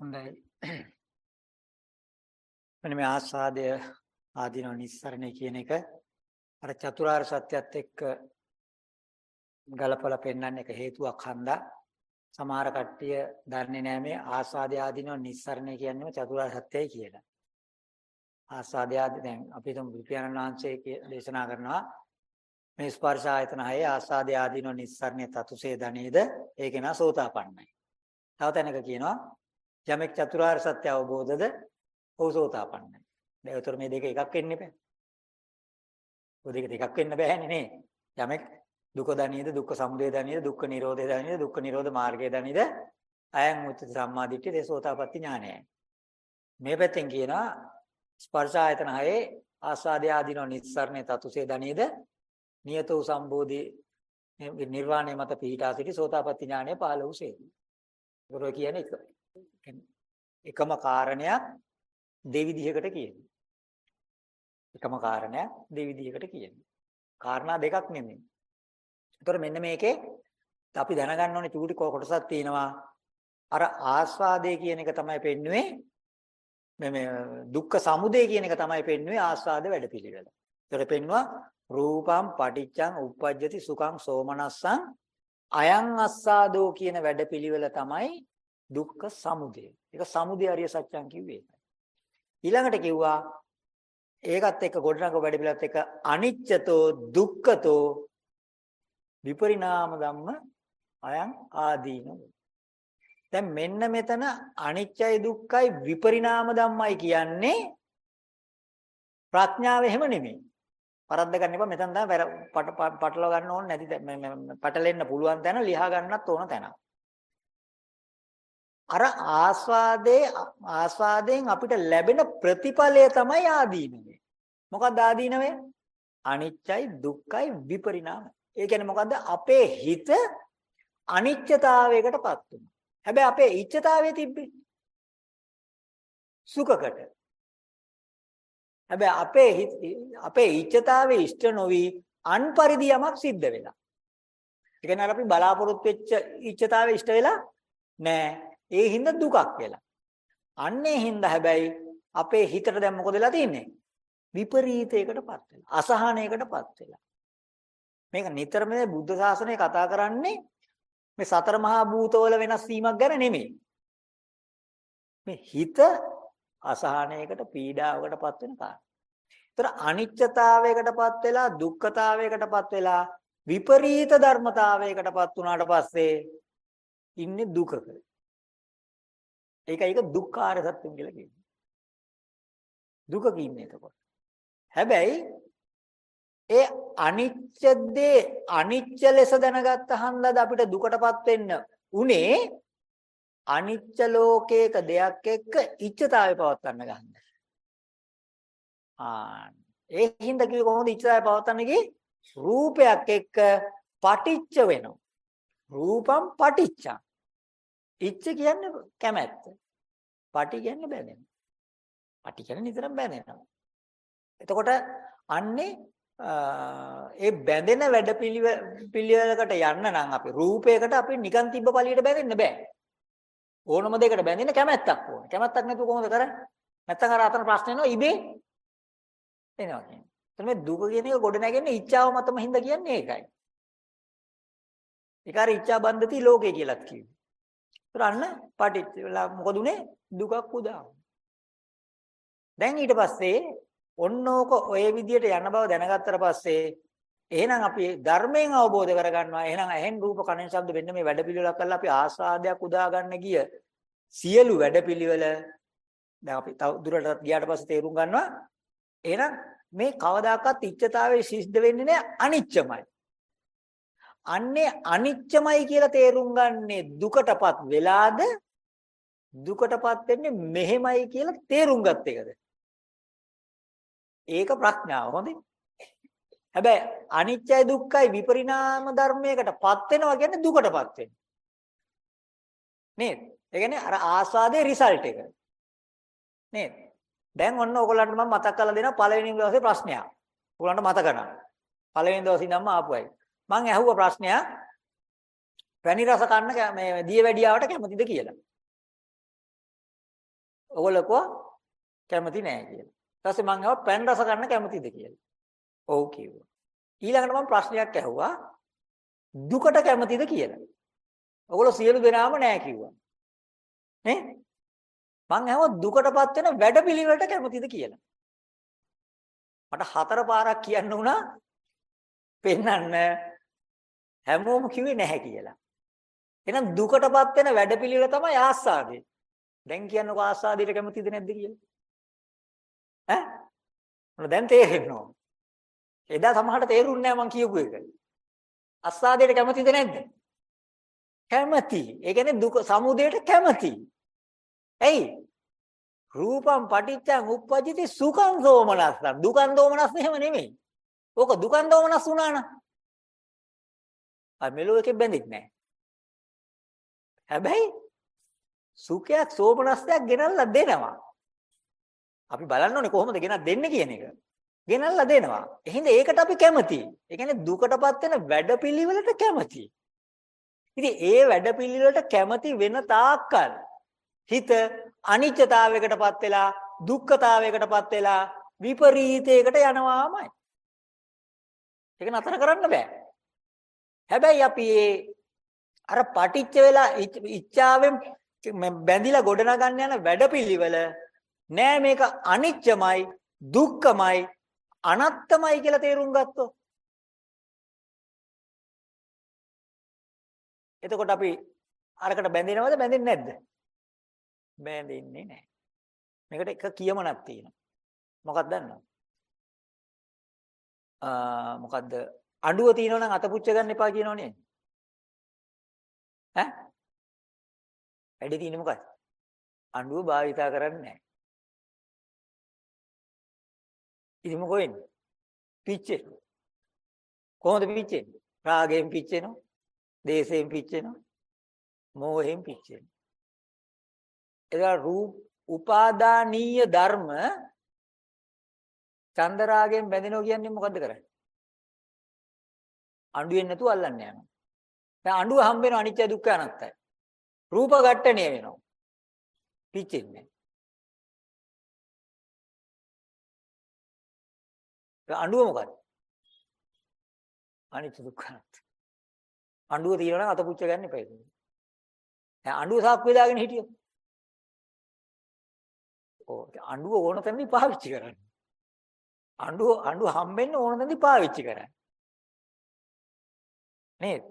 හොඳයි. මෙන්න මේ ආස්වාදය ආදීනව නිස්සරණය කියන එක අර චතුරාර්ය සත්‍යයත් එක්ක ගලපලා පෙන්වන්න එක හේතුවක් හන්දා සමහර කට්ටිය දන්නේ නැහැ මේ ආස්වාදය ආදීනව නිස්සරණය කියන්නේ චතුරාර්ය සත්‍යයි කියලා. ආස්වාදය ආදී දැන් අපි තුමු බුදුපියාණන් වහන්සේ දේශනා කරනවා මේ ස්පර්ශ ආයතන හයේ ආස්වාදය ආදීනව නිස්සරණය තතුසේ දනේද ඒක නා සෝතාපන්නයි. තව තැනක කියනවා යමෙක් චතුරාර්ය සත්‍ය අවබෝධද ඔහු සෝතාපන්නයි. දැන් උතර මේ දෙක එකක් වෙන්න බෑ. ඔය දෙක දෙකක් වෙන්න බෑනේ නේ. යමෙක් දුක දනීද දුක්ඛ සමුදය දනීද දුක්ඛ නිරෝධය දනීද දුක්ඛ නිරෝධ මාර්ගය දනීද අයං උච්ච සම්මාදිට්ඨිය දේ සෝතාපට්ටි ඥානයයි. මේ පැත්තෙන් කියනවා ස්පර්ශ ආයතන හයේ ආස්වාදය ආදීනෝ නිස්සරණේ තතුසේ දනීද නියතෝ සම්බෝධි නිර්වාණය මත පිහිටා සිටි සෝතාපට්ටි ඥානය පහළ වූසේ. ඒක කියන්නේ එකම කාරණයක් දෙවිදිහකට කියනවා. එකම කාරණයක් දෙවිදිහකට කියනවා. කාරණා දෙකක් නෙමෙයි. ඒතර මෙන්න මේකේ අපි දැනගන්න ඕනේ චූටි කොටසක් තියෙනවා. අර ආස්වාදය කියන එක තමයි පෙන්න්නේ මේ මේ දුක්ඛ සමුදය කියන එක තමයි පෙන්න්නේ ආස්වාද වැඩපිළිවෙල. ඒතර පෙන්නවා රූපම් පටිච්චං උප්පජ්ජති සුඛං සෝමනස්සං අයං අස්සාදෝ කියන වැඩපිළිවෙල තමයි දුක්ඛ සමුදය. ඒක සමුදය අරිය සත්‍යං කිව්වේ. ඊළඟට කිව්වා ඒකත් එක්ක ගොඩනග වැඩ පිළිවෙලත් එක්ක අනිච්චතෝ දුක්ඛතෝ විපරිණාම ධම්ම අයං ආදීනෝ දැන් මෙන්න මෙතන අනිච්චයි දුක්ඛයි විපරිණාම ධම්මයි කියන්නේ ප්‍රඥාව එහෙම නෙමෙයි. වරද්ද ගන්න එපා මෙතන තමයි පටලව ගන්න ඕනේ නැති පටලෙන්න පුළුවන් තැන ලියා ගන්නත් ඕන තැන. අර ආස්වාදේ ආස්වාදයෙන් අපිට ලැබෙන ප්‍රතිඵලය තමයි ආදීනවේ. මොකක්ද ආදීනවේ? අනිච්චයි දුක්ඛයි විපරිණාමයි. ඒ කියන්නේ මොකද්ද? අපේ හිත අනිච්චතාවයකටපත් වෙනවා. හැබැයි අපේ ඉච්ඡතාවයේ තිබ්බේ සුඛකට. හැබැයි අපේ අපේ ඉච්ඡතාවයේ ඉෂ්ට නොවි අන්පරිදි යමක් සිද්ධ වෙලා. ඒ කියන්නේ අපි බලාපොරොත්තු වෙච්ච ඉච්ඡතාවයේ ඉෂ්ට වෙලා නෑ. ඒ හින්දා දුකක් වෙලා. අන්නේ හින්දා හැබැයි අපේ හිතට දැන් මොකද වෙලා තියෙන්නේ? විපරීතයකටපත් වෙලා. අසහනයකටපත් වෙලා. මේක නිතරම බුද්ධ ශාසනය කතා කරන්නේ මේ සතර මහා භූතවල වෙනස් වීමක් ගැන නෙමෙයි. මේ හිත අසහනයකට පීඩාවකටපත් වෙන කාරණා. ඒතර අනිත්‍යතාවයකටපත් වෙලා දුක්ඛතාවයකටපත් වෙලා විපරීත ධර්මතාවයකටපත් වුණාට පස්සේ ඉන්නේ දුකක. ඒක ඒක දුක්ඛාර සත්‍යම් කියලා කියනවා. දුකක ඉන්නේ එතකොට. හැබැයි ඒ අනිච්ච දේ අනිච්ච ලෙස දැනගත්ත හන්දද අපිට දුකටපත් වෙන්න උනේ අනිච්ච ලෝකයක දෙයක් එක්ක ඉච්ඡතාවය පවත්වන්න ගන්න. ආ ඒ හින්දා කිව්වේ කොහොමද ඉච්ඡතාවය පවත්වන්නේ? රූපයක් එක්ක පටිච්ච වෙනවා. රූපම් පටිච්චං. ඉච්ඡ කියන්නේ කැමැත්ත. පටි කියන්නේ බැඳෙන. පටි කියන්නේ නිතරම බැඳෙනවා. එතකොට අන්නේ ඒ බැඳෙන වැඩ පිළිවෙලකට යන්න නම් අපි රූපයකට අපි නිකන් තිබ්බ පළියට බැඳෙන්න බෑ. ඕනම දෙයකට බැඳෙන්න කැමැත්තක් ඕනේ. කැමැත්තක් නැතුව කොහොමද කරන්නේ? නැත්තම් අර අතන ප්‍රශ්න එනවා ඉබේ එනවා කියන්නේ. එතන මේ දුක කියන එක ගොඩ නැගෙන්නේ ඉච්ඡාව මතම හින්දා කියන්නේ ඒකයි. ඒක හරි ඉච්ඡා බන්ධති ලෝකේ කියලාත් කියනවා. කරන්න පටිච්ච වෙලා මොකද උනේ? දුකක් උදා දැන් ඊට පස්සේ ඔන්නෝක ඔය විදියට යන බව දැනගත්තට පස්සේ එහෙනම් අපි ධර්මයෙන් අවබෝධ කරගන්නවා. එහෙනම් ඇහෙන් රූප කනෙන් ශබ්ද වෙන්න මේ වැඩපිළිවෙලක් කරලා අපි ආස්වාදයක් උදා ගන්න ගිය සියලු වැඩපිළිවෙල දැන් අපි තව දුරටත් ගියාට පස්සේ තේරුම් ගන්නවා. එහෙනම් මේ කවදාකවත් ඉච්ඡතාවයේ සිද්ධ වෙන්නේ නැහැ. අනිච්චමයි. අන්නේ අනිච්චමයි කියලා තේරුම් ගන්නේ දුකටපත් වෙලාද? දුකටපත් වෙන්නේ මෙහෙමයි කියලා තේරුම් ගත් එකද? ඒක ප්‍රඥාව හොඳේ. හැබැයි අනිච්චයි දුක්ඛයි විපරිණාම ධර්මයකටපත් වෙනවා කියන්නේ දුකටපත් වෙන නේද? ඒ කියන්නේ අර ආස්වාදයේ රිසල්ට් එක. නේද? දැන් ඔන්න ඕගොල්ලන්ට මම මතක් කරලා දෙනවා පළවෙනි දවසේ ප්‍රශ්නයක්. ඕගොල්ලන්ට මතක නැහැ පළවෙනි දවසේ ඉඳන්ම ආපුවයි මං ඇහුව ප්‍රශ්නයක් පැණි රස කන්න මේ දිය වැඩියාවට කැමතිද කියලා. ඔයගොල්ලෝ කිව්වා කැමති නෑ කියලා. ඊට පස්සේ මං අහුවා පැන් රස ගන්න කැමතිද කියලා. ඔව් කිව්වා. ඊළඟට මම ප්‍රශ්නයක් ඇහුවා දුකට කැමතිද කියලා. ඔයගොල්ලෝ සියලු දෙනාම නෑ කිව්වා. නේ? මං ඇහුවා දුකටපත් වෙන වැඩපිළිවෙලට කැමතිද කියලා. මට හතර පාරක් කියන්න උනා පෙන්වන්න හැමෝම කිව්වේ නැහැ කියලා. එහෙනම් දුකටපත් වෙන වැඩපිළිවෙල තමයි ආස්වාදේ. දැන් කියන්නකෝ ආස්වාදයට කැමතිද නැද්ද කියලා. ඈ? මොන දැන් තේරෙන්නේ එදා සමහරට තේරුන්නේ නැහැ මං කියපු එක. ආස්වාදයට කැමතිද නැද්ද? කැමති. ඒ කියන්නේ දුක සමුදයට කැමති. ඇයි? රූපම් පටිච්චං උප්පජිති සුඛං සෝමනස්සං. දුකං දෝමනස් එහෙම නෙමෙයි. ඕක දුකං දෝමනස් වුණා නම් අර මෙලෝ එකේ බැඳෙන්නේ නැහැ. හැබැයි සුඛයක් සෝමනස්සයක් ගෙනල්ලා දෙනවා. අපි බලන්න ඕනේ කොහොමද ගෙනත් දෙන්නේ කියන එක. ගෙනල්ලා දෙනවා. එහෙනම් ඒකට අපි කැමතියි. ඒ කියන්නේ දුකටපත් වෙන වැඩපිළිවෙලට කැමතියි. ඉතින් ඒ වැඩපිළිවෙලට කැමති වෙන තාක්කල් හිත අනිත්‍යතාවයකටපත් වෙලා දුක්ඛතාවයකටපත් වෙලා විපරීතයකට යනවාමයි. ඒක නතර කරන්න බෑ. හැබැයි අපි ඒ අර පටිච්ච වෙලා ඉච්ඡාවෙන් බැඳිලා ගොඩනගන්න යන වැඩපිළිවෙල නෑ මේක අනිත්‍යමයි දුක්ඛමයි අනත්තමයි කියලා තේරුම් ගත්තොත්. එතකොට අපි අරකට බැඳිනවද බැඳින්නේ නැද්ද? බැඳින්නේ නැහැ මේකට එක කියමනක් තියෙනවා. මොකක්ද දන්නවද? ආ මොකද්ද? අඬුව තියෙනවා නම් අත පුච්ච ගන්න එපා කියනෝ නේද ඈ වැඩි තියෙන්නේ මොකක්ද අඬුව භාවිතා කරන්නේ නැහැ ඉතින් මොකෝ වෙන්නේ? පිච්චෙනවා. කොහොමද පිච්චෙන්නේ? රාගයෙන් පිච්චෙනවා. දේශයෙන් පිච්චෙනවා. මෝහයෙන් පිච්චෙනවා. එදා රූප උපාදානීය ධර්ම චන්දරාගයෙන් බැඳෙනවා කියන්නේ මොකද්ද කරන්නේ? අඬුවෙන් නැතුව අල්ලන්න යනවා. දැන් අඬුව හම්බ වෙනවා අනිත්‍ය දුක්ඛ අනාත්තයි. රූප ඝට්ටණය වෙනවා. පිච්චෙන්නේ. අඬුව මොකද්ද? අනිත්‍ය දුක්ඛ අනාත්ම. අඬුව තියෙනවා නම් අත පුච්ච ගන්න එපා ඒක. දැන් අඬුව සාක්කුවේ දාගෙන හිටියොත්. ඕ අඬුව ඕන තැනදී පාවිච්චි කරන්න. අඬුව අඬුව හම්බෙන්න ඕන තැනදී පාවිච්චි කරන්න. නේද?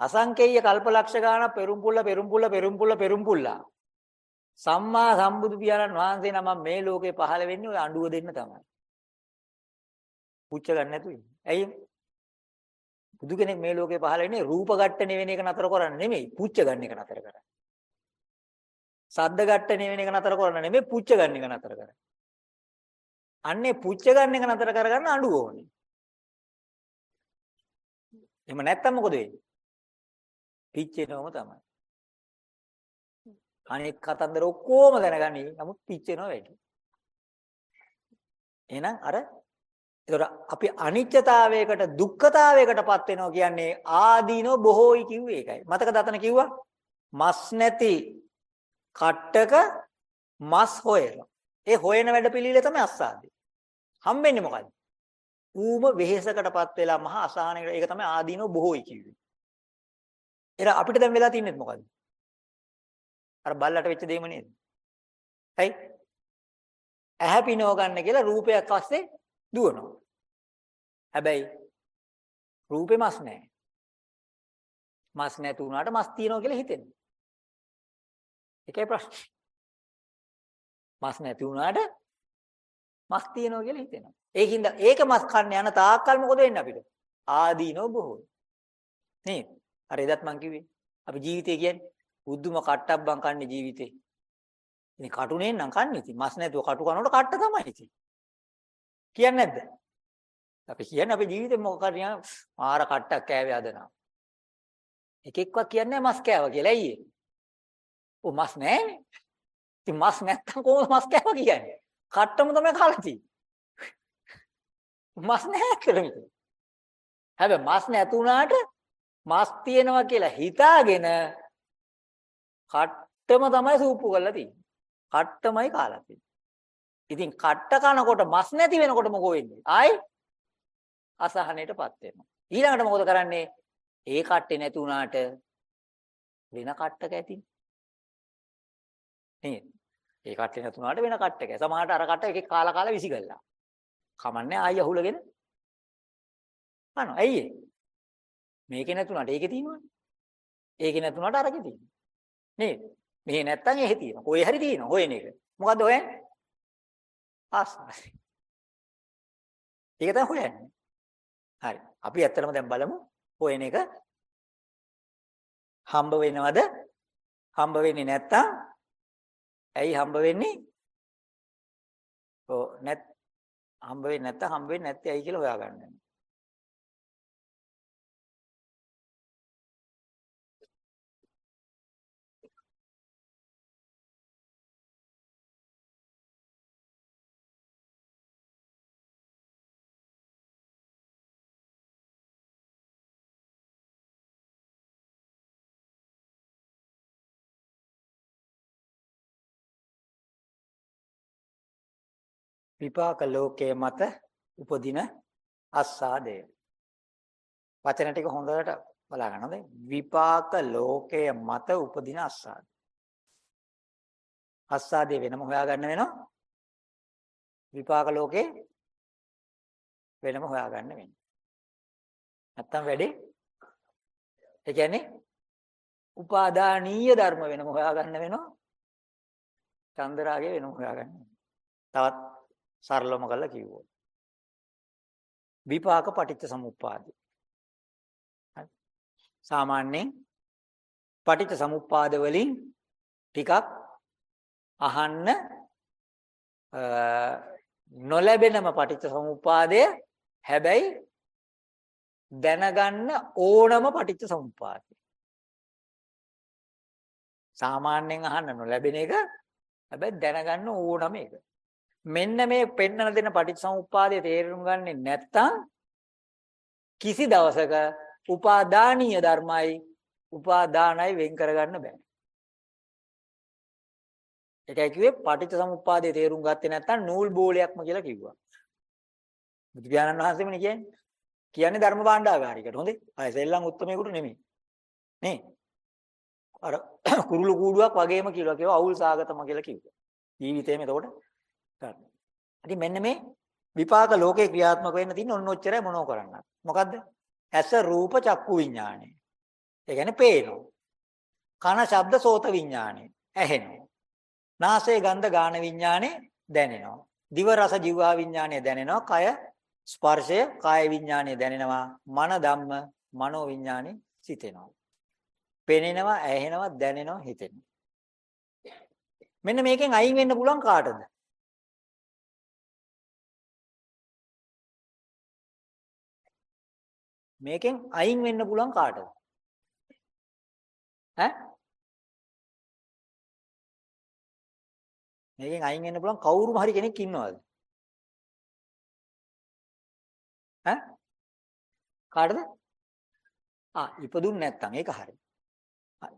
අසංකේය කල්පලක්ෂ ගාන පෙරුම්පුල්ල පෙරුම්පුල්ල පෙරුම්පුල්ල පෙරුම්පුල්ලා සම්මා සම්බුදු පියාණන් වහන්සේ නම මේ ලෝකේ පහළ වෙන්නේ ওই අඬුව දෙන්න තමයි. පුච්ච ගන්න නැතු. ඇයි? බුදු කෙනෙක් මේ ලෝකේ පහළ වෙන්නේ රූප ඝට්ටන වෙන එක නතර කරන්නේ නෙමෙයි පුච්ච ගන්න එක නතර කරන්නේ. සද්ද ඝට්ටන වෙන එක නතර කරන්නේ නෙමෙයි පුච්ච ගන්න එක නතර කරන්නේ. අන්නේ පුච්ච ගන්න එක නතර කරගන්න අඬුව ඕනේ. එහෙම නැත්තම් මොකද වෙන්නේ? පිච්චෙනවම තමයි. අනෙක් කතන්දර ඔක්කොම දැනගනි. නමුත් පිච්චෙනවා වැඩි. එහෙනම් අර එතකොට අපි අනිත්‍යතාවයකට දුක්ඛතාවයකටපත් වෙනවා කියන්නේ ආදීනෝ බොහෝයි කිව්වේ ඒකයි. මතකද අතන කිව්වා? මස් නැති කට්ටක මස් හොයනවා. ඒ හොයන වැඩපිළිවෙල තමයි අස්සාදී. හම්බෙන්නේ මොකද්ද? ඌම වෙහෙසකටපත් වෙලා මහා අසහනයකට ඒක තමයි ආදීනෝ බොහෝයි කිව්වේ. එහෙනම් අපිට දැන් වෙලා තින්නේ මොකද්ද? අර බල්ලට වෙච්ච දෙයම නේද? හයි? ඇහැ පිනව ගන්න කියලා රූපයක් අස්සේ දුවනවා. හැබැයි රූපේ මස් නැහැ. මස් නැති වුණාට මස් තියෙනවා කියලා හිතෙනවා. ඒකයි ප්‍රශ්නේ. මස් නැති වුණාට මස් තියෙනවා කියලා හිතෙනවා. ඒකින්ද ඒක මස් කන්න යන තාක්කල් මොකද වෙන්නේ අපිට? ආදීනෝ බොහෝ. නේද? අර එදත් මං කිව්වේ. අපි ජීවිතය කියන්නේ බුද්ධම කට්ටක් බං කන්නේ ජීවිතේ. ඉතින් කටුනේ නම් කන්නේ ඉතින් මස් නැතුව කටු කනකොට කට්ට තමයි ඉතින්. කියන්නේ නැද්ද? අපි කියන්නේ අපේ ජීවිතේ මොකක් හරි මාර කට්ටක් කෑවේ අදනවා. එකෙක්වත් කියන්නේ මස් කෑවා කියලා. ඇයි ඒ? ඔව් මස් නැහැනේ. ඉතින් මස් නැත්තම් කොහොමද මස් කෑවා කියන්නේ? කට්ටම තමයි කාලා තියෙන්නේ. මස් නැහැ කියලා මෙතන. හැබැයි මස් නැතුණාට මස් තියෙනවා කියලා හිතාගෙන කට්ටම තමයි සූප්පු කරලා තියෙන්නේ. කට්ටමයි කාලා තියෙන්නේ. ඉතින් කට්ට කනකොට මස් නැති වෙනකොට මොකෝ වෙන්නේ? ආයි අසහනයටපත් වෙනවා. ඊළඟට මොකද කරන්නේ? ඒ කට්ටේ නැති වුණාට වෙන කට්ටක ඇතිනේ. නේද? ඒ කට්ටේ නැති වුණාට වෙන කට්ටක. සමහරට අර කට්ට එකේ කාලා කාලා විසිගල්ලා. කමන්නේ ආයි අහුලගෙන කනවා. ඇයි ඒ? මේකේ නැතුණාට ඒකේ තියෙනවනේ. ඒකේ නැතුණාට අරකේ තියෙනවා. නේද? මෙහෙ නැත්තම් එහෙ තියෙනවා. කොහේ හරි තියෙනවා හොයන එක. මොකද්ද හොයන්නේ? ආස්වාදේ. ඒක තමයි හොයන්නේ. හරි. අපි ඇත්තටම දැන් බලමු හොයන එක හම්බ වෙනවද? හම්බ වෙන්නේ නැත්තම් ඇයි හම්බ වෙන්නේ? ඔව් නැත් හම්බ වෙන්නේ නැත්තම් හම්බ වෙන්නේ නැත්තේ ඇයි කියලා හොයාගන්න. විපාක ලෝකයේ මත උපදින අස්සාදය. වචන ටික හොඳට බලා ගන්න හොඳයි. විපාක ලෝකයේ මත උපදින අස්සාද. අස්සාදේ වෙනම හොයාගන්න වෙනවා. විපාක ලෝකේ වෙනම හොයාගන්න වෙනවා. නැත්තම් වැඩි ඒ කියන්නේ උපාදානීය ධර්ම වෙනම හොයාගන්න වෙනවා. චන්දරාගේ වෙනම හොයාගන්න. තවත් සරලවම කරලා කිව්වොත්. විපාක පටිච්ච සමුප්පාදේ. හරි. සාමාන්‍යයෙන් පටිච්ච සමුප්පාද වලින් ටිකක් අහන්න නොලැබෙනම පටිච්ච සමුප්පාදය හැබැයි දැනගන්න ඕනම පටිච්ච සමුප්පාදය. සාමාන්‍යයෙන් අහන්න නොලැබෙන එක හැබැයි දැනගන්න ඕනම එක. මෙන්න මේ පෙන්නන දෙන පටිච්චසමුප්පාදයේ තේරුම් ගන්නේ නැත්තම් කිසි දවසක උපාදානීය ධර්මයි උපාදානයි වෙන් කරගන්න බෑ. ඒකයි කිව්වේ පටිච්චසමුප්පාදයේ තේරුම් ගත්තේ නැත්තම් නූල් බෝලයක්ම කියලා කිව්වා. බුදු පියාණන් වහන්සේමනේ කියන්නේ. කියන්නේ ධර්ම භාණ්ඩාගාරිකට. හොඳේ. අය සෙල්ලම් උත්මේකට නෙමෙයි. නේ? අර කුරුළු කූඩුවක් වගේම කියලා කිව්වා අවුල් සාගතම කියලා කිව්වා. ජීවිතේම එතකොට ගන්න. ඉතින් මෙන්න මේ විපාක ලෝකේ ක්‍රියාත්මක වෙන්න තියෙන ඔන්න ඔච්චරයි මොනෝ කරන්නත්. මොකද්ද? ඇස රූප චක්කු විඥානය. ඒ කියන්නේ පේනවා. කන ශබ්ද සෝත විඥානය. ඇහෙනවා. නාසය ගන්ධ ගාන විඥානය දැනෙනවා. දිව රස ජීවා විඥානය දැනෙනවා. කය ස්පර්ශය කාය විඥානය දැනෙනවා. මන ධම්ම මනෝ විඥානය සිතෙනවා. පෙනෙනවා, ඇහෙනවා, දැනෙනවා, හිතෙනවා. මෙන්න මේකෙන් අයින් වෙන්න පුළුවන් කාටද? මේකෙන් අයින් වෙන්න පුළුවන් කාටද? ඈ? මේකෙන් අයින් වෙන්න පුළුවන් කවුරුම හරි කෙනෙක් ඉන්නවද? ඈ? කාටද? ආ ඉපදුන් නැත්තම් ඒක හරි.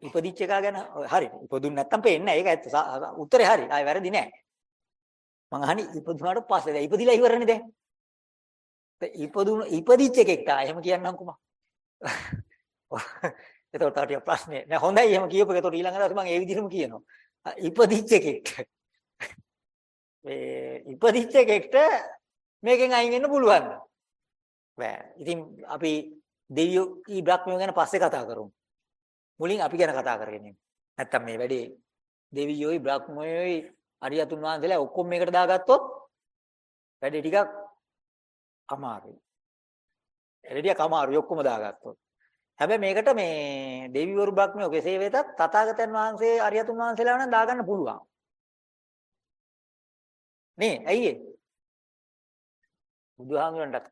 ඉපදිච්ච එක ගැන හරි. ඉපදුන් නැත්තම් පේන්නේ නැහැ. ඒක ඇත්ත. උත්තරේ හරි. ආයි වැරදි නෑ. මං අහන්නේ ඉපදුනාට පස්සේ දැන් ඉපදිලා ඉවරනේ දැන්. ඉපදුණු ඉපදිච්ච එකෙක්ට එහෙම කියන්නම්කෝ මම. එතකොට තාටිය ප්‍රශ්නේ නෑ හොඳයි එහෙම කියපු එක. එතකොට ඊළඟ දවසේ මම ඒ විදිහටම කියනවා. ඉපදිච්ච එකෙක්ට මේ ඉපදිච්ච එකෙක්ට මේකෙන් අයින් වෙන්න පුළුවන්ද? බෑ. ඉතින් අපි දෙවියෝ කී බ්‍රහ්මයෝ ගැන පස්සේ කතා කරමු. මුලින් අපි ගැන කතා කරගෙන ඉමු. නැත්තම් මේ වැඩේ දෙවියෝයි බ්‍රහ්මයෝයි අරියතුන් වහන්සේලා ඔක්කොම මේකට දාගත්තොත් වැඩේ ටිකක් අමාරුයි. එළඩියක් අමාරුයි ඔක්කොම දාගත්තොත්. හැබැයි මේකට මේ දෙවිවරු බ්‍රහ්මයෝ කෙසේ වෙතත් තථාගතයන් වහන්සේ අරියතුන් වහන්සේලා නම් දාගන්න පුළුවන්. නේ ඇයි ඒ? බුදුහාමුදුරන්ට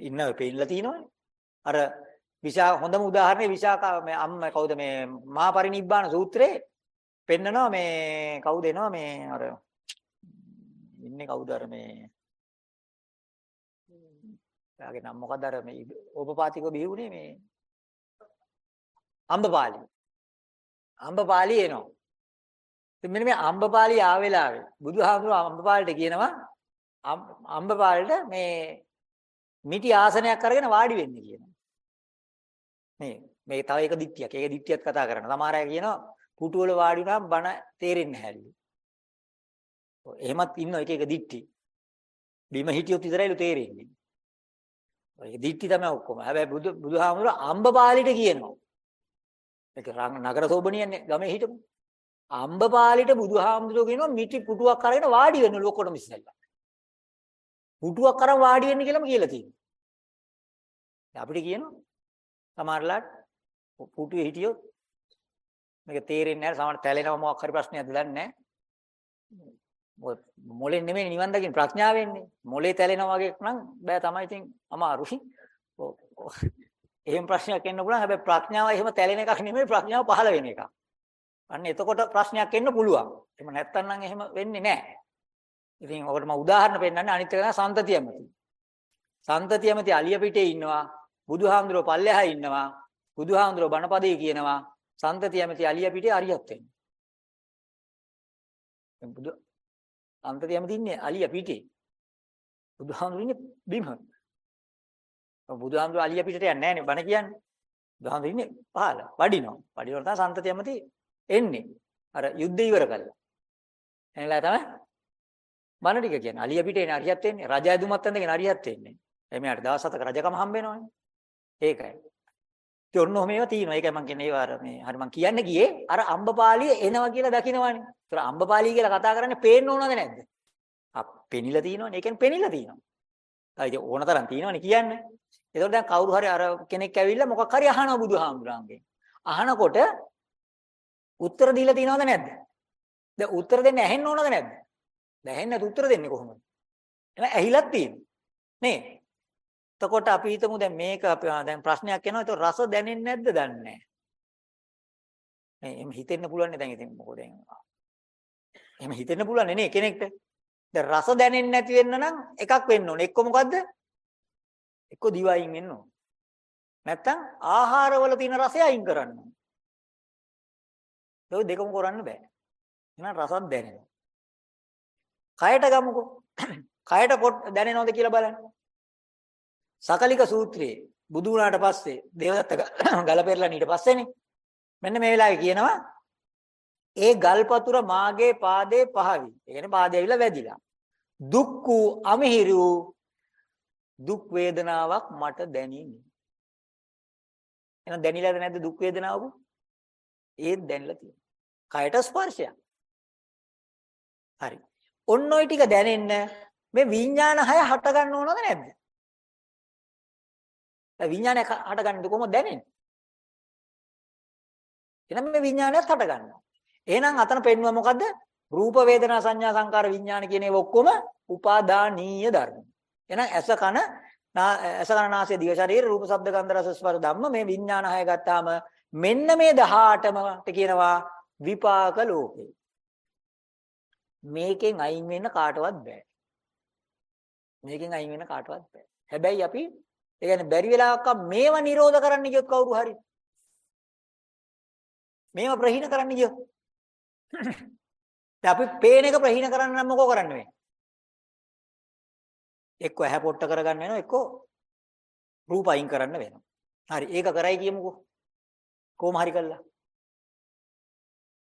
ඉන්න පෙන්නලා තියෙනවනේ. අර විශා හොඳම උදාහරණේ විශාකා මේ අම්ම කවුද මේ මහා පරිනිබ්බාන සූත්‍රයේ පෙන්නනවා මේ කවුද එනවා මේ අර ඉන්නේ කවුද අර මේ එයාගේ නම මොකද අර මේ ඕපපාතිකව බිහුනේ මේ අම්බපාලි. අම්බපාලි එනවා. ඉතින් මෙන්න මේ අම්බපාලි ආවෙලාවේ බුදුහාමුදුරුවෝ අම්බපාලට කියනවා අම්බපාලට මේ මිටි ආසනයක් අරගෙන වාඩි වෙන්න කියනවා. මේ මේ තව එක දිට්ටියක්. ඒක දිට්ටියක් කතා කරනවා. සමහර අය කියනවා පුටු වල වාඩි වුණාම බණ තේරෙන්නේ නැහැලු. එහෙමත් ඉන්න එක එක දිට්ටි. බිම හිටියොත් විතරයිලු තේරෙන්නේ. ඔය දිට්ටි තමයි ඔක්කොම. හැබැයි බුදු බුදුහාමුදුර අම්බපාලිට කියනවා. ඒක නගර සෝබණියන්නේ ගමේ හිටපු. අම්බපාලිට බුදුහාමුදුරුවෝ කියනවා මිටි පුටුවක් අරගෙන වාඩි වෙන්න ලොකොටම ඉස්සෙල්ලා. පුටුවක් අරන් වාඩි වෙන්න කියලාම කියලා තියෙනවා. අපිට කියනවා සමහරලාට පුටුවේ හිටියොත් මේක තේරෙන්නේ නැහැ සමහර තැලෙනව මොකක් හරි ප්‍රශ්නයක්ද දන්නේ නැහැ. මොලෙන් නෙමෙයි නිවන් දකින්න ප්‍රඥාවෙන්නේ. මොලේ තැලෙනවා වගේ නම් බෑ තමයි ඉතින් අමාරුයි. එහෙම ප්‍රශ්නයක් එන්න පුළුවන්. හැබැයි ප්‍රඥාව එහෙම තැලෙන එකක් නෙමෙයි ප්‍රඥාව පහළ වෙන එකක්. අන්න එතකොට ප්‍රශ්නයක් එන්න පුළුවන්. එහෙම නැත්තම් නම් එහෙම වෙන්නේ නැහැ. ඉතින් ඔකට මම උදාහරණ පෙන්නන්නේ අනිත් එක තමයි සන්තතියමති. සන්තතියමති අලිය පිටේ ඉන්නවා. බුදුහාමුදුරුවෝ පල්ලෙහා ඉන්නවා. බුදුහාමුදුරුවෝ බණපදේ කියනවා. සන්තතියමති අලිය පිටේ අරියත් වෙනවා. බුදු අන්තරියම තින්නේ අලිය පිටේ. බුදුහාමුදුරු ඉන්නේ බිම. බුදුහාමුදුරු අලිය පිටට යන්නේ නැහැ නේ බණ කියන්නේ. බුදුහාමුදුරු ඉන්නේ පහළ වඩිනවා. වඩිනකොට තමයි සන්තතියමති එන්නේ. අර යුද්ධ ඉවර කළා. එනලා තමයි බණ ටික කියන්නේ. අලිය පිටේ නේ අරියත් වෙන්නේ. රජ ඇදුමත් ඇඳගෙන අරියත් වෙන්නේ. එමෙයාට දවස් හතක රජකම හම්බ වෙනවනේ. ඒකයි. ඉතින් ඔන්න ඔහම ඒවා තියෙනවා. ඒකයි මම කියන්නේ ඒවා අර මේ හරි මම කියන්න ගියේ අර අම්බපාලිය එනවා කියලා දකිනවනේ. ඒතර අම්බපාලිය කියලා කතා කරන්නේ පේන්න ඕනද නැද්ද? ආ පෙනිලා තියෙනවනේ. ඒ කියන්නේ පෙනිලා තියෙනවා. ආ ඉතින් ඕන තරම් තියෙනවනේ කියන්නේ. ඒතකොට දැන් කවුරු හරි අර කෙනෙක් ඇවිල්ලා මොකක් හරි අහනවා බුදුහාමුදුරන්ගෙන්. අහනකොට උත්තර දීලා තියෙනවද නැද්ද? දැන් උත්තර දෙන්න ඇහෙන්න ඕනද නැද්ද? දැන් ඇහෙන්නේ උත්තර දෙන්නේ කොහොමද? එහෙනම් ඇහිලක් තියෙනවා. නේ? එතකොට අපි හිතමු දැන් මේක අපි දැන් ප්‍රශ්නයක් එනවා. ඒක රස දැනෙන්නේ නැද්ද? දන්නේ නැහැ. මේ එහෙම හිතෙන්න පුළුවන් නේ දැන් ඉතින් මොකද දැන්. එහෙම හිතෙන්න පුළුවන් නේ කෙනෙක්ට. දැන් රස දැනෙන්නේ නැති වෙන්න නම් එකක් වෙන්න ඕනේ. එක්ක මොකද්ද? එක්ක දිවයින් වෙන්න ඕනේ. නැත්තම් ආහාරවල තියෙන රසය අයින් කරන්න ඕනේ. ඒක දෙකම කරන්න බෑ. එහෙනම් රසත් දැනෙනවා. කයට ගමුකෝ. කයට පොත් දැනෙනවද කියලා බලන්න. සකලික සූත්‍රයේ බුදු වුණාට පස්සේ දේවදත්ත ගල පෙරලා ඊට පස්සේනේ මෙන්න මේ වෙලාවේ කියනවා ඒ ගල්පතුර මාගේ පාදේ පහවි. ඒ කියන්නේ පාදේ ඇවිල්ලා වැදිලා. දුක්ඛු අමහිරු දුක් වේදනාවක් මට දැනිනි. එහෙනම් දැනිලාද නැද්ද දුක් වේදනාවක? ඒත් දැනලා තියෙනවා. කයට ස්පර්ශයක්. හරි. ඔන්න ඔය ටික දැනෙන්න මේ විඥාන හය හට ගන්න ඕනද නැද්ද? විඥානය හටගන්නේ කොහොමද දැනෙන්නේ? එහෙනම් මේ විඥානයත් හට ගන්නවා. එහෙනම් අතන පෙන්වුවා මොකද්ද? රූප වේදනා සංඥා සංකාර විඥාන කියන ඒවා ඔක්කොම උපාදානීය ධර්ම. එහෙනම් ඇස කන ඇස කන නාසය දිව ශරීර රූප ශබ්ද ගන්ධ රස ස්පර්ශ ධම්ම මේ විඥාන හය ගත්තාම මෙන්න මේ 18ට කියනවා විපාක ලෝකේ. මේකෙන් අයින් වෙන්න කාටවත් බෑ. මේකෙන් අයින් වෙන්න කාටවත් බෑ. හැබැයි අපි ඒ කියන්නේ බැරි වෙලාවක මේව නිරෝධ කරන්න ගියොත් කවුරු හරි? මේව ප්‍රහීන කරන්න ගියොත්. දැන් අපි පේන එක ප්‍රහීන කරන්න නම් මොකෝ කරන්න වෙන්නේ? එක්ක ඇහැ පොට්ට කරගන්න වෙනවා එක්ක රූප අයින් කරන්න වෙනවා. හරි ඒක කරයි කියමුකෝ. කොහොම හරි කළා.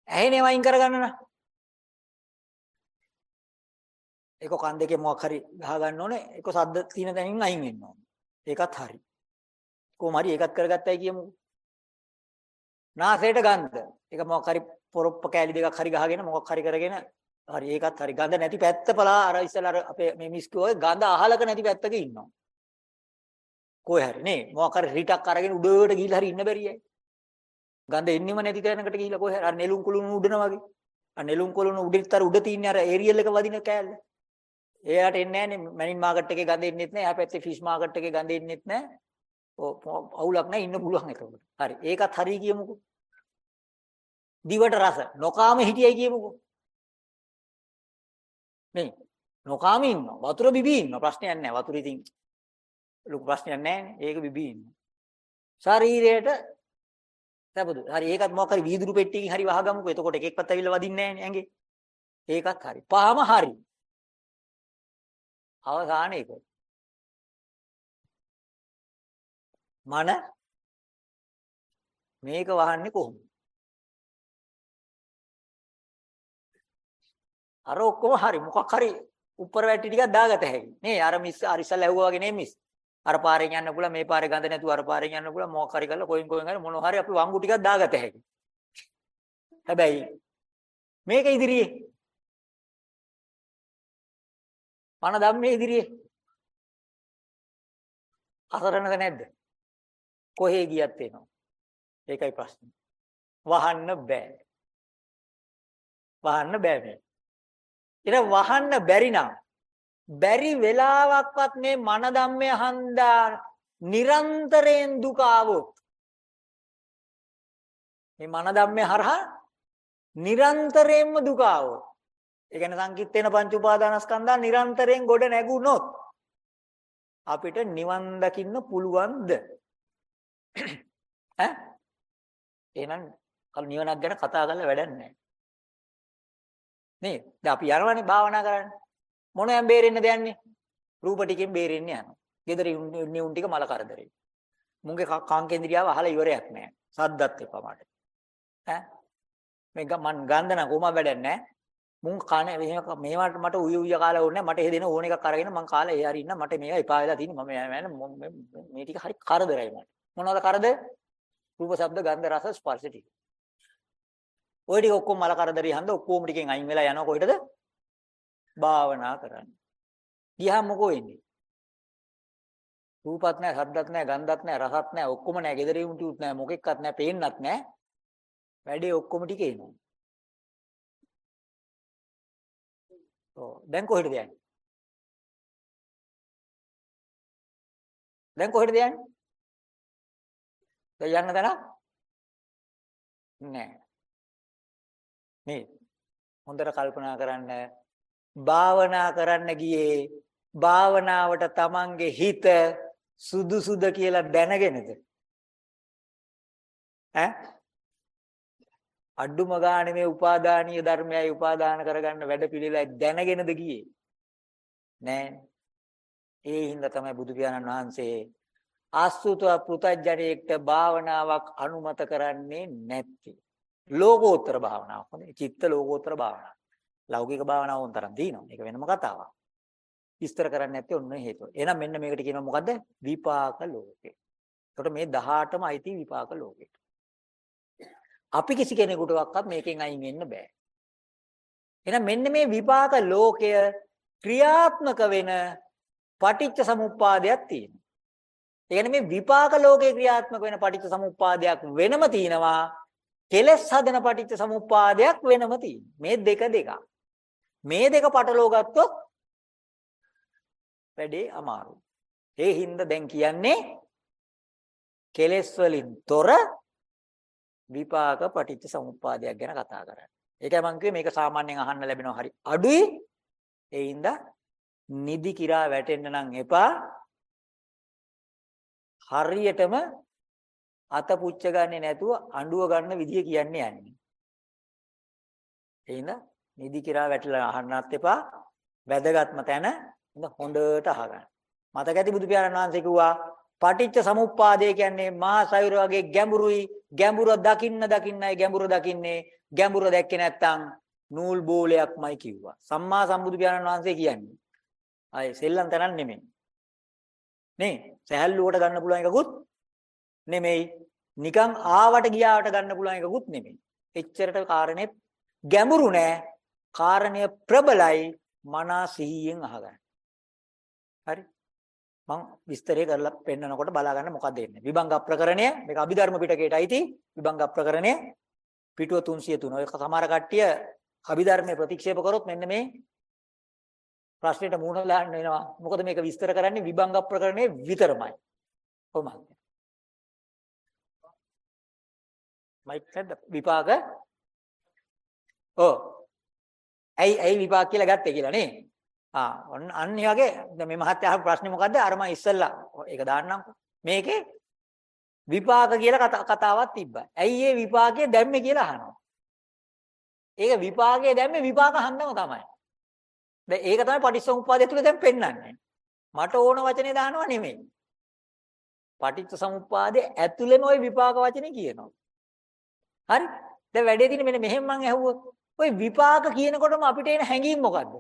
ඇහෙනේ වයින් කරගන්න නම්. ඒක කන් දෙකේ මොකක් හරි ගහ ගන්න ඕනේ ඒක සද්ද තියෙන තැනින් අයින් වෙන්න ඕනේ. ඒකත් හරි. කොහොම හරි ඒකත් කරගත්තයි කියමුකෝ. නාසයට ගඳ. ඒක මොකක් හරි පොරොප්ප කෑලි දෙකක් හරි ගහගෙන මොකක් හරි කරගෙන හරි ඒකත් හරි ගඳ නැති පැත්ත පලා අර ඉස්සලා අර අපේ මේ මිස්කෝයේ ගඳ අහලක නැති පැත්තක ඉන්නවා. කොහේ හරි නේ මොකක් හරි රිටක් අරගෙන උඩට ගිහිල්ලා හරි ඉන්න බැරියයි. ගඳ එන්නෙම නැති තැනකට ගිහිල්ලා කොහේ හරි අර නෙළුම් කුළුණු උඩන වගේ. අර නෙළුම් කුළුණු උඩින්තර උඩ තියෙන අර ඒරියල් එක වදින කෑල්ල. එයාට එන්නේ නැහනේ මැනින් මාකට් එකේ ගඳ එන්නෙත් නැහැ. එහා පැත්තේ ෆිෂ් මාකට් එකේ ගඳ එන්නෙත් නැහැ. අවුලක් නැහැ ඉන්න පුළුවන් ඒකවල. හරි. ඒකත් හරි කියමුකෝ. දිවට රස නොකාම හිටියයි කියමුකෝ. නේ. නොකාම ඉන්නවා. වතුර බිබී ඉන්නවා. ප්‍රශ්නයක් නැහැ. වතුර ඉතින් ලොකු ප්‍රශ්නයක් නැහැ ඒක බිබී ඉන්නවා. ශරීරයට සබුදු. හරි ඒකත් මොකක් හරි වීදුරු පෙට්ටියකින් හරි වහගමුකෝ. එතකොට එක එක්කත් ඇවිල්ලා වදින්නේ නැහැ නේ ඇඟේ. ඒකත් හරි. පහම හරි. අවසාන එක. මන මේක වහන්නේ කොහොමද? අර ඔක්කොම හරි මොකක් හරි උඩර වැටි ටිකක් දාගත හැකි. නේ අර මිස් අර ඉස්සල්ලා ඇහුවා වගේ නේ මිස්. අර පාරෙන් යන්න පුළුවන් මේ පාරේ ගඳ නැතුව අර පාරෙන් යන්න පුළුවන් මොකක් හරි කරලා කොයින් කොයින් හරි මොනවා හරි අපි වංගු ටිකක් දාගත හැකි. හැබැයි මේක ඉදිරියේ පණ ධම්මේ ඉදිරියේ අසරණද නැද්ද? කොහේ ගියත් එනවා. ඒකයි ප්‍රශ්නේ. වහන්න බෑ. වහන්න බෑ මේ. ඉතින් වහන්න බැරි නම් බැරි වෙලාවක්වත් මේ මන ධම්මය හන්දා නිරන්තරයෙන් දුක ආවොත් මේ මන ධම්මය හරහා නිරන්තරයෙන්ම දුක ආවොත් ඒ කියන්නේ සංකිට්ඨේන පංච උපාදානස්කන්ධා නිරන්තරයෙන් ගොඩ නැගුණොත් අපිට නිවන් දකින්න පුළුවන්ද? ඈ? එහෙනම් කල් නිවනක් ගැන කතා කරලා වැඩක් නැහැ. නේද? දැන් අපි යනවනේ භාවනා කරන්න. මොනෙන් බේරෙන්නද යන්නේ රූප ටිකෙන් බේරෙන්න යනවා. gedare ඉන්නේ උන් ටික මල කරදරේ. මුංගේ කාංකේන්ද්‍රියාව අහලා ඉවරයක් නැහැ. සද්දත් එපා මට. ඈ? මේ මන් ගන්ධ නම් කොහොම වැඩක් නැහැ. මුන් කන එහෙම මේවට මට උය උය කාලා ඕනේ මට එහෙ දෙන ඕන එකක් අරගෙන මං කාලා ඒ හරි ඉන්න. මට මේවා එපා වෙලා තියෙන්නේ. මම මේ ටික හරි කරදරයි මට. මොනවද කරදර රූප ශබ්ද ගන්ධ රස ස්පර්ශ ටික. ওই ටික ඔක්කොම මල කරදරේ හන්ද ඔක්කොම ටිකෙන් අයින් වෙලා යනවා කොහෙටද? භාවනා කරන්න. ගියාම මොකෝ වෙන්නේ? රූපත් නැහැ ශබ්දත් නැහැ ගන්ධත් නැහැ රසත් නැහැ. ඔක්කොම නැහැ. gedare උන්ටිුත් නැහැ. මොකෙක්වත් නැහැ. පේන්නත් නැහැ. වැඩේ ඔක්කොම ටික එනවා. ඔව් දැන් කොහෙටද යන්නේ? දැන් කොහෙටද යන්නේ? දැන් යන්න තැන? නෑ. මේ හොඳට කල්පනා කරන්න භාවනා කරන්න ගියේ භාවනාවට තමන්ගේ හිත සුදුසුද කියලා දැනගෙනද ඈ අඩුම ගානේ මේ උපාදානීය ධර්මයයි උපාදාන කරගන්න වැඩ පිළිලයි දැනගෙනද ගියේ? නෑ. ඒ හින්දා තමයි බුදු පියාණන් වහන්සේ ආස්තුතව පෘතජ්ජණයෙක්ට භාවනාවක් අනුමත කරන්නේ නැත්තේ. ලෝකෝත්තර භාවනාවක් හොඳේ චිත්ත ලෝකෝත්තර භාවනාවක්. ලෞකික භාවනාව උන්තරම් තියෙනවා. ඒක වෙනම කතාවක්. විස්තර කරන්නේ නැත්තේ ඔන්න හේතුව. එහෙනම් මෙන්න මේකට කියනවා මොකද්ද? විපාක ලෝකේ. එතකොට මේ 18ම අයිති විපාක ලෝකෙට අපි කිසි කෙනෙකුටවත් මේකෙන් අයින් වෙන්න බෑ. එහෙනම් මෙන්න මේ විපාක ලෝකය ක්‍රියාත්මක වෙන පටිච්ච සමුප්පාදයක් තියෙනවා. ඒ කියන්නේ මේ විපාක ලෝකේ ක්‍රියාත්මක වෙන පටිච්ච සමුප්පාදයක් වෙනම තියෙනවා. කෙලස් හදන පටිච්ච සමුප්පාදයක් වෙනම තියෙනවා. මේ දෙක දෙක. මේ දෙක පටලවා ගත්තොත් වැඩේ අමාරුයි. ඒ හින්දා දැන් කියන්නේ කෙලස් වලින් තොර විපාක පටිච්ච සමුප්පාදයක් ගැන කතා කරන්නේ. ඒකයි මම කිව්වේ මේක සාමාන්‍යයෙන් අහන්න ලැබෙනවා හරි අඩුයි. ඒ හින්දා නිදි කිරා වැටෙන්න නම් එපා. හරියටම අත පුච්ච ගන්නේ නැතුව අඬුව ගන්න විදිය කියන්නේ යන්නේ. ඒ හින්දා නිදි කිරා වැටලා අහන්නත් එපා. වැදගත්ම තැන හොඳට අහගන්න. මතක ඇති බුදු පියාණන් වහන්සේ කිව්වා පටිච්ච සමුප්පාදය කියන්නේ මහා සයුර වගේ ගැඹුරුයි. ගැඹුර දකින්න දකින්නයි ගැඹුර දකින්නේ. ගැඹුර දැක්කේ නැත්තම් නූල් බෝලයක්මයි කිව්වා. සම්මා සම්බුදු පියාණන් වහන්සේ කියන්නේ. ආයේ සෙල්ලම් තරන් නෙමෙයි. නේ? සහැල්ලුවට ගන්න පුළුවන් එකකුත් නෙමෙයි. නිකන් ආවට ගියාවට ගන්න පුළුවන් එකකුත් නෙමෙයි. එච්චරට කාරණේ ගැඹුරු නෑ. කාරණය ප්‍රබලයි. මනා සිහියෙන් අහගන්න. හරි? මම විස්තරය කරලා පෙන්නනකොට බලා ගන්න මොකක්ද එන්නේ. විභංග ප්‍රකරණය මේක අභිධර්ම පිටකයට අයිති විභංග ප්‍රකරණය පිටුව 303. ඔය සමහර කට්ටිය අභිධර්මයේ ප්‍රතික්ෂේප කරොත් මෙන්න මේ ප්‍රශ්නෙට මුහුණ දාන්න වෙනවා. මොකද මේක විස්තර කරන්නේ විභංග ප්‍රකරණයේ විතරමයි. කොහොමද? මයික් නැද්ද? විපාක ඔව්. ඇයි ඇයි විපාක කියලා ගත්තේ කියලා නේ? ආ ඔන්න අන්න ඒ වගේ දැන් මේ මහත්තයා අහපු ප්‍රශ්නේ මොකද්ද? අර මම ඉස්සෙල්ලා ඒක දාන්නම්කෝ. මේකේ විපාක කියලා කතාවක් තිබ්බා. ඇයි ඒ විපාකයේ දැම්මේ කියලා අහනවා. ඒක විපාකයේ දැම්මේ විපාක හන්දම තමයි. දැන් ඒක තමයි පටිච්චසමුප්පාදය තුල දැන් පෙන්වන්නේ. මට ඕන වචනේ දානවා නෙමෙයි. පටිච්චසමුප්පාදයේ ඇතුළෙම ওই විපාක වචනේ කියනවා. හරි? දැන් වැඩේ තියෙන්නේ මෙන්න මෙහෙම මං ඇහුවොත් ওই විපාක කියනකොටම අපිට එන හැඟීම් මොකද්ද?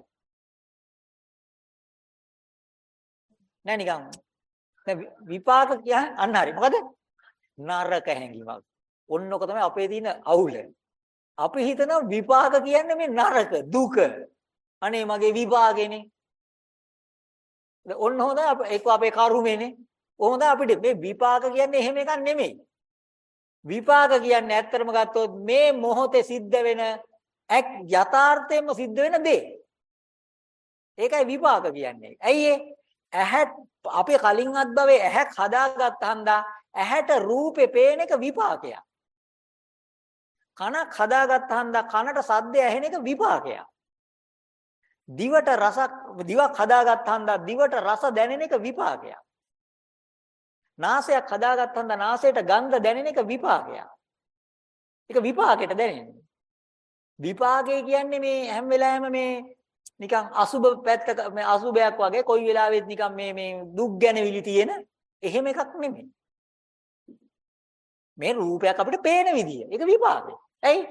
නෑ නිකන් දැන් විපාක කියන්නේ අන්න හරි. මොකද? නරක හැඟීමක්. ඔන්නක තමයි අපේ තියෙන අවුල. අපි හිතනවා විපාක කියන්නේ මේ නරක දුක. අනේ මගේ විපාකේනේ. ඔන්න හොඳ ඒක අපේ කර්මෙනේ. හොඳ අපිට මේ විපාක කියන්නේ එහෙම එකක් නෙමෙයි. විපාක කියන්නේ ඇත්තටම ගත්තොත් මේ මොහොතේ සිද්ධ වෙන යථාර්ථයෙන්ම සිද්ධ වෙන දේ. ඒකයි විපාක කියන්නේ. ඇයි ඒ? ඇහැ අපේ කලින් අත්භවයේ ඇහැක් හදාගත්ත හන්දා ඇහැට රූපේ පේන එක විපාකයක්. කනක් හදාගත්ත හන්දා කනට සද්ද ඇහෙන එක විපාකයක්. දිවට රසක් දිවක් හදාගත්ත හන්දා දිවට රස දැනෙන එක විපාකයක්. නාසයක් හදාගත්ත හන්දා නාසයට ගන්ධ දැනෙන එක විපාකයක්. ඒක විපාකයට දැනෙන්නේ. විපාකය කියන්නේ මේ හැම වෙලාවෙම මේ නිකන් අසුබ පැත්තක මේ අසුබයක් වගේ කොයි වෙලාවෙත් නිකන් මේ මේ දුක් ගැනවිලි තියෙන එහෙම එකක් නෙමෙයි. මේ රූපයක් අපිට පේන විදිය. ඒක විපාකය. ඇයි?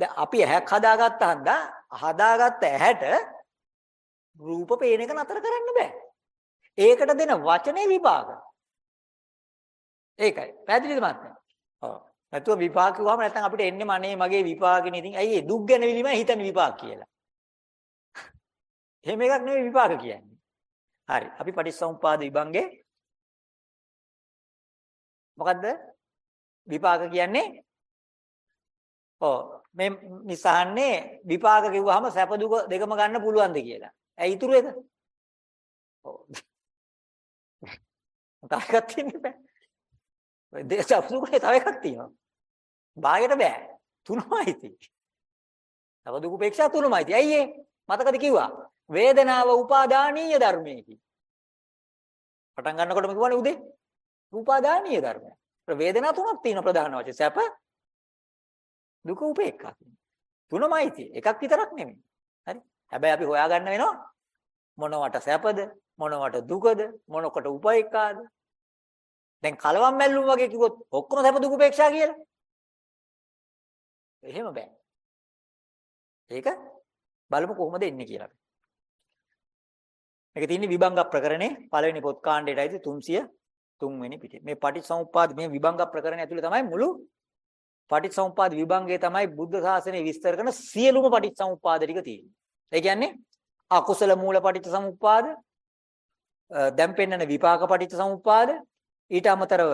දැන් අපි ඇහැක් හදාගත්තා හන්දා හදාගත්ත ඇහැට රූප පේන එක නතර කරන්න බෑ. ඒකට දෙන වචනේ විපාක. ඒකයි. පැහැදිලිද මහත්මයා? ඔව්. නැතුව විපාක කිව්වම නැත්නම් අපිට එන්නේ මනේ මගේ විපාකනේ. ඉතින් ඇයි ඒ දුක් ගැන විලිම හිතන විපාක කියලා. එහෙම එකක් නෙවෙයි විපාක කියන්නේ. හරි. අපි පටිච්චසමුපාද විභංගේ මොකද්ද? විපාක කියන්නේ ඔව් මේ නිසහන්නේ විපාක කිව්වහම සැප දුක දෙකම ගන්න පුළුවන්ද කියලා. ඇයි ඉතුරු එක? ඔව්. තව එකක් තියෙන්න බෑ. ඔය දෙස අපසුකේ තව එකක් තියෙනවා. භාගයට බෑ. තුනමයි තියෙන්නේ. තව දුක උපේක්ෂා තුනමයි තියෙන්නේ. ඇයි ඒ? මතකද කිව්වා? වේදනාව උපාදානීය ධර්මයකි. පටන් ගන්නකොටම කිව්වනේ උදේ. උපාදානීය ධර්මය. වේදනා තුනක් තියෙන ප්‍රධාන වශයෙන් සැප දුක උපේක්ඛා. තුනමයි තියෙන්නේ. එකක් විතරක් නෙමෙයි. හරි? හැබැයි අපි හොයාගන්න වෙනවා මොනවට සැපද මොනවට දුකද මොනකට උපේක්ඛාද දැන් කලවම් මැල්ලුම් වගේ කිව්වොත් ඔක්කොම සැප දුක උපේක්ෂා කියලා එහෙම බෑ ඒක බලමු කොහොමද එන්නේ කියලා මේක තියෙන්නේ විභංග ප්‍රකරණේ පළවෙනි පොත් කාණ්ඩයටයි 303 වෙනි පිටේ. මේ පටිච්චසමුප්පාද මේ විභංග ප්‍රකරණය ඇතුලේ තමයි මුළු පටිච්චසමුප්පාද විභංගයේ තමයි බුද්ධ ශාසනය විස්තර කරන සියලුම පටිච්චසමුප්පාද ටික තියෙන්නේ. ඒ කියන්නේ අකුසල මූල පටිච්ච සමුප්පාද දැන් පෙන්නන විපාක පටිච්ච සමුප්පාද ඊට අමතරව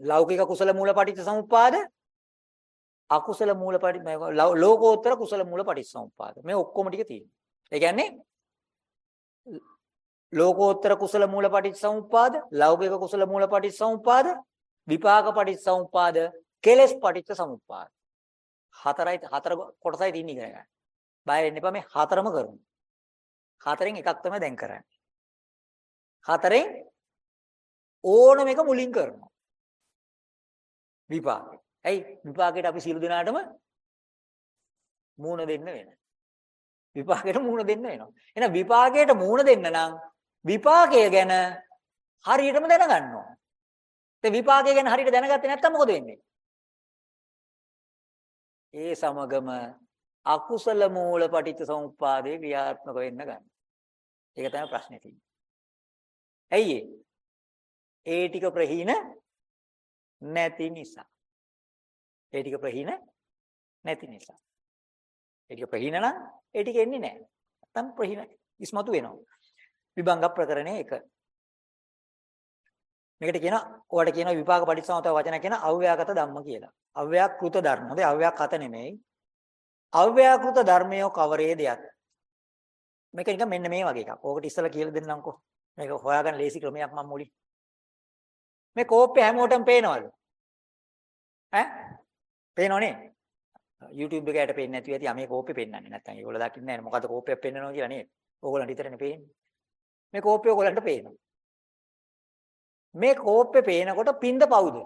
ලෞකික කුසල මූල පටිච්ච සමුප්පාද අකුසල මූල ලෝකෝත්තර කුසල මූල පටිච්ච සමුප්පාද මේ ඔක්කොම ටික තියෙනවා. ඒ කියන්නේ ලෝකෝත්තර කුසල මූල පටිච්ච සමුප්පාද ලෞකික කුසල මූල පටිච්ච සමුප්පාද විපාක පටිච්ච සමුප්පාද කෙලස් පටිච්ච සමුප්පාද හතරයි හතර කොටසයි තින්නේ ඉගෙන ගන්න බය වෙන්න එපා මේ හතරම කරමු. හතරෙන් එකක් තමයි දැන් කරන්නේ. හතරෙන් ඕනම එක මුලින් කරනවා. විපාක. ඇයි විපාකයට අපි සියලු දෙනාටම මූණ දෙන්න වෙනවා. විපාකයට මූණ දෙන්න වෙනවා. එහෙනම් විපාකයට මූණ දෙන්න නම් විපාකය ගැන හරියටම දැනගන්න ඕන. ඒ විපාකය ගැන හරියට දැනගත්තේ නැත්නම් මොකද වෙන්නේ? ඒ සමගම අකුසල මූල පටිච්ච සමුප්පාදේ ක්‍රියාත්මක වෙන්න ගන්න. ඒක තමයි ප්‍රශ්නේ තියෙන්නේ. ඇයි ඒ ටික ප්‍රහීන නැති නිසා. ඒ ටික ප්‍රහීන නැති නිසා. ඒ ටික ප්‍රහීන නම් ඒ ටික එන්නේ නැහැ. නැත්තම් ප්‍රහීන ඉස්මතු වෙනවා. විභංග ප්‍රකරණේ 1. මේකට කියනවා ඔයාලට කියනවා විපාක පටිච්චසමුප්පාද වචන කියන අව්‍යාකත ධම්ම කියලා. අව්‍යාකෘත ධර්ම. හොඳයි අව්‍යාකත නෙමෙයි. අව්‍යාකෘත ධර්මයේ කවරේ දෙයක්. මේක නිකන් මෙන්න මේ වගේ එකක්. ඕකට ඉස්සලා කියලා දෙන්නම්කෝ. මේක හොයාගන්න ලේසි ක්‍රමයක් මම මුලින්. මේ කෝප්පේ හැමෝටම පේනවද? ඈ? පේනවනේ. YouTube එකකට පේන්නේ නැතුව ඇති යමේ කෝපේ පෙන්වන්නේ නැත්නම් ඒගොල්ලෝ දකින්නේ නැහැ මොකද කෝපයක් පෙන්වනවා කියලා නේද? ඕගොල්ලන්ට විතරනේ පේන්නේ. මේ කෝපය ඕගොල්ලන්ට පේනවා. මේ කෝපේ පේනකොට පින්ද පවුද?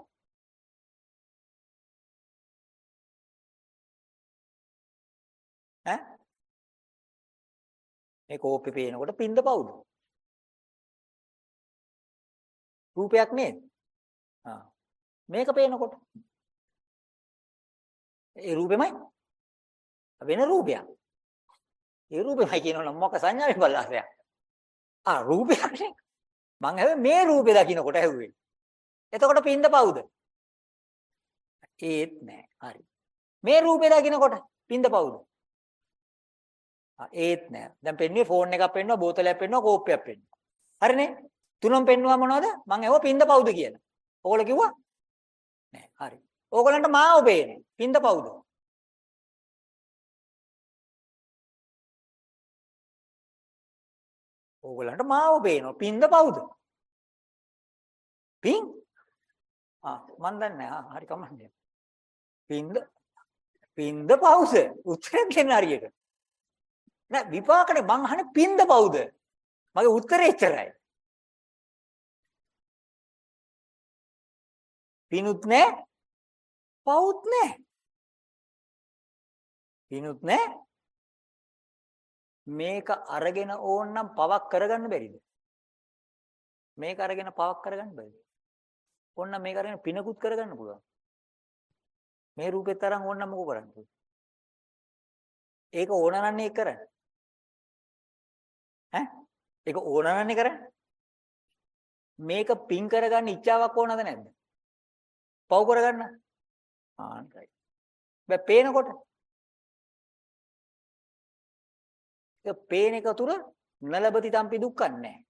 ඈ? මේ කෝපේ පේනකොට පින්ද පවුද? රූපයක් නේද? ආ. මේක පේනකොට. ඒ රූපෙමයි වෙන රූපයක්. ඒ රූපෙමයි කියනවනම් මොකක් සංඥාවෙන් බලලාසයක්. ආ රූපයක් නේ. මං හැබැයි මේ රූපේ දකින්නකොට ඇහුවේ. එතකොට පින්ද පවුද? ඒත් නෑ. හරි. මේ රූපේ දකින්නකොට පින්ද පවුද? ඒත් නෑ. දැන් පෙන්වුවේ ෆෝන් එකක් පෙන්වුවා, බෝතලයක් පෙන්වුවා, කෝප්පයක් පෙන්වුවා. හරිනේ? තුනම පෙන්වුවා මොනවද? මං ඇහුවා පින්ද පවුද කියලා. ඕගොල්ලෝ කිව්වා? නෑ. හරි. ඕගොල්ලන්ට මාව පේන්නේ. පින්ද පවුද? ඕගොල්ලන්ට මාව පේනවා. පින්ද පවුද? පින්? ආ මන් දන්නේ නැහැ. හරි කමන්නේ. පින්ද පින්ද පවුද? උත්තරයක් දෙන්න හරියට. නෑ විපාකනේ මං අහන්නේ පින්ද පවුද? මගේ උත්තරේ එච්චරයි. පිනුත් නෑ පවුත් නෑ. පිනුත් නෑ මේක අරගෙන ඕනනම් පවක් කරගන්න බැරිද? මේක අරගෙන පවක් කරගන්න බැරිද? ඕනනම් මේක අරගෙන පිනකුත් කරගන්න පුළුවන්. මේ රූපෙත් තරම් ඕනනම් මොකෝ කරන්නේ? ඒක ඕනනන්නේ කරන්නේ. ඈ? ඒක ඕනනන්නේ කරන්නේ. මේක පින් කරගන්න ඉච්ඡාවක් ඕනද නැද්ද? පව් කරගන්න. ආන්ටයි. බෑ පේනකොට ඒක පේන එක තුර නලබති තම්පි දුක්ඛක් නැහැ.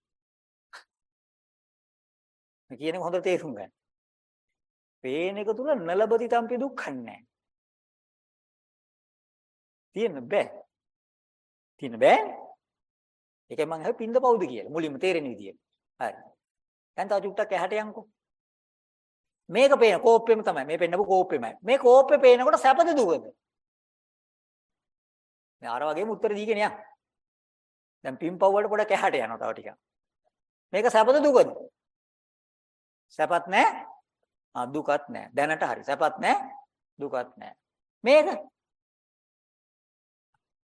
මේ කියන එක හොඳට තේරුම් ගන්න. පේන එක තුල නලබති තම්පි දුක්ඛක් නැහැ. තියෙන්න බෑ. තියෙන්න බෑනේ. ඒකයි මම අහුවේ පින්ද පවුද කියලා. මුලින්ම තේරෙන විදියට. හරි. දැන් තව චුට්ටක් ඇහැට යන්කෝ. මේක පේන කෝප්පෙම තමයි. මේ පෙන්නපු කෝප්පෙමයි. මේ කෝප්පේ පේනකොට සැපද දුකද? මේ අර වගේම උත්තර දීගෙන යන්න. දැන් පින්පව් වලට පොඩක් ඇහැට යනවා තව ටිකක්. මේක සැපද දුකද? සැපත් නැහැ. ආ දුකත් නැහැ. දැනට හරි. සැපත් නැහැ. දුකත් නැහැ. මේක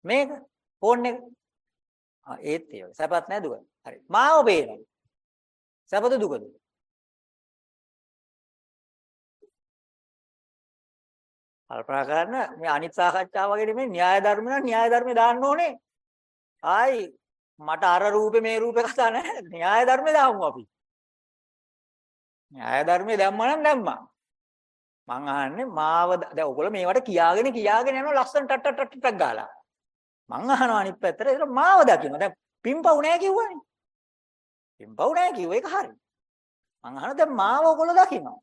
මේක ෆෝන් එක ආ ඒත් ඒ වගේ. සැපත් නැහැ දුකත්. හරි. මාව පේනවා. සැපද දුකද? කල්පනා කරන්න මේ අනිත් සාකච්ඡාව වගේ නෙමෙයි න්‍යාය ධර්ම නම් න්‍යාය ධර්මේ දාන්න ඕනේ. ආයි මට අර රූපේ මේ රූපේ කතා නැහැ. න්‍යාය ධර්මේ දාමු අපි. න්‍යාය ධර්මේ දැම්මා නම් දැම්මා. මං අහන්නේ මාව දැන් ඔයගොල්ලෝ මේවට කියාගෙන කියාගෙන යනවා ලස්සන ටට් ටට් ටට් ගාලා. මං අහනවා අනිත් පැත්තට ඒක මාව දකින්න. දැන් පිම්පව් නැහැ කිව්වනේ. පිම්පව් නැහැ කිව්ව එක හරි. මං අහනවා දැන් මාව ඔයගොල්ලෝ දකින්නවා.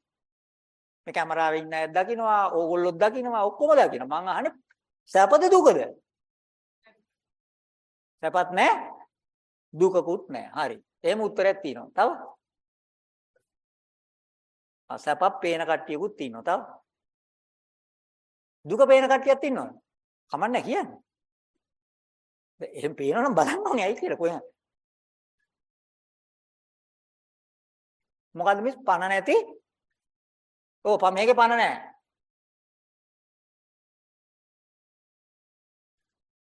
මේ කැමරාවේ ඉන්න අය දකින්නවා, ඕගොල්ලොත් දකින්නවා, ඔක්කොම දකින්නවා. මං අහන්නේ සැපද දුකද? සැපත් නැහැ. දුකකුත් නැහැ. හරි. එහෙම උත්තරයක් තියෙනවා. තව? අසපක් පේන කට්ටියකුත් තියෙනවා. තව? දුක පේන කට්ටියක් ඉන්නවද? කමන්නේ කියන්නේ. එහෙම පේනවනම් බලන්න ඕනේ ඇයි කියලා කොහෙන්ද? මොකද්ද මිස් පණ නැති? ඕ ප මේකේ පණ නැහැ.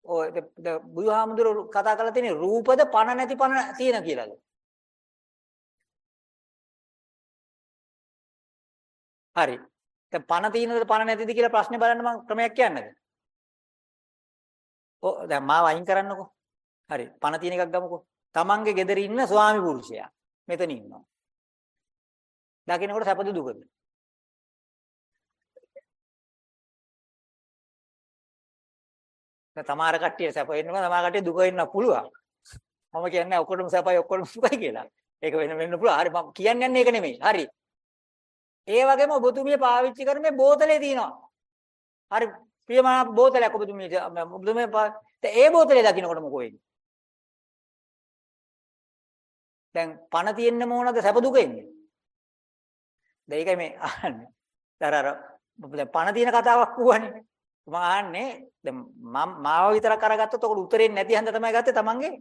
ඔය බුදුහාමුදුරුවෝ කතා කරලා තියෙන රූපද පණ නැති පණ තියෙන කියලාද? හරි. දැන් පණ තියෙනද පණ නැතිද කියලා ප්‍රශ්නේ බලන්න මම ක්‍රමයක් කියන්නද? ඔව් දැන් මාව අයින් කරන්නකෝ. හරි. පණ තියෙන එකක් ගමුකෝ. Tamange ගෙදර ඉන්න ස්වාමි පුරුෂයා මෙතන ඉන්නවා. දකින්නකොට සැපද දුකද? තමාර කට්ටිය සැප වෙන්නවා තමාර කට්ටිය දුක වෙන්න පුළුවන්. මම කියන්නේ ඔක්කොටම සැපයි ඔක්කොටම සුඛයි කියලා. ඒක වෙන වෙන්න පුළුවන්. හරි මම කියන්නේ යන්නේ ඒක නෙමෙයි. හරි. ඒ වගේම ඔබතුමිය පාවිච්චි කරන මේ බෝතලේ තියෙනවා. හරි ප්‍රියමනාප බෝතලයක් ඔබතුමිය ඔබතුමිය ඒ බෝතලේ දකින්නකොට මොකෝ වෙන්නේ? දැන් පණ තියෙන්න මොනවද සැප දුක එන්නේ? දැන් ඒකයි මේ අහන්නේ. අර අර පණ තියෙන කතාවක් වුණානේ. මම අහන්නේ දැන් මම මාව විතරක් අරගත්තොත් ඔකට උතරේ නැති හන්ද තමයි ගත්තේ තමන්ගේ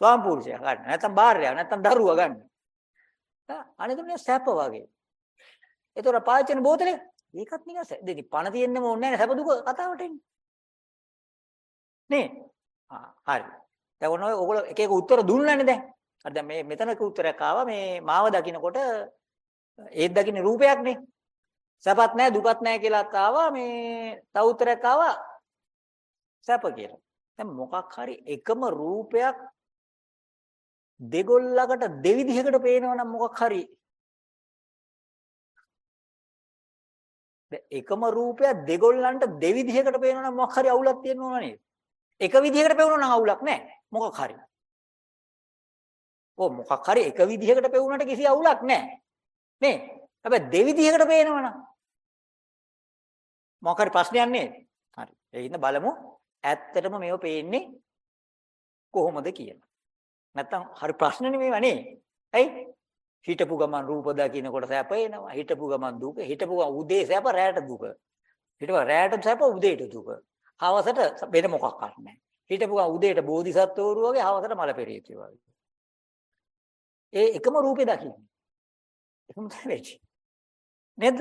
ස්වාම පුරුෂයා ගන්න. නැත්නම් භාර්යාව නැත්නම් දරුවා ගන්න. අනිතුනේ සැප වගේ. ඒතර පාචන බෝතලේ ඒකත් නිකන් දෙදි පණ තියෙන්නම ඕනේ නැහැ සැප දුක කතාවට එන්නේ. නේ? ආ හරි. දැන් ඔන්න ඔයගොල්ලෝ එක එක උත්තර දුන්නානේ දැන්. හරි දැන් මේ මෙතනක උත්තරයක් ආවා මේ මාව දකින්නකොට ඒත් දකින්නේ රූපයක්නේ. සැපත් නැහැ දුකත් නැහැ කියලාත් ආවා මේ තව උත්තරයක් ආවා සැප කියලා. දැන් මොකක් හරි එකම රූපයක් දෙගොල්ලකට දෙවිධයකට පේනවනම් මොකක් හරි එකම රූපයක් දෙගොල්ලන්ට දෙවිධයකට පේනවනම් මොකක් හරි අවුලක් තියෙන්න ඕන නේද? එක විදිහකට පෙවුනොත් නම් අවුලක් නැහැ. මොකක් හරි. ඔව් මොකක් හරි එක විදිහකට පෙවුනට කිසි අවුලක් නැහැ. නේ? හැබැයි දෙවිධයකට පේනවනම් මොකක් හරි ප්‍රශ්නයක් නේද? හරි. ඒ හින්දා බලමු ඇත්තටම මේව පේන්නේ කොහොමද කියලා. නැත්තම් හරි ප්‍රශ්නනේ මේවා නේ. ඇයි? හිටපු ගමන් රූප දකින්නකොට සැප එනවා. හිටපු ගමන් දුක. හිටපු ගමන් උදේ සැප රැට දුක. හිටපු රැට සැප උදේට දුක. හවසට වෙන මොකක්වත් නැහැ. හිටපු ගමන් උදේට බෝධිසත්වවරු වගේ හවසට මල පෙරේතය වගේ. ඒ එකම රූපේ දකින්න. එහෙම තමයි නේද?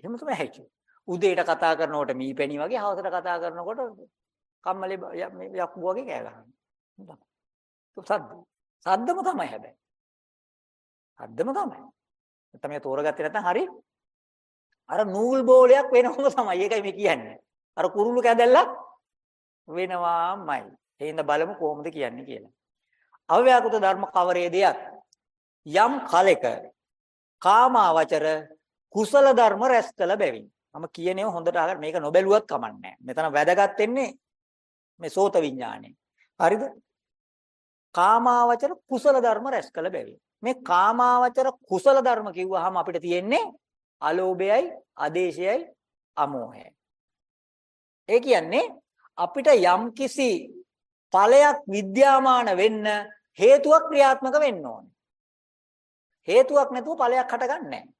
එහෙම තමයි හැකියි. උදේට කතා කරනකොට මීපැණි වගේ හවසට කතා කරනකොට කම්මලේ යක්කු වගේ කෑ ගන්නවා. සද්ද. සද්දම තමයි හැබැයි. සද්දම තමයි. තමයි තෝරගත්තේ නැත්නම් හරි. අර නූල් බෝලයක් වෙනවම තමයි. ඒකයි මේ කියන්නේ. අර කුරුළු කැදල්ලක් වෙනවාමයි. එහෙනම් බලමු කොහොමද කියන්නේ කියලා. අව්‍යාකෘත ධර්ම කවරේදයක් යම් කලෙක කාමාවචර කුසල ධර්ම රැස් කළ බැවින්. මම කියනේව හොඳට අහගන්න මේක නොබැලුවත් කමන්නේ මෙතන වැදගත් වෙන්නේ මේ සෝත විඥානේ. හරිද? කාමාවචර කුසල ධර්ම රැස් කළ බැවින්. මේ කාමාවචර කුසල ධර්ම කිව්වහම අපිට තියෙන්නේ අලෝභයයි, ආදේශයයි, අමෝහයයි. ඒ කියන්නේ අපිට යම්කිසි ඵලයක් විද්‍යාමාන වෙන්න හේතුවක් ක්‍රියාත්මක වෙන්න ඕනේ. හේතුවක් නැතුව ඵලයක් හටගන්නේ නැහැ.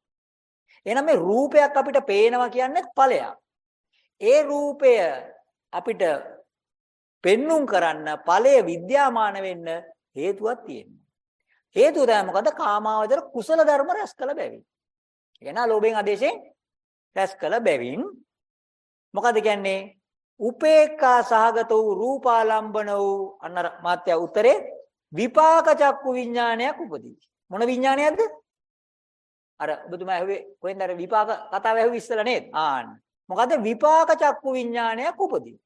එහෙනම් මේ රූපයක් අපිට පේනවා කියන්නේ ඵලයක්. ඒ රූපය අපිට පෙන්눔 කරන්න ඵලය විද්‍යාමාන වෙන්න හේතුවක් තියෙනවා. හේතුව තමයි මොකද? කාමාවචර කුසල ධර්ම රැස් කළ බැවින්. එන ලෝභයෙන් ආදේශයෙන් රැස් කළ බැවින් මොකද කියන්නේ? උපේක්ඛා සහගත වූ රූපාලම්බන වූ අන්න මාත්‍ය උත්තරේ විපාක චක්කු විඥානයක් උපදී. මොන විඥානයක්ද? අර ඔබතුමා ඇහුවේ කොහෙන්ද අර විපාක කතාව ඇහුවේ ඉස්සලා නේද? ආන්න. මොකද විපාක චක්කු විඥානයක් උපදී.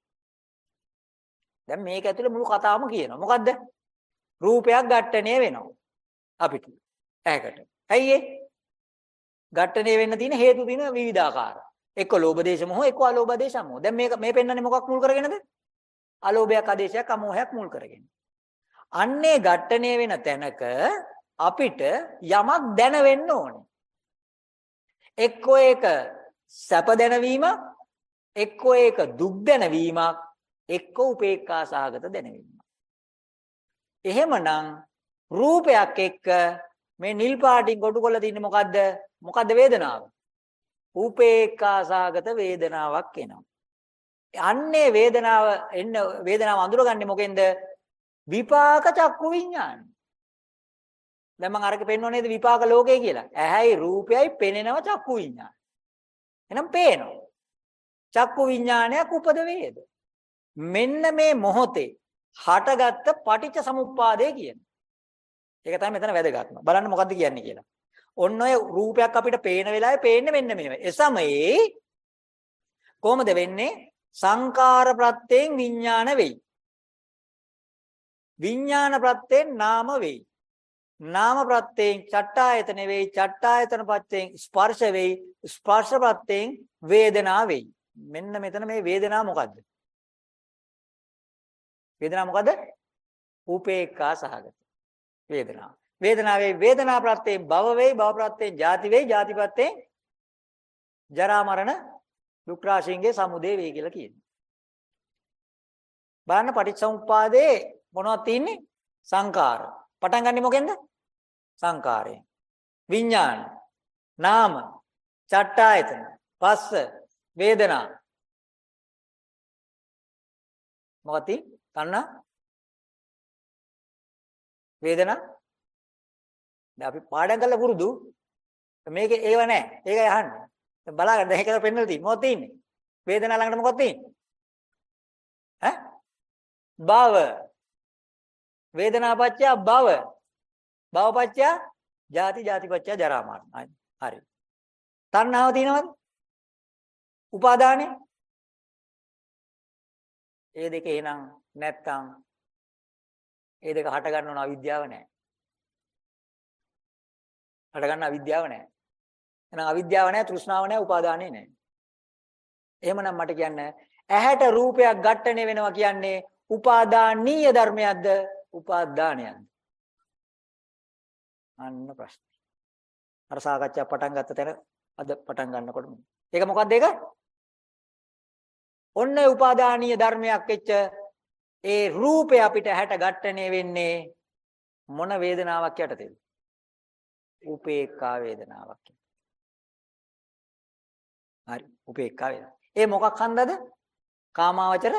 දැන් මේක ඇතුලේ මුළු කතාවම කියනවා. මොකද්ද? රූපයක් ඝට්ටණය වෙනවා. අපිට. ඇහැකට. ඇයි ඒ? ඝට්ටණය වෙන්න තියෙන හේතු තියෙන විවිධාකාර. එක්ක ලෝභ දේශ මොහ එක්ක අලෝභ දේශ මොහ. දැන් මේක මේ පෙන්වන්නේ මොකක් මුල් කරගෙනද? අලෝභයක් ආදේශයක් අමෝහයක් මුල් කරගෙන. අන්නේ ඝට්ටණය වෙන තැනක අපිට යමක් දැන වෙන්න ඕනේ. එක්කෝ ඒක සැප දැනවීමක්, එක්කෝ ඒක දුක් දැනවීමක්, එක්කෝ උපේක්ඛා සහගත දැනවීමක්. එහෙමනම් රූපයක් එක්ක මේ නිල් පාටින් කොටු කරලා තින්නේ මොකද්ද? මොකද්ද වේදනාව? උපේක්ඛාසගත වේදනාවක් එනවා. අන්නේ වේදනාව එන්න වේදනාව අඳුරගන්නේ මොකෙන්ද? විපාක චක්කු විඥාන. දැන් මම අරක පෙන්වන්නේ නේද විපාක ලෝකය කියලා. ඇහැයි රූපයයි පෙනෙනව චක්කු විඥාන. එහෙනම් පේනවා. චක්කු විඥානයක් උපද වේද. මෙන්න මේ මොහොතේ හටගත්ත පටිච්ච සමුප්පාදය කියන. ඒක තමයි මෙතන වැදගත්ම. බලන්න මොකද්ද කියන්නේ කියලා. ඔන්න ඔය රූපයක් අපිට පේන වෙලාවේ පේන්නේ මෙන්න මේව. ඒ සමයේ කොහොමද වෙන්නේ? සංකාර ප්‍රත්‍යයෙන් විඥාන වෙයි. විඥාන ප්‍රත්‍යයෙන් නාම වෙයි. නාම ප්‍රත්‍යයෙන් චට්ටායතන වෙයි. චට්ටායතන ප්‍රත්‍යයෙන් ස්පර්ශ වෙයි. ස්පර්ශ ප්‍රත්‍යයෙන් වේදනා වෙයි. මෙන්න මෙතන මේ වේදනාව මොකද්ද? වේදනාව මොකද්ද? උපේක්ඛා සහගත වේදනාව. වේදනාවේ වේදනා ප්‍රත්‍යයෙන් භව වෙයි භව ප්‍රත්‍යයෙන් ජාති වෙයි ජාති ප්‍රත්‍යයෙන් ජරා මරණ දුක් රාශියන්ගේ සමුදේ වෙයි කියලා කියනවා. බලන්න පටිච්චසමුප්පාදේ මොනවද තියෙන්නේ? සංකාර. පටන් ගන්නෙ මොකෙන්ද? සංකාරයෙන්. විඥාන, නාම, චට්ටායතන, පස්ස, වේදනා. මොකද? තණ්හා වේදනා දැන් අපි පාඩම් කරලා පුරුදු මේක ඒව නැහැ. ඒකයි අහන්නේ. දැන් බලාගන්න දැන් ඒකද පෙන්නලා තියෙන්නේ. මොකක්ද තියෙන්නේ? වේදනාව ළඟට මොකක්ද තියෙන්නේ? ඈ? භව. වේදනාපච්චය භව. භවපච්චය ජාති ජාතිපච්චය ජරා මරණ. හරි. තණ්හාව තියෙනවද? උපාදානේ? ඒ දෙක එහෙනම් නැත්තම් ඒ දෙක හට ගන්නවන අවිද්‍යාව නැහැ. හට ගන්න අවිද්‍යාව නැහැ. එහෙනම් අවිද්‍යාව නැහැ, තෘෂ්ණාව නැහැ, උපාදානේ නැහැ. එහෙමනම් මට කියන්න ඇහැට රූපයක් ඝට්ටණය වෙනවා කියන්නේ උපාදානීය ධර්මයක්ද උපාදානයක්ද අන්න ප්‍රශ්න. අර සාකච්ඡා පටන් ගත්ත තැන අද පටන් ගන්නකොට ඒක මොකක්ද ඒක? ඔන්න උපාදානීය ධර්මයක් වෙච්ච ඒ රූපය අපිට හැට ඝට්ටණය වෙන්නේ මොන වේදනාවක් යටතේද? උපේක්ඛා වේදනාවක්. හරි උපේක්ඛා වේදනාව. ඒ මොකක් හන්දද? කාමාවචර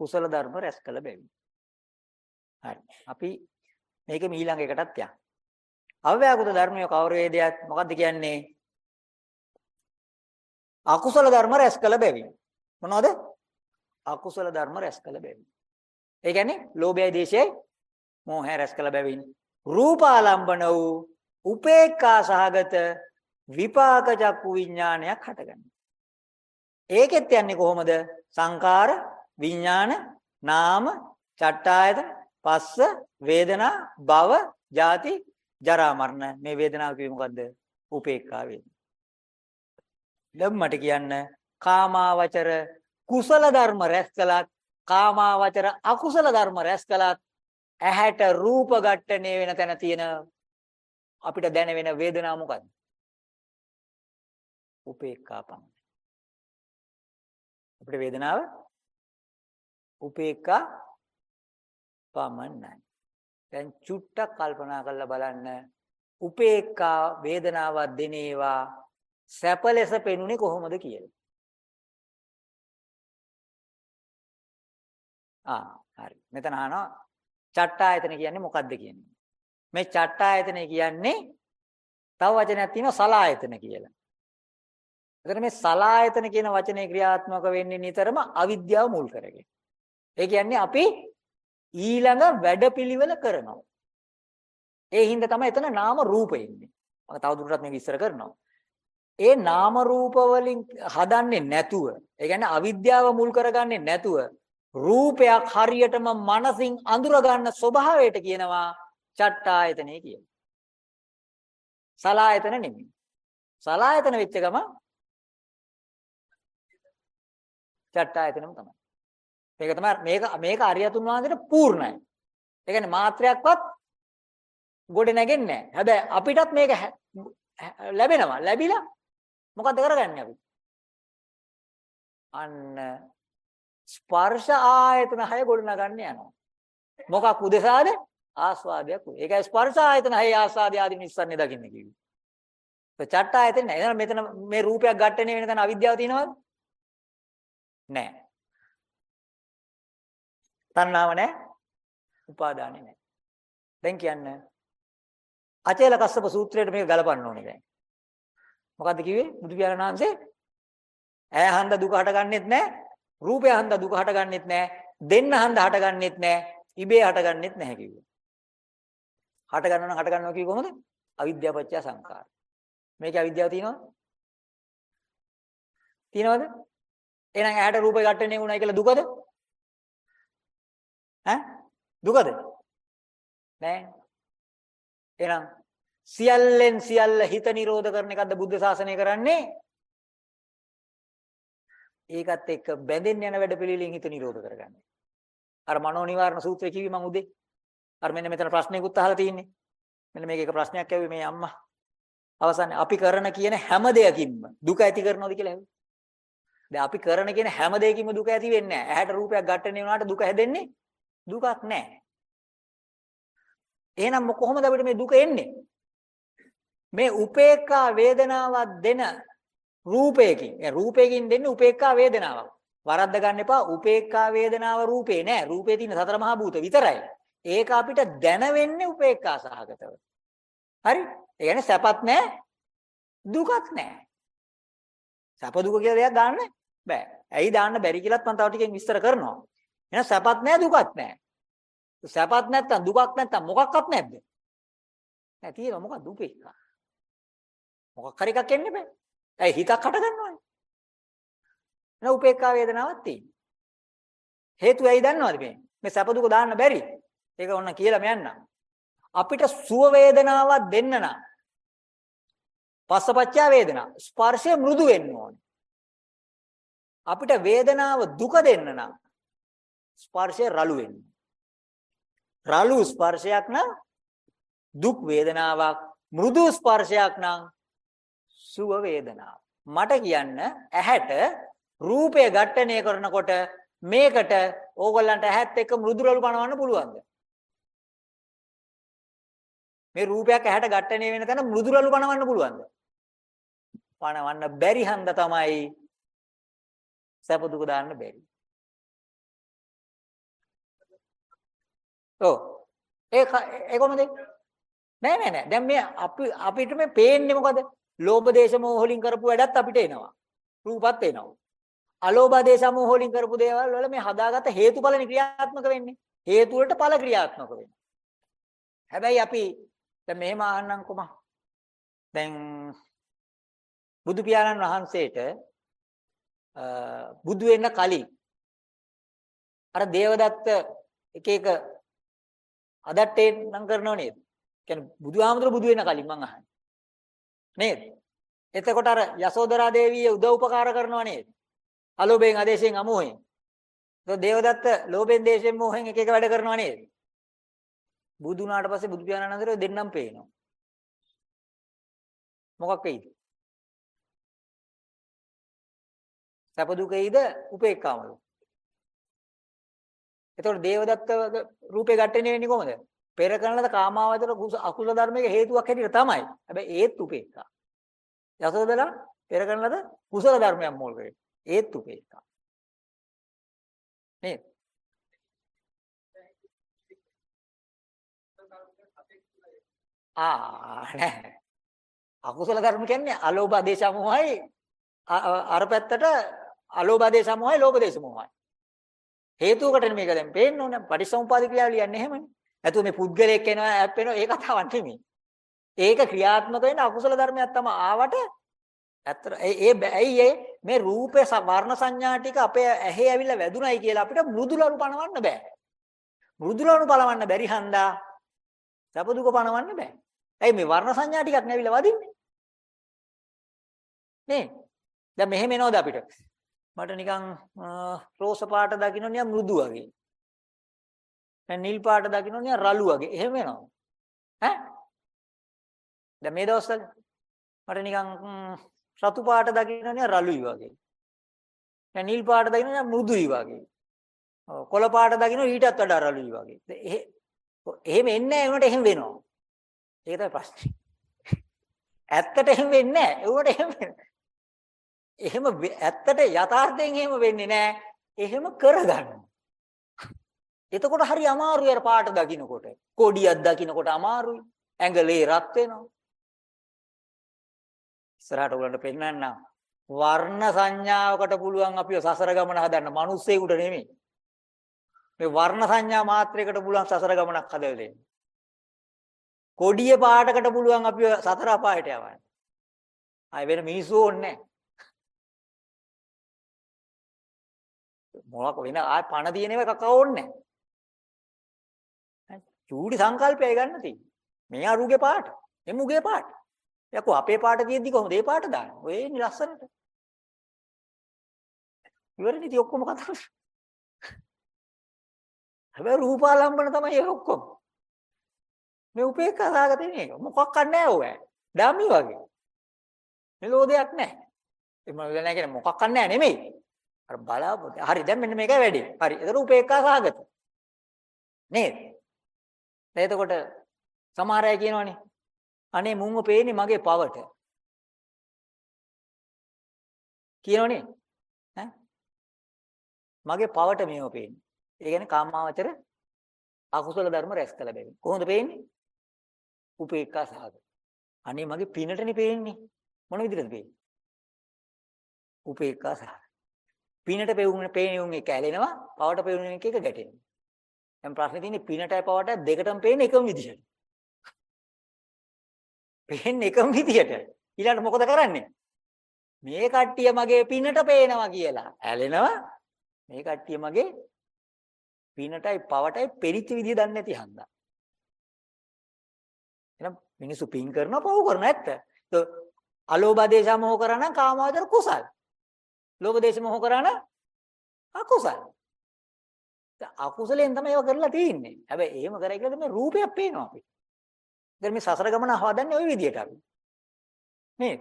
කුසල ධර්ම රැස් කළ බැවින්. හරි. අපි මේක ඊළඟ එකටත් යන්න. අව්‍යාකෘත ධර්මයේ කවර වේදයක් මොකද්ද කියන්නේ? අකුසල ධර්ම රැස් කළ බැවින්. මොනවද? අකුසල ධර්ම රැස් කළ බැවින්. ඒ කියන්නේ ලෝභයයි දේශයයි මෝහය රැස් කළ බැවින් රූපාලම්බන වූ උපේක්ඛා සහගත විපාක චක්කු විඥානයක් හටගන්නවා. ඒකෙත් යන්නේ කොහොමද? සංකාර, විඥාන, නාම, චට්ටායතන, පස්ස, වේදනා, භව, ජාති, ජරා මරණ මේ වේදනාව කිව්වේ මොකද්ද? උපේක්ඛා වේදනා. දැන් මට කියන්න කාමාවචර කුසල ධර්ම රැස් කළත් කාමාවචර අකුසල ධර්ම රැස් කළත් ඇහැට රූප ඝට්ටණය වෙන තැන තියෙන අපිට දැනෙන වේදනාව මොකද්ද? උපේක්ඛා පමණයි. අපිට වේදනාව උපේක්ඛා පමණයි. දැන් චුට්ටක් කල්පනා කරලා බලන්න උපේක්ඛා වේදනාවක් දෙනේවා සැප ලෙස පෙනුනේ කොහොමද කියලා. ආ හරි. මෙතන අහනවා චට්ටායතන කියන්නේ මොකද්ද කියන්නේ. මේ චට්ටායතන කියන්නේ තව වචනයක් තියෙනවා සලායතන කියලා. එතන මේ සලායතන කියන වචනේ ක්‍රියාත්මක වෙන්නේ නිතරම අවිද්‍යාව මුල් කරගෙන. ඒ කියන්නේ අපි ඊළඟ වැඩපිළිවෙල කරනවා. ඒ හින්දා තමයි එතන නාම රූප එන්නේ. මම තවදුරටත් මේක විස්තර කරනවා. ඒ නාම රූප වලින් හදන්නේ නැතුව, ඒ කියන්නේ අවිද්‍යාව මුල් කරගන්නේ නැතුව රූපයක් හරියටම මනසින් අඳුර ගන්න ස්වභාවයට කියනවා චට්ටායතනෙ කියලා. සලායතන නෙමෙයි. සලායතන වෙච්ච ගම චට්ටායතනම තමයි. මේක තමයි මේක මේක අරියතුන් වහන්සේට පූර්ණයි. ඒ කියන්නේ මාත්‍රයක්වත් ගොඩ නැගෙන්නේ නැහැ. හැබැයි අපිටත් මේක ලැබෙනවා. ලැබිලා මොකද කරගන්නේ අපි? අන්න ස්පර්ශ ආයතන හය ගොඩ නගන්න යනවා. මොකක් උදෙසාද? ආස්වාදයක් උදේ. ඒකයි ස්පර්ශ ආයතන හය ආස්වාදය ආදී නිස්සන්නේ දකින්න කිව්වේ. ඒ චට්ට ආයතන නෑ. එහෙනම් මෙතන මේ රූපයක් ඝට්ටණය වෙන තැන අවිද්‍යාව තියෙනවද? නෑ. තණ්හාව නෑ. උපාදානෙ නෑ. දැන් කියන්න අචේල කස්සප සූත්‍රයට මේක ගලපන්න ඕනේ දැන්. මොකද්ද කිව්වේ? බුදු පියාණන් වහන්සේ ඈ හන්ද දුක හටගන්නෙත් නෑ. රූපය හන්ද දුක හටගන්නෙත් නෑ. දෙන්න හන්ද හටගන්නෙත් නෑ. ඉබේ හටගන්නෙත් නැහැ කිව්වා. හට ගන්නවා නම් හට ගන්නවා කිව්ව කොහොමද? අවිද්‍යාව පත්‍ය සංකාර. මේකේ අවිද්‍යාව තියෙනවද? තියෙනවද? එහෙනම් ඇහැට රූපේ ගැටෙන්නේ වුණා කියලා දුකද? ඈ? දුකද? නෑ. එහෙනම් සියල්ලෙන් සියල්ල හිත නිරෝධ කරන එකක්ද බුද්ධ ශාසනය කරන්නේ? ඒකත් එක්ක බැඳෙන්න යන වැඩ පිළිලින් හිත නිරෝධ කරගන්නේ. අර මනෝ නිවාරණ සූත්‍රය කිව්වි මම උදේ. අර මෙන්න මෙතන ප්‍රශ්නයකුත් අහලා තියෙන්නේ. මෙන්න මේක එක ප්‍රශ්නයක් ඇව්වේ මේ අම්මා. අවසානයේ අපි කරන කියන හැම දෙයකින්ම දුක ඇති කරනවද කියලා ඇහුවා. දැන් අපි කරන කියන හැම දෙයකින්ම දුක ඇති වෙන්නේ නැහැ. ඇහැට රූපයක් ඝට්ටනේ වුණාට දුක හැදෙන්නේ දුකක් නැහැ. එහෙනම් කොහොමද අපිට මේ දුක එන්නේ? මේ උපේක්ඛා වේදනාවක් දෙන රූපයකින්. ඒ රූපයකින් දෙන්නේ උපේක්ඛා වේදනාවක්. වරද්ද ගන්න එපා. උපේක්ඛා වේදනාව රූපේ නෑ. රූපේ තියෙන සතර මහා භූත විතරයි. ඒක අපිට දැනෙන්නේ උපේක්ඛා සහගතව. හරි? ඒ කියන්නේ සැපත් නැහැ දුකත් නැහැ. සැප දුක කියලා දෙයක් දාන්න බෑ. ඇයි දාන්න බැරි කියලාත් මම තව ටිකෙන් විස්තර කරනවා. එහෙනම් සැපත් නැහැ දුකත් නැහැ. සැපත් නැත්තම් දුකක් නැත්තම් මොකක්වත් නැද්ද? නෑ තියෙනවා මොකක්ද උපේක්ඛා. මොකක් හරි එකක් එන්න බෑ. ඇයි හිතක් හට ගන්නවනේ. එහෙනම් උපේක්ඛා වේදනාවක් තියෙනවා. හේතුව ඇයි දන්නවද මේ? මේ සැප දුක දාන්න බැරි. ඒක ඔන්න කියලා මයන්නම්. අපිට සුව වේදනාවක් දෙන්න නම් පස්සපච්චා වේදනා ස්පර්ශය මෘදු වෙන්න ඕනේ. අපිට වේදනාව දුක දෙන්න නම් ස්පර්ශය රළු වෙන්න. රළු ස්පර්ශයක් නම් දුක් වේදනාවක් මෘදු ස්පර්ශයක් නම් සුව වේදනාවක්. මට කියන්න ඇහැට රූපය ඝට්ටණය කරනකොට මේකට ඕගොල්ලන්ට ඇහත් එක්ක මෘදු රළු පනවන්න පුළුවන්ද? මේ රූපයක් ඇහැට ඝට්ටණය වෙන තැන මෘදු රළු පනවන්න පුළුවන්ද? පනවන්න බැරි හන්ද තමයි සැප දුක දාන්න බැරි. ඔව්. ඒක ඒ කොහොමද? නෑ නෑ නෑ. දැන් මේ අපි අපිට මේ පේන්නේ මොකද? ලෝභ දේශ මොහ වලින් කරපු වැඩත් අපිට එනවා. රූපත් එනවා. අලෝභ දේශ මොහ වලින් කරපු දේවල් වල මේ හදාගත්ත හේතුඵලනේ ක්‍රියාත්මක වෙන්නේ. හේතු වලට ඵල ක්‍රියාත්මක වෙනවා. හැබැයි අපි දැන් මෙහෙම අහන්නම්කොම. දැන් බුදු පියාණන් වහන්සේට බුදු වෙන්න කලින් අර දේවදත්ත එක එක අදට්ටේ නම් කරනව නේද? කියන්නේ බුදුහාමුදුර බුදු වෙන්න කලින් මං අහන්නේ. නේද? එතකොට අර යසෝදරා දේවිය උදව් උපකාර කරනව නේද? අලෝභයෙන් ආදේශයෙන් අමෝහයෙන්. ඒක දේවදත්ත ලෝභයෙන් දේශයෙන් මෝහෙන් එක එක වැඩ කරනව නේද? බුදු වුණාට පස්සේ බුදු පියාණන් අතර දෙන්නම් පේනවා. මොකක් වෙයිද? සැප දුකේයිද උපේක්ඛාමද? එතකොට දේවදත්ත රූපේ ගැටෙන්නේ වෙන්නේ කොහොමද? පෙර කරන ලද කාමාවචර අකුසල ධර්මයක හේතුවක් හැටියට තමයි. හැබැයි ඒත් උපේක්ඛා. යසෝදලා පෙර කරන ලද කුසල ධර්මයක් මූල කරගෙන. ඒත් උපේක්ඛා. නේද? ආ නෑ. අකුසල ධර්ම කියන්නේ අලෝභ දේශ මොහයි අර පැත්තට අලෝභ දේශ මොහයි ලෝභ දේශ මොහයි. හේතුවකට මේක දැන් පේන්න ඕනේ. පටිසමුපාද ක්‍රියාව ලියන්නේ එහෙමනේ. නැතුව මේ පුද්ගලයෙක් එනවා ඇප් වෙනවා ඒ කතාවක් නෙමෙයි. ඒක ක්‍රියාත්මක වෙන අකුසල ධර්මයක් තමයි ආවට ඇත්තට ඒ ඇයි ඒ මේ රූපේ වර්ණ සංඥා ටික අපේ ඇහි ඇවිල්ලා වැදුනයි කියලා අපිට මෘදුලරු පණවන්න බෑ. මෘදුලරු පණවන්න බැරි හන්දා සප දුක පණවන්න බෑ. ඇයි මේ වර්ණ සංඥා ටිකක් නැවිලා වදින්නේ? නේ? දැන් මෙහෙම එනවද අපිට? මට නිකන් රෝස පාට දකින්න නිකන් මෘදු වගේ. දැන් නිල් පාට දකින්න නිකන් රළු වගේ. එහෙම වෙනවා. ඈ? දැන් මේ දවස්වල මට නිකන් රතු පාට දකින්න නිකන් රළුයි වගේ. දැන් නිල් පාට දකින්න නිකන් මෘදුයි වගේ. කොළ පාට දකින්න ඊටත් වඩා රළුයි වගේ. එහෙම එන්නේ නැහැ උනට එහෙම වෙනවා. ඒක තමයි ප්‍රශ්නේ. ඇත්තට එහෙම වෙන්නේ නැහැ. ඒකට එහෙම එහෙම ඇත්තට යථාර්ථයෙන් එහෙම වෙන්නේ නැහැ. එහෙම කරගන්න. එතකොට හරි අමාරුයි අර පාට දකින්නකොට. කොඩියක් දකින්නකොට අමාරුයි. ඇඟලේ රත් වෙනවා. ඉස්සරහට උගලන්ට පෙන්නන්න වර්ණ සංඥාවකට පුළුවන් අපිව සසර ගමන හදන්න. මිනිස්සෙකුට නෙමෙයි. මේ වර්ණ සංඥා මාත්‍රයකට පුළුවන් සසර ගමනක් හදලා දෙන්න. කොඩිය පාටකට පුළුවන් අපිව සතර අපායට යවන්න. ආය වෙන මිනිස්සු ඕනේ නැහැ. මොනක් වෙන ආය පණ දින ඒවා කක ඕනේ නැහැ. චූටි සංකල්පය ගන්න තියෙන්නේ. මේ අරුගේ පාට, එමුගේ පාට. යකෝ අපේ පාට තියෙද්දි කොහොමද ඒ පාට දාන්නේ? ඔය ඉන්නේ ලස්සනට. ඉවරනේ ඉතින් ඔක්කොම කතා කරන්නේ. හැබැයි රූපාලම්බන තමයි ඒ ඔක්කොම. මේ උපේක්ඛා සාගතේ නේ. මොකක්වත් නැහැ ඔය. ඩම්මි වගේ. මෙලෝදයක් නැහැ. ඒ මම නැහැ කියන්නේ මොකක්වත් නැහැ නෙමෙයි. අර බලාපොරොත්තු. හරි දැන් මෙන්න මේකයි වැඩි. හරි. ඒතර උපේක්ඛා සාගත. නේද? එතකොට සමහර අය කියනවනේ අනේ මුන්ව පේන්නේ මගේ පවට. කියනෝනේ ඈ මගේ පවට මේව පේන්නේ. ඒ කියන්නේ කාමාවචර අකුසල ධර්ම රැස් කළ බැවින්. කොහොමද පේන්නේ? උපේක්ඛා සහගත. අනේ මගේ පිනටනේ පේන්නේ. මොන විදිහටද පේන්නේ? උපේක්ඛා සහගත. පිනට පෙවුන පේනුන් එක ඇලෙනවා, පවට පෙවුන එක එක ගැටෙනවා. දැන් ප්‍රශ්නේ තියෙන්නේ පිනටයි පවටයි දෙකටම පේන එකම විදිහට. පේන්නේ එකම විදිහට. ඊළඟට මොකද කරන්නේ? මේ කට්ටිය මගේ පිනට පේනවා කියලා ඇලෙනවා. මේ කට්ටිය මගේ පිනටයි පවටයි පෙරිච්ච විදිය දන්නේ නැති හන්දා. එහෙනම් මිනිස්සු පින් කරනවා පව් කරනවා ඇත්ත. අලෝභ දේශ මොහ කරා නම් කාමාවචර කුසල්. ලෝභ දේශ මොහ කරා නම් අකුසල්. අකුසලෙන් තමයි ඒව කරලා තියෙන්නේ. හැබැයි එහෙම කරයි කියලා මේ රූපයක් පේනවා අපි. දැන් මේ සසර ගමන හවදන්නේ ওই විදියට අපි. නේද?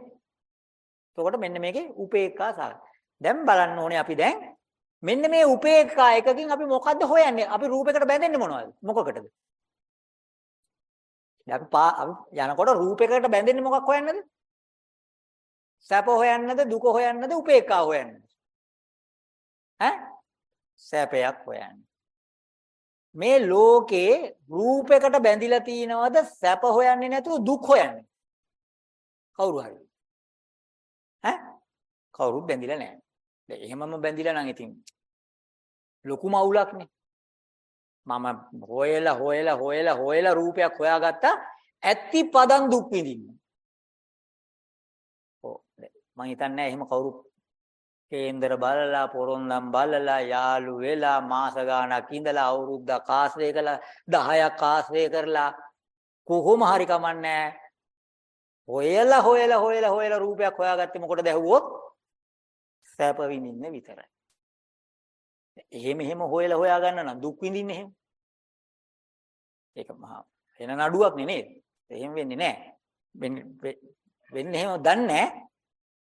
එතකොට මෙන්න මේකේ උපේක්ඛා සාර. දැන් බලන්න ඕනේ අපි දැන් මෙන්න මේ උපේක්ඛා එකකින් අපි මොකද්ද හොයන්නේ? අපි රූපයකට බැඳෙන්නේ මොනවද? මොකකටද? දැන් අපි යනකොට රූපයකට බැඳෙන්නේ මොකක් හොයන්නද? සැප හොයන්නද, දුක හොයන්නද, උපේක්ඛා හොයන්නද? ඈ? සැපයක් හොයන්නේ. මේ ලෝකේ රූපයකට බැඳිලා තිනවද සැප හොයන්නේ නැතුව දුක් හොයන්නේ? කවුරු හරි? ඈ? කවුරුත් බැඳිලා නැහැ. දැන් එහෙමම බැඳිලා නම් ඉතින් ලොකු මවුලක්නේ. මම හොයලා හොයලා හොයලා හොයලා රූපයක් හොයාගත්තා ඇත්ති පදන් දුක් විඳින්න. ඔව් මම හිතන්නේ එහෙම කවුරු කේන්දර බලලා පොරොන්දම් බලලා යාළු වෙලා මාස ගාණක් ඉඳලා අවුරුද්දක් ආශ්‍රය කළා 10ක් ආශ්‍රය කරලා කොහොම හරි කමන්නේ හොයලා හොයලා හොයලා හොයලා රූපයක් හොයාගත්තේ මොකටද ඇහුවොත් සැප විඳින්න විතරයි. එහෙම එහෙම හොයලා හොයා ගන්න නම් දුක් විඳින්න එහෙම. ඒක මහා වෙන නඩුවක් නේ නේද? එහෙම වෙන්නේ නැහැ. වෙන්නේ එහෙම දන්නේ නැහැ.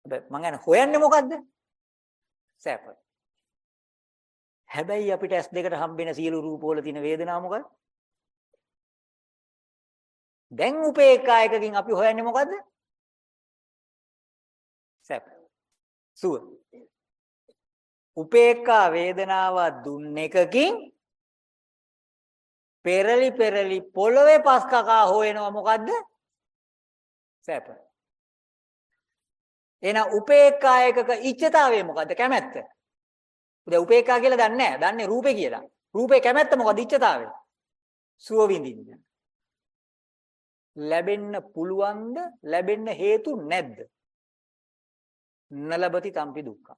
මං යන හොයන්නේ මොකද්ද? සැප. හැබැයි අපිට ඇස් දෙකට හම්බෙන සියලු රූපවල තියෙන වේදනාව මොකද්ද? දැන් උපේක්ඛා එකකින් අපි හොයන්නේ මොකද්ද? සැප. සුව. උපේක්ඛා වේදනාව දුන්න එකකින් පෙරලි පෙරලි පොළවේ පස් කකා හොයනවා මොකද්ද? සැප. එහෙනම් උපේක්ඛා එකක ඉච්ඡතාවය මොකද්ද? කැමැත්ත. දැන් උපේක්ඛා කියලා දන්නේ නැහැ. දන්නේ රූපේ කියලා. රූපේ කැමැත්ත මොකද්ද? ඉච්ඡතාවය. සුව විඳින්න. ලැබෙන්න පුළුවන්ද? ලැබෙන්න හේතු නැද්ද? නලබති තම්පි දුක්ඛ.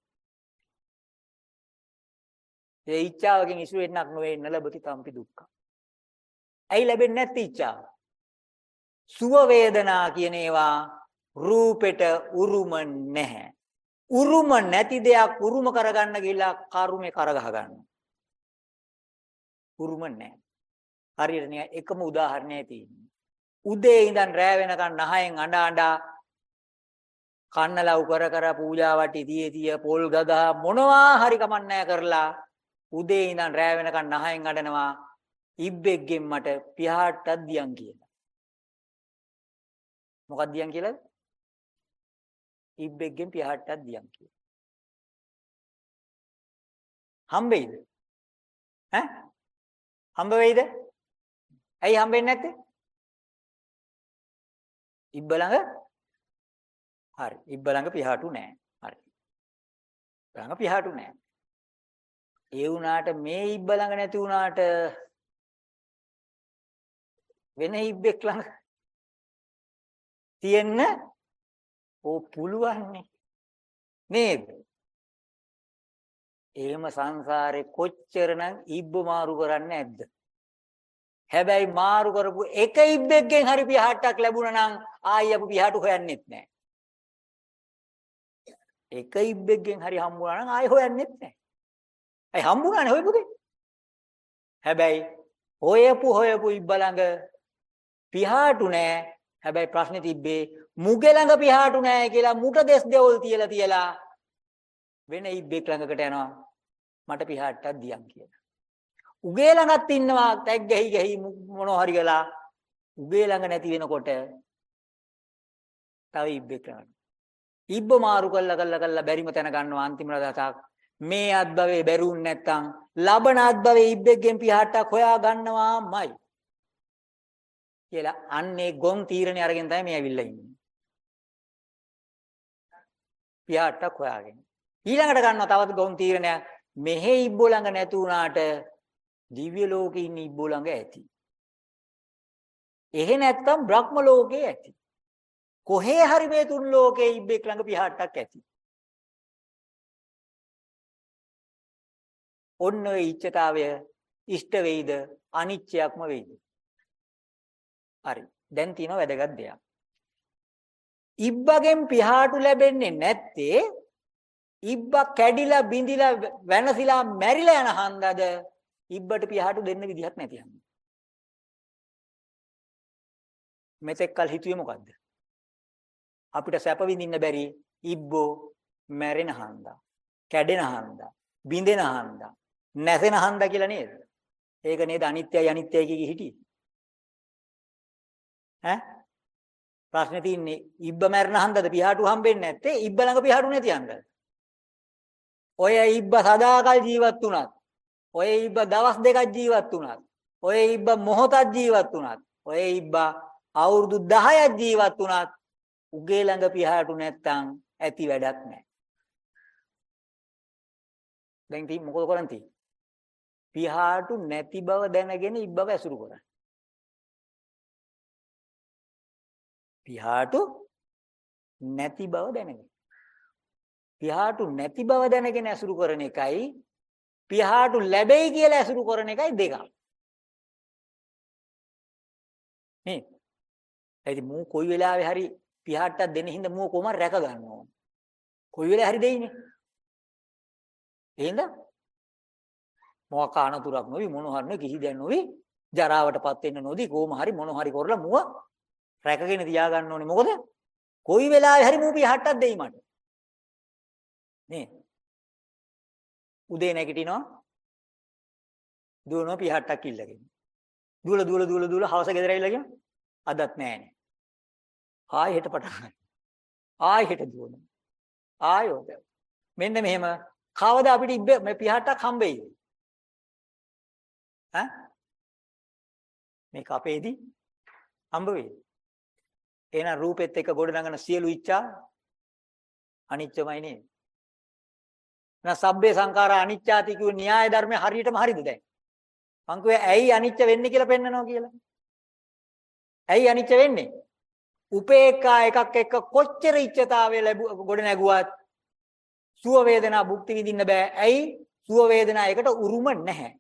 ඒ ඉච්ඡාවකින් ඉසු වෙන්නක් නොවේ නලබති තම්පි දුක්ඛ. ඇයි ලැබෙන්නේ නැති ඉච්ඡාව? සුව වේදනා කියන ඒවා රූපෙට උරුම නැහැ. උරුම නැති දෙයක් උරුම කරගන්න ගිහිල්ලා කර්මේ කරගහ ගන්නවා. උරුම නැහැ. හරියට නිකන් එකම උදාහරණයක් තියෙනවා. උදේ ඉඳන් රෑ වෙනකන් නහයෙන් අඬ අඬ කන්නලව් කර කර පූජා වටි තියේ තිය පොල් ගගා මොනවා හරි කමන්නෑ කරලා උදේ ඉඳන් රෑ වෙනකන් නහයෙන් අඬනවා ඉබ්බෙක්ගෙන් මට පියාට්ටක් දියන් කියලා. මොකක්ද දියන් කියලාද? ඉබ්බෙක්ගෙන් පියාට්ටක් දියන් කියලා. හම්බෙයිද? ඈ? හම්බ වෙයිද? ඇයි හම්බෙන්නේ නැත්තේ? ඉබ්බ ළඟ හරි. ඉබ්බ ළඟ පියාටු නැහැ. හරි. ළඟ පියාටු නැහැ. ඒ වුණාට මේ ඉබ්බ ළඟ නැති වුණාට වෙන ඉබ්බෙක් ළඟ තියෙන්න ඕ පුළුවන්නේ නේද? එහෙම සංසාරේ කොච්චරනම් ඉබ්බ මාරු කරන්නේ නැද්ද? හැබැයි මාරු කරපු එක ඉබ්බෙක්ගෙන් හරි පියාට්ටක් ලැබුණා නම් ආයි අපි පියාටු හොයන්නෙත් නැහැ. එක ඉබ්බෙක්ගෙන් හරි හම්බුණා නම් ආයි හොයන්නෙත් නැහැ. ඇයි හම්බුණානේ හොයපුදේ? හැබැයි හොයපු හොයපු ඉබ්බ ළඟ පියාටු නැහැ. හැබැයි ප්‍රශ්නේ තිබ්බේ මුගේ ළඟ පියාටු නැහැ කියලා මුට දෙස් දෙවල් තියලා තියලා වෙන ඉබ්බෙක් ළඟකට යනවා. මට පියාට්ටක් දියන් කියලා. උගේ ළඟත් ඉන්නවා තැග් ගහි ගහි මොනවා හරි ගලා උගේ ළඟ නැති වෙනකොට තව ඉබ්බෙක් ළඟට. ඉබ්බ මාරු කළා කළා කළා බැරිම තැන ගන්නවා අන්තිම දවසක් මේ අත්භවයේ බැරුන් නැත්තම් ලබන අත්භවයේ ඉබ්බෙක්ගෙන් පියාට්ටක් හොයා ගන්නවාමයි. කියලා අන්නේ ගොන් තීරණේ අරගෙන තමයි මේ ඇවිල්ලා ඉන්නේ. පියාට්ටක් හොයාගෙන. ඊළඟට ගන්නවා තවත් ගොම් තීරණයක්. මෙහෙ ඉබ්බෝ ළඟ නැති වුණාට දිව්‍ය ලෝකේ ඉන්න ඉබ්බෝ ළඟ ඇති. එහෙ නැත්තම් බ්‍රහ්ම ලෝකේ ඇති. කොහේ හරි මේ තුන් ලෝකේ ඉබ්බෙක් ළඟ පිහාට්ටක් ඇති. ඔන්න ඔය ඉච්ඡතාවය ඉෂ්ට වෙයිද අනිච්චයක්ම වෙයිද? හරි. දැන් තියෙනවා වැදගත් දෙයක්. ඉබ්බගෙන් පිහාටු ලැබෙන්නේ නැත්තේ ඉබ්බා කැඩිලා බිඳිලා වෙනසිලා මැරිලා යන හන්දද ඉබ්බට පිහාටු දෙන්න විදිහක් නැති හන්ද. මෙතෙක් කල හිතුවේ මොකද්ද? අපිට සැප විඳින්න බැරි ඉබ්බෝ මැරෙන හන්දා, කැඩෙන හන්දා, බිඳෙන හන්දා, නැසෙන හන්දා කියලා නේද? ඒක නේද අනිත්‍යයි අනිත්‍යයි කිය හිටියේ. ඈ? ප්‍රශ්නේ තින්නේ ඉබ්බ මැරෙන හන්දද පියාටු හම්බෙන්නේ නැත්තේ ඉබ්බ ළඟ පියාටු නැති හන්දද? ඔය ඉබ්බ සදාකල් ජීවත් වුණත්, ඔය ඉබ්බ දවස් දෙකක් ජීවත් වුණත්, ඔය ඉබ්බ මොහොතක් ජීවත් වුණත්, ඔය ඉබ්බ අවුරුදු 10ක් ජීවත් වුණත් උගේ ළඟ පියාටු නැත්තම් ඇති වැඩක් නැහැ. දැන් ඉතින් මොකද කරන්නේ? පියාටු නැති බව දැනගෙන ඉබ්බව ඇසුරු කරන්නේ. පියාටු නැති බව දැනගෙන. පියාටු නැති බව දැනගෙන ඇසුරු කරන එකයි පියාටු ලැබෙයි කියලා ඇසුරු කරන එකයි දෙකක්. නේ? එයිද මූ කොයි වෙලාවෙ හරි පියාට්ටක් දෙන්න හින්දා මූ කොහොම රැක ගන්න ඕන. කොයි වෙලාවෙ හරි දෙයිනේ. එහෙනම් මොකක් අනතුරක් නොවි මොන හරි කිසි දෙයක් නොවි ජරාවටපත් වෙන්න නොදී කොහොම හරි මොන හරි කරලා මුව රැකගෙන තියාගන්න ඕනේ. මොකද? කොයි වෙලාවෙ හරි මූ පිහට්ටක් දෙයි මට. නේ? උදේ නැගිටිනවා. දුවනවා පිහට්ටක් ඉල්ලගෙන. දුවල දුවල දුවල දුවල හවස ගෙදර ඇවිල්ලා කියන අදත් නෑනේ. ආයෙ හෙට පටන් ආයෙ හෙට දුවනවා ආයෝ මෙන්න මෙහෙම. කවදා අපිට ඉබ්බ මේ පිහට්ටක් හම්බෙයිද ඈ? මේක අපේදී හම්බ වෙයි. එහෙනම් රූපෙත් එක්ක ගොඩනගන සියලු ඉච්ඡා අනිත්‍යමයි නේද? එහෙනම් සබ්බේ සංඛාරා අනිච්චාති කියු න්‍යාය ධර්මයේ හරියටම හරිද දැන්? මං කිව්වේ ඇයි අනිච්ච වෙන්නේ කියලා පෙන්නනවා කියලා. ඇයි අනිච්ච වෙන්නේ? උපේක්ඛා එකක් එක්ක කොච්චර ඉච්ඡතාවය ලැබු ගොඩ නැගුවත් සුව වේදනා භුක්ති විඳින්න බෑ. ඇයි? සුව වේදනා එකට උරුම නැහැ.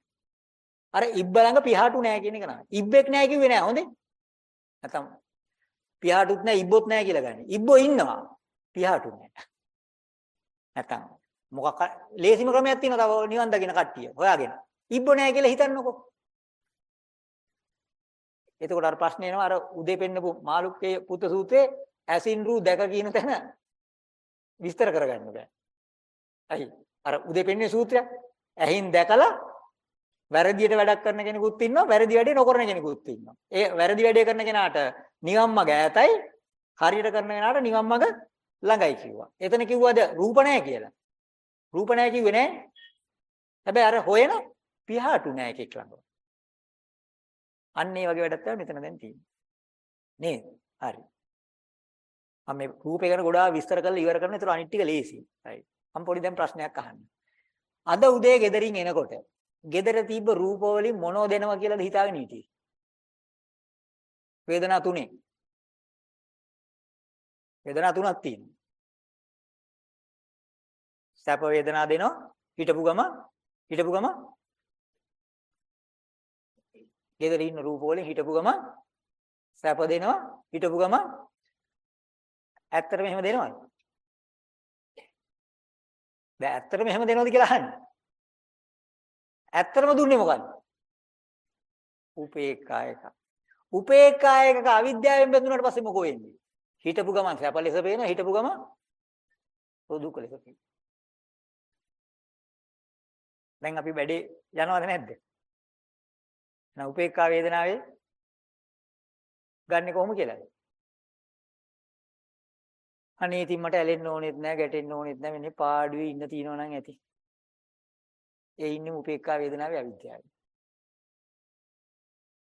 අර ඉබ්බ ළඟ පියාටු නෑ කියන එක නෑ. ඉබ්බෙක් නෑ කිව්වේ නෑ හොඳේ. නැතම් පියාටුත් නෑ ඉබ්බොත් නෑ කියලා ගන්න. ඉබ්බෝ ඉන්නවා. පියාටු නෑ. නැතම් මොකක් ලේසිම ක්‍රමයක් තියෙනවා තව නිවන් දකින්න කට්ටිය. හොයාගෙන. ඉබ්බෝ නෑ කියලා හිතන්නකෝ. එතකොට අර ප්‍රශ්නේ එනවා අර උදේ පෙන්නපු මාළුක්කේ පුත සූත්‍රයේ ඇසින් රූ දැක කියන තැන විස්තර කරගන්න බෑ. අයි අර උදේ පෙන්නේ සූත්‍රය ඇහින් දැකලා වැරදියට වැඩක් කරන කෙනෙකුත් ඉන්නවා වැරදි වැඩේ නොකරන කෙනෙකුත් ඉන්නවා. ඒ වැරදි වැඩේ කරන කෙනාට නිවන් මඟ ඈතයි හරියට කරන කෙනාට නිවන් මඟ ළඟයි කිව්වා. එතන කිව්වද රූප නැහැ කියලා. රූප නැහැ කිව්වේ නෑ. හැබැයි අර හොයන පියාටු නෑ එකෙක් ළඟ. අන්න ඒ වගේ වැඩක් තමයි මෙතන දැන් තියෙන්නේ. නේද? හරි. මම මේ රූපේ ගැන ගොඩාක් විස්තර කරලා ඉවර කරන. ඒතර අනිත් ටික ලේසියි. හරි. මම පොඩි දැන් ප්‍රශ්නයක් අහන්න. අද උදේ ගෙදරින් එනකොට gedara තිබ්බ රූප වලින් මොනෝ දෙනවා කියලාද හිතාගෙන හිටියේ. වේදනා තුනේ. වේදනා තුනක් තියෙනවා. සැප වේදනා දෙනවා හිටපු ගම හිටපු ගම gedara ඉන්න රූප වලින් හිටපු ගම සැප දෙනවා හිටපු ගම ඇත්තටම එහෙම දෙනවද? දැන් ඇත්තටම එහෙම දෙනවද කියලා අහන්නේ. ඇත්තටම දුන්නේ මොකද්ද? උපේක්ඛා එක. උපේක්ඛා එකක අවිද්‍යාවෙන් බැඳුනට පස්සේ මොකෝ වෙන්නේ? හිටපු ගමන් සැප ලෙස පේන හිටපු ගම දුක ලෙස පේන. දැන් අපි වැඩේ යනවද නැද්ද? එහෙනම් උපේක්ඛා වේදනාවේ ගන්නෙ කොහොම කියලාද? අනේ ඉතින් මට ඇලෙන්න ඕනෙත් නැහැ ගැටෙන්න ඕනෙත් නැහැ මෙන්න පාඩුවේ ඉන්න තියනවා නම් ඇති. ඒ ඉන්නේ උපේක්ඛා වේදනාවේ අවිද්‍යාවයි.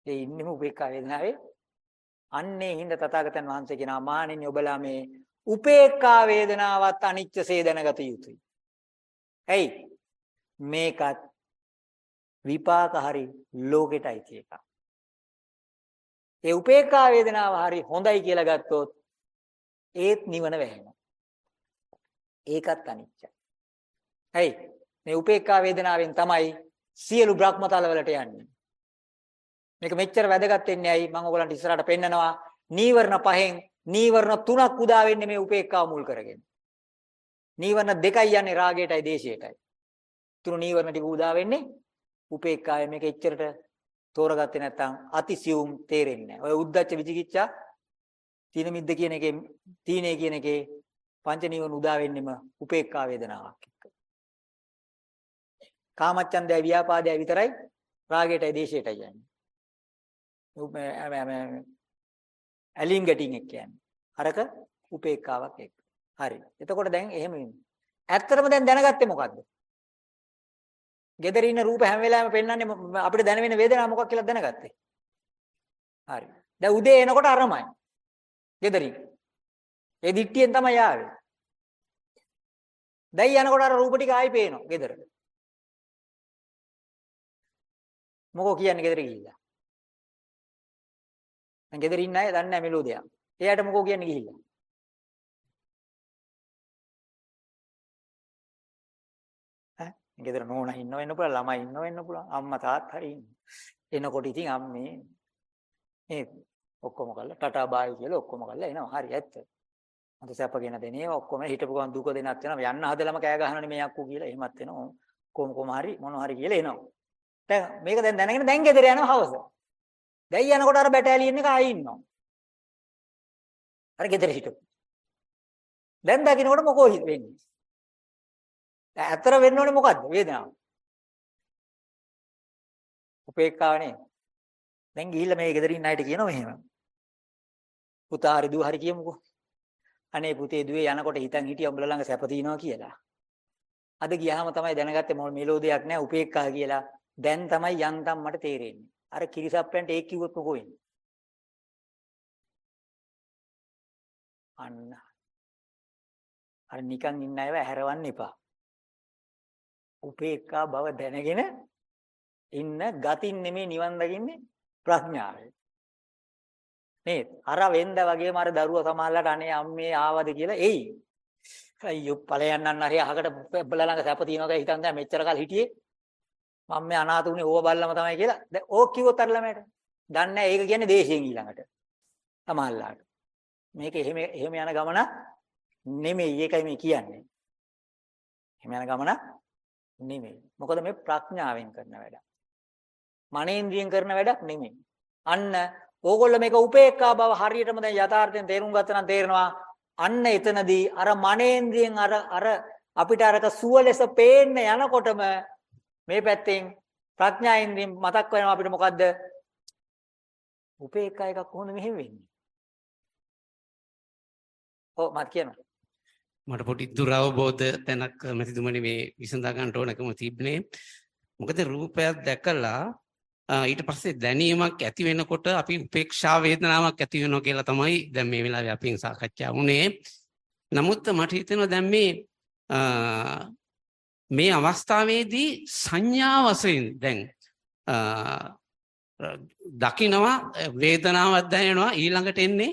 ඒ ඉන්නේ උපේක්ඛා වේදනාවේ අන්නේ හිඳ තථාගතයන් වහන්සේ කියනවා මහණෙනි ඔබලා මේ උපේක්ඛා වේදනාවත් අනිච්චසේ දැනගත යුතුයි. ඇයි? මේකත් විපාක හරි ලෝකෙටයි තියෙක. ඒ උපේක්ඛා වේදනාව හරි හොඳයි කියලා ගත්තොත් ඒත් නිවන වැහෙනවා. ඒකත් අනිච්චයි. ඇයි? මේ උපේක්ඛා වේදනාවෙන් තමයි සියලු බ්‍රහ්මතල වලට යන්නේ. මේක මෙච්චර වැදගත් වෙන්නේ ඇයි? මම ඔයගලන්ට ඉස්සරහට පෙන්නනවා. නීවරණ පහෙන් නීවරණ තුනක් උදා වෙන්නේ මේ උපේක්ඛාව මුල් කරගෙන. නීවරණ දෙකයි යන්නේ රාගයටයි දේශයටයි. තුරු නීවරණ ටික උදා වෙන්නේ උපේක්ඛාවේ මේක එච්චරට තෝරගත්තේ නැත්නම් අතිසියුම් තේරෙන්නේ නැහැ. ඔය උද්දච්ච විචිකිච්ඡා තීන මිද්ද කියන එකේ තීනේ කියන එකේ පංච නීවරණ උදා වෙන්නෙම උපේක්ඛා වේදනාවක් එක්ක. කාමච්ඡන්දය ව්‍යාපාදය විතරයි රාගයටයි දේශයටයි යන්නේ. ඇලින් ගැටින් එක්ක යන්නේ. අරක උපේක්ඛාවක් එක්ක. හරි. එතකොට දැන් එහෙම වෙන්නේ. ඇත්තටම දැන් දැනගත්තේ මොකද්ද? gedare ඉන්න රූප හැම වෙලාවෙම පෙන්වන්නේ අපිට දැනෙන වේදනාව මොකක් කියලා දැනගත්තේ. හරි. දැන් උදේ එනකොට අරමයි. gedare. ඒ දිට්ටියෙන් තමයි ආවේ. දැන් යනකොට අර රූප ටික ආයි පේනවා gedare. මොකෝ කියන්නේ gedare ගිහිල්ලා. දැන් gedare ඉන්න අය දන්නේ නැහැ මෙලෝදියා. එයාට මොකෝ කියන්නේ ගිහිල්ලා. ගෙදර නෝනා ඉන්නව වෙන්න පුළුවන් ළමයි ඉන්නව වෙන්න පුළුවන් අම්මා තාත්තා හරි එනකොට ඉතින් අම්මේ මේ ඔක්කොම කරලා ටටා බායි කියලා ඔක්කොම කරලා එනවා. හරි ඇත්ත. හොඳ සැපගෙන දෙනේ ඔක්කොම හිටපු ගමන් දුක දෙනත් වෙනවා. යන්න හදලම කෑ ගහනනේ මේ යක්කු කියලා. එහෙමත් වෙනවා. කොම කොම හරි මොන හරි කියලා එනවා. දැන් මේක දැන් දැනගෙන දැන් ගෙදර යනවා හවස දැන් යනකොට අර බැටාලියන් එක ආයි ඉන්නවා අර ගෙදර හිටපු දැන් දකින්නකොට මොකෝ වෙන්නේ ඇතර වෙන්න ඕනේ මොකද්ද? වේදනාව. උපේක්ඛාවනේ. දැන් ගිහිල්ලා මේ ගෙදර ඉන්න අයට කියනවා මෙහෙම. පුතා හරි දුව හරි කියමුකෝ. අනේ පුතේ දුවේ යනකොට හිතන් හිටියා උඹලා ළඟ සැප තියනවා කියලා. අද ගියාම තමයි දැනගත්තේ මොල් මෙලෝදියක් නැහැ උපේක්ඛා කියලා. දැන් තමයි යන්තම් මට තේරෙන්නේ. අර කිරිසප්පයන්ට ඒක කිව්වොත් මොකෝ වෙන්නේ? අන්න. අර නිකන් ඉන්න අයව හැරවන්න එපා. උපේක්ඛා බව දැනගෙන ඉන්න ගතින් නෙමේ නිවන් දකින්නේ ප්‍රඥාවෙන්. නේද? අර වෙන්ද වගේම අර දරුවා සමහරලාට අනේ අම්මේ ආවද කියලා එයි. අයියෝ ඵලයන්න් හරි අහකට බල ළඟ සැප තියනවා කියලා හිතන් දැන් මෙච්චර කල් හිටියේ. මම මේ අනාථ උනේ ඕව බල්ලම තමයි කියලා. දැන් ඕක කිව්වොත් අර ළමයට. දන්නේ ඒක කියන්නේ දේශයෙන් ඊළඟට. සමහරලාට. මේක එහෙම එහෙම යන ගමන නෙමෙයි. ඒකයි මේ කියන්නේ. එහෙම යන ගමන නෙමෙයි. මොකද මේ ප්‍රඥාවෙන් කරන වැඩක්. මනේන්ද්‍රියෙන් කරන වැඩක් නෙමෙයි. අන්න ඕගොල්ලෝ මේක උපේක්ඛා බව හරියටම දැන් යථාර්ථයෙන් තේරුම් ගත්තා නම් තේරෙනවා අන්න එතනදී අර මනේන්ද්‍රියෙන් අර අර අපිට අරක සුව ලෙස පේන්න යනකොටම මේ පැත්තෙන් ප්‍රඥායින්ද්‍රියෙන් මතක් වෙනවා අපිට මොකද්ද? උපේක්ඛා එකක් කොහොමද මෙහෙම වෙන්නේ? ඔව් මත් කියනවා. මට පොඩි දුරවබෝධ තැනක් මැතිතුමනි මේ විසඳා ගන්න ඕනකම තිබ්නේ. මොකද රූපයක් දැකලා ඊට පස්සේ දැනීමක් ඇති වෙනකොට අපි උපේක්ෂා වේදනාවක් ඇති වෙනවා කියලා තමයි දැන් මේ වෙලාවේ අපින් සාකච්ඡා වුණේ. නමුත් මට හිතෙනවා දැන් මේ මේ අවස්ථාවේදී සංඥා වශයෙන් දැන් දකිනවා වේදනාවක් දැනෙනවා ඊළඟට එන්නේ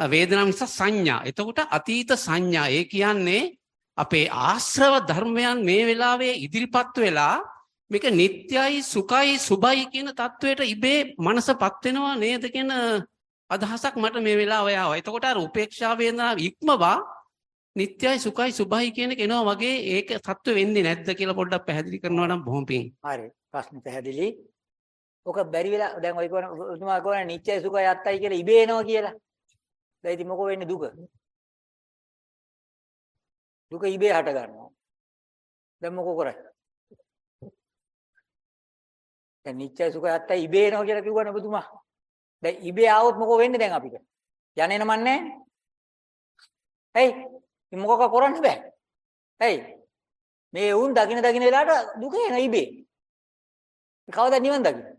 වේදනාව නිසා සංඥා. එතකොට අතීත සංඥා. ඒ කියන්නේ අපේ ආශ්‍රව ධර්මයන් මේ වෙලාවේ ඉදිරිපත් වෙලා මේක නිට්යයි සුඛයි සුබයි කියන தത്വයට ඉබේ මනසපත් වෙනවා නේද කියන අදහසක් මට මේ වෙලාව ආවා. එතකොට අර උපේක්ෂා වේදනාව ඉක්මවා නිත්‍යයි සුඛයි සුභයි කියන එක එනවා වගේ ඒක සත්‍ය වෙන්නේ නැද්ද කියලා පොඩ්ඩක් පැහැදිලි කරනවා නම් බොහොම පිං. හරි. ප්‍රශ්න පැහැදිලි. ඔක බැරි වෙලා දැන් ඔය කියන උතුමා කියන නිත්‍යයි සුඛයි අත්තයි කියලා ඉබේ එනවා කියලා. දැන් ඉතින් මොකෝ වෙන්නේ දුක? දුක ඉබේ හට ගන්නවා. දැන් මොකෝ කරන්නේ? දැන් නිත්‍යයි සුඛයි අත්තයි ඉබේ එනවා කියලා කිව්වනේ ඔබතුමා. දැන් ඉබේ ආවොත් මොකෝ වෙන්නේ දැන් අපිට? යන්නේ නමන්නේ. ඇයි? ඉතින් මොකක කරන්න බෑ. ඇයි? මේ උන් දකින දකින වෙලාවට දුක එන ඉබේ. කවදා නිවන් දකින්න?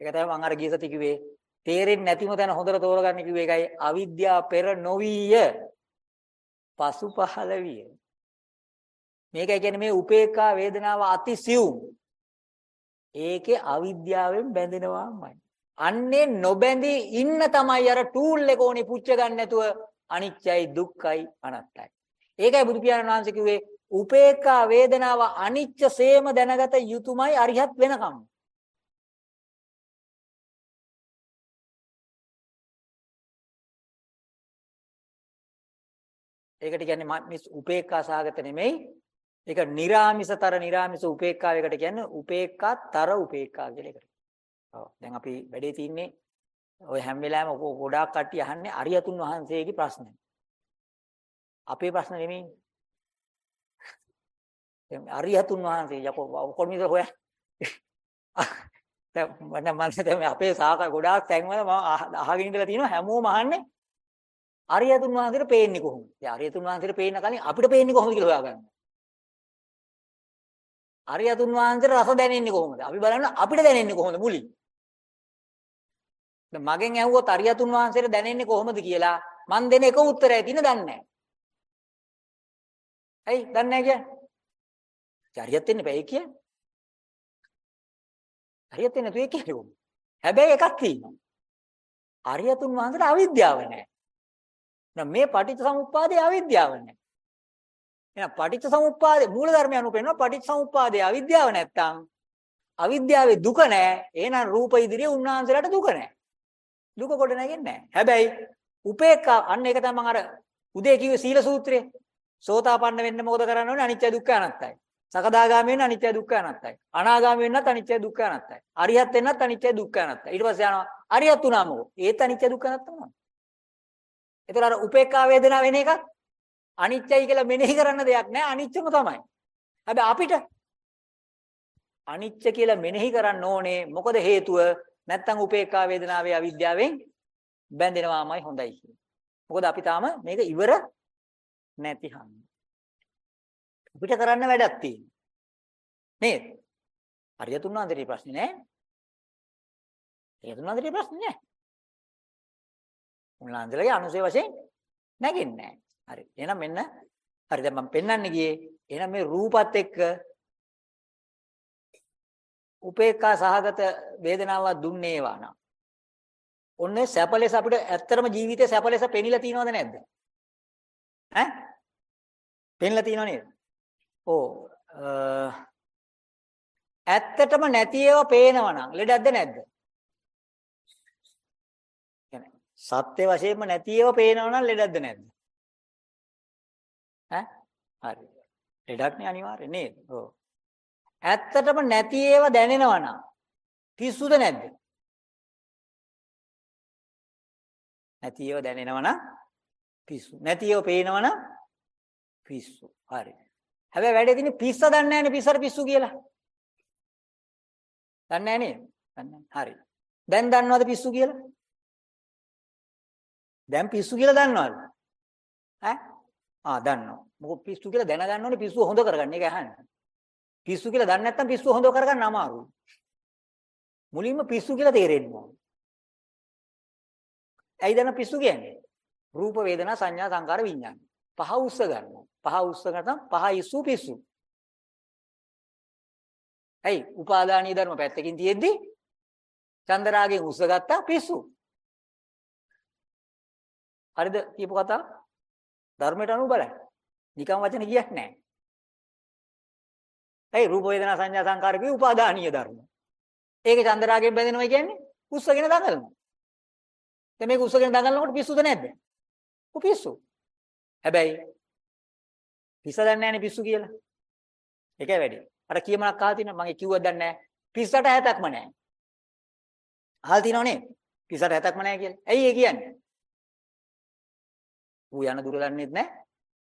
ඒක තමයි මම අර ගිය සති කිව්වේ තේරෙන්නේ නැතිම තැන හොඳට තෝරගන්න කිව්වේ ඒකයි අවිද්‍යාව පෙර නොවිය පසු පහළ විය. මේකයි කියන්නේ මේ උපේක්ඛා වේදනාව අතිසියුම්. ඒකේ අවිද්‍යාවෙන් බැඳෙනවාමයි. අන්නේ නොබැඳී ඉන්න තමයි අර ටූල් එක ඕනේ පුච්ච ගන්න නැතුව අනිච්චයි දුක්ඛයි අනත්තයි. ඒකයි බුදු පියාණන් වහන්සේ කිව්වේ උපේක්ඛා වේදනාව අනිච්ච සේම දැනගත යුතුමයි අරිහත් වෙනකම්. ඒකට කියන්නේ මිස් උපේක්ඛා සාගත නෙමෙයි. ඒක निराமிසතර निराமிස උපේක්ඛාවයකට කියන්නේ උපේක්ඛාතර උපේක්ඛා කියලා එකට. ඔව්. දැන් අපි වැඩේ තින්නේ ඔය හැම වෙලාවෙම ගොඩාක් කට්ටිය අහන්නේ අරියතුන් වහන්සේගේ ප්‍රශ්න. අපේ ප්‍රශ්න නෙමෙයි. දැන් අරියතුන් වහන්සේ යකෝ කොහොමද හොය? දැන් මම මම අපේ සාක ගොඩාක් තැන්වල මම අහගෙන ඉඳලා තියෙනවා හැමෝම අහන්නේ අරියතුන් වහන්සේට පේන්නේ කොහොමද? ඉතින් අරියතුන් වහන්සේට පේන්න කලින් අපිට පේන්නේ කොහොමද කියලා හොයාගන්න. අරියතුන් වහන්සේට රස දැනෙන්නේ කොහොමද? අපි බලන්න අපිට දැනෙන්නේ කොහොමද මුලින්. දැන් මගෙන් ඇහුවොත් අරියතුන් වහන්සේට දැනෙන්නේ කොහොමද කියලා මන් දෙන එක උත්තරයයි තියෙන දන්නේ නැහැ. ඇයි දන්නේ නැහැ කියන්නේ? හරියත් වෙන්න බෑ කියන්නේ. හරියත් වෙන්න තු ඒ කියන්නේ. හැබැයි එකක් තියෙනවා. අරියතුන් වහන්සේට අවිද්‍යාව නැහැ. එහෙනම් මේ පටිච්ච සමුප්පාදේ අවිද්‍යාව නැහැ. එහෙනම් පටිච්ච සමුප්පාදේ මූල ධර්මය අනුව පෙන්වනවා පටිච්ච සමුප්පාදේ අවිද්‍යාව නැත්තම් අවිද්‍යාවේ දුක නැහැ. එහෙනම් රූප ඉදිරියේ උන්වහන්සේලාට දුක නැහැ. දුක කොට නැගෙන්නේ නැහැ. හැබැයි උපේක්ඛා අන්න ඒක තමයි මම අර උදේ කිව්වේ සීල සූත්‍රයේ. සෝතාපන්න වෙන්න මොකද කරන්න ඕනේ? අනිත්‍ය දුක්ඛ අනාත්තයි. සකදාගාමී වෙන්න අනිත්‍ය දුක්ඛ අනාත්තයි. අනාගාමී වෙන්නත් අනිත්‍ය දුක්ඛ අනාත්තයි. අරියත් වෙන්නත් අනිත්‍ය දුක්ඛ අනාත්තයි. ඊට පස්සේ යනවා අරියත් උනා මොකෝ? ඒත් අනිත්‍ය දුක්ඛ අනාත්ත මොනවද? ඒතර අර උපේක්ඛා වේදනාව වෙන එකක් අනිත්‍යයි කියලා මෙනෙහි කරන්න දෙයක් නැහැ අනිත්‍යම තමයි. හැබැයි අපිට අනිත්‍ය කියලා මෙනෙහි කරන්න ඕනේ මොකද හේතුව නැත්තම් උපේක්ඛා වේදනාවේ අවිද්‍යාවෙන් බැඳෙනවාමයි හොඳයි කියන්නේ. මොකද අපි තාම මේක ඉවර නැති හන්ද. අපිට කරන්න වැඩක් තියෙනවා. නේද? හරියතුන් වහන්සේට ප්‍රශ්නේ නැහැ. හරියතුන් වහන්සේට ප්‍රශ්නේ නැහැ. උන්වහන්සේලාගේ අනුසය වශයෙන් නැගෙන්නේ නැහැ. හරි. එහෙනම් මෙන්න හරි දැන් මම පෙන්වන්න ගියේ එහෙනම් මේ රූපත් එක්ක උපේක්ඛා සහගත වේදනාවක් දුන්නේ ඒවා නම්. ඔන්නේ සැපලෙස අපිට ඇත්තටම ජීවිතේ සැපලෙස පෙනිලා තියෙනවද නැද්ද? ඈ? පෙනිලා තියෙනව නේද? ඕ ඇත්තටම නැති ඒවා පේනවනම් ලෙඩක්ද නැද්ද? සත්‍ය වශයෙන්ම නැති ඒවා පේනවනම් ලෙඩක්ද නැද්ද? ඈ? හරි. ලෙඩක් නේ අනිවාර්ය නේද? ඔව් ඇත්තටම නැති ඒවා දැනෙනවා නම් පිස්සුද නැද්ද? නැති ඒවා දැනෙනවා නම් පිස්සු. නැති ඒවා පේනවා නම් පිස්සු. හරි. හැබැයි වැඩේ තියෙන්නේ පිස්ස දන්නේ නැහැනේ පිස්සට පිස්සු කියලා. දන්නේ නැහැ නේද? දන්නේ හරි. දැන් දන්නවද පිස්සු කියලා? දැන් පිස්සු කියලා දන්නවද? ඈ? ආ දන්නවා. මොකද පිස්සු කියලා දැනගන්න ඕනේ පිස්සුව හොඳ කරගන්න. ඒක අහන්නේ. පිස්සු කියලා දන්නේ නැත්නම් පිස්සුව හොඳ කරගන්න අමාරුයි. මුලින්ම පිස්සු කියලා තේරෙන්න ඕන. ඇයි දැන් පිස්සු කියන්නේ? රූප වේදනා සංඥා සංකාර විඥාන. පහ උස්ස ගන්නවා. පහ උස්ස ගන්න පහ ඉස්සු පිස්සු. ඇයි? උපාදානීය ධර්ම පැත්තකින් තියෙද්දි චන්දරාගෙන් උස්ස ගත්තා පිස්සු. හරිද කියපු කතාව? ධර්මයට අනුව බලන්න. නිකම් වචන කියක් නැහැ. ඇයි රූප වේදනා සංඥා සංකාර කිව්ව උපාදානීය ධර්ම. ඒකේ චන්දරාගයෙන් බැඳෙනවා කියන්නේ උස්සගෙන දඟලනවා. දැන් මේක උස්සගෙන දඟලනකොට පිස්සුද නැද්ද? ඔ පිස්සු. හැබැයි පිස්ස දන්නේ නැහැනේ පිස්සු කියලා. ඒකයි වැඩි. අර කියමනක් අහලා තිනවා මගේ කිව්වද දන්නේ නැහැ. පිස්සට හැතක්ම නැහැ. අහලා තිනව නේ? පිස්සට හැතක්ම නැහැ කියලා. ඇයි ඒ කියන්නේ? ඌ යන දුර දන්නේත් නැහැ.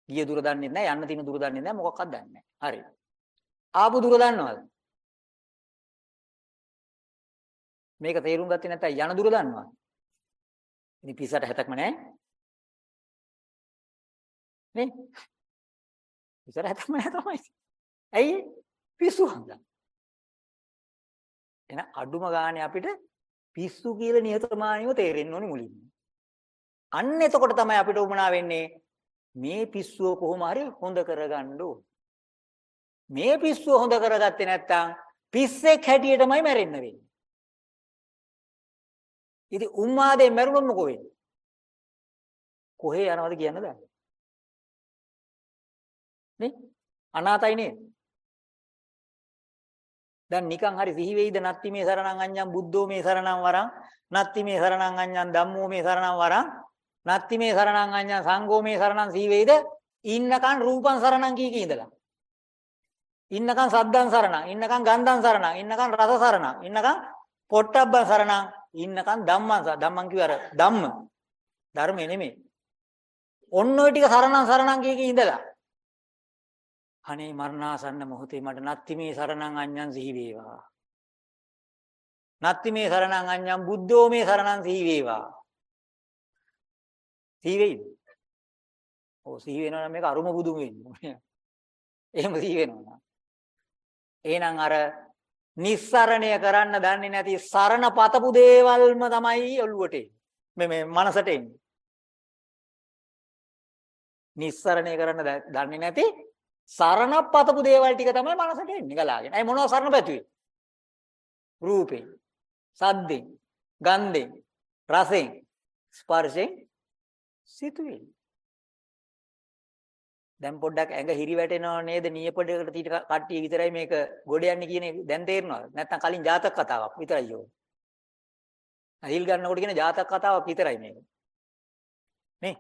ගිය දුර දන්නේත් නැහැ. යන්න තියෙන දුර දන්නේත් නැහැ. මොකක්වත් දන්නේ නැහැ. හරි. ආපු දුර දන්නවද? මේක තේරුම් ගත්තේ නැත්නම් යන දුර දන්නවද? ඉතින් පිස්සට හැතක්ම නැහැ. නේ? පිස්සට හැතක්ම නැහැ තමයි. ඇයි? පිස්සු හන්දා. එන අඩුම ගානේ අපිට පිස්සු කියලා නිහතමානීව තේරෙන්න ඕනේ මුලින්ම. අන්න එතකොට තමයි අපිට උමනා වෙන්නේ මේ පිස්සුව කොහොම හරි හොඳ කරගන්න ඕන. මේ පිස්සුව හොඳ කරගත්තේ නැත්නම් පිස්සෙක් හැටියටමයි මැරෙන්න වෙන්නේ. ඉතින් උම්මාදයෙන් මැරුණොත් මොකෝ වෙන්නේ? කොහේ යනවද කියන්න දන්නේ. නේ? අනාතයි නේද? දැන් නිකන් හරි සිහි වෙයිද නත්ති මේ සරණං අඤ්ඤං බුද්ධෝ මේ සරණං වරං නත්ති මේ සරණං අඤ්ඤං ධම්මෝ මේ සරණං වරං නත්ති මේ සරණං අඤ්ඤං සංඝෝ මේ සරණං සිහි වෙයිද ඉන්නකන් රූපං සරණං කී කී ඉඳලා ඉන්නකන් සද්දං සරණං ඉන්නකන් ගන්ධං සරණං ඉන්නකන් රස සරණං ඉන්නකන් පොට්ටබ්බං සරණං ඉන්නකන් ධම්මං ධම්මං කිව්ව අර ධම්ම ධර්මේ නෙමෙයි ඔන්න ඔය ටික සරණං සරණං කී කී ඉඳලා අනේ මරණාසන්න මොහොතේ මට නත්ති මේ සරණං අඤ්ඤං සිහි වේවා. නත්ති මේ සරණං අඤ්ඤං බුද්ධෝ මේ සරණං සිහි වේවා. සිහි වෙයිද? ඔව් සිහි වෙනවා නම් මේක අරුම බුදුම වෙන්නේ. එහෙම සිහි වෙනවා. එහෙනම් අර නිස්සරණය කරන්න දන්නේ නැති සරණ පතපු දේවල්ම තමයි ඔළුවට මේ මේ මනසට එන්නේ. නිස්සරණය කරන්න දන්නේ නැති සරණක් පතපු දේවල් ටික තමයි මනසට එන්නේ ගලාගෙන. අය මොනව සරණ පැතුවේ? රූපේ, සද්දෙන්, ගන්ධෙන්, රසෙන්, ස්පර්ශෙන්, සිතුවිලි. දැන් පොඩ්ඩක් ඇඟ හිරි වැටෙනව නේද? නියපොඩකට තීට කට්ටිය විතරයි මේක ගොඩ යන්නේ කියන එක දැන් තේරෙනවද? නැත්නම් කලින් ජාතක කතාවක් විතරයි යෝ. අහිල් ගන්නකොට කියන ජාතක කතාවක් විතරයි මේක. නේ?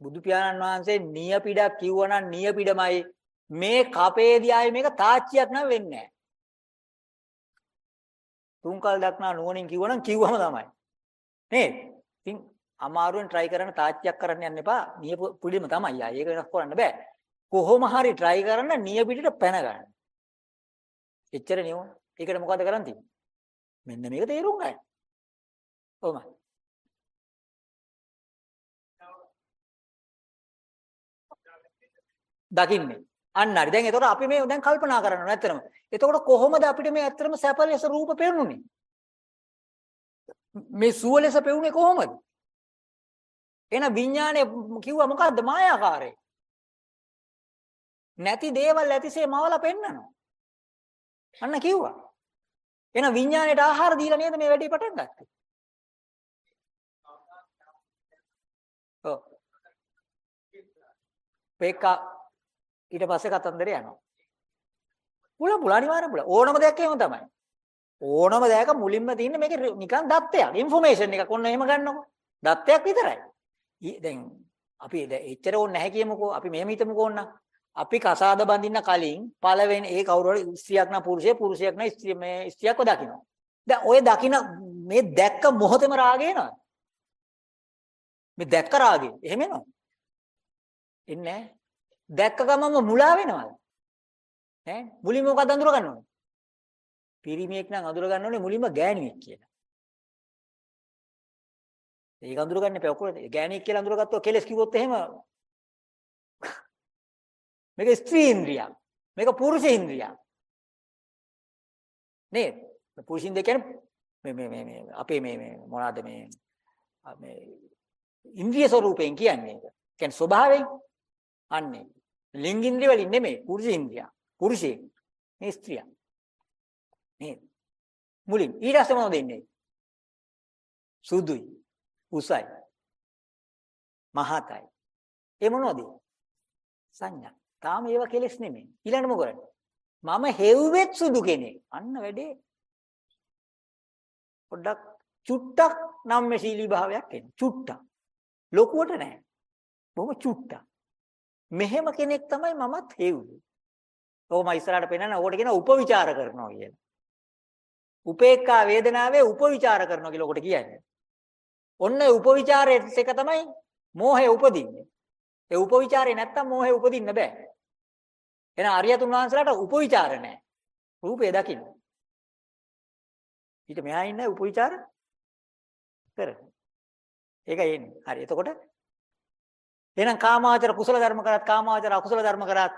බුදු පියාණන් වහන්සේ නියපිඩක් කිව්වනම් නියපිඩමයි මේ කපේදී ආයේ මේක තාච්චියක් නම් වෙන්නේ නැහැ. තුන්කල් දක්නා නුවණින් කිව්වනම් කිව්වම තමයි. නේද? ඉතින් අමාරුවෙන් try කරන්න තාච්චියක් කරන්න යන්න එපා. නිය පිළිම තමයි ආයේ. ඒක වෙනස් කරන්න බෑ. කොහොම හරි try කරන්න නිය පිටිට පැන ගන්න. එච්චර නියම. ඒකට මොකද කරන් තියෙන්නේ? මෙන්න මේක තේරුම් ගන්න. කොහොමද? දකින්නේ අන්න හරි. දැන් එතකොට අපි මේ දැන් කල්පනා කරනවා ඇත්තටම. එතකොට කොහොමද අපිට මේ ඇත්තටම සැප ලෙස රූප පෙනුනේ? මේ සුව ලෙස පෙවුනේ කොහොමද? එහෙනම් විඥානය කිව්වා මොකද්ද මායාකාරය. නැති දේවල් ඇතිසේ මවලා පෙන්නනවා. අන්න කිව්වා. එහෙනම් විඥාණයට ආහාර දීලා නේද මේ වැඩේ පටන් ගත්තේ. ඔව්. පේක ඊට පස්සේ කතන්දරේ යනවා. පුළ පුළ අනිවාර්යෙන් පුළ. ඕනම දෙයක් එහෙම තමයි. ඕනම දෙයක මුලින්ම තියෙන්නේ මේකේ නිකන් දත්තයක්. ইনফෝමේෂන් එකක්. ඔන්න එහෙම ගන්නකො. දත්තයක් විතරයි. දැන් අපි එච්චර ඕනේ නැහැ කියමුකෝ. අපි මෙහෙම හිතමුකෝ ඕන්න. අපි කසාද බඳින්න කලින් පළවෙනි ඒ කවුරු හරි ස්ත්‍රියක් නම් පුරුෂයෙක් පුරුෂයෙක් නම් ස්ත්‍රිය මේ ස්ත්‍රියක්ව දකින්න. දැන් ඔය දකින්න මේ දැක්ක මොහොතේම රාගය එනවා. මේ දැක්ක රාගය. එහෙම එනවා. එන්නේ නැහැ. දැක්ක ගමම මුලා වෙනවද? ඈ මුලින්ම මොකක්ද අඳුර ගන්න ඕනේ? පිරිමියෙක් නම් අඳුර ගන්න ඕනේ මුලින්ම ගෑණියෙක් කියලා. ඒක අඳුර ගන්න එපා ඔක්කොම ගෑණියෙක් කියලා අඳුරගත්තොත් කෙලස් කිව්වොත් එහෙම මේක ස්ත්‍රී ඉන්ද්‍රියක්. මේක පුරුෂ ඉන්ද්‍රියක්. නේද? පුරුෂ ඉන්ද්‍රිය කියන්නේ මේ මේ මේ අපේ මේ මේ මොනවාද මේ මේ ඉන්ද්‍රිය ස්වરૂපයෙන් කියන්නේ ඒක. කියන්නේ ස්වභාවයෙන් අන්නේ. ලිංගින්ද්‍රිය වලින් නෙමෙයි පුරුෂ ඉන්ද්‍රිය. පුරුෂේ මේ ස්ත්‍රිය. නේද? මුලින් ඊට පස්සේ මොනවද ඉන්නේ? සුදුයි, උසයි, මහතයි. ඒ මොනවද? සංඥා. තාම ඒව කෙලස් නෙමෙයි. ඊළඟට මොකද? මම හෙව්වෙත් සුදු කෙනෙක්. අන්න වැඩේ. පොඩ්ඩක් චුට්ටක් නම්මශීලී භාවයක් එන්න. චුට්ටක්. ලොකුවට නෑ. බොහොම චුට්ටක්. මෙහෙම කෙනෙක් තමයි මමත් හේව්වේ. ඔහොම ඉස්සරහට පෙන්නන ඕකට කියන උපවිචාර කරනවා කියන. උපේක්ඛා වේදනාවේ උපවිචාර කරනවා කියලා ඔකට කියන්නේ. ඔන්න උපවිචාරයේ එක තමයි මෝහය උපදින්නේ. ඒ උපවිචාරේ නැත්තම් මෝහය උපදින්න බෑ. එහෙනම් අරියතුන් වහන්සේලාට උපවිචාර නැහැ. රූපය දකින්න. ඊට මෙහා ඉන්න උපවිචාර කර. ඒකයි එන්නේ. හරි. එතකොට එහෙනම් කාමාවචර කුසල ධර්ම කරත් කාමාවචර අකුසල ධර්ම කරත්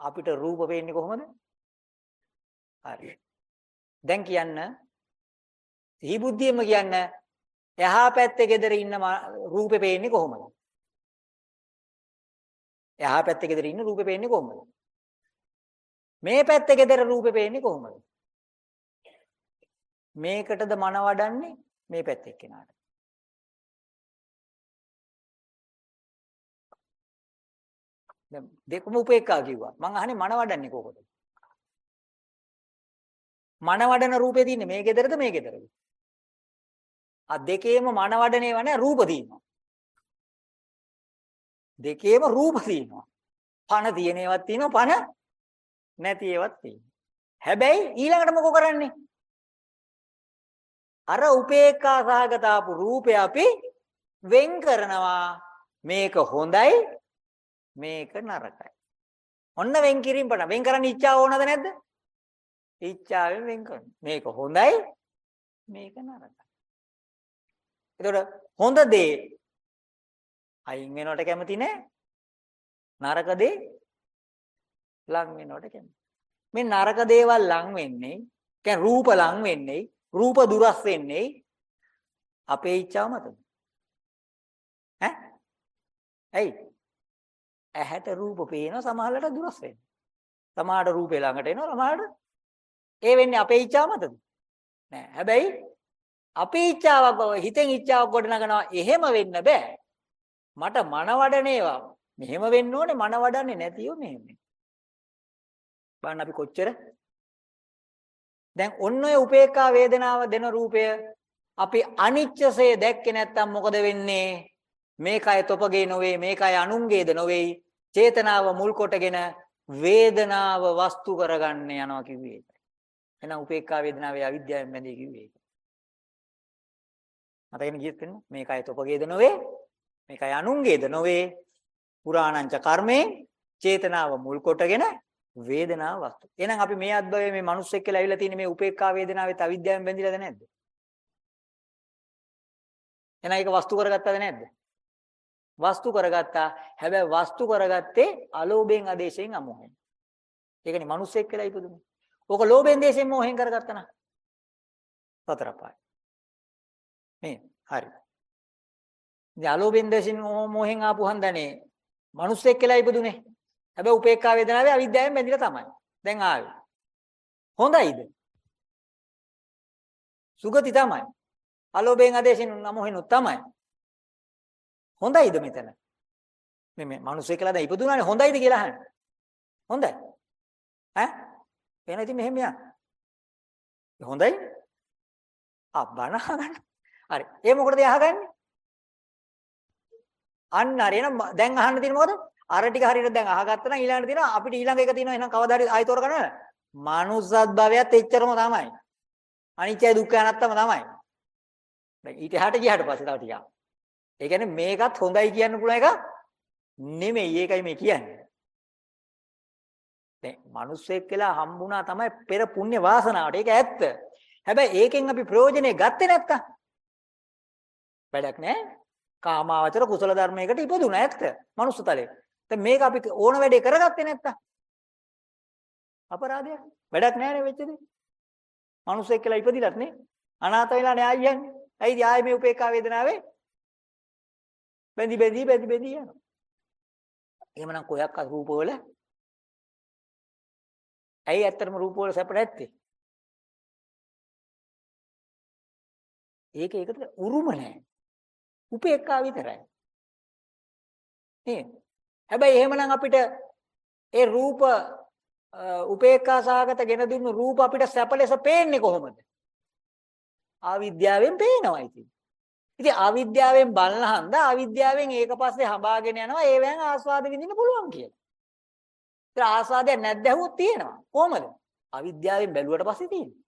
අපිට රූප පේන්නේ කොහොමද? හරි. දැන් කියන්න සිහි බුද්ධියම කියන්න එහා පැත්තේ gedere ඉන්න රූපේ පේන්නේ කොහොමද? එහා පැත්තේ ගෙදර ඉන්න රූපේ පේන්නේ කොහොමද? මේ පැත්තේ ගෙදර රූපේ පේන්නේ කොහොමද? මේකටද මන වඩන්නේ මේ පැත්තේ කෙනාට. දැන් දෙකම උපේක්ඛා කිව්වා. මං අහන්නේ මන වඩන්නේ කොහොමද? මන වඩන රූපේ තියෙන්නේ මේ ගෙදරද මේ ගෙදරද? ආ දෙකේම මන වඩන ඒවා නෑ රූප තියෙනවා. දෙකේම රූප තියෙනවා. පණ තියෙන ඒවාත් තියෙනවා පණ නැති ඒවාත් තියෙනවා. හැබැයි ඊළඟට මොකෝ කරන්නේ? අර උපේක්ඛා සහගත ආපු රූපය අපි වෙන් කරනවා මේක හොඳයි මේක නරකයි. ඔන්න වෙන් කිරීම පණ වෙන් කරන්න ඉච්ඡාව ඕනද නැද්ද? ඉච්ඡාවෙන් වෙන් කරන. මේක හොඳයි මේක නරකයි. එතකොට හොඳ දේ අයින් වෙනවට කැමති නෑ. නරක දේ ලං වෙනවට කැමති. මේ නරක දේවල් ලං වෙන්නේ, කියන්නේ රූප ලං වෙන්නේ, රූප දුරස් වෙන්නේ අපේ ඉච්ඡාව මතද? ඈ? ඇයි? ඇහැට රූප පේනවා සමහරකට දුරස් වෙනවා. සමහරට රූපේ ළඟට එනවා සමහරට ඒ වෙන්නේ අපේ ඉච්ඡාව මතද? නෑ. හැබැයි අපේ ඉච්ඡාවක් බව හිතෙන් ඉච්ඡාවක් ගොඩනගනවා එහෙම වෙන්න බෑ. මට මන වඩන ඒවා මෙහෙම වෙන්න ඕනේ මන වඩන්නේ නැතිව මෙහෙම. බලන්න අපි කොච්චර දැන් ඔන්න ඔය උපේක්ඛා වේදනාව දෙන රූපය අපි අනිච්චසේ දැක්කේ නැත්තම් මොකද වෙන්නේ? මේකයි තොපගේ නොවේ මේකයි අනුන්ගේද නොවේයි චේතනාව මුල් කොටගෙන වේදනාව වස්තු කරගන්න යනවා කිව්වේ. එහෙනම් උපේක්ඛා වේදනාවේ අවිද්‍යාවෙන් බැඳී කිව්වේ ඒක. මතකෙන කියත් වෙනවා මේකයි තොපගේද නොවේ මේකයි අනුන්ගේද නොවේ පුරාණංච කර්මයෙන් චේතනාව මුල් කොටගෙන වේදනාව වස්තු. එහෙනම් අපි මේ අද්භවයේ මේ මිනිස්සෙක් කියලා ඇවිල්ලා තියෙන මේ උපේක්ඛා වේදනාවෙත් අවිද්‍යාවෙන් බැඳිලාද නැද්ද? එහෙනම් ඒක වස්තු කරගත්තද නැද්ද? වස්තු කරගත්තා. හැබැයි වස්තු කරගත්තේ අලෝභයෙන් ආදේශයෙන් අමෝහයෙන්. ඒකනේ මිනිස්සෙක් කියලා ඉපදුනේ. ඕක ලෝභයෙන් දේශයෙන් මෝහයෙන් කරගත්තා නා. සතර පාය. මේ හරි. ඉතින් අලෝභයෙන් දේශයෙන් මෝහයෙන් ආපු හන්දනේ මිනිස්සෙක් කියලා ඉපදුනේ. හැබැයි උපේක්ඛා වේදනාවේ අවිද්‍යාවෙන් බැඳිලා තමයි. දැන් ආවේ. හොඳයිද? සුගති තමයි. අලෝභයෙන් ආදේශයෙන් නමොහිනුත් තමයි. හොඳයිද මෙතන? මේ මේ මිනිස්සෙක් කියලා දැන් ඉපදුනානේ හොඳයිද කියලා අහන්නේ. හොඳයි. ඈ? එහෙනම් ඉතින් මෙහෙම යන්න. හොඳයි. ආ බණ අහගන්න. හරි. ඒ මොකටද අහගන්නේ? අන්න හරි. එහෙනම් දැන් අහන්න තියෙන මොකද? අර ටික හරියට දැන් අහගත්තා නම් ඊළඟට තියෙනවා අපිට ඊළඟ එක තියෙනවා එහෙනම් කවදා හරි ආයෙ තෝරගන්න. මනුස්සත් භවයත් එච්චරම තමයි. අනිත්‍යයි දුක්ඛයි අනාත්තම තමයි. දැන් ඊට එහාට ගියාට පස්සේ තව ටිකක්. ඒ කියන්නේ මේකත් හොඳයි කියන්න පුළුවන් එක නෙමෙයි. ඒකයි මේ කියන්නේ. දැන් මිනිස්සෙක් කියලා හම්බුණා තමයි පෙර පුණ්‍ය වාසනාවට. ඒක ඇත්ත. හැබැයි ඒකෙන් අපි ප්‍රයෝජනෙ ගත්තේ නැත්තම් වැඩක් නැහැ. කාමාවචර කුසල ධර්මයකට ඉපදුණා ඇත්ත. මනුස්ස තලයේ. දැන් මේක අපි ඕන වැඩේ කරගත්තේ නැත්තම් අපරාධයක්. වැඩක් නැහැ නේ වෙච්ච දේ. මිනිස්සෙක් කියලා ඉපදිලත් නේ. අනාථ වෙලා නේ ආයියන්නේ. ඇයිද ආයේ මේ උපේක්ඛා වේදනාවේ බැඳි බැඳි බැඳි බැඳි යනවා. එහෙමනම් කොයක් රූපවල ඇයි ඇත්තටම රූපවල සැප නැත්තේ? ඒක ඒකට උරුම නැහැ. උපේක්ඛා විතරයි. නේ. හැබැයි එහෙමනම් අපිට ඒ රූප උපේක්ඛා සාගත ගෙන දුන්නු රූප අපිට සැප ලෙස පේන්නේ කොහොමද? ආවිද්‍යාවෙන් පේනවා ඉතින්. ඉතින් අවිද්‍යාවෙන් බලන හන්ද අවිද්‍යාවෙන් ඒක පස්සේ හඹාගෙන යනවා ඒවෙන් ආස්වාද විඳින්න පුළුවන් කියලා. ඒත් ආස්වාදයක් නැද්ද ඇහුවොත් තියෙනවා. කොහමද? අවිද්‍යාවෙන් බැලුවට පස්සේ තියෙනවා.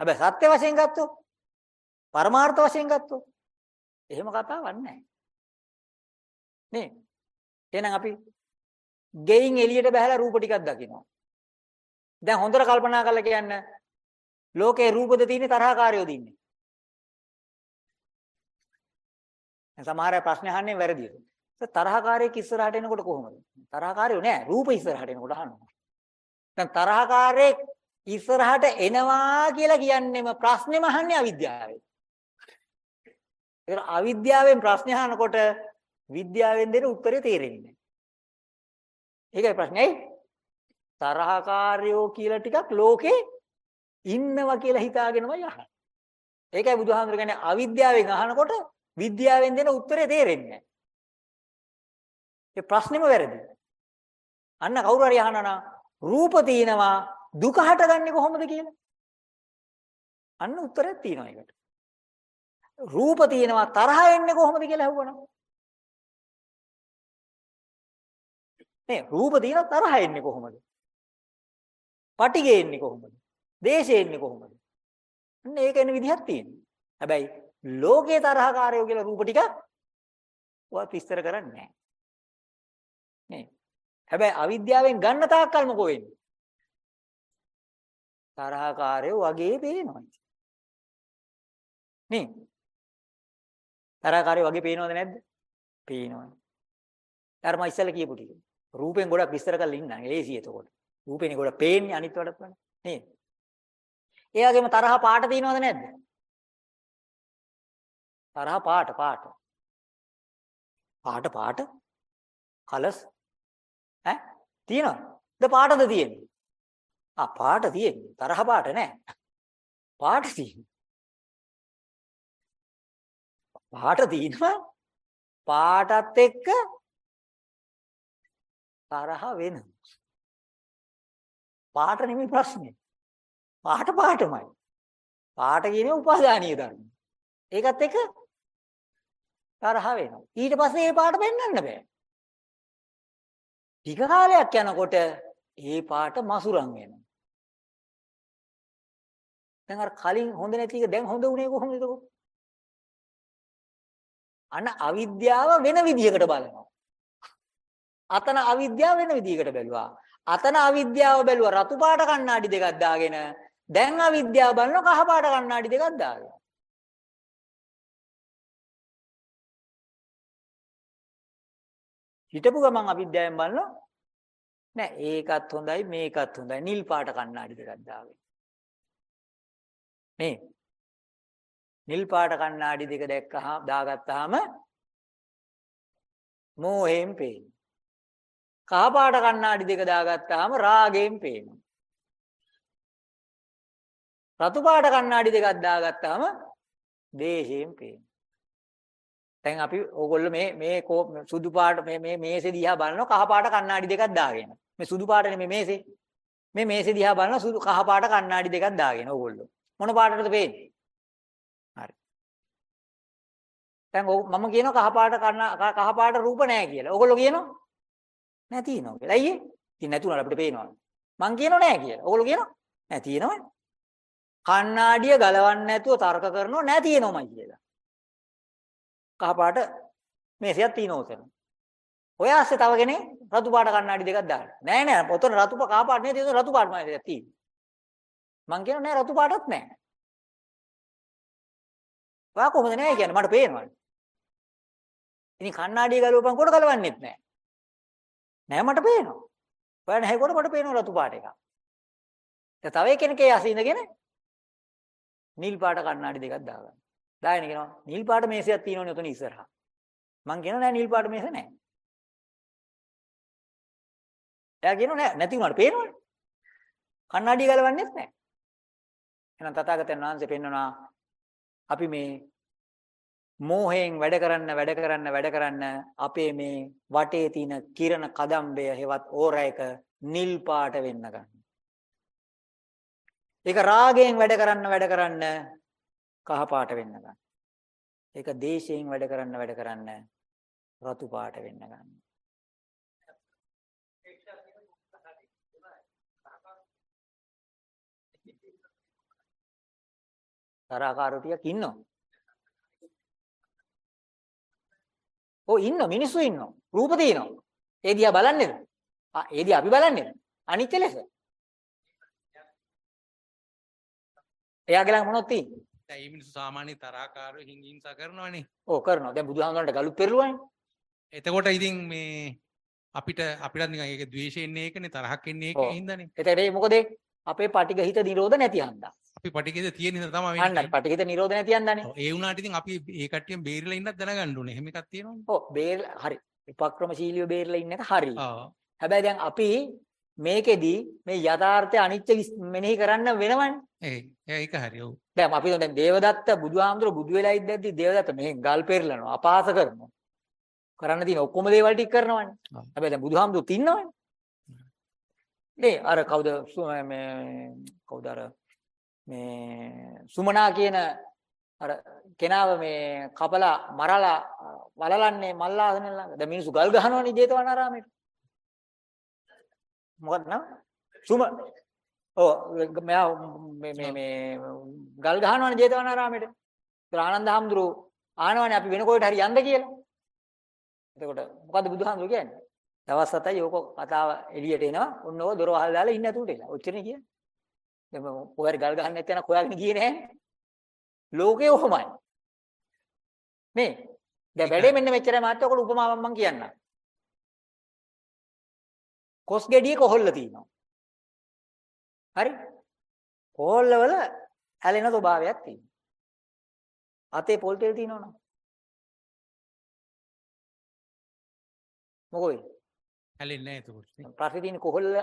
හැබැයි සත්‍ය වශයෙන් ගත්තොත් පරමාර්ථ වශයෙන් ගත්තොත් එහෙම කතාවක් නැහැ. නේ? එහෙනම් අපි ගෙයින් එළියට බහලා රූප ටිකක් දකිනවා. දැන් හොඳට කල්පනා කරලා කියන්න ලෝකේ රූපද තියෙන්නේ තරහකාරයෝද ඉන්නේ? සමහර අය ප්‍රශ්න අහන්නේ වැරදිද? තරහකාරයෙක් ඉස්සරහට එනකොට කොහොමද? තරහකාරයෝ නෑ රූප ඉස්සරහට එනකොට අහනවා. දැන් තරහකාරයෙක් ඉස්සරහට එනවා කියලා කියන්නේම ප්‍රශ්නේම අහන්නේ අවිද්‍යාවෙන්. ඒක අවිද්‍යාවෙන් ප්‍රශ්න අහනකොට විද්‍යාවෙන් දෙන උත්තරේ තේරෙන්නේ නැහැ. ඒකයි ප්‍රශ්නේ. ඇයි? තරහකාරයෝ කියලා ටිකක් ලෝකේ ඉන්නවා කියලා හිතාගෙනමයි අහන්නේ. ඒකයි බුදුහාමුදුර කියන්නේ අවිද්‍යාවෙන් අහනකොට විද්‍යාවෙන් දෙන උත්තරේ තේරෙන්නේ නැහැ. ඒ ප්‍රශ්නේම වැරදි. අන්න කවුරු හරි අහනවා රූප තියෙනවා දුක හටගන්නේ කොහොමද කියලා. අන්න උත්තරයක් තියෙනවා ඒකට. රූප තියෙනවා තරහ එන්නේ කොහොමද කියලා අහුවනම්. නේ රූප තියෙනවා තරහ එන්නේ කොහොමද? පටිගේ එන්නේ කොහොමද? දේශේ එන්නේ කොහොමද? අන්න ඒක එන විදිහක් තියෙනවා. හැබැයි ලෝකේ තරහකාරයෝ කියලා රූප ටික ඔයත් විස්තර කරන්නේ නැහැ. නේ. හැබැයි අවිද්‍යාවෙන් ගන්න තාක්කල් මොකෝ වෙන්නේ? තරහකාරයෝ වගේ පේනවා. නේ. තරහකාරයෝ වගේ පේනවද නැද්ද? පේනවා. අර මම ඉස්සෙල්ලා කියපු ටික. රූපෙන් ගොඩක් විස්තර කරලා ඉන්නා. ඒසි එතකොට. රූපෙනේ ගොඩක් පේන්නේ අනිත් වලට වඩා. නේද? ඒ වගේම තරහ පාට තියෙනවද නැද්ද? තරහ පාට පාට. පාට පාට කලස් ඈ තියෙනවද? ද පාටද තියෙන්නේ? ආ පාට තියෙන්නේ. තරහ පාට නෑ. පාට තියෙන්නේ. පාට තියෙනවා. පාටත් එක්ක තරහ වෙනවා. පාට නෙමෙයි ප්‍රශ්නේ. පාට පාටමයි. පාට කියන්නේ උපාදානීය ධර්ම. ඒකත් එක්ක තරහ වෙනවා. ඊට පස්සේ ඒ පාට පෙන්වන්න බෑ. ටික කාලයක් යනකොට ඒ පාට මසුරන් වෙනවා. දැන් අර කලින් හොඳ නැති එක දැන් හොඳ උනේ කොහොමද එතකොට? අන්න අවිද්‍යාව වෙන විදිහකට බලනවා. අතන අවිද්‍යාව වෙන විදිහකට බැලුවා. අතන අවිද්‍යාව බැලුවා රතු පාට කණ්ණාඩි දෙකක් දාගෙන දැන් අවිද්‍යාව බලනවා කහ පාට කණ්ණාඩි දෙකක් දාගෙන. හිටපු ගමන් අවිද්‍යාවෙන් බලනවා නෑ ඒකත් හොඳයි මේකත් හොඳයි නිල් පාට කණ්ණාඩි දෙකක් දාගෙන. මේ නිල් පාට කණ්ණාඩි දෙක දැක්කහම දාගත්තාම මෝහයෙන් පේනවා. කහ පාට කණ්ණාඩි දෙක දාගත්තාම රාගයෙන් පේනවා. රතු පාට කණ්ණාඩි දෙකක් දාගත්තාම දේශයෙන් පේනවා. දැන් අපි ඕගොල්ලෝ මේ මේ සුදු පාට මේ මේ මේසේ දිහා බලනවා කහ පාට කණ්ණාඩි දෙකක් දාගෙන. මේ සුදු පාටනේ මේ මේසේ. මේ මේසේ දිහා බලනවා සුදු කහ පාට කණ්ණාඩි දෙකක් දාගෙන ඕගොල්ලෝ. මොන පාටටද පේන්නේ? දැන් මම කියනවා කහ පාට කහ පාට රූප නැහැ කියලා. ඕගොල්ලෝ කියනවා නෑ තියෙනවා කියලා. අයියේ? ඉතින් නැතුණාට අපිට පේනවා. මං කියනෝ නෑ කියලා. ඕගොල්ලෝ කියනවා නෑ තියෙනවනේ. කණ්ණාඩිය ගලවන්න නැතුව තර්ක කරනවා නෑ තියෙනවමයි කියලා. කහපාට මේසයක් තියෙනවා උතන. ඔය ASCII තව කෙනෙක් රතු පාට කණ්ණාඩි දෙකක් දාන්න. නෑ නෑ ඔතන රතු කහපාට නේ තියෙන රතු පාටමයි තියෙන්නේ. මං කියනවා නෑ රතු පාටත් නෑ. ඔයා කොහොමද නෑ කියන්නේ මට පේනවනේ. ඉතින් කණ්ණාඩිය ගලවපන් කොට ගලවන්නෙත් නෑ. නෑ මට පේනවා. ඔයා නැහැ කොට මට පේනවා රතු පාට එකක්. දැන් තව කෙනෙක්ගේ අසින්දගෙන නිල් පාට කණ්ණාඩි දෙකක් දාගන්න. දාගෙන කියනවා නිල් පාට මේසයක් තියෙනවනේ උතන ඉස්සරහා. මං කියනවා නෑ නිල් පාට මේස නෑ. එයා කියනවා නෑ නැති වුණාට පේනවනේ. කණ්ණාඩිය ගලවන්නෙත් නෑ. එහෙනම් තථාගතයන් වහන්සේ පෙන්වනවා අපි මේ මෝහයෙන් වැඩ කරන්න වැඩ කරන්න වැඩ කරන්න අපේ මේ වටේ තියෙන කිරණ කදම්බය හෙවත් ඕරයක නිල් පාට වෙන්න ගන්න. ඒක රාගයෙන් වැඩ කරන්න වැඩ කරන්න කහ පාට වෙන්න ගන්න. ඒක දේශයෙන් වැඩ කරන්න වැඩ කරන්න රතු පාට වෙන්න ගන්න. තරහකාරෝ ටිකක් ඉන්නවා. ඔව් ඉන්න මිනිස්සු ඉන්නවා. රූප තියෙනවා. ඒ දිහා බලන්නේද? ආ ඒ දිහා අපි බලන්නේද? අනිත්‍ය ලෙස. එයාගේ ළඟ මොනවද තියෙන්නේ? දැන් මේ මිනිස්සු සාමාන්‍ය තරහකාරව හිංහිංසා කරනවනේ. ඔව් කරනවා. දැන් බුදුහාමුදුරන්ට ගලුත් පෙරළුවානේ. එතකොට ඉතින් මේ අපිට අපිටත් නිකන් ඒක ද්වේෂය එන්නේ ඒකනේ තරහක් එන්නේ ඒක. හින්දානේ. එතකොට මොකද අපේ පටිඝ හිත නිරෝධ නැති හන්දා. අපි පටිගේද තියෙන හින්දා තමයි අන්න වෙන්නේ. පටිගත නිරෝධ නැති යන්දානේ. ඔව්, ඒ වුණාට ඉතින් අපි ඒ කට්ටියන් බේරිලා ඉන්නත් දැනගන්න ඕනේ. එහෙම එකක් තියෙනවනේ. ඔව් බේර හරි. උපක්‍රමශීලීව බේරලා ඉන්න එක හරි. හැබැයි දැන් අපි මේකෙදි මේ යථාර්ථය අනිත්‍ය මෙනෙහි කරන්න වෙනවනේ. ඒ ඒක හරි. ඔව්. දැන් අපි දැන් දේවදත්ත බුදුහාමුදුර බුදු වෙලා ඉද්දි දේවදත්ත මෙහෙන් ගල් පෙරලනවා අපාස කරනවා. කරන්න තියෙන ඔක්කොම දේවල් ටික කරනවනේ. හැබැයි දැන් බුදුහාමුදුරුත් ඉන්නවනේ. නේ අර කවුද මේ කවුද අර මේ සුමනා කියන අර කෙනාව මේ කපලා මරලා වලලන්නේ මල්ලාසන ළඟ. දැන් මිනිස්සු ගල් ගහනවනේ ජේතවනාරාමේට. මොකද නම? සුම ඔව් මෙයා මේ මේ මේ ගල් ගහනවනේ ජේතවනාරාමේට. ඒතර ආනන්ද හාමුදුරුවෝ ආනවනේ අපි වෙන කොහෙට හරි යන්න කියලා. එතකොට මොකද්ද බුදුහාමුදුරුවෝ කියන්නේ? දවස් 7යි ඕක කතාව එළියට එනවා. ඔන්න ඕක දොර වහලා දාලා ඉන්න ඇතුළට එලා. ඔච්චරනේ කියන්නේ. කොහරි ගල් ගහන්න නැත්නම් හොයාගෙන ගියේ නැහැ. ලෝකේ ඔහොමයි. මේ දැන් වැඩේ මෙන්න මෙච්චරයි මාත් ඔකට උපමාවක් මම කියන්නම්. කොස් ගෙඩියේ කොහොල්ල තියෙනවා. හරි? කොහොල්ල වල ඇලෙන ස්වභාවයක් තියෙනවා. අතේ පොල් තෙල් තියෙනවනේ. මොකෝ වෙන්නේ? හැලෙන්නේ නැහැ එතකොට. ප්‍රශ්නේ තියෙන්නේ කොහොල්ලද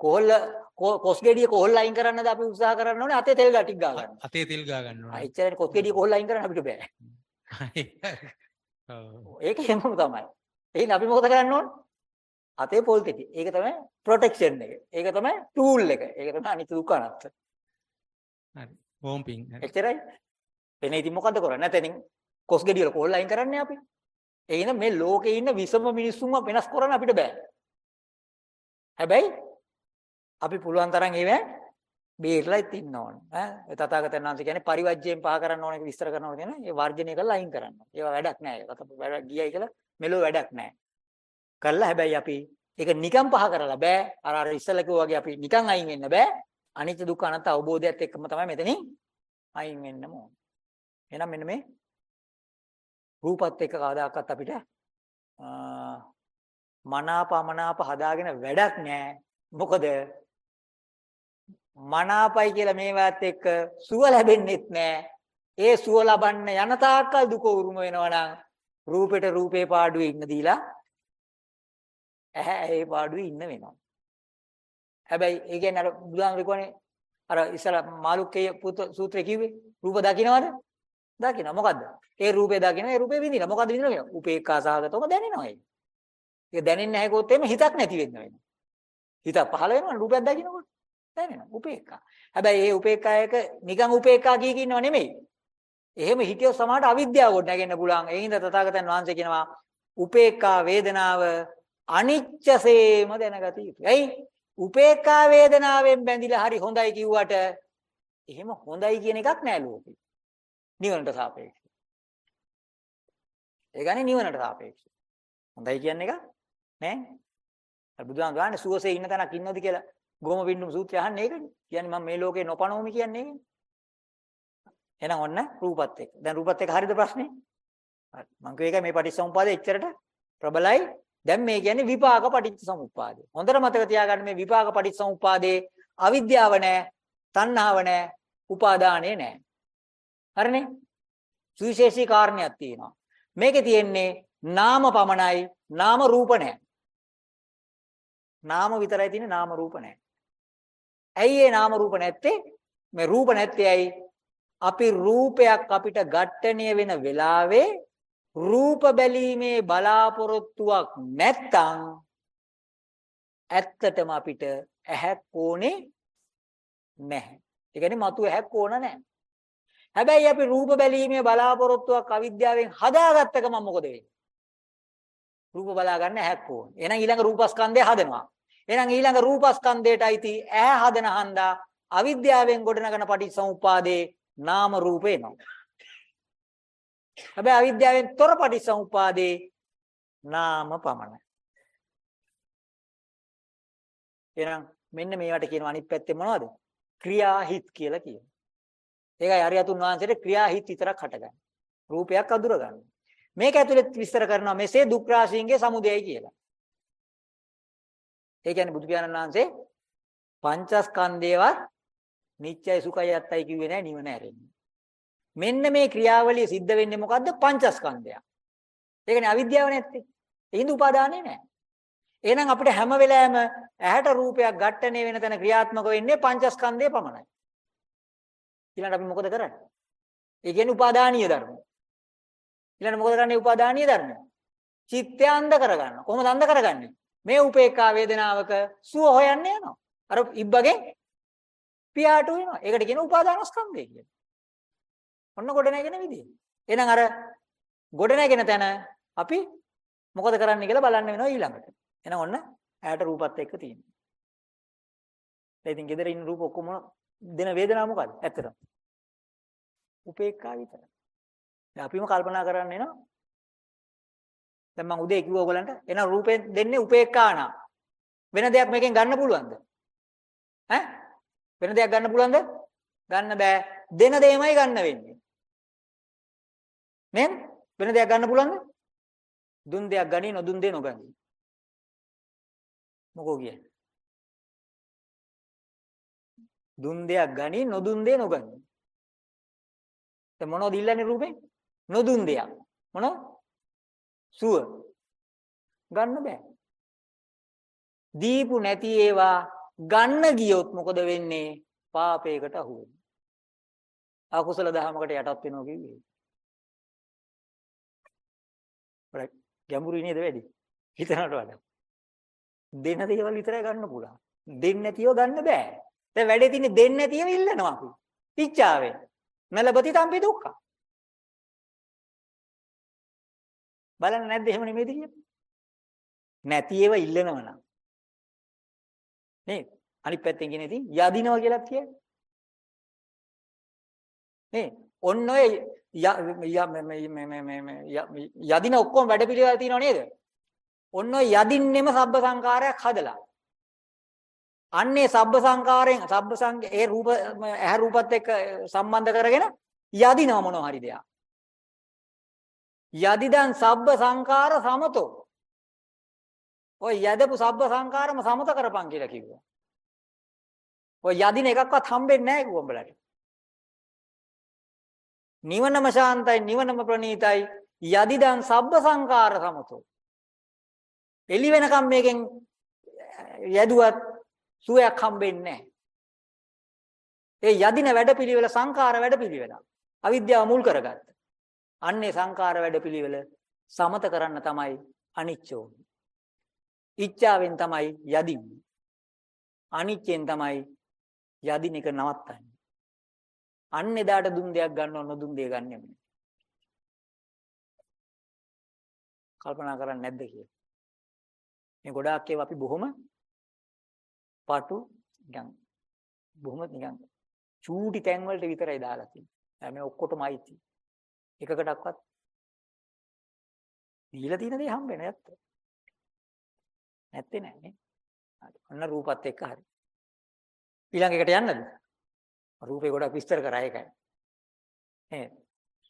කොහොල්ල කොස් ගෙඩිය කොහොල්ල අයින් කරන්නද අපි උත්සාහ කරන්න ඕනේ අතේ තෙල් ගටික් ගා ගන්න. අතේ තෙල් ගා ගන්න ඕනේ. එච්චරනේ කොස් ගෙඩිය කොහොල්ල අයින් කරන්න අපිට බෑ. ඔව්. ඒක එහෙමම තමයි. එහෙනම් අපි මොකද කරන්න ඕනේ? අතේ පොල් තෙටි. ඒක තමයි ප්‍රොටෙක්ෂන් එක. ඒක තමයි ටූල් එක. ඒක තමයි අනිත් දුක අනත්ත. හරි. වෝම්පින්. එච්චරයි. එනේ ඉතින් මොකද කරන්නේ? නැත්නම් කොස් ගෙඩිය වල කොහොල්ල අයින් කරන්නේ අපි. ඒ හින්දා මේ ලෝකේ ඉන්න විසම මිනිස්සුන්ව වෙනස් කරන්න අපිට බෑ. හැබැයි අපි පුළුවන් තරම් ඒවෙන් බේරලා ඉන්න ඕනේ. ඈ ඒ තථාගතයන් වහන්සේ කියන්නේ පරිවර්ජයෙන් පහ කරන්න ඕන එක විස්තර කරනවා කියන ඒ වර්ජනය කරලා අයින් කරන්න. ඒවා වැඩක් නෑ. ඒක තමයි වැඩ ගියයි කියලා මෙලෝ වැඩක් නෑ. කළා හැබැයි අපි ඒක නිකන් පහ කරලා බෑ. අර අර ඉස්සලා කිව්වා වගේ අපි නිකන් අයින් වෙන්න බෑ. අනිත්‍ය දුක්ඛ අනාත්ම අවබෝධයත් එක්කම තමයි මෙතනින් අයින් වෙන්න ඕන. එහෙනම් මෙන්න මේ රූපත් එක්ක කවදාකවත් අපිට මනාපමනාප හදාගෙන වැඩක් නෑ. මොකද මනාපයි කියලා මේවත් එක්ක සුව ලැබෙන්නෙත් නෑ. ඒ සුව ලබන්න යන තාක්කල් දුක උරුම වෙනවා නම් රූපෙට රූපේ පාඩුවේ ඉන්න දීලා ඇහැ ඇහි පාඩුවේ ඉන්න වෙනවා. හැබැයි ඒ කියන්නේ අර බුදුහාමුදුරු කියන්නේ අර ඉස්සර මාළුක්කේ පුත සූත්‍රය කිව්වේ රූප දකින්නවද? දකින්න. මොකද්ද? ඒ රූපේ දකින්න ඒ රූපේ විඳින. මොකද්ද විඳින කියන්නේ? උපේක්ඛා සහගතවම දැනෙනවා ඒක. ඒක දැනෙන්නේ නැහැ කොහොත් එimhe හිතක් නැති වෙන්න වෙනවා. හිත පහළ වෙනවා රූපයක් දකින්නකොට. දැනෙනවා. උපේක්ඛා. හැබැයි ඒ උපේක්ඛා එක නිකන් උපේක්ඛා කී කින්නව නෙමෙයි. එහෙම හිතියොත් සමහරට අවිද්‍යාව ගොඩ නැගෙන්න පුළුවන්. ඒ හින්දා තථාගතයන් වහන්සේ කියනවා උපේක්ඛා වේදනාව අනිච්චසේම දැනගත යුතුයි. ඇයි? උපේක්ඛා වේදනාවෙන් බැඳිලා හරි හොඳයි කිව්වට එහෙම හොඳයි කියන එකක් නෑ ලෝකේ. නිවනට සාපේක්ෂව. ඒ කියන්නේ නිවනට සාපේක්ෂව. හොඳයි කියන එක නෑ. අර බුදුහාම ගානේ සුවසේ ඉන්න තැනක් ඉන්නවද කියලා ගෝම බින්දුම සූත්‍රය අහන්නේ ඒකනේ. කියන්නේ මම මේ ලෝකේ නොපනෝමි කියන්නේ ඒකනේ. එහෙනම් ඔන්න රූපත් එක්ක. දැන් රූපත් එක්ක හරියද ප්‍රශ්නේ? හරි. මම කිය එකයි මේ පටිච්චසමුප්පාදේ එච්චරට ප්‍රබලයි. දැන් මේ කියන්නේ විපාක පටිච්චසමුප්පාදේ. හොඳට මතක තියාගන්න මේ විපාක පටිච්චසමුප්පාදේ අවිද්‍යාව නැහැ, තණ්හාව නැහැ, උපාදානය නැහැ. හරිනේ? සුවිශේෂී කාරණයක් තියෙනවා. මේකේ තියෙන්නේ නාම පමණයි, නාම රූප නැහැ. නාම විතරයි තියෙන්නේ නාම රූප නැහැ. ඇයි ඒ නාම රූප නැත්තේ? මේ රූප නැත්තේ ඇයි? අපි රූපයක් අපිට ඝට්ටණය වෙන වෙලාවේ රූප බැලීමේ බලාපොරොත්තුවක් නැත්තම් ඇත්තටම අපිට ඇහැක් ඕනේ නැහැ. ඒ කියන්නේ මතු ඇහැක් ඕන නැහැ. හැබැයි අපි රූප බැලීමේ බලාපොරොත්තුවක් අවිද්‍යාවෙන් හදාගත්ත ගමන් මොකද වෙන්නේ? රූප බලා ගන්න ඇහැක් ඕන. එහෙනම් ඊළඟ රූපස්කන්ධය හදනවා. එහෙනම් ඊළඟ රූපස්කන්ධයට අයිති ඇහැ හදන හන්දා අවිද්‍යාවෙන් ගොඩනගන පටිච්චසමුපාදේ නාම රූප එනවා. හැබැයි අවිද්‍යාවෙන් තොර පටිච්චසමුපාදේ නාම පමණයි. එහෙනම් මෙන්න මේවට කියනවා අනිත් පැත්තේ මොනවද? ක්‍රියාහිත කියලා කියනවා. ඒකයි අරියතුන් වහන්සේට ක්‍රියාහිත විතරක් හටගන්නේ. රූපයක් අඳුර ගන්න. මේක ඇතුළේ විස්තර කරනවා මෙසේ දුක් රාශීන්ගේ සමුදයයි කියලා. ඒ කියන්නේ බුදු පියාණන් වහන්සේ පංචස්කන්ධේවත් නිත්‍යයි සුඛයි අත්තයි කිව්වේ නැහැ නිවන ඇරෙන්නේ. මෙන්න මේ ක්‍රියාවලිය සිද්ධ වෙන්නේ මොකද්ද? පංචස්කන්ධයක්. ඒකනේ අවිද්‍යාව නැත්තේ. ඒඳ උපාදානේ නැහැ. එහෙනම් අපිට හැම වෙලාවෙම ඇහැට රූපයක් ඝට්ටණය වෙන තැන ක්‍රියාත්මක වෙන්නේ පංචස්කන්ධය පමණයි. ඊළඟට අපි මොකද කරන්නේ? ඒ කියන්නේ උපාදානීය ධර්ම. ඊළඟට මොකද කරන්නේ උපාදානීය ධර්ම? චිත්තය අන්ධ කරගන්න. කොහොමද අන්ධ කරගන්නේ? මේ උපේක්ඛා වේදනාවක සුව හොයන්න යනවා. අර ඉබ්බගෙන් පියාට වෙනවා. ඒකට කියන උපාදානස්කන්ධය කියලා. ඔන්න ගොඩ නැගෙන විදිය. එහෙනම් අර ගොඩ නැගෙන තැන අපි මොකද කරන්න කියලා බලන්න වෙනවා ඊළඟට. එහෙනම් ඔන්න ඇයට රූපත් එක්ක තියෙනවා. දැන් ඉතින් ගෙදර ඉන්න රූප ඔක්කොම දෙන වේදනාව මොකද්ද? ඇත්තටම. උපේක්ඛා විතරයි. දැන් අපිම කල්පනා කරන්න එනවා. දැන් මම උදේ කිව්වා ඔයගලන්ට එන රූපෙන් දෙන්නේ උපේක්ඛානා. වෙන දෙයක් මේකෙන් ගන්න පුළුවන්ද? ඈ? වෙන දෙයක් ගන්න පුළුවන්ද? ගන්න බෑ. දෙන දෙයමයි ගන්න වෙන්නේ. නේද? වෙන දෙයක් ගන්න පුළුවන්ද? දුන් දෙයක් ගනි නොදුන් දෙය නොගනි. මොකෝ කියන්නේ? දුන් දෙයක් ගනි නොදුන් දෙය නොගනි. දැන් මොනවද ඉල්ලන්නේ රූපෙන්? නොදුන් දෙයක්. මොනවද? සුව. ගන්න බෑ. දීපු නැති ඒවා ගන්න ගියොත් මොකද වෙන්නේ? පාපයකට අහු වෙනවා. අකුසල දහමකට යටත් වෙනවා කිව්වේ. වල ගැඹුරුයි නේද වැඩි? හිතනට වඩා. දෙන දේවල් විතරයි ගන්න පුළුවන්. දෙන්නේ නැතිව ගන්න බෑ. දැන් වැඩේ තියෙන්නේ දෙන්නේ නැතිව ඉල්ලනවා අපි. ඉච්ඡාවෙන්. නලබති තම්පි දුක්ඛ. බලන්න නැද්ද එහෙම නෙමෙයිද කියන්නේ? නැති ඒවා ඉල්ලනවා නම්. නේද? අනිත් පැත්තෙන් කියන ඉතින් යදිනවා කියලා කියන්නේ. නේ? ඔන්න ඔය යදින ඔක්කොම වැඩපිළිවෙල තියෙනව නේද? ඔන්න ඔය යදින්නෙම සබ්බ සංකාරයක් හදලා. අන්නේ සබ්බ සංකාරයෙන් සබ්බ සං ඒ රූප ඇහැ රූපත් එක්ක සම්බන්ධ කරගෙන යදිනව මොනවා හරි දෙයක්. යදිදන් සබ්බ සංකාර සමතෝ. ඔය යදපු සබ්බ සංකාරම සමත කරපන් කියලා කිව්වා. ඔය යදින එකක්වත් හම්බෙන්නේ නැහැ කිව්වා උඹලට. නිවනම ශාන්තයි නිවනම ප්‍රණීතයි යදිදන් සබ්බ සංකාර සමතෝ. එළි වෙනකම් මේකෙන් යදුවත් සුවයක් හම්බෙන්නේ නැහැ. ඒ යදින වැඩපිළිවෙල සංකාර වැඩපිළිවෙල. අවිද්‍යාව මුල් කරගත්ත. අන්නේ සංකාර වැඩපිළිවෙල සමත කරන්න තමයි අනිච්චෝ. ඉච්ඡාවෙන් තමයි යදින්නේ. අනිච්චෙන් තමයි යදින එක නවත්තන්නේ. අන්න එදාට දුන් දෙයක් ගන්නව නොදුන් දෙයක් ගන්නෙම නෑ. කල්පනා කරන්නේ නැද්ද කියලා. මේ ගොඩාක් ඒවා අපි බොහොම පාටු නිකන් බොහොම නිකන් චූටි තැන් වලට විතරයි දාලා තියෙන්නේ. මේ ඔක්කොටම අයිති. එකකටවත් දීලා තියෙන දේ හම්බ වෙන ඇත්ත. නැත්තේ නෑ නේ. ඔන්න රූපත් එක්ක හරි. ඊළඟ එකට යන්නද? රූපේ ගොඩක් විස්තර කරා ඒකයි. නේද?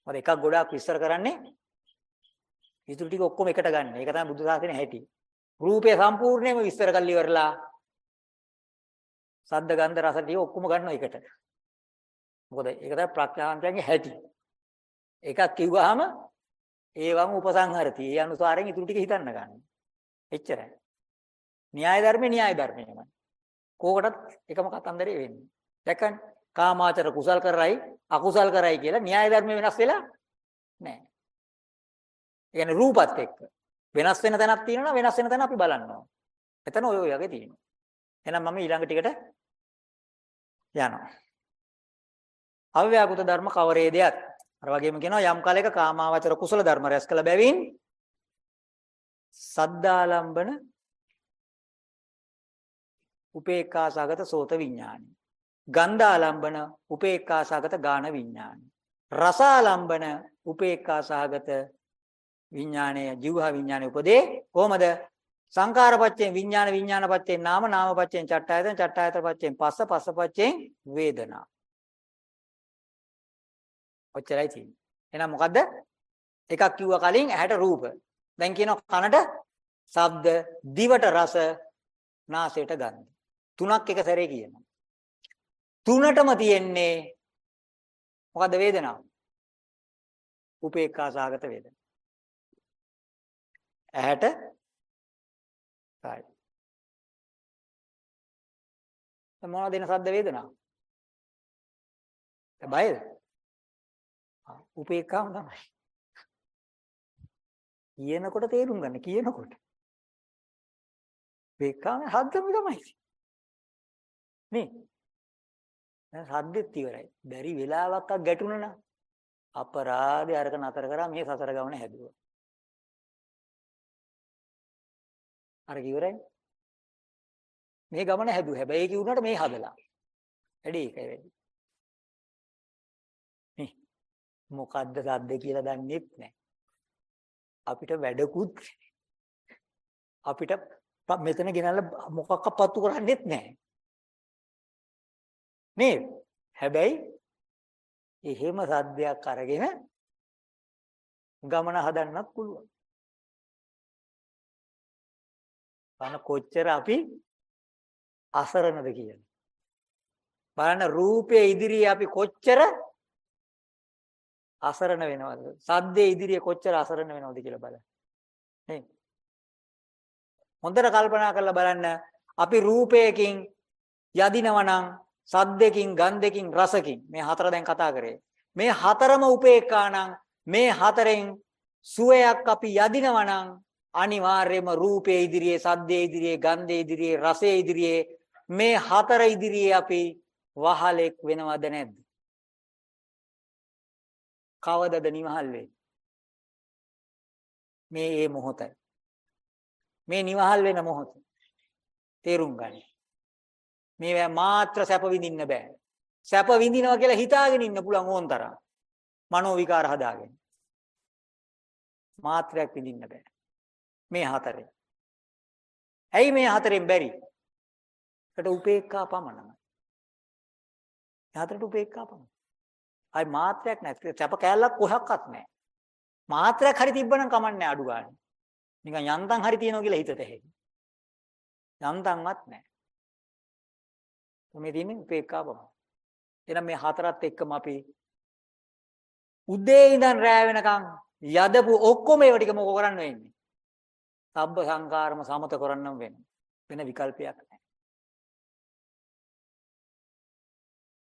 මොකද එකක් ගොඩක් විස්තර කරන්නේ ඊටු ටික ඔක්කොම එකට ගන්න. ඒක තමයි බුදු සාසනේ හැටි. රූපය සම්පූර්ණයෙන්ම විස්තර කරලා ඉවරලා සද්ද ගන්ධ රස ටික ඔක්කොම ගන්නවා එකට. මොකද ඒක තමයි ප්‍රඥාන්තයන්ගේ හැටි. එකක් කිව්වහම ඒවම උපසංහරති. ඒ අනුසාරයෙන් ඊටු ටික හිතන්න ගන්න. එච්චරයි. න්‍යාය ධර්මේ න්‍යාය ධර්මේමයි. කෝකටත් එකම කතන්දරේ වෙන්නේ. දැක්කනේ? කාමාචර කුසල් කරයි අකුසල් කරයි කියලා න්‍යාය ධර්ම වෙනස් වෙලා නැහැ. ඒ කියන්නේ රූපත් එක්ක වෙනස් වෙන තැනක් තියෙනවා වෙනස් වෙන තැන අපි බලනවා. එතන ඔය ඔය වගේ තියෙනවා. එහෙනම් මම ඊළඟ ටිකට යනවා. අව්‍යාකෘත ධර්ම කවරේදයක් අර වගේම කියනවා යම් කාලයක කාමාවචර කුසල ධර්ම රැස් කළ බැවින් සද්දාලම්බන උපේක්ඛා සගත සෝත විඥානි ගන්ධාලම්බන උපේක්ඛා සහගත ගාන විඥානි. රසාලම්බන උපේක්ඛා සහගත විඥානයේ ජීවහා විඥානයේ උපදේ කොහමද? සංකාරපච්චයෙන් විඥාන විඥානපච්චයෙන් නාම නාමපච්චයෙන් චට්ඨායතන චට්ඨායතනපච්චයෙන් පස්ස පස්සපච්චයෙන් වේදනා. ඔච්චරයි තියෙන්නේ. එහෙනම් මොකද්ද? එකක් කිව්වා කලින් ඇහැට රූප. දැන් කියනවා කනට ශබ්ද, දිවට රස, නාසයට ගන්ධ. තුනක් එක සැරේ කියනවා. තුනටම තියෙන්නේ මොකද්ද වේදනාව? උපේක්ඛා සාගත වේදනාව. ඇහැට කාය. මොනවද දෙන සද්ද වේදනාව? බයද? උපේක්ඛාම තමයි. කියනකොට තේරුම් ගන්න කියනකොට. උපේක්ඛාම හද්දම තමයි. නේ? දැන් සද්දෙත් ඉවරයි. බැරි වෙලාවක් ගැටුණා නම් අපරාධය අරක නතර කරා මේ සසර ගමන හැදුවා. අර ඉවරයි. මේ ගමන හැදුවා. හැබැයි ඒක උනට මේ හදලා. වැඩි ඒකයි වැඩි. මොකද්ද සද්ද කියලා දන්නේත් නැහැ. අපිට වැඩකුත් අපිට මෙතන ගෙනල්ලා මොකක්ක පත්තු කරන්නේත් නැහැ. නේද? හැබැයි එහෙම සද්දයක් අරගෙන ගමන හදන්නත් පුළුවන්. බලන්න කොච්චර අපි අසරණද කියලා. බලන්න රූපයේ ඉදිරියේ අපි කොච්චර අසරණ වෙනවද? සද්දේ ඉදිරියේ කොච්චර අසරණ වෙනවද කියලා බලන්න. නේ? හොඳට කල්පනා කරලා බලන්න අපි රූපයකින් යදිනවා නම් සද්දකින් ගන්ධකින් රසකින් මේ හතර දැන් කතා කරේ. මේ හතරම උපේක්ඛා නම් මේ හතරෙන් සුවයක් අපි යදිනවා නම් අනිවාර්යයෙන්ම රූපයේ ඉදිරියේ සද්දේ ඉදිරියේ ගන්ධයේ ඉදිරියේ රසයේ ඉදිරියේ මේ හතර ඉදිරියේ අපි වහලෙක් වෙනවද නැද්ද? කවදද නිවහල් වෙන්නේ? මේ ඒ මොහොතයි. මේ නිවහල් වෙන මොහොත. තේරුම් ගන්න. මේ මාත්‍ර සැප විඳින්න බෑ. සැප විඳිනවා කියලා හිතාගෙන ඉන්න පුළුවන් ඕන් තරම්. මනෝ විකාර හදාගෙන. මාත්‍රයක් විඳින්න බෑ. මේ හතරෙන්. ඇයි මේ හතරෙන් බැරි? ඒකට උපේක්ඛා පමණයි. හතරට උපේක්ඛා පමණයි. අයි මාත්‍රයක් නැහැ. සැප කෑල්ලක් කොහක්වත් නැහැ. මාත්‍රයක් හරි තිබ්බනම් කමන්නේ අඩු ගන්න. නිකන් යන්තම් හරි තියනවා කියලා හිතට හැකි. යන්තම්වත් නැහැ. මේ තියෙන්නේ උපේක්ඛා පමණයි. එහෙනම් මේ හතරත් එක්කම අපි උදේ ඉඳන් රෑ වෙනකන් යදපු ඔක්කොම ඒව ටික මොකෝ කරන්න වෙන්නේ? සබ්බ සංකාරම සමත කරන්නම් වෙනවා. වෙන විකල්පයක් නැහැ.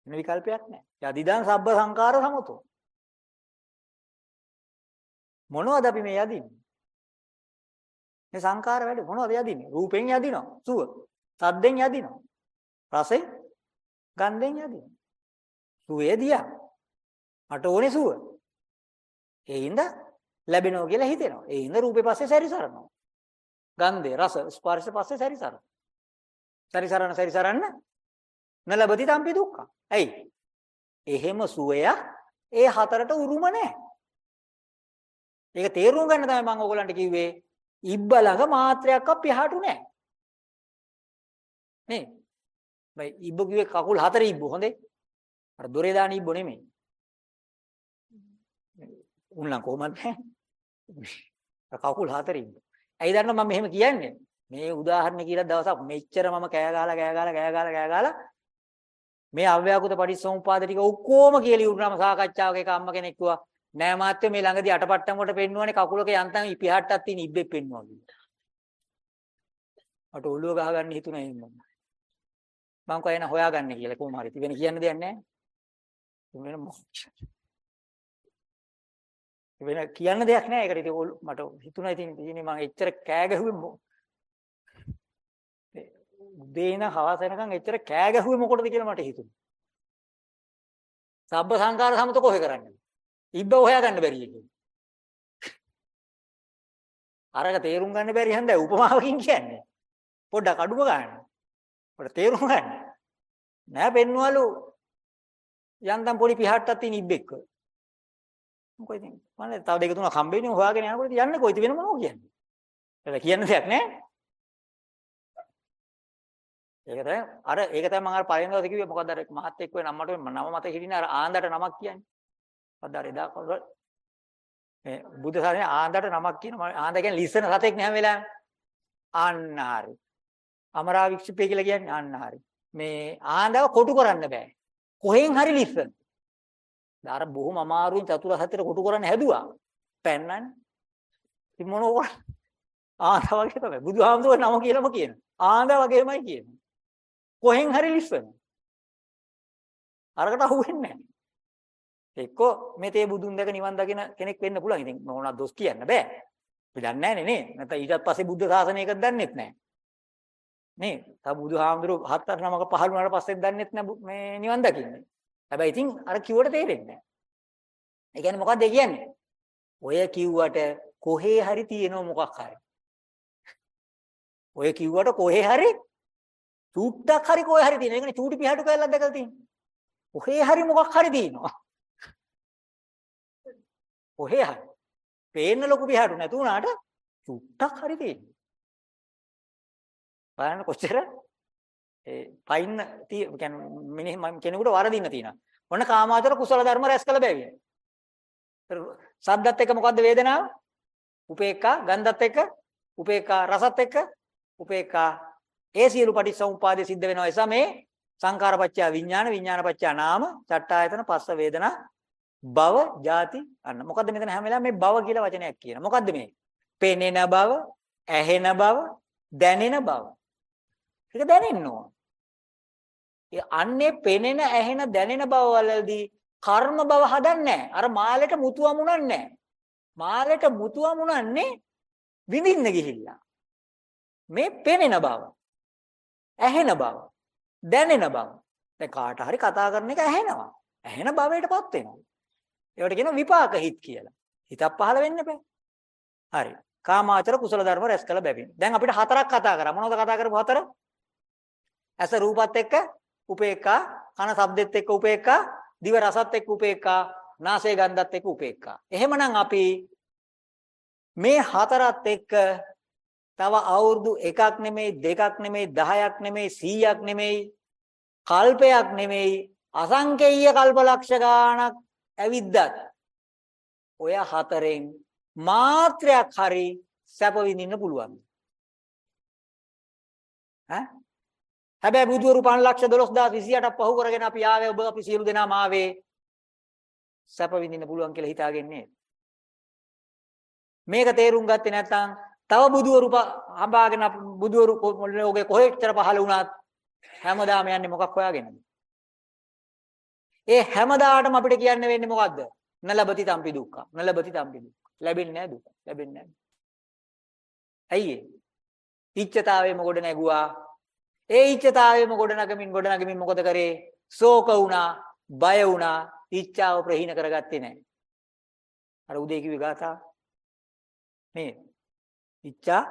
වෙන විකල්පයක් නැහැ. යදිදන් සබ්බ සංකාර සමතෝ. මොනවද අපි මේ යදින්නේ? මේ සංකාර වැඩ මොනවද යදින්නේ? රූපෙන් යදිනවා. සුව. සද්දෙන් යදිනවා. රසෙන් ගන්ධෙන් යදිනවා. සුවේ දියා. මට ඕනේ සුව. ඒ හින්දා ලැබෙනවා කියලා හිතෙනවා. ඒ හින්දා රූපේ පස්සේ සැරිසරනවා. ගන්ධය රස ස්පර්ශ පස්සේ සැරිසරන. සැරිසරන සැරිසරන්න නලබති තම්පි දුක්ඛ. ඇයි? එහෙම සුවය ඒ හතරට උරුම නැහැ. ඒක තේරුම් ගන්න තමයි මම ඕගලන්ට කිව්වේ ඉබ්බ ළඟ මාත්‍රයක් අප්පියහටු නැහැ. නේ? බයි ඉබ්බ කිව්වේ කකුල් හතර ඉබ්බ හොඳේ. අර දොරේ දාන ඉබ්බ නෙමෙයි. උන්ලන් කොහමද නැහැ? කකුල් හතර ඉබ්බ. ඇයි දන්නව මම මෙහෙම කියන්නේ? මේ උදාහරණ කියලා දවසක් මෙච්චර මම කෑ ගහලා කෑ ගහලා කෑ ගහලා කෑ ගහලා මේ අව්‍යාකෘත පටිච්චසමුපාද ටික ඔක්කොම කියලා ඉවරනම සාකච්ඡාවක එක අම්ම කෙනෙක් කිව්වා නෑ මාත්‍ය මේ ළඟදී අටපට්ටම් කොට පෙන්නුවානේ කකුලක යන්තම් ඉපිහට්ටක් තියෙන ඉබ්බෙක් පෙන්නුවා කියලා. මට ඔළුව ගහගන්න හිතුණා එහෙම. මම කෝ එන හොයාගන්න කියලා කොහොම හරි. ඉතින් කියන්න දෙයක් නෑ. වෙන වෙන කියන්න දෙයක් නෑ. ඒකට ඉතින් මට හිතුණා ඉතින් ඉතින් මම එච්චර කෑ ගැහුවේ උදේ ඉඳන් හවස වෙනකන් එච්චර කෑ ගැහුවේ මොකටද කියලා මට හිතුණා. සබ්බ සංකාර සමත කොහෙ කරන්නේ? ඉබ්බ හොයාගන්න බැරි එකේ. අරක තේරුම් ගන්න බැරි හන්දයි උපමාවකින් කියන්නේ. පොඩ්ඩක් අඩුම ගන්න. පොඩ්ඩ තේරුම් ගන්න. නෑ පෙන්වලු යන්තම් පොඩි පිහට්ටක් තියෙන ඉබ්බෙක්ව. මොකද ඉතින් මම තව දෙක තුනක් හම්බෙන්නේ හොයාගෙන යනකොට යන්නේ කොයිද වෙන මොනවද කියන්නේ. ඒක කියන්න දෙයක් නෑ. ඒක තමයි අර ඒක තමයි මම අර පළවෙනි දවසේ කිව්වේ මොකද්ද අර මහත් එක්ක වෙන නම්මට නම මත හිටින අර ආන්දට නමක් කියන්නේ. මොකද්ද අර එදා කවුරු මේ බුද්ධ ශාසනයේ ආන්දට නමක් කියන ආන්ද කියන්නේ ලිස්සන සතෙක් නෑ වෙලාවෙම. අන්න හරි. අමරා වික්ෂිපේ කියලා කියන්නේ අන්න හරි. මේ ආන්දව කොටු කරන්න බෑ. කොහෙන් හරි ලිස්සන. අර බොහොම අමාරුවෙන් චතුරාර්ය සත්‍යයට කොටු කරන්න හැදුවා. පැන්නන්නේ. ඉතින් මොන ඕන ආන්දා වගේ තමයි. බුදුහාමුදුරුවෝ නම කියලාම කියනවා. ආන්දා වගේමයි කියනවා. කොහෙන් හරි ලිස්සන. අරකට අහුවෙන්නේ නැහැ. එක්කෝ මෙතේ බුදුන් දැක නිවන් දකින කෙනෙක් වෙන්න පුළුවන්. ඉතින් මොනවා දොස් කියන්න බෑ. අපි දන්නේ නැහනේ නේ. නැත්නම් ඊටත් පස්සේ බුද්ධ ශාසනයක දන්නෙත් නැහැ. නේ. තව බුදුහාමුදුරුවෝ හතර නමක පහළ වුණාට පස්සේ දන්නෙත් නැහැ මේ නිවන් දකින්නේ. හැබැයි ඉතින් අර කිව්වට තේරෙන්නේ නැහැ. ඒ කියන්නේ මොකක්ද කියන්නේ? ඔය කිව්වට කොහේ හරි තියෙනව මොකක් හරි. ඔය කිව්වට කොහේ හරි චූට්ටක් හරි කොහේ හරි තියෙනවා. ඒකනේ චූටි පිහාටු කැල්ලක් දැකලා තියෙන්නේ. කොහේ හරි මොකක් හරි තියෙනවා. කොහේ හරි. පේන්න ලොකු පිහාටු නැතු වුණාට චුට්ටක් හරි තියෙනවා. බලන්න කොච්චර ඒ පයින්න තිය කියන්නේ මිනිහ කෙනෙකුට වරදින්න තියෙනවා. ඔන්න කාමාවචර කුසල ධර්ම රැස් කළ බැවින්. සද්දත් එක්ක මොකද්ද වේදනාව? උපේක්ඛා, ගන්ධත් එක්ක උපේක්ඛා, රසත් එක්ක උපේක්ඛා. ඒ සියලු පටිච්චසමුපාදේ සිද්ධ වෙනවා. එසා මේ සංකාරපච්චය විඥාන, විඥානපච්චය නාම, චට්ඨායතන, පස්ස වේදනා, භව, ජාති. අන්න මොකද්ද මෙතන හැම වෙලාවෙම මේ භව කියලා වචනයක් කියන. මොකද්ද මේ? පෙනෙන බව, ඇහෙන බව, දැනෙන බව. ඒක දැනෙන්න ඕන. ඒ අන්නේ පෙනෙන ඇහෙන දැනෙන බව වලදී කර්ම බව හදන්නේ අර මාලෙට මුතුවමුණන්නේ නැහැ. මාලෙට මුතුවමුණන්නේ විඳින්න ගිහිල්ලා. මේ පෙනෙන බව. ඇහෙන බව. දැනෙන බව. දැන් කාට හරි කතා කරන එක ඇහෙනවා. ඇහෙන භවයටපත් වෙනවා. ඒවට කියනවා විපාක හිත් කියලා. හිතක් පහළ වෙන්න බෑ. හරි. කාමාචර කුසල ධර්ම රැස් කළ බැවින්. දැන් අපිට හතරක් කතා කරා. මොනවද කතා කරපු හතර? ඇස රූපත් එක්ක උපේක්ඛා, කන ශබ්දෙත් එක්ක උපේක්ඛා, දිව රසත් එක්ක උපේක්ඛා, නාසය ගන්ධත් එක්ක උපේක්ඛා. එහෙමනම් අපි මේ හතරත් එක්ක තව අවුරුදු එකක් නෙමෙයි දෙකක් නෙමෙයි 10ක් නෙමෙයි 100ක් නෙමෙයි කල්පයක් නෙමෙයි අසංකේය කල්පලක්ෂ ගාණක් ඇවිද්දත් ඔය හතරෙන් මාත්‍රයක් හරි සැප විඳින්න පුළුවන්. ඈ හැබැයි බුදුවරු 512028ක් පහු කරගෙන අපි ආවේ ඔබ අපි සියලු දෙනාම ආවේ සැප විඳින්න පුළුවන් කියලා හිතාගෙන මේක තේරුම් ගත්තේ නැත්නම් තව බුදුවරු හඹාගෙන බුදුවරු ඔගේ කොහෙච්චර පහළ වුණත් හැමදාම යන්නේ මොකක් හොයාගෙනද? ඒ හැමදාටම අපිට කියන්න වෙන්නේ මොකද්ද? නලබති තම්පි දුක්ඛ. නලබති තම්පි දුක්ඛ. ලැබෙන්නේ නැහැ දුක. ලැබෙන්නේ නැහැ. ඇයි ඒ? ඉච්ඡතාවයේම ගොඩ නැගුවා. ඒ ඉච්ඡතාවයේම ගොඩ නගමින් ගොඩ නගමින් මොකද කරේ? ශෝක වුණා, බය වුණා, ඉච්ඡාව ප්‍රහීන කරගත්තේ නැහැ. අර උදේ කිව්වේ ගාථා. මේ ඉච්ඡා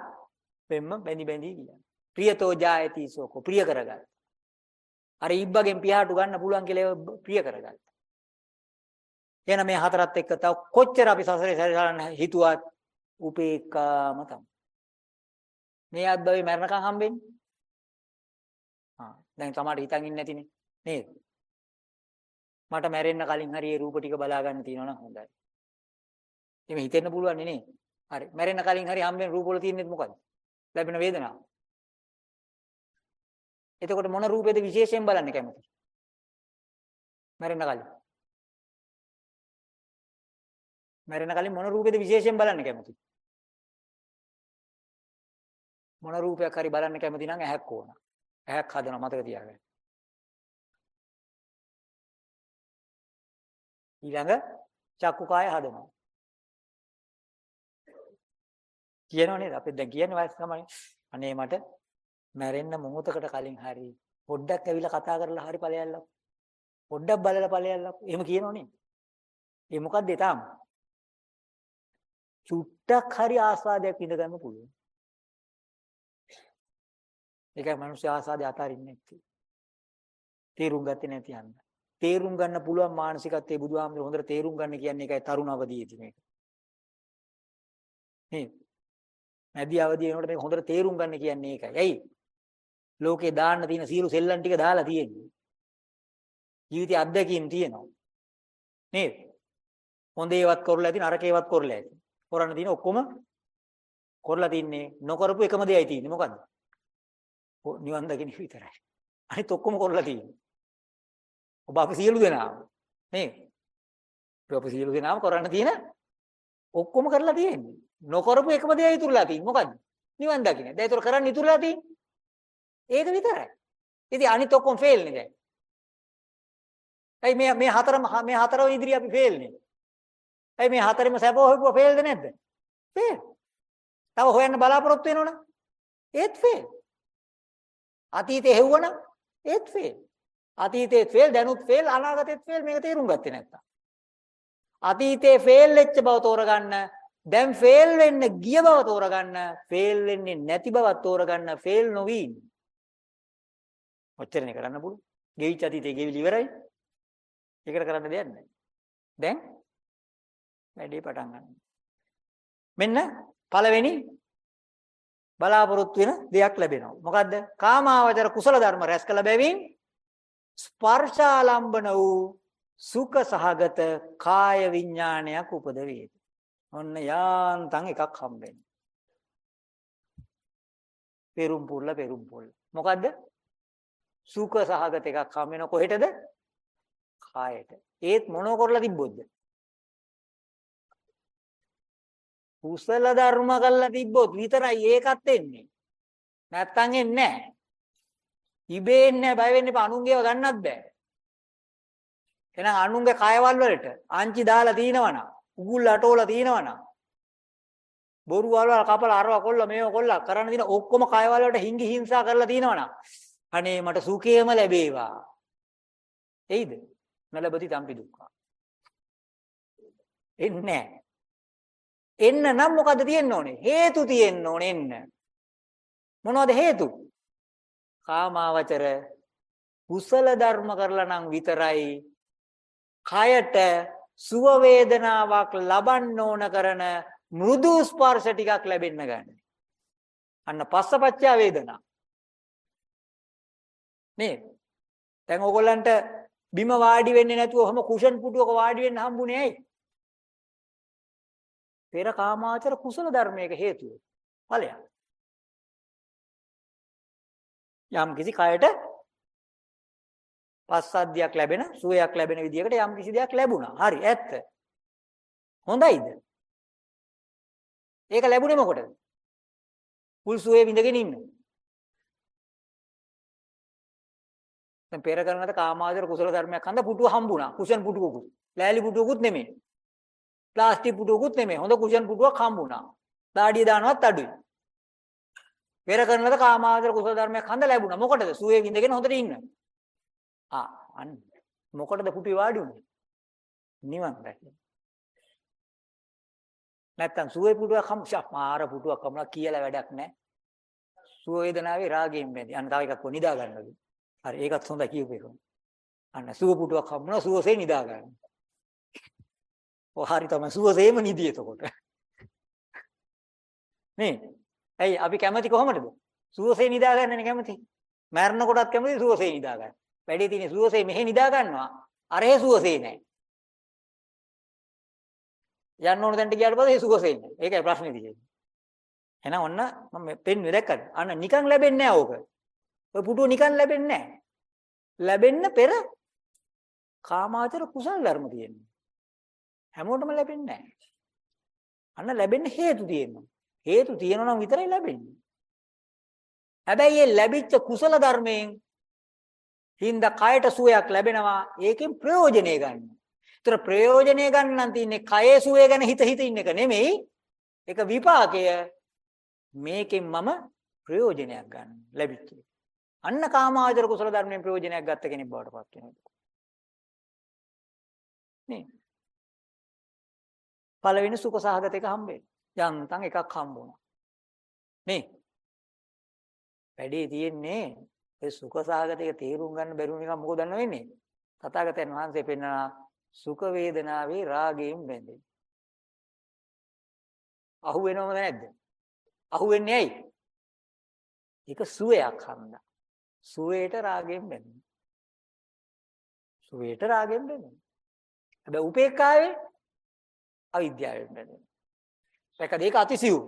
වෙම්ම බැඳි බැඳි කියන. ප්‍රියතෝ ජායති සෝකෝ ප්‍රිය කරගත්තා. අර ඉබ්බගෙන් පියාටු ගන්න පුළුවන් කියලා ප්‍රිය කරගත්තා. එහෙනම් මේ හතරත් එක්ක තව කොච්චර අපි සසරේ සැරිසරන්න හිතුවත් උපේක්ඛාම තමයි. මේ අද්භවයේ මරණකම් හම්බෙන්නේ. ආ දැන් තමයි හිතන් ඉන්නේ නැතිනේ. නේද? මට මැරෙන්න කලින් හරි ඒ රූප ටික බලා ගන්න තියෙනවා නම් හොඳයි. එimhe හිතෙන්න පුළුවන් නේ. හරි. මැරෙන්න කලින් හරි හම්බෙන රූප වල තියෙන්නේ මොකද්ද? ලැබෙන වේදනාව. එතකොට මොන රූපෙද විශේෂයෙන් බලන්න කැමති? මැරෙන්න කලින්. මැරෙන්න කලින් මොන රූපෙද විශේෂයෙන් බලන්න කැමති? මොන රූපයක් හරි බලන්න කැමති නම් ඇහැක් ඕන. ඇහැක් හදනවා මතක තියාගන්න. ඊළඟ චක්කුකාය හදනවා. කියනව නේද? අපි දැන් කියන්නේ වයස් ගමනේ. අනේ මට මැරෙන්න මොහොතකට කලින් හරි පොඩ්ඩක් ඇවිල්ලා කතා කරලා හරි ඵලයල්ලක්. පොඩ්ඩක් බලලා ඵලයල්ලක්. එහෙම කියනවනේ. ඒ මොකද්ද ඒ තාම? චුට්ටක් හරි ආස්වාදයක් විඳ ගන්න පුළුවන්. ඒකයි මිනිස්සු ආස්වාදය අතාරින්නේ නැති. තේරුම් ගත්තේ නැති යන්න. තේරුම් ගන්න පුළුවන් මානසිකත්වයේ බුදුහාමුදුර හොඳට තේරුම් ගන්න කියන්නේ ඒකයි තරුණ අවදීදී මේක. නේද? මැදි අවදී වෙනකොට මේක හොඳට තේරුම් ගන්න කියන්නේ ඒකයි. ඇයි? ලෝකේ දාන්න තියෙන සියලු සෙල්ලම් ටික දාලා තියෙන්නේ. ජීවිතයේ අත්දැකීම් තියෙනවා. නේද? හොඳ ඒවත් කරලා ඇති නරක ඒවත් කරලා ඇති. කරන්න තියෙන ඔක්කොම කරලා තින්නේ නොකරපු එකම දෙයයි තියෙන්නේ මොකද්ද? නිවන් දකින්න විතරයි. අනිත් ඔක්කොම කරලා තියෙන්නේ. ඔබ අපි සියලු දෙනාම නේ. අපි සියලු දෙනාම කරන්න තියෙන ඔක්කොම කරලා තියෙන්නේ. නොකරපු එකම දේ ඉතුරුලා තියෙන්නේ. මොකද්ද? නිවන් දකින්න. දැන් ඒතර කරන්න ඉතුරුලා තියෙන්නේ. ඒක විතරයි. ඉතින් අනිත් ඔක්කොම ෆේල් නේ දැන්. ඇයි මේ මේ හතරම මේ හතරම ඉදිරිය අපි ෆේල් නේ. ඇයි මේ හතරෙම සැප හොයපුවා ෆේල්ද නැද්ද? ෆේල්. තව හොයන්න බලාපොරොත්තු වෙනවනම් ඒත් ෆේල්. අතීතේ හෙව්වනම් ඒත් ෆේල්. අතීතේ ෆේල් දැනුත් ෆේල් අනාගතෙත් ෆේල් මේක තේරුම් ගත්තේ නැත්තම්. අතීතේ ෆේල් වෙච්ච බව තෝරගන්න දැන් ෆේල් වෙන්න ගිය බව තෝරගන්න ෆේල් වෙන්නේ නැති බව තෝරගන්න ෆේල් නොවි ඉන්න. ඔච්චරනේ කරන්න පුළුවන්. ගෙවිච්ච අතීතේ ගෙවිලි ඉවරයි. ඒකට කරන්න දෙයක් නැහැ. දැන් වැඩේ පටන් ගන්න. මෙන්න පළවෙනි බලාපොරොත්තු වෙන දෙයක් ලැබෙනවා. මොකද්ද? කාමාවචර කුසල ධර්ම රැස් කළ බැවින් ස්පර්ශාලම්බන වූ සුඛ සහගත කාය විඥානයක් උපද වේවි. ඔන්න යාන්තම් එකක් හම්බෙන්නේ. පෙරුම් පුල්ල පෙරුම් පුල්ල. මොකද්ද? සුඛ සහගත එකක් හම් වෙන කොහෙටද? කායට. ඒත් මොනෝ කරලා තිබ්බොත්ද? කුසල ධර්ම කරලා තිබ්බොත් විතරයි ඒකත් එන්නේ. නැත්තම් එන්නේ නැහැ. ඉබේ එන්නේ බය වෙන්න එපා අනුන්ගේව ගන්නත් බෑ. එහෙනම් අනුන්ගේ කයවල් වලට ආංචි දාලා තිනවනම් උගුල් අටෝලා තිනවනම් බොරු වල කපලා අරව කොල්ල මේව කොල්ල කරන්න දින ඔක්කොම කයවල් වලට හිඟි හිංසා කරලා තිනවනම් අනේ මට සුඛේම ලැබේවා. එයිද? නලබති තම්පි දුක්ඛ. එන්නේ නැහැ. එන්න නම් මොකද තියෙන්න ඕනේ? හේතු තියෙන්න ඕනේ එන්න. මොනවද හේතු? කාමාවචර කුසල ධර්ම කරලා නම් විතරයි කයට සුව වේදනාවක් ලබන්න ඕන කරන මෘදු ස්පර්ශ ටිකක් ලැබෙන්න ගන්න. අන්න පස්සපච්චය වේදනා. නේද? දැන් ඕගොල්ලන්ට බිම වාඩි වෙන්නේ නැතුව ඔහම කුෂන් පුටුවක වාඩි වෙන්න හම්බුනේ ඇයි? පෙර කාමාචර කුසල ධර්මයක හේතුව. ඵලයක්. යම් කිසි කයට පස්සද්ධියක් ලැබෙන සුවයක් ලැබෙන විදිහකට යම් කිසි දෙයක් ලැබුණා. හරි ඇත්ත. හොඳයිද? ඒක ලැබුණේ මොකටද? කුල් සුවේ විඳගෙන ඉන්න. දැන් පෙර කරනද කාමාවචර කුසල ධර්මයක් හන්ද පුටුව හම්බුණා. කුෂන් පුටුවකුත්. ලෑලි පුටුවකුත් නෙමෙයි. ප්ලාස්ටික් පුටුවකුත් නෙමෙයි. හොඳ කුෂන් පුටුවක් හම්බුණා. දාඩිය දානවත් අඩුයි. පෙර කරන ලද කාමාවචර කුසල ධර්මයක් හන්ද ලැබුණා. මොකටද? සුවේ විඳගෙන හොඳට ඉන්න. ආ අන්න මොකටද පුටුවේ වාඩි උනේ? නිවන් දැකලා. නැත්තම් සුවේ පුටුවක් හම් මාර පුටුවක් හම්ලා කියලා වැඩක් නැහැ. සුව වේදනාවේ රාගයෙන් බැඳි. අන්න තව එකක් කො නිදා ගන්නද? හරි ඒකත් හොඳයි කියූප එක. අන්න සුව පුටුවක් හම්බුණා සුවසේ නිදා ගන්න. ඔය හරි තමයි සුවසේම නිදි එතකොට. නේ ඇයි අපි කැමති කොහමද? සුවසේ නිදා ගන්නනේ කැමති. මරණ කොටත් කැමති සුවසේ නිදා ගන්න. වැඩි තියෙන සුවසේ මෙහෙ නිදා ගන්නවා. අරහේ සුවසේ නැහැ. යන්න ඕන තැනට ගියාට පස්සේ සුවසේ නැහැ. ඒකයි ප්‍රශ්නේ තියෙන්නේ. එහෙනම් ඔන්න මම පෙන්වුවේ දැක්කද? අන්න නිකන් ලැබෙන්නේ නැහැ ඕක. ඔය පුටුව නිකන් ලැබෙන්නේ නැහැ. ලැබෙන්න පෙර කාමාචර කුසල ධර්ම තියෙනවා. හැමෝටම ලැබෙන්නේ නැහැ. අන්න ලැබෙන්න හේතු තියෙනවා. හේතු තියෙනවා නම් විතරයි ලැබෙන්නේ. හැබැයි මේ ලැබිච්ච කුසල ධර්මයෙන් හින්දා කයට සුවයක් ලැබෙනවා. ඒකෙන් ප්‍රයෝජනෙ ගන්න. ඒතර ප්‍රයෝජනෙ ගන්න නම් තියන්නේ කයේ සුවය ගැන හිත හිත ඉන්න එක නෙමෙයි. ඒක විපාකය. මේකෙන් මම ප්‍රයෝජනයක් ගන්න ලැබිච්ච. අන්න කාමාවචර කුසල ධර්මයෙන් ප්‍රයෝජනයක් ගත්ත කෙනෙක් බවට පත් වෙනවා. නේ. පළවෙනි සුඛ සහගත එක හම්බෙන්නේ. යන්තම් එකක් හම්බුණා. නේ? වැඩේ තියෙන්නේ ඒ සුඛ සහගත එක තේරුම් ගන්න බැරුව නිකන් මොකද දන්න වෙන්නේ? තථාගතයන් වහන්සේ පෙන්වනා සුඛ වේදනාවේ රාගයෙන් බැඳෙන. අහු වෙනවද නැද්ද? අහු වෙන්නේ ඇයි? ඒක සුවයක් හන්දා. සුවේට රාගයෙන් බැඳෙන. සුවේට රාගයෙන් බැඳෙන. හැබැයි උපේක්ඛාවේ අවිද්‍යාවෙන් බැඳෙන. ඒක දෙක අතිසියු.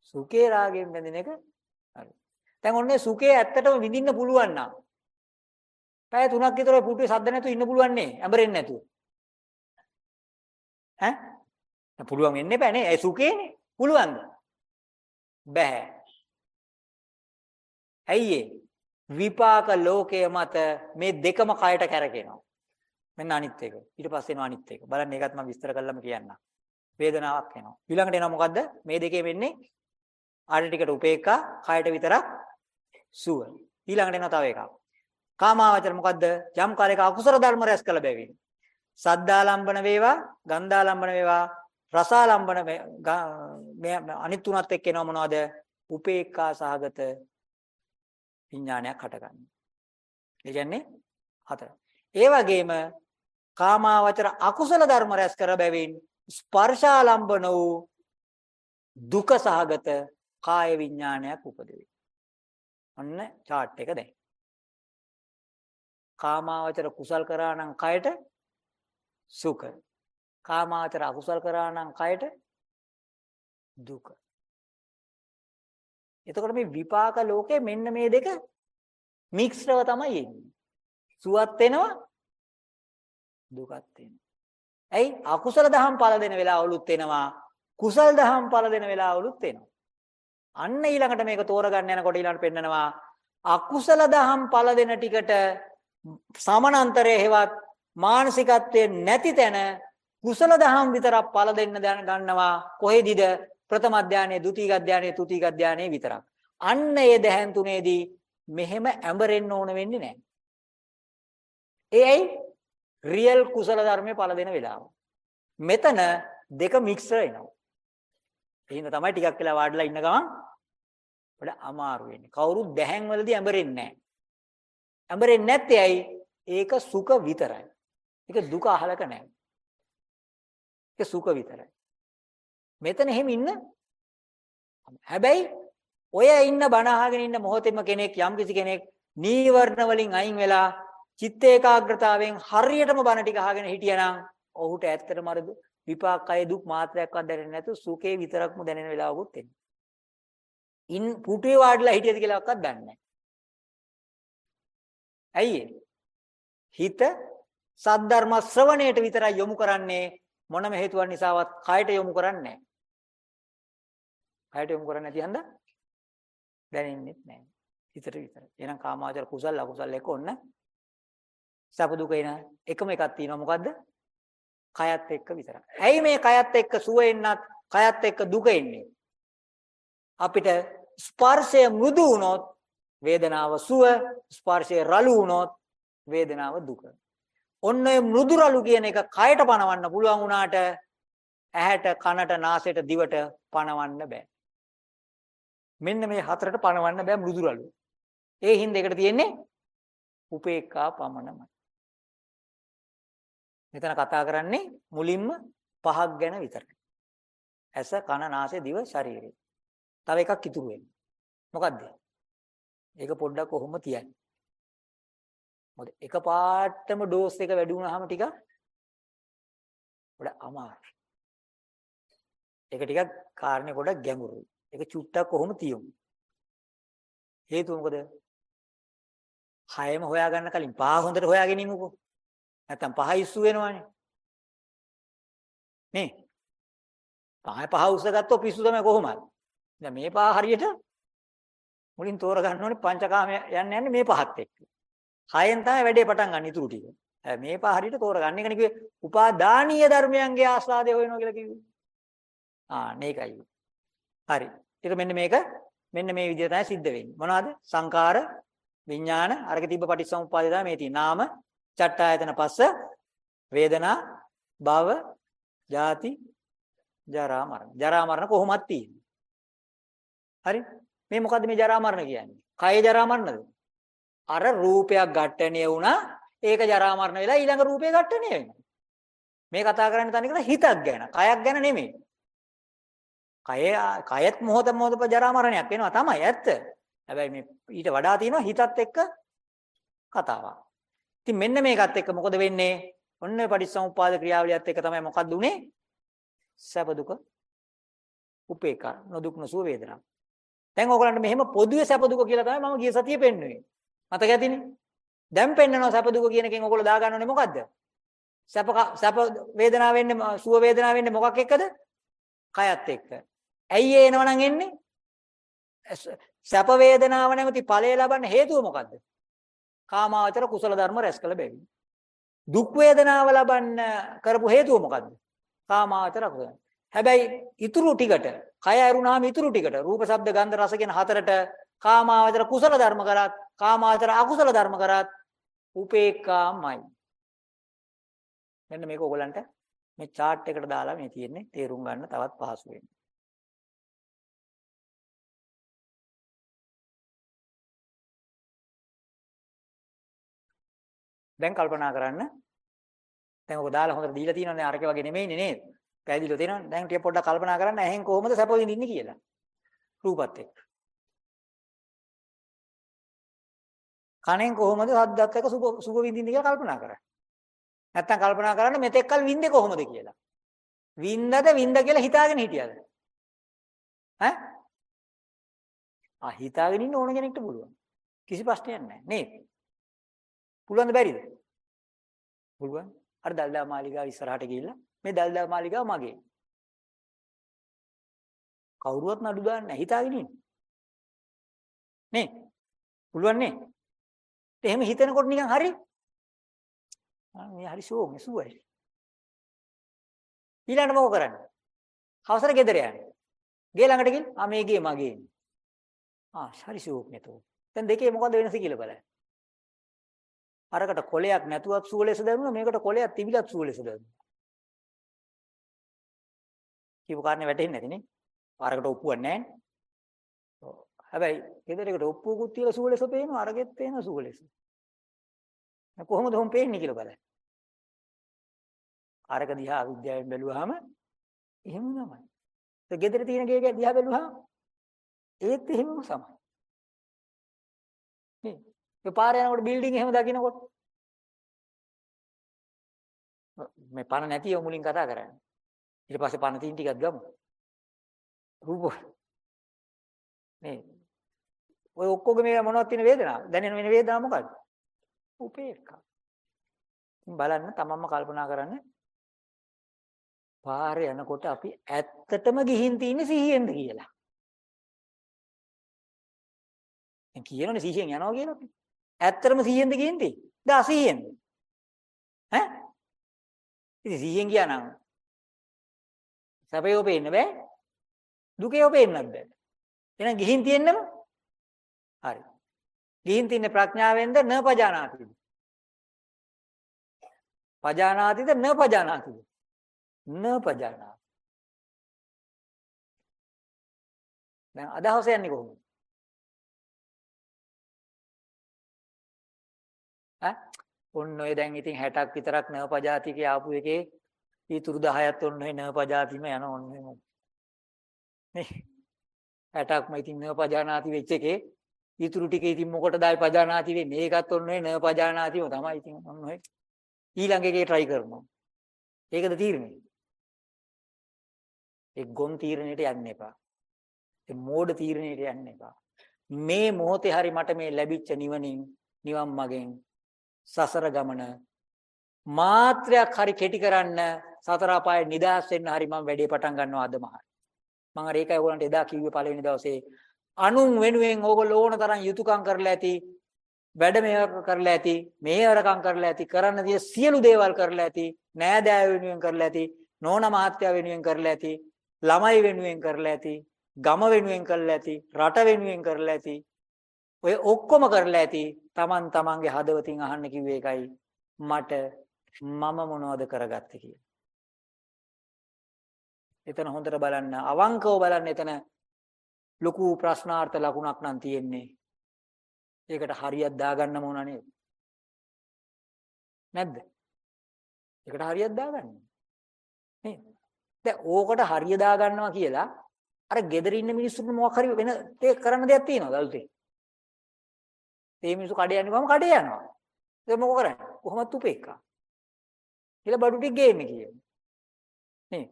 සුඛේ රාගයෙන් බැඳෙන එක හරි. දැන් ඔන්නේ සුඛේ ඇත්තටම විඳින්න පුළුවන් නම් පැය 3ක් විතර ඔය පුටුවේ සද්ද නැතුව ඉන්න පුළුවන් නේ. ඇඹරෙන්නේ නැතුව. ඈ? දැන් පුළුවන් වෙන්නේ බෑ නේ. ඒ සුඛේනේ. පුළුවන්ද? බෑ. ඇයි ඒ? විපාක ලෝකයේ මත මේ දෙකම කයට කැරකෙනවා. මෙන්න අනිත් එක. ඊට පස්සේ එනවා අනිත් එක. බලන්න ඒකත් මම විස්තර කරලම කියන්නම්. වේදනාවක් එනවා. ඊළඟට එනවා මොකද්ද? මේ දෙකේ වෙන්නේ ආඩ ටිකට උපේක්ඛා, කයට විතරක් සුව. ඊළඟට එනවා තව එකක්. කාමාවචර මොකද්ද? යම් කාලයක අකුසල ධර්ම රැස් කළ බැවින්. සද්දාලම්බන වේවා, ගන්ධාලම්බන වේවා, රසාලම්බන මේ අනිත් තුනත් එක්ක එනවා මොනවද? උපේක්ඛා සහගත විඥානයක් හටගන්නවා. ඒ කියන්නේ හතර. ඒ වගේම කාමාවචර අකුසල ධර්ම රැස් කර බැවින් ස්පර්ශාලම්බන වූ දුක සහගත කාය විඥානයක් උපදවේ. ඔන්න chart එක දැන්. කාමාවචර කුසල් කරා නම් කයට සුඛ. කාමාවචර අකුසල් කරා නම් කයට දුක. එතකොට මේ විපාක ලෝකේ මෙන්න මේ දෙක මික්ස්රව තමයි එන්නේ. සුවත් වෙනවා දුකත් වෙනවා. ඇයි අකුසල දහම් පළ දෙන වෙලාවලුත් වෙනවා කුසල් දහම් පළ දෙන වෙලාවලුත් වෙනවා. අන්න ඊළඟට මේක තෝරගන්න යනකොට ඊළඟට පෙන්නනවා අකුසල දහම් පළ දෙන ටිකට සමානතරයේ හේවත් මානසිකත්වයේ නැති තැන කුසල දහම් විතරක් පළ දෙන්න ගන්නවා. කොහෙදිද? ප්‍රථම අධ්‍යානයේ ද්විතීක අධ්‍යානයේ තෘතීක අධ්‍යානයේ විතරක්. අන්න ඒ දැහැන් තුනේදී මෙහෙම ඇඹරෙන්න ඕන වෙන්නේ නැහැ. ඒ ඇයි රියල් කුසල ධර්මයේ පළ දෙන වෙලාව. මෙතන දෙක මික්ස් වෙනවා. එහෙනම් තමයි ටිකක් වෙලා වාඩිලා ඉන්න ගමන් වඩා අමාරු වෙන්නේ. කවුරුත් දැහැන් වලදී ඇඹරෙන්නේ නැහැ. ඇඹරෙන්නේ නැත්තේ ඇයි? ඒක සුඛ විතරයි. ඒක දුක අහලක නැහැ. ඒක සුඛ විතරයි. මෙතන එහෙම ඉන්න හැබැයි ඔය ඉන්න බණ අහගෙන ඉන්න මොහොතේම කෙනෙක් යම් කිසි කෙනෙක් නීවරණ වලින් අයින් වෙලා චිත්ත ඒකාග්‍රතාවයෙන් හරියටම බණ ටික අහගෙන හිටියනම් ඔහුට ඇත්තටම අර විපාකයේ දුක් මාත්‍රයක්වත් දැනෙන්නේ නැතු සුඛේ විතරක්ම දැනෙන වෙලාවකුත් එන්නේ. ඉන් පුටුවේ වාඩිලා හිටියද කියලාවත් දන්නේ නැහැ. ඇයි හිත සද්ධර්ම ශ්‍රවණයට විතරයි යොමු කරන්නේ මොනම හේතුවක් නිසාවත් කයට යොමු කරන්නේ නැහැ. කයට යොමු කරන්නේ නැති හන්ද දැනෙන්නේ නැහැ. හිතට විතරයි. එහෙනම් කාමාවචර කුසල අකුසල එක ඔන්න සැප දුක එන එකම එකක් තියෙනවා මොකද්ද? කයත් එක්ක විතරයි. ඇයි මේ කයත් එක්ක සුව එන්නත් කයත් එක්ක දුක එන්නේ? අපිට ස්පර්ශය මෘදු වුණොත් වේදනාව සුව ස්පර්ශය රළු වුණොත් වේදනාව දුක. ඔන්න ඔය මෘදු රළු කියන එක කයට පනවන්න පුළුවන් වුණාට ඇහැට කනට නාසයට දිවට පනවන්න බෑ. මෙන්න මේ හතරට පනවන්න බෑ මෘදු රළු. ඒ හින්දා එකට තියෙන්නේ උපේක්ඛා පමණමයි. මෙතන කතා කරන්නේ මුලින්ම පහක් ගැන විතරයි. ඇස කන නාසය දිව ශරීරය. තව එකක් ඉතුරු වෙනවා. මොකද්ද? ඒක පොඩ්ඩක් කොහොම තියන්නේ. මොකද එකපාරටම ඩෝස් එක වැඩි වුණාම ටිකක් ගොඩ අමාරුයි. ඒක ටිකක් කාරණේ ගොඩ ගැඹුරුයි. ඒක චුට්ටක් කොහොම තියමු. හේතුව මොකද? හයම හොයාගන්න කලින් පහ හොඳට හොයාගෙන ඉමුකෝ. නැත්තම් පහ ඉස්සු වෙනවනේ. නේ? පහ පහ උස්ස ගත්තොත් පිස්සු තමයි කොහොමද? දැන් මේ පහ හරියට මුලින් තෝරගන්න ඕනේ පංචකාමය යන්න යන්නේ මේ පහත් එක්ක. හයෙන් තමයි වැඩේ පටන් ගන්න ඉතුරු ටික. මේ පහ හරියට තෝරගන්න එකනේ කිව්වේ උපාදානීය ධර්මයන්ගේ ආස්වාදය හොයනවා කියලා කිව්වේ. ආ මේකයි. හරි. ඒක මෙන්න මේක මෙන්න මේ විදිහ තමයි සිද්ධ වෙන්නේ. මොනවද? සංකාර විඥාන අරක තිබ්බ පටිච්චසමුප්පාදේ තමයි මේ තියෙන්නේ. නාම චට්ඨායතන පස්ස වේදනා භව ජාති ජරා මරණ. ජරා මරණ කොහොමද තියෙන්නේ? හරි? මේ මොකද්ද මේ ජරා මරණ කියන්නේ? කය ජරා මරණද? අර රූපයක් ඝට්ටණය වුණා ඒක ජරා මරණ වෙලා ඊළඟ රූපේ ඝට්ටණය වෙනවා. මේ කතා කරන්නේ තනිකර හිතක් ගැන, කයක් ගැන නෙමෙයි. කය කයත් මොහොත මොහොත ජරා මරණයක් වෙනවා තමයි ඇත්ත. හැබැයි මේ ඊට වඩා තියෙනවා හිතත් එක්ක කතාවක්. ඉතින් මෙන්න මේකත් එක්ක මොකද වෙන්නේ? ඔන්න පටිච්චසමුප්පාද ක්‍රියාවලියත් එක්ක තමයි මොකක්ද උනේ? සැප දුක උපේක්ඛා නොදුක් නොසුව වේදනා. දැන් ඕගලන්ට මෙහෙම පොදුවේ සැප දුක කියලා තමයි මම ගිය සතියේ පෙන්වුවේ. මතක ඇතිනේ. දැන් පෙන්නනවා සැප දුක කියන එකෙන් ඔයගොල්ලෝ දාගන්නෝනේ මොකද්ද? සැප ක- සැප වේදනාව වෙන්නේ ම- සුව වේදනාව වෙන්නේ මොකක් එක්කද? කයත් එක්ක. ඇයි ඒ එනවනම් එන්නේ? ඇස්- සැප වේදනාව නැමැති ඵලය ලබන්න හේතුව මොකද්ද? කාමාවචර කුසල ධර්ම රැස් කළ බැවින්. දුක් වේදනාව ලබන්න කරපු හේතුව මොකද්ද? කාමාවචර කුසල. හැබැයි ඊතුරු ටිකට, කය ඇරුණාම ඊතුරු ටිකට රූප, ශබ්ද, ගන්ධ, රස කියන හතරට කාමාවචර කුසල ධර්ම කරත්, කාමාවචර අකුසල ධර්ම කරත් උපේක්ඛාමයි. මෙන්න මේක ඕගලන්ට මේ chart එකට දාලා මේ තියෙන්නේ තේරුම් ගන්න තවත් පහසු වෙන්න. දැන් කල්පනා කරන්න. දැන් ඔක දාලා හොඳට දීලා තියෙනවනේ අරකේ වගේ නෙමෙයිනේ නේද? පැහැදිලිව තේරෙනවද? දැන් ටික පොඩ්ඩක් කල්පනා කරන්න ඇහෙන් කොහොමද සැප විඳින්නේ කියලා. රූපත් එක්ක. කනෙන් කොහොමද සද්දත් එක්ක සුඛ සුඛ විඳින්නේ කියලා කල්පනා කරන්න. නැත්තම් කල්පනා කරන්න මෙතෙක් කල වින්දේ කොහොමද කියලා. වින්දද වින්ද කියලා හිතාගෙන හිටියද? ඈ? ආ හිතාගෙන ඉන්න ඕන කෙනෙක්ට පුළුවන්. කිසි ප්‍රශ්නයක් නැහැ නේද? පුළුවන්ද බැරිද? පුළුවන්. අර දල්දා මාලිගාව ඉස්සරහට ගිහිල්ලා මේ දල්දා මාලිගාව මගේ. කවුරුවත් නඩු දාන්නේ නැහැ හිතාගෙන ඉන්න. නේ? පුළුවන් නේ? එහෙම හිතනකොට නිකන් හරි. ආ මේ හරි ෂෝ මෙසුවයි. ඊළඟට මොකෝ කරන්නේ? හවසට ගෙදර යන්නේ. ගේ ළඟට ගිහින් ආ මේ ගේ මගේ. ආ හරි ෂෝක් නේතෝ. දැන් දෙකේ මොකද වෙනස කියලා බලන්න. අරකට කොලයක් නැතුවත් සුව ලෙස දැනුණා මේකට කොලයක් තිබිලත් සුව ලෙස දැනුණා. කියපු කාරණේ වැටෙන්නේ නැති නේ. අරකට ඔප්පුවක් නැහැ නේ. ඔව්. හැබැයි ගෙදරකට ඔප්පුවකුත් තියලා සුව ලෙස පේනවා අරගෙත් පේනවා සුව ලෙස. දැන් කොහොමද හොම් පේන්නේ කියලා බලන්න. අරක දිහා විද්‍යාවෙන් බැලුවාම එහෙම තමයි. ඒ ගෙදර තියෙන ගේ දිහා බැලුවාම ඒත් එහෙමම තමයි. නේ. ඒ පාරේ යනකොට බිල්ඩින් එහෙම දකින්නකොට මේ පණ නැතිව මුලින් කතා කරන්නේ. ඊට පස්සේ පණ තින් ටිකක් ගමු. රූප නේ. ඔය ඔක්කොගේ මේ මොනවද තියෙන වේදනාව? දැනෙන වෙන වේදනාව මොකද්ද? උපේක්ඛා. බලන්න තමන්ම කල්පනා කරන්න. පාරේ යනකොට අපි ඇත්තටම ගිහින් තින්නේ සිහියෙන්ද කියලා. දැන් කියනෝනේ සිහියෙන් යනවා කියලා අපි. ඇත්තටම සිහියෙන්ද ගිහින් තියෙන්නේ? ද අසිහියෙන්ද? ඈ? ඉතින් සිහියෙන් ගියා නම් සැපේ ඔපෙන්න බෑ. දුකේ ඔපෙන්නත් බෑ. එහෙනම් ගිහින් තියෙන්නම හරි. ගිහින් තින්නේ ප්‍රඥාවෙන්ද න පජානාතිද? පජානාතිද න පජානාතිද? න පජානාති. දැන් අදහස යන්නේ කොහොමද? ඔන්න ඔය දැන් ඉතින් 60ක් විතරක් න පජාති කිය ආපු එකේ ඊතුරු 10ත් ඔන්න ඔය න පජාතිම යන ඔන්න ඔය නේ? 60ක්ම ඉතින් න පජානාති වෙච්ච එකේ ඊතුරු ටික ඉතින් මොකටද ආයි පජානාති වෙන්නේ? ඒකත් ඔන්න ඔය න පජානාතිම තමයි ඉතින් ඔන්න ඔය ඊළඟ එකේ try කරනවා. ඒකද තීරණය? ඒ ගොන් තීරණයට යන්න එපා. ඒ මෝඩ තීරණයට යන්න එපා. මේ මොහොතේ හරි මට මේ ලැබිච්ච නිවනින් නිවන් මගෙන් සසර ගමන මාත්‍රයක් හරි කෙටි කරන්න සතර අපායේ නිදහස් වෙන්න හරි මම වැඩේ පටන් ගන්නවා අදම හරි. මම අර ඒකයි ඕගලන්ට එදා කිව්වේ පළවෙනි දවසේ අනුන් වෙනුවෙන් ඕගොල්ලෝ ඕන තරම් යුතුයකම් කරලා ඇති වැඩ මේවර කරලා ඇති මේවරකම් කරලා ඇති කරන්න තිය සියලු දේවල් කරලා ඇති නෑදෑය වෙනුවෙන් කරලා ඇති නෝන මහත්තයා වෙනුවෙන් කරලා ඇති ළමයි වෙනුවෙන් කරලා ඇති ගම වෙනුවෙන් කරලා ඇති රට වෙනුවෙන් කරලා ඇති ඔය ඔක්කොම කරලා ඇති Taman tamanගේ හදවතින් අහන්න කිව්වේ එකයි මට මම මොනවද කරගත්තේ කියලා. එතන හොඳට බලන්න අවංකව බලන්න එතන ලොකු ප්‍රශ්නාර්ථ ලකුණක් නම් තියෙන්නේ. ඒකට හරියක් දාගන්නම ඕන නේද? නැද්ද? ඒකට හරියක් දාගන්න. නේද? දැන් ඕකට හරිය දාගන්නවා කියලා අර gedere ඉන්න මිනිස්සුන්ට මොකක් හරි වෙන දෙයක් කරන්න දෙයක් තියෙනවද අලුතෙන්? මේ මිනිස්සු කඩේ යන්නේ කොහම කඩේ යනවා. ඒක මොකෝ කරන්නේ? කොහොමද උපේක්ඛා. කියලා බඩු ටික ගේන්නේ කියන්නේ. නේ.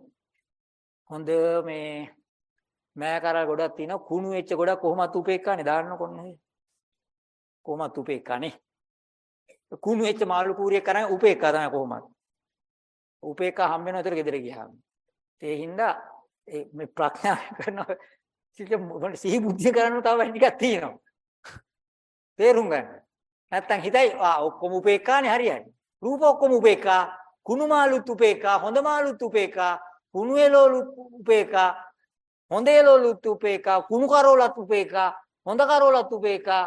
හොඳ මේ මෑ කරල් ගොඩක් තියෙනවා කුණු වෙච්ච ගොඩක් කොහොමත් උපේක්ඛානේ දාන්න කොන්නේ. කොහොමත් උපේක්ඛානේ. කුණු වෙච්ච මාළු කූරියක් කරන් උපේක්ඛා තමයි කොහොමද? උපේක්ඛා හම්බ වෙනවා ඒතර ගෙදර ගියාම. ඒ හින්දා මේ ප්‍රඥා කරනවා සිහි බුද්ධිය කරන්න තව වැඩි ටිකක් තියෙනවා. තේරුම් ගන්න. නැත්තම් හිතයි ආ ඔක්කොම උපේක්ඛානේ හරියයි. රූප ඔක්කොම උපේක්ඛා, කුණු මාළුත් උපේක්ඛා, හොඳ මාළුත් උපේක්ඛා, කුණු එළවලු උපේක්ඛා, හොඳ එළවලුත් උපේක්ඛා, කුණු කරෝලත් උපේක්ඛා, හොඳ කරෝලත් උපේක්ඛා.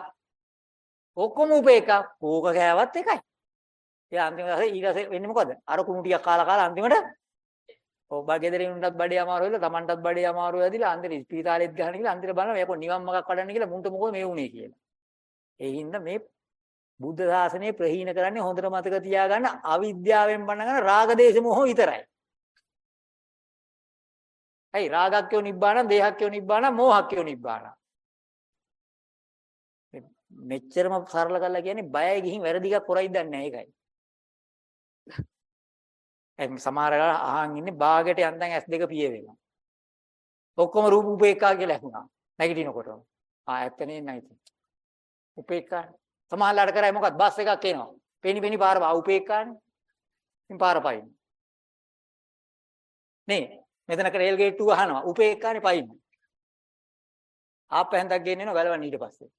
ඔක්කොම උපේක්ඛා කෝක කෑවත් එකයි. ඒ අන්තිමට ඊට වෙන්නේ මොකද? අර කුණු ටිකක් කාලා කාලා අන්තිමට ඔබ ගෙදරින් උන්ටත් බඩේ අමාරු වෙලා Tamanටත් බඩේ අමාරු වෙදිලා අන්තිමට ස්පීතාලෙත් ගහන කියලා අන්තිමට බලනවා මේක නිවන් මාර්ගක් වඩන්න කියලා මුන්ට මොකද මේ වුනේ කියලා. ඒ හින්දා මේ බුද්ධ ශාසනය ප්‍රහීන කරන්නේ හොඳට මතක තියාගන්න අවිද්‍යාවෙන් බඳගෙන රාග දේශ මොහ විතරයි. ඇයි රාගක්කෝ නිබ්බාන, දේහක්කෝ නිබ්බාන, මෝහක්කෝ නිබ්බාන. මෙච්චරම සරල කරලා කියන්නේ බයයි ගිහින් වැරදි එකක් කරයිද දන්නේ නැහැ ඒකයි. එම් සමහර අහන් ඉන්නේ බාගෙට යන්තම් S2 පිය වෙනවා. ඔක්කොම රූප උපේක්ඛා කියලා ඇහුණා. නැගිටිනකොටම. ආ ඇත්තනේ නැයිද? උපේක්ඛා. සමහරලාට කරයි මොකක්ද බස් එකක් එනවා. පෙනි පෙනි පාර ආ උපේක්ඛානේ. ඉතින් පාර පයින්. නේ මෙතන රේල් ගේට්ටුව අහනවා. උපේක්ඛානේ පයින්. ආපැන්දක් ගෙන්නනවා ගලවන්න ඊට පස්සේ.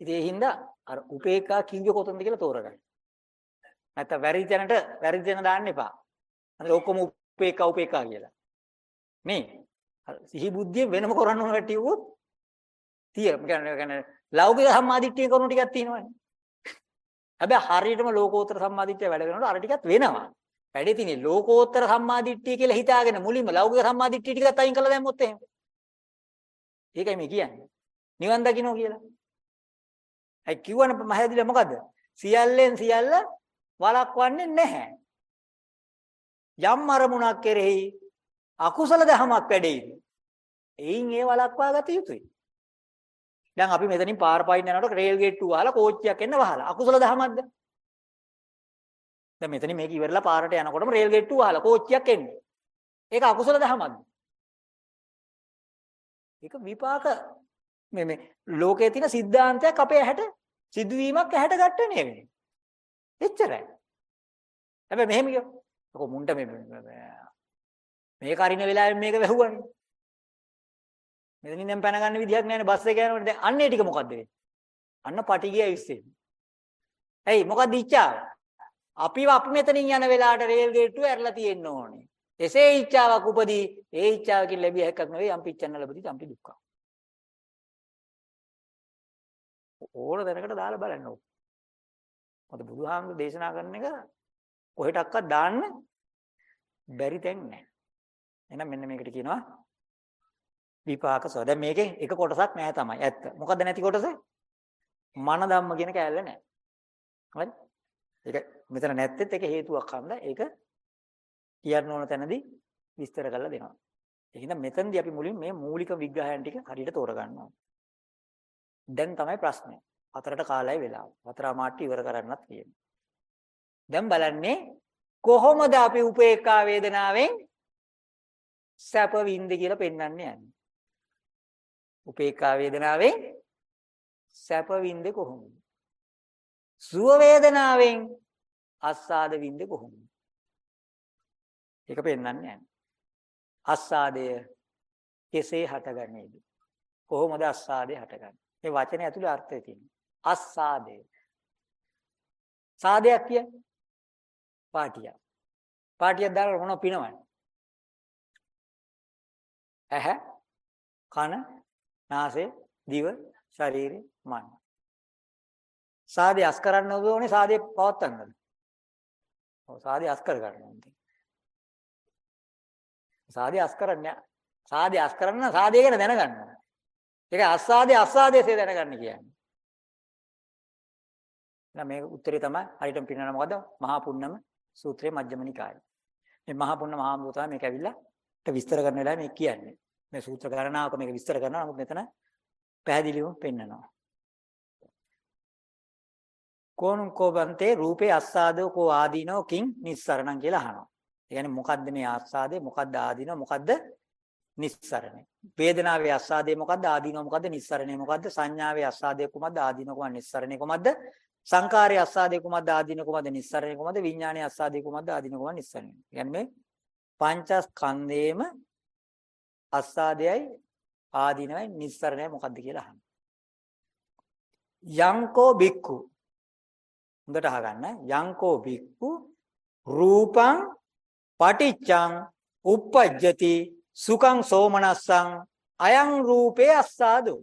ඉතින් ඒ හින්දා අර උපේක්ඛා කිව්වේ කොතනද කියලා තෝරගන්න. නැත්නම් වැරදි තැනට වැරදි තැන දාන්න එපා. අර ඔක්කොම උපේක්ඛා උපේක්ඛා කියලා. නේ? සිහි බුද්ධිය වෙනම කරන්න ඕන කටියුවොත් තිය. කියන්නේ කියන්නේ ලෞකික සම්මාදිට්ඨිය කරුණු ටිකක් තියෙනවනේ. හැබැයි හරියටම ලෝකෝත්තර සම්මාදිට්ඨිය වැඩ කරනකොට අර ටිකක් වෙනවා. වැඩි තියෙන්නේ ලෝකෝත්තර සම්මාදිට්ඨිය කියලා හිතාගෙන මුලින්ම ලෞකික සම්මාදිට්ඨිය ටිකත් අයින් කළා දැම්මොත් එහෙම. ඒකයි මේ කියන්නේ. නිවන් දකින්න කියලා. ඒ කිව්වනේ මහදීලා මොකද? සියල්ලෙන් සියල්ල වළක්වන්නේ නැහැ. යම් අරමුණක් කෙරෙහි අකුසල දහමක් වැඩෙයිද? එයින් ඒ වළක්වා ගත යුතුයි. දැන් අපි මෙතනින් පාර පයින් යනකොට රේල් ගේට්ටු වහලා කෝච්චියක් එන්න වහලා. අකුසල දහමක්ද? දැන් මෙතනින් මේක ඉවරලා පාරට යනකොටම රේල් ගේට්ටු වහලා කෝච්චියක් එන්නේ. ඒක අකුසල දහමක්ද? ඒක විපාක මේ මේ ලෝකයේ තියෙන સિદ્ધාන්තයක් අපේ ඇහැට සිදුවීමක් ඇහැට ගන්න නෙවෙයි. එච්චරයි. හැබැයි මෙහෙම කියෝ. කො මුන්ට මේ මේක අරින වෙලාවෙන් මේක වැහුවානේ. මෙතනින් දැන් පැන ගන්න විදියක් නැහැ බස් එක යනකොට දැන් අන්නේ ටික මොකද්ද වෙන්නේ? අන්න පටිගිය ඉස්සෙන්නේ. ඇයි මොකද්ද ඉච්ඡාව? අපිව අපි මෙතනින් යන වෙලාවට රේල් ගේට්ටුව ඇරලා තියෙන්න ඕනේ. එසේ ඉච්ඡාවක් උපදී ඒ ඉච්ඡාවකින් ලැබිය හැක්කක් නෙවෙයි යම් පිච්චන්න ලැබදී යම්පි දුක්ඛ. ඕන දැනකට දාලා බලන්න ඕක. මොකද බුදුහාමුදුරු දේශනා කරන එක කොහෙටක්වත් දාන්න බැරි තැන් නැහැ. එහෙනම් මෙන්න මේකට කියනවා විපාක සෝ. දැන් මේකෙන් එක කොටසක් නැහැ තමයි. ඇත්ත. මොකද්ද නැති කොටස? මන ධම්ම කියන කෑල්ල නැහැ. හරි? ඒක මෙතන නැත්තෙත් ඒක හේතුවක් හන්ද ඒක කියන්න ඕන තැනදී විස්තර කරලා දෙනවා. එහෙනම් මෙතනදී අපි මුලින් මේ මූලික විග්‍රහයන් ටික හරියට තෝරගන්න ඕනේ. දැන් තමයි ප්‍රශ්නේ. හතරට කාලය වෙලාව. හතර මාට්ටි ඉවර කරන්නත් තියෙනවා. දැන් බලන්නේ කොහොමද අපි උපේක්ඛා වේදනාවෙන් සැප වින්ද කියලා පෙන්වන්නේ යන්නේ. උපේක්ඛා වේදනාවෙන් සැප වින්ද කොහොමද? සුව වේදනාවෙන් අස්සාද වින්ද කොහොමද? ඒක පෙන්වන්නේ යන්නේ. අස්සාදය කෙසේ හටගන්නේද? කොහොමද අස්සාදය හටගන්නේ? මේ වචනේ ඇතුලේ අර්ථය තියෙනවා. අස්සාදය. සාදයක් කියන්නේ පාටියක්. පාටියක් දාලා මොනව පිනවන්නේ? ඇහැ, කන, නාසය, දිව, ශරීරය, මන. සාදේ අස් කරන්න ඕනේ සාදේ පවත්තන්නද? ඔව් සාදේ අස් කර ගන්න ඕනේ. සාදේ අස් කරන්නේ සාදේ අස් කරන්න සාදේ ගැන දැනගන්න. ඒක අස්සාදේ අස්සාදේසේ දැනගන්න කියන්නේ. එහෙනම් මේ උත්තරේ තමයි හරියටම පින්නන මොකද? මහා පුන්නම සූත්‍රයේ මජ්ක්‍ධිම නිකායේ. මේ මහා පුන්න මහා මුතු තමයි මේක ඇවිල්ලා විස්තර කරන වෙලාවේ මේ කියන්නේ. මේ සූත්‍ර ගණනාවක මේක විස්තර කරනවා. නමුත් මෙතන පැහැදිලිවම පෙන්නනවා. කෝණං කෝබන්තේ රූපේ අස්සාදෝ කෝ ආදීනෝ කිං නිස්සරණං කියලා අහනවා. ඒ කියන්නේ මොකද්ද මේ ආස්වාදේ මොකද්ද ආදීනෝ? මොකද්ද නිස්සරණේ. වේදනාවේ ආස්වාදේ මොකද්ද? ආදීනෝ මොකද්ද? නිස්සරණේ මොකද්ද? සංඥාවේ ආස්වාදේ කොහොමද ආදීනෝ කොහොමද නිස්සරණේ කොහොමද සංකාරය අස්සාදේ කුමද්ද? ආදීන කුමද්ද? නිස්සරණය කුමද්ද? විඥානයේ අස්සාදේ කුමද්ද? ආදීන කුමද්ද? නිස්සරණය. කියන්නේ මේ පංචස්කන්ධේම අස්සාදයයි ආදීනවයි නිස්සරණය මොකද්ද කියලා අහන්න. යංකෝ බික්කු හොඳට අහගන්න. යංකෝ බික්කු රූපං පටිච්චං uppajjati සුඛං සෝමනස්සං අයං රූපේ අස්සාදෝ.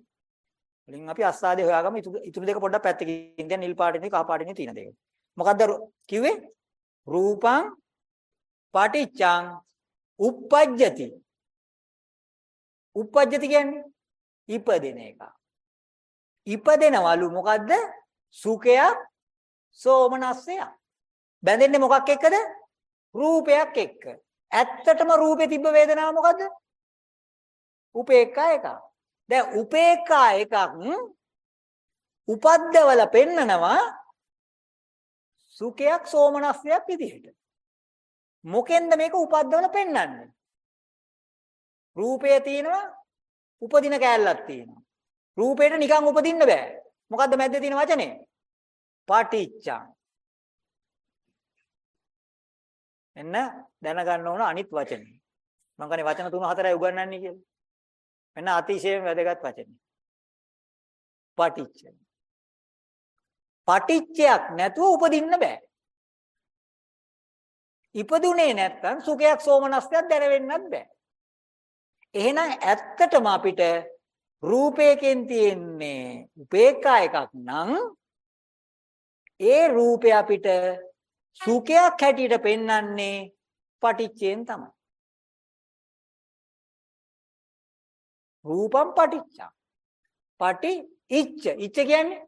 වලින් අපි අස්සාදේ හොයාගමු ඉතුරු දෙක පොඩ්ඩක් පැත්තකින් දැන් නිල් පාටිනේ කහ පාටිනේ තියෙන දෙක මොකද්ද කිව්වේ? රූපං පටිච්චං uppajjati uppajjati කියන්නේ? ඉපදෙන එක. ඉපදෙනවලු මොකද්ද? සුඛයක් සෝමනස්සයක්. බැඳෙන්නේ මොකක් එක්කද? රූපයක් එක්ක. ඇත්තටම රූපේ තිබ්බ වේදනාව මොකද්ද? උපේක්ඛා එකක්. දැන් උපේක්ඛා එකක් උපද්දවල පෙන්නනවා සුඛයක් සෝමනස්සයක් විදිහට. මොකෙන්ද මේක උපද්දවල පෙන්වන්නේ රූපය තියෙනවා උපදින කෑල්ලක් තියෙනවා. රූපේට නිකන් උපදින්න බෑ. මොකද්ද මැද්දේ තියෙන වචනේ? පටිච්චං. එන්න දැනගන්න ඕන අනිත් වචනේ. මම කනේ වචන තුන හතරයි උගන්වන්නේ කියලා. මෙන්න අතිශයම වැදගත් වචනේ. පටිච්ච පටිච්චයක් නැතුව උපදින්න බෑ. ඉපදුනේ නැත්තම් සුඛයක් සෝමනස්යක් දැනෙන්නත් බෑ. එහෙනම් ඇත්තටම අපිට රූපයකින් තියෙන්නේ උපේක්ඛා එකක් නම් ඒ රූපය අපිට සුඛයක් හැටියට පෙන්වන්නේ පටිච්චයෙන් තමයි. රූපම් පටිච්චා. පටි ඉච්ඡ. ඉච්ඡ කියන්නේ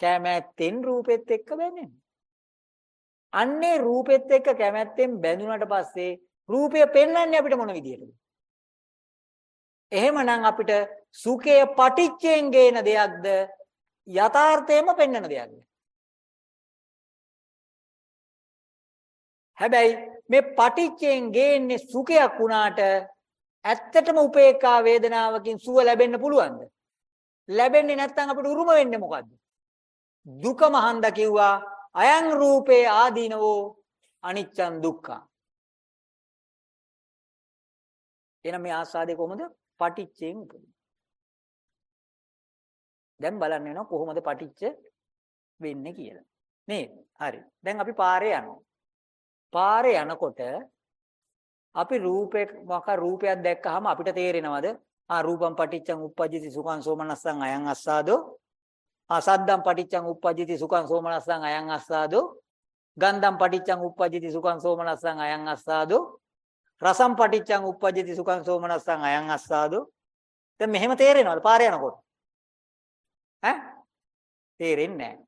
කැමැත්තෙන් රූපෙත් එක්ක බැඳෙන. අන්නේ රූපෙත් එක්ක කැමැත්තෙන් බැඳුනට පස්සේ රූපය පෙන්වන්නේ අපිට මොන විදියටද? එහෙමනම් අපිට සුඛය පටිච්චයෙන් ගේන දෙයක්ද යථාර්ථයෙන්ම පෙන්වන දෙයක්ද? හැබැයි මේ පටිච්චයෙන් ගේන්නේ සුඛයක් වුණාට ඇත්තටම උපේක්ඛා වේදනාවකින් සුව ලැබෙන්න පුළුවන්ද? ලැබෙන්නේ නැත්නම් අපිට උරුම වෙන්නේ මොකද්ද? දුකම හන්ද කිව්වා අයං රූපේ ආදීනවෝ අනිච්චං දුක්ඛං. එහෙනම් මේ ආස්වාදේ කොහොමද? පටිච්චයෙන් උපදින්නේ. දැන් බලන්න වෙනවා කොහොමද පටිච්ච වෙන්නේ කියලා. නේද? හරි. දැන් අපි පාරේ යනවා. පාරේ යනකොට අපි රූපයක් මොකක් රූපයක් දැක්කහම අපිට තේරෙනවද? ආ රූපම් පටිච්චං උප්පජ්ජති සුඛං සෝමනස්සං අයං අස්සාදෝ. ආ සද්දම් පටිච්චං උප්පජ්ජති සුඛං සෝමනස්සං අයං අස්සාදෝ. ගන්ධම් පටිච්චං උප්පජ්ජති සුඛං සෝමනස්සං අයං අස්සාදෝ. රසම් පටිච්චං උප්පජ්ජති සුඛං සෝමනස්සං අයං අස්සාදෝ. දැන් මෙහෙම තේරෙනවද පාරේ යනකොට? ඈ? තේරෙන්නේ නැහැ.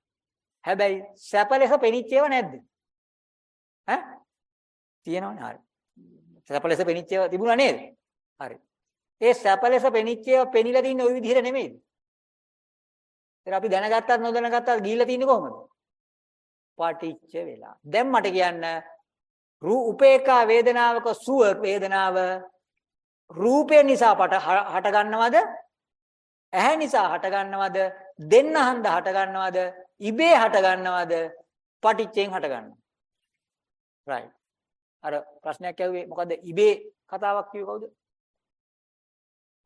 හැබැයි සැප ලෙස පෙනිච්ච ඒවා නැද්ද? ඈ? තියෙනවනේ හරි. සැප ලෙස පෙනිච්ච ඒවා තිබුණා නේද? හරි. ඒ සැප ලෙස පෙනිච්ච ඒවා පෙනිලා තින්නේ ওই විදිහට නෙමෙයිද? ඒක අපි දැනගත්තත් නොදැනගත්තත් ගිහිල්ලා තින්නේ කොහමද? පටිච්ච වෙලා. දැන් මට කියන්න රූ උපේකා වේදනාවක සුව වේදනාව රූපය නිසා පට හට ගන්නවද? ඇහැ නිසා හට ගන්නවද? දෙන්න හන්ද හට ගන්නවද? ඉබේ හට ගන්නවද? පටිච්චෙන් හට ගන්නවද? right. අර ප්‍රශ්නයක් ඇහුවේ මොකද්ද? ඉබේ කතාවක් කිව්වේ කවුද?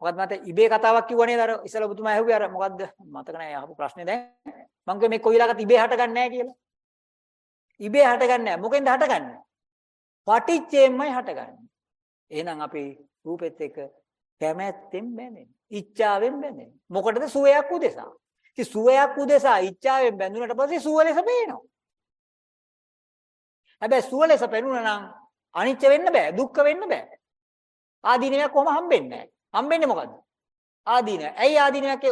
මොකද්ද මට ඉබේ කතාවක් කිව්වා නේද? අර ඉස්සලා ඔබතුමා ඇහුවේ අර මොකද්ද? මතක නැහැ අහපු ප්‍රශ්නේ දැන්. මං කිව්වේ මේ කොයිලාකට ඉබේ හටගන්නේ නැහැ කියලා. ඉබේ හටගන්නේ නැහැ. මොකෙන්ද හටගන්නේ? පටිච්චයෙන්මයි හටගන්නේ. එහෙනම් අපි රූපෙත් එක්ක කැමැත්තෙන් බැඳෙන්නේ. ඉච්ඡාවෙන් බැඳෙන්නේ. මොකටද සුවයක් උදෙසා. ඉතින් සුවයක් උදෙසා ඉච්ඡාවෙන් බැඳුනට පස්සේ සුව ලෙස පේනවා. හැබැයි සුව ලෙස පෙනුණා නම් අනිච්ච වෙන්න බෑ, දුක්ඛ වෙන්න බෑ. ආදීනයක් කොහොම හම්බෙන්නේ නැහැ. හම්බෙන්නේ මොකද්ද? ආදීන. ඇයි ආදීනයක්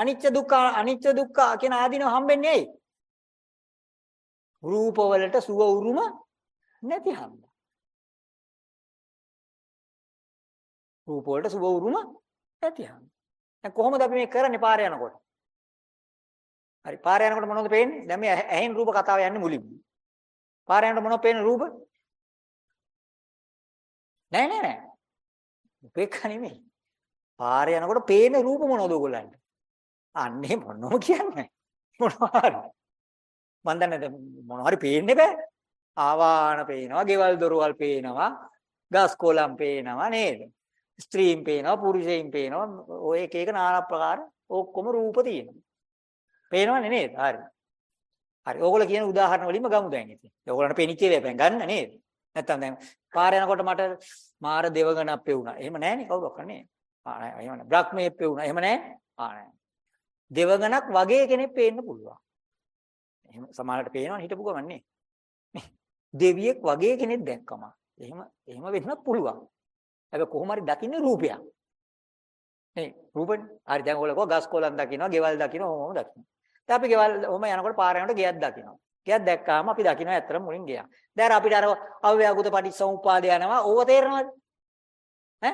අනිච්ච දුක්ඛ අනිච්ච දුක්ඛ කියන ආදීනව හම්බෙන්නේ ඇයි? රූපවලට සුව උරුම නැති හන්ද. රූප වලට සුව උරුම නැති හන්ද. දැන් කොහොමද අපි මේ කරන්නේ පාරේ යනකොට? හරි පාරේ යනකොට මොනවද පේන්නේ? දැන් මේ ඇහෙන් රූප කතාව යන්නේ මුලින්ම. පාරේ යනකොට මොනවද පේන්නේ රූප? නෑ නෑ නෑ. උපේක්ෂා නෙමෙයි. පාරේ යනකොට පේන රූප මොනවද ඔයගොල්ලන්ට? අන්නේ මොනව කියන්නේ? මොනවා හරි. මන් දන්නේ මොනවා හරි පේන්නේ බෑ. ආවාන පේනවා, ගෙවල් දොරවල් පේනවා, ගස් කොළන් පේනවා නේද? ස්ත්‍රීන් පේනවා, පුරුෂයින් පේනවා. ඔය එක එක নানা ප්‍රකාර ඔක්කොම රූප තියෙනවා. පේනවනේ නේද? හරි. හරි. ඕගොල්ලෝ කියන උදාහරණ වලින්ම ගමු දැන් ඉතින්. ඕගොල්ලන්ට පෙනිච්ච ඒවා ගන්න නේද? නැත්තම් දැන් පාර යනකොට මට මාර දෙවගණක් පෙවුණා. එහෙම නැහැනේ කවුරක් කන්නේ. ආ නෑ එහෙම නෑ. බ්‍රහ්මයේ පෙවුණා. එහෙම නෑ. ආ නෑ. දෙවගණක් වගේ කෙනෙක් පේන්න පුළුවන්. එහෙම සමහරකට පේනවනේ හිටපු ගමන් නේ. දෙවියෙක් වගේ කෙනෙක් දැක්කම. එහෙම එහෙම වෙන්නත් පුළුවන්. හැබැයි කොහොම හරි දකින්නේ රූපයක්. නේ රූපනේ. හරි දැන් ඔයගොල්ලෝ ගස් කොළන් දකින්නවා, ගෙවල් දකින්නවා, ඕම දකින්නවා. දැන් අපි ගෙවල් ඔහම යනකොට පාර යනකොට ගෙයක් දකින්නවා. ගෙයක් දැක්කාම අපි දකින්නවා ඇත්තටම මුලින් ගෙයක්. දැන් අපිට අර අව්‍යාගුත පටිච්චසමුප්පාද යනවා. ඕව තේරෙනවද? ඈ?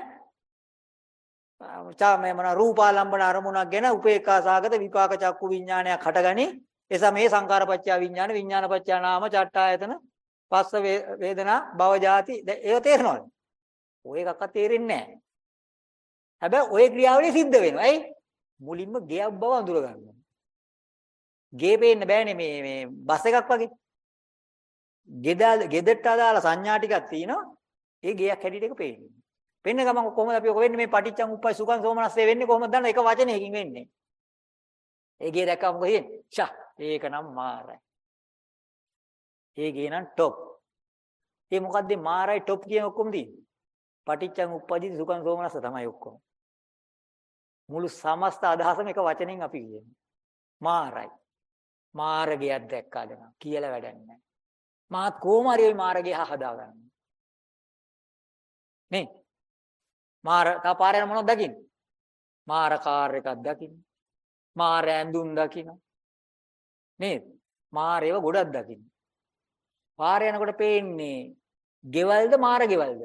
චා මේ මොන රූපාලම්බන අරමුණක් ගැන උපේක්ඛා සාගත විපාක චක්කු විඥානයක් හටගනි. එසා මේ සංකාරපච්චය විඥාන විඥානපච්චය නාම චට්ඨායතන පස්ස වේදනා භව ජාති ඒව තේරෙනවද? ඔය එකක්වත් තේරෙන්නේ නැහැ. හැබැයි ඔය ක්‍රියාවලිය සිද්ධ වෙනවා. ඇයි? මුලින්ම ගෙයක් බව අඳුර ගන්නවා. ගේ පේන්න බෑනේ මේ මේ බස් එකක් වගේ. ගෙදල් ගෙදට අදාළ සංඥා ටිකක් තියෙනවා. ඒ ගෙයක් හැටියට එක පේන්නේ. වෙන්න ගමන් කොහොමද අපි ඔක වෙන්නේ මේ පටිච්චං උප්පයි සුඛං සෝමනස්සේ වෙන්නේ කොහොමද දන්න එක වචනයකින් වෙන්නේ. ඒ ගේ දැක්කම මොකද වෙන්නේ? ෂා ඒක නම් මාරයි. ඒ ගේ නම් টপ. ඒ මොකද්ද මාරයි টপ කියන ඔක්කොම තියෙන්නේ. පටිච්චං උප්පජිත සුඛං සෝමනස්ස තමයි ඔක්කොම. මුළු සමස්ත අදහසම එක වචනෙන් අපි කියන්නේ. මාරයි. මාර්ගයක් දැක්කාද නම් කියලා වැඩක් නැහැ. මාත් කොහොම හරි ওই මාර්ගය හදාගන්න. නේ? මාර තා පාරේ යන මොනවද දකින්නේ? මාර කාර් එකක් දකින්න. මාර ඇඳුම් දකින්න. නේද? මාරේව ගොඩක් දකින්න. පාරේ යනකොට පේන්නේ ගෙවල්ද මාර ගෙවල්ද?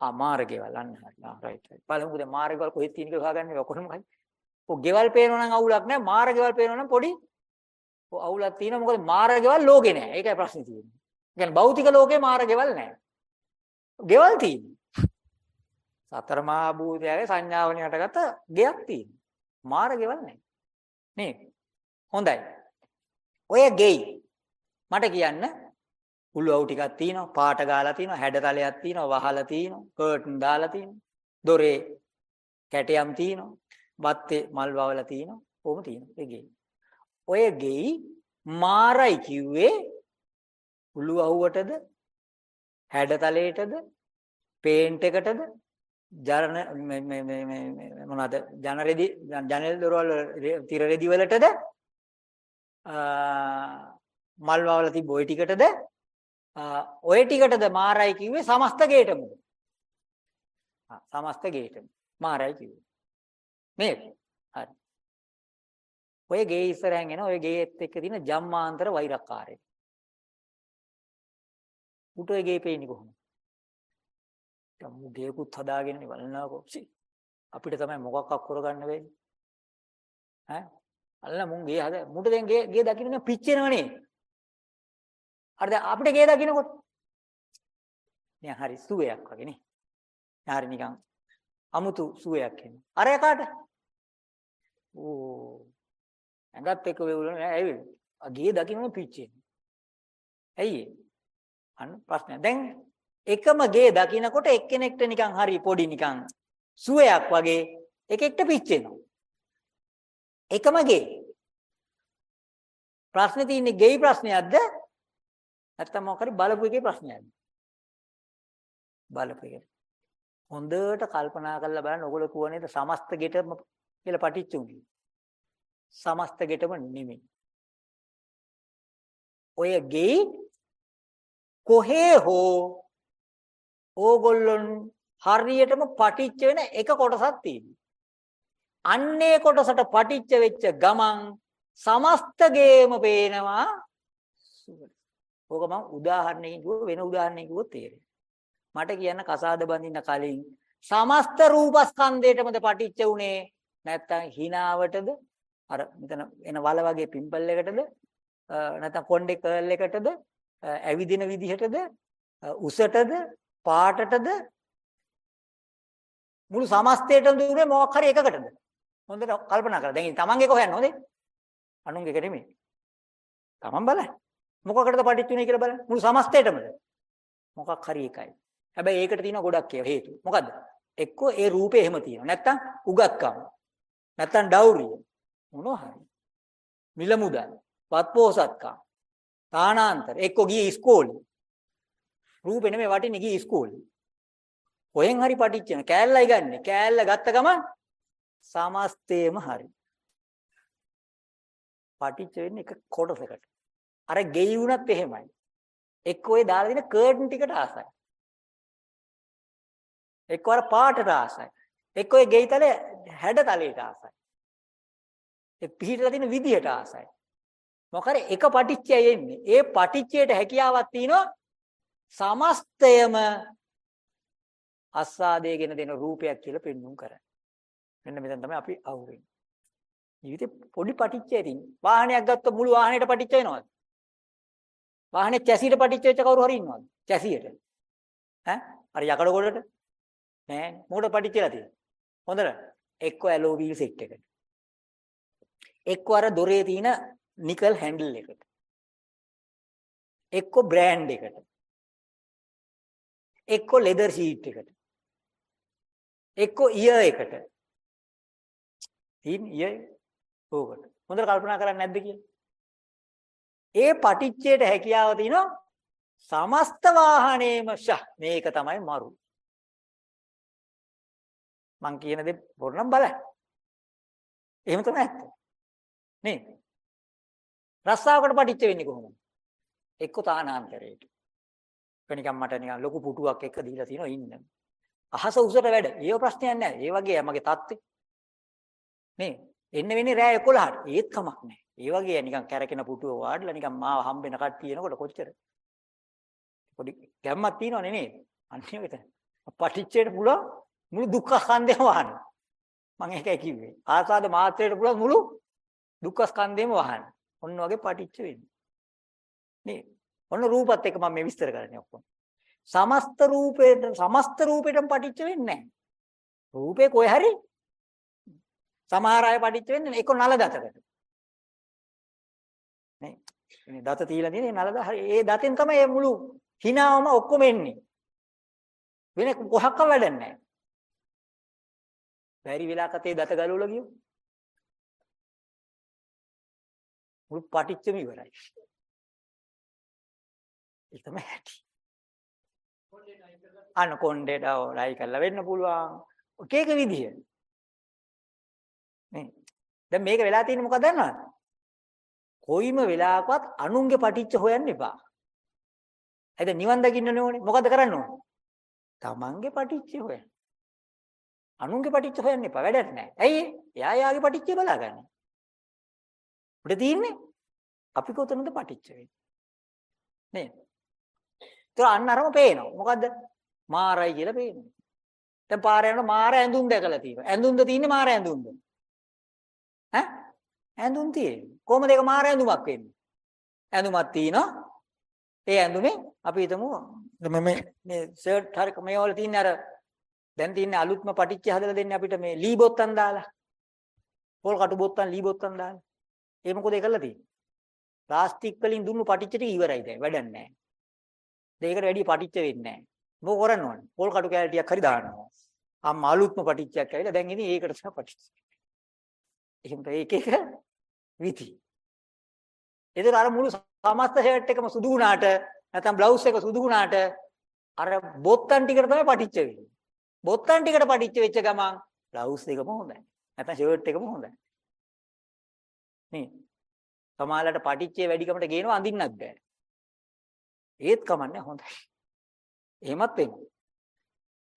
ආ මාර ගෙවල් අන්න හරි. ආ රයිට් රයිට්. බලමුද මාර ගෙවල් කොහෙද තියෙන කියලා හොයාගන්නේ ඔකොටම හරි. ඔය ගෙවල් පේනෝ නම් අවුලක් නැහැ. මාර ගෙවල් පේනෝ නම් පොඩි ඔය අවුලක් තියෙනවා. මොකද මාර ගෙවල් ලෝකේ නැහැ. ඒකයි ප්‍රශ්නේ තියෙන්නේ. ඒ කියන්නේ භෞතික ලෝකේ මාර ගෙවල් නැහැ. ගෙවල් තියෙන්නේ. සතර මහා භූතයගේ සංඥාවලින් හටගත්ත ගෙයක් තියෙනවා. මාර ගෙවල් නැහැ. නේද? හොඳයි. ඔය ගෙයි මට කියන්න උළුවව් ටිකක් තියෙනවා, පාට ගාලා තියෙනවා, හැඩතලයක් තියෙනවා, වහලා තියෙනවා, කර්ටන් දාලා තියෙනවා. දොරේ කැටයම් තියෙනවා. බත්තේ මල් වවලා තියෙනවා. කොහොම තියෙනවා ඒ ගෙයි. ඔය ගෙයි මාරයි කිව්වේ උළුවව්වටද හැඩතලයටද පේන්ට් එකටද ජන මේ මේ මේ මොනවාද ජනරෙදි ජනේල් දොරවල් තිර රෙදි වලටද මල් වවලා තිබ්බ ওই ටිකටද ඔය ටිකටද මාරයි කිව්වේ සමස්ත ගේටමද සමස්ත ගේටම. මාරයි කිව්වේ. නේද හරි. ඔය ගේ ඉස්සරහෙන් එන ඔය ගේත් එක්ක තියෙන ජම්මාන්තර වෛරක්කාරය. උට ඔය ගේ පේන්නේ කොහොමද? ගේකුත් හදාගෙන බලනකො අපිට තමයි මොකක් අක් කරගන්න වෙන්නේ? ඈ? අල්ල මුන් ගේ හද මුට දැන් ගේ ගේ දකින්න පිච්චෙනවනේ. හරිද අපිට ගේ දකින්නකොට නිකන් හරි සුවයක් වගේ නේ. හරි නිකන් අමුතු සුවයක් එන්නේ. අර එකාට? ඕ ඇඟත් එක්ක වෙවුලන නෑ. ඇයි ගේ දකින්න පිච්චෙන්නේ ඇයි අන්න ප්‍රශ්නය දැන් එකම ගේ දකින්නකොට එක්කෙනෙක්ට නිකන් හරි පොඩි නිකන් සුවයක් වගේ එකෙක්ට පිච්චෙනවා. එකම ගේ. ප්‍රශ්නේ තියෙන්නේ ගෙයි ප්‍රශ්නයක්ද? නැත්නම් මොකක් හරි බලපු එකේ ප්‍රශ්නයක්ද? බලපු එක. හොඳට කල්පනා කරලා බලන්න ඔයගොල්ලෝ කියවනේද සමස්ත ගෙටම කියලා පටිච්චුනේ. සමස්ත ගෙටම නෙමෙයි. ඔය ගෙයි කොහේ හෝ ඕගොල්ලොන් හරියටම පටිච්ච වෙන එක කොටසක් තියෙනවා. අන්නේ කොටසට පටිච්ච වෙච්ච ගමන් සමස්ත ගේම පේනවා. ඕක මම උදාහරණයකින් කිව්ව වෙන උදාහරණයකින් කිව්වොත් තේරෙයි. මට කියන්න කසාද බඳින්න කලින් සමස්ත රූපස්කන්ධයටමද පටිච්ච උනේ නැත්තම් හිනාවටද අර මෙතන එන වල වගේ පිම්පල් එකටද? නැත්තම් කොණ්ඩේ කර්ල් එකටද? ඇවිදින විදිහටද? උසටද? පාටටද? මුළු සමස්තයටම දුන්නේ මොකක් හරි එකකටද? හොඳට කල්පනා කරලා. දැන් තමන්ගේ කොහොයන්න හොඳේ අනුන්ගේ එක නෙමෙයි. තමන් බලන්න. මොකකටද පටිච්චුනේ කියලා බලන්න. මුළු සමස්තයටමද? මොකක් හරි එකයි. හැබැයි ඒකට තියෙන ගොඩක් හේතු. මොකද්ද? එක්කෝ ඒ රූපේ එහෙම තියෙනවා. නැත්තම් උගත්කම. නැත්තම් ඩෞරිය. මොනවා හරි. මිල මුදල්, පත්පෝසත්කම්, තානාන්තර, එක්කෝ ගියේ ඉස්කෝලේ. රූපේ නෙමෙයි වටින්නේ ගියේ ඉස්කෝලේ. කොහෙන් හරි පටිච්චන කෑල්ලයි ගන්නෙ. කෑල්ල ගත්ත ගමන් සමස්තේම හරි. පටිච්ච වෙන්නේ එක කොටසකට. අර ගෙයි වුණත් එහෙමයි. එක්ක ඔය දාලා දෙන කර්ටන් ටිකට ආසයි. එක්ක අර පාටට ආසයි. එක්ක ඔය ගෙයිතලේ හැඩතලයට ආසයි. ඒ පිහිටලා තියෙන විදිහට ආසයි. මොකද එක පටිච්චයයි එන්නේ. ඒ පටිච්චයට හැකියාවක් තියෙනවා සමස්තයම ආස්වාදයේගෙන දෙන රූපයක් කියලා පෙන්වුම් කරන්නේ. මෙන්න මෙතන තමයි අපි අහුවෙන්නේ. ජීවිතේ පොඩි පටිච්චය තියෙන. වාහනයක් ගත්තොත් මුළු වාහනේට පටිච්ච වෙනවද? වාහනේ චැසියට පටිච්ච වෙච්ච කවුරු හරි ඉන්නවද? චැසියට. ඈ? අර යකඩ ගොඩට? නෑ. මොකට පටිච්චලා තියෙන්නේ? හොඳට. එක්ක ඇලෝ වීල් සෙට් එකට. එක්ක අර දොරේ තියෙන නිකල් හැන්ඩල් එකට. එක්ක බ්‍රෑන්ඩ් එකට. එක්ක ලෙදර් ෂීට් එකට. එක්ක ඉයර් එකට. ඉන් ඉයර් ඕකට. හොඳට කල්පනා කරන්නේ නැද්ද කියලා? ඒ පටිච්චයට හැකියාව තියෙනවා සමස්ත වාහනේම ෂ මේක තමයි මරු. මං කියන දේ පොරනම් බලන්න. එහෙම තමයි ඇත්ත. නේ? රස්සාවකට පටිච්ච වෙන්නේ කොහොමද? එක්ක තානාන්තරයට. කනිකම් මට නිකන් ලොකු පුටුවක් එක දීලා තිනවා ඉන්න. අහස උසට වැඩ. ඒව ප්‍රශ්නයක් නැහැ. ඒ වගේ මගේ තත්ත්වේ. නේ? එන්න වෙන්නේ රෑ 11ට. ඒත් කමක් නැහැ. ඒ වගේ නිකන් කැරකෙන පුටුව වාඩිලා නිකන් මාව හම්බෙන කට්ටිය එනකොට කොච්චර පොඩි ගැම්මක් තියෙනවනේ නේද? අන්නේ ඔය තැන. පටිච්චයට පුළුවන් මුළු දුක්ඛ ස්කන්ධයම වහන්න. මම ඒකයි කිව්වේ. ආසාද මාත්‍රයට පුළුවන් මුළු දුක්ඛ ස්කන්ධයම වහන්න. ඔන්න වගේ පටිච්ච වෙන්නේ. නේ. ඔන්න රූපත් එක්ක මම මේ විස්තර කරන්නේ ඔක්කොම. සමස්ත රූපේට සමස්ත රූපෙටම පටිච්ච වෙන්නේ නැහැ. රූපේ කොහේ හරි සමහර අය පටිච්ච වෙන්නේ ඒක නල දතකට. නේ. මේ දත තියලා තියෙන නලද හරි ඒ දතෙන් තමයි මේ මුළු hinaවම ඔක්කොම එන්නේ. වෙන කොහක්ක වැඩක් නැහැ. බැරි වෙලාවකතේ දත ගලවලා ගියෝ. මුළු පටිච්චම ඉවරයි. ඒ තමයි ඇති. අන කොණ්ඩේට ලයි කරලා වෙන්න පුළුවන්. එක එක විදිය. නේ. දැන් මේක වෙලා තියෙන්නේ මොකක්ද දන්නවද? කොයිම වෙලාවකවත් අනුන්ගේ පටිච්ච හොයන්න එපා. ඇයිද නිවන් දකින්න ඕනේ? මොකද කරන්න ඕනේ? තමන්ගේ පටිච්ච හොයන්න. අනුන්ගේ පටිච්ච හොයන්න එපා. වැඩක් නැහැ. ඇයි? එයා යාගේ පටිච්චය බලාගන්න. උඩ තියෙන්නේ අපි කොතනද පටිච්ච වෙන්නේ? නේද? ඒතර අන්න අරම පේනවා. මොකද්ද? මාරයි කියලා පේනවා. දැන් පාරේ යනකොට මාර ඇඳුම් දැකලා තියෙනවා. ඇඳුම්ද තියෙන්නේ මාර ඇඳුම්ද? ඈ? ඇඳුම් තියෙන්නේ. කොහොමද ඒක මාර ඇඳුමක් වෙන්නේ? ඇඳුමක් තියෙනවා. ඒ ඇඳුමේ අපි හිතමු මේ මේ ෂර්ට් හරි මේ වල තියෙන අර දැන් තියෙන අලුත්ම පටිච්ච හදලා දෙන්නේ අපිට මේ ලී බොත්තම් දාලා. පොල් කටු බොත්තම් ලී බොත්තම් දාලා. ඒ මොකද ඒ කරලා තියෙන්නේ? ප්ලාස්ටික් වලින් දුන්නු පටිච්ච ටික ඉවරයි දැන් වැඩක් නැහැ. දෙයකට වැඩි පටිච්ච වෙන්නේ නැහැ. මොකෝ කරන්න ඕනේ? පොල් කටු කෑලි ටිකක් හරි දානවා. අම්මා අලුත්ම පටිච්චයක් ඇවිල්ලා දැන් ඉතින් ඒකට තමයි පටිච්ච. එහෙම ඒක එක විധി. ඒතර අර මුළු සමස්ත ෂර්ට් එකම සුදු වුණාට නැත්නම් බ්ලවුස් එක සුදු වුණාට අර බොත්තම් ටිකට තමයි පටිච්ච වෙන්නේ. බොත්තම් ටිකට පටිච්ච වෙච්ච ගමන් බ්ලවුස් එකම හොඳයි. නැත්නම් ෂර්ට් එකම හොඳයි. නේ. සමාලලට පටිච්චේ වැඩිකමට ගේනවා අඳින්නත් බෑ. ඒත් කමන්නේ හොඳයි. එහෙමත් වෙනවා.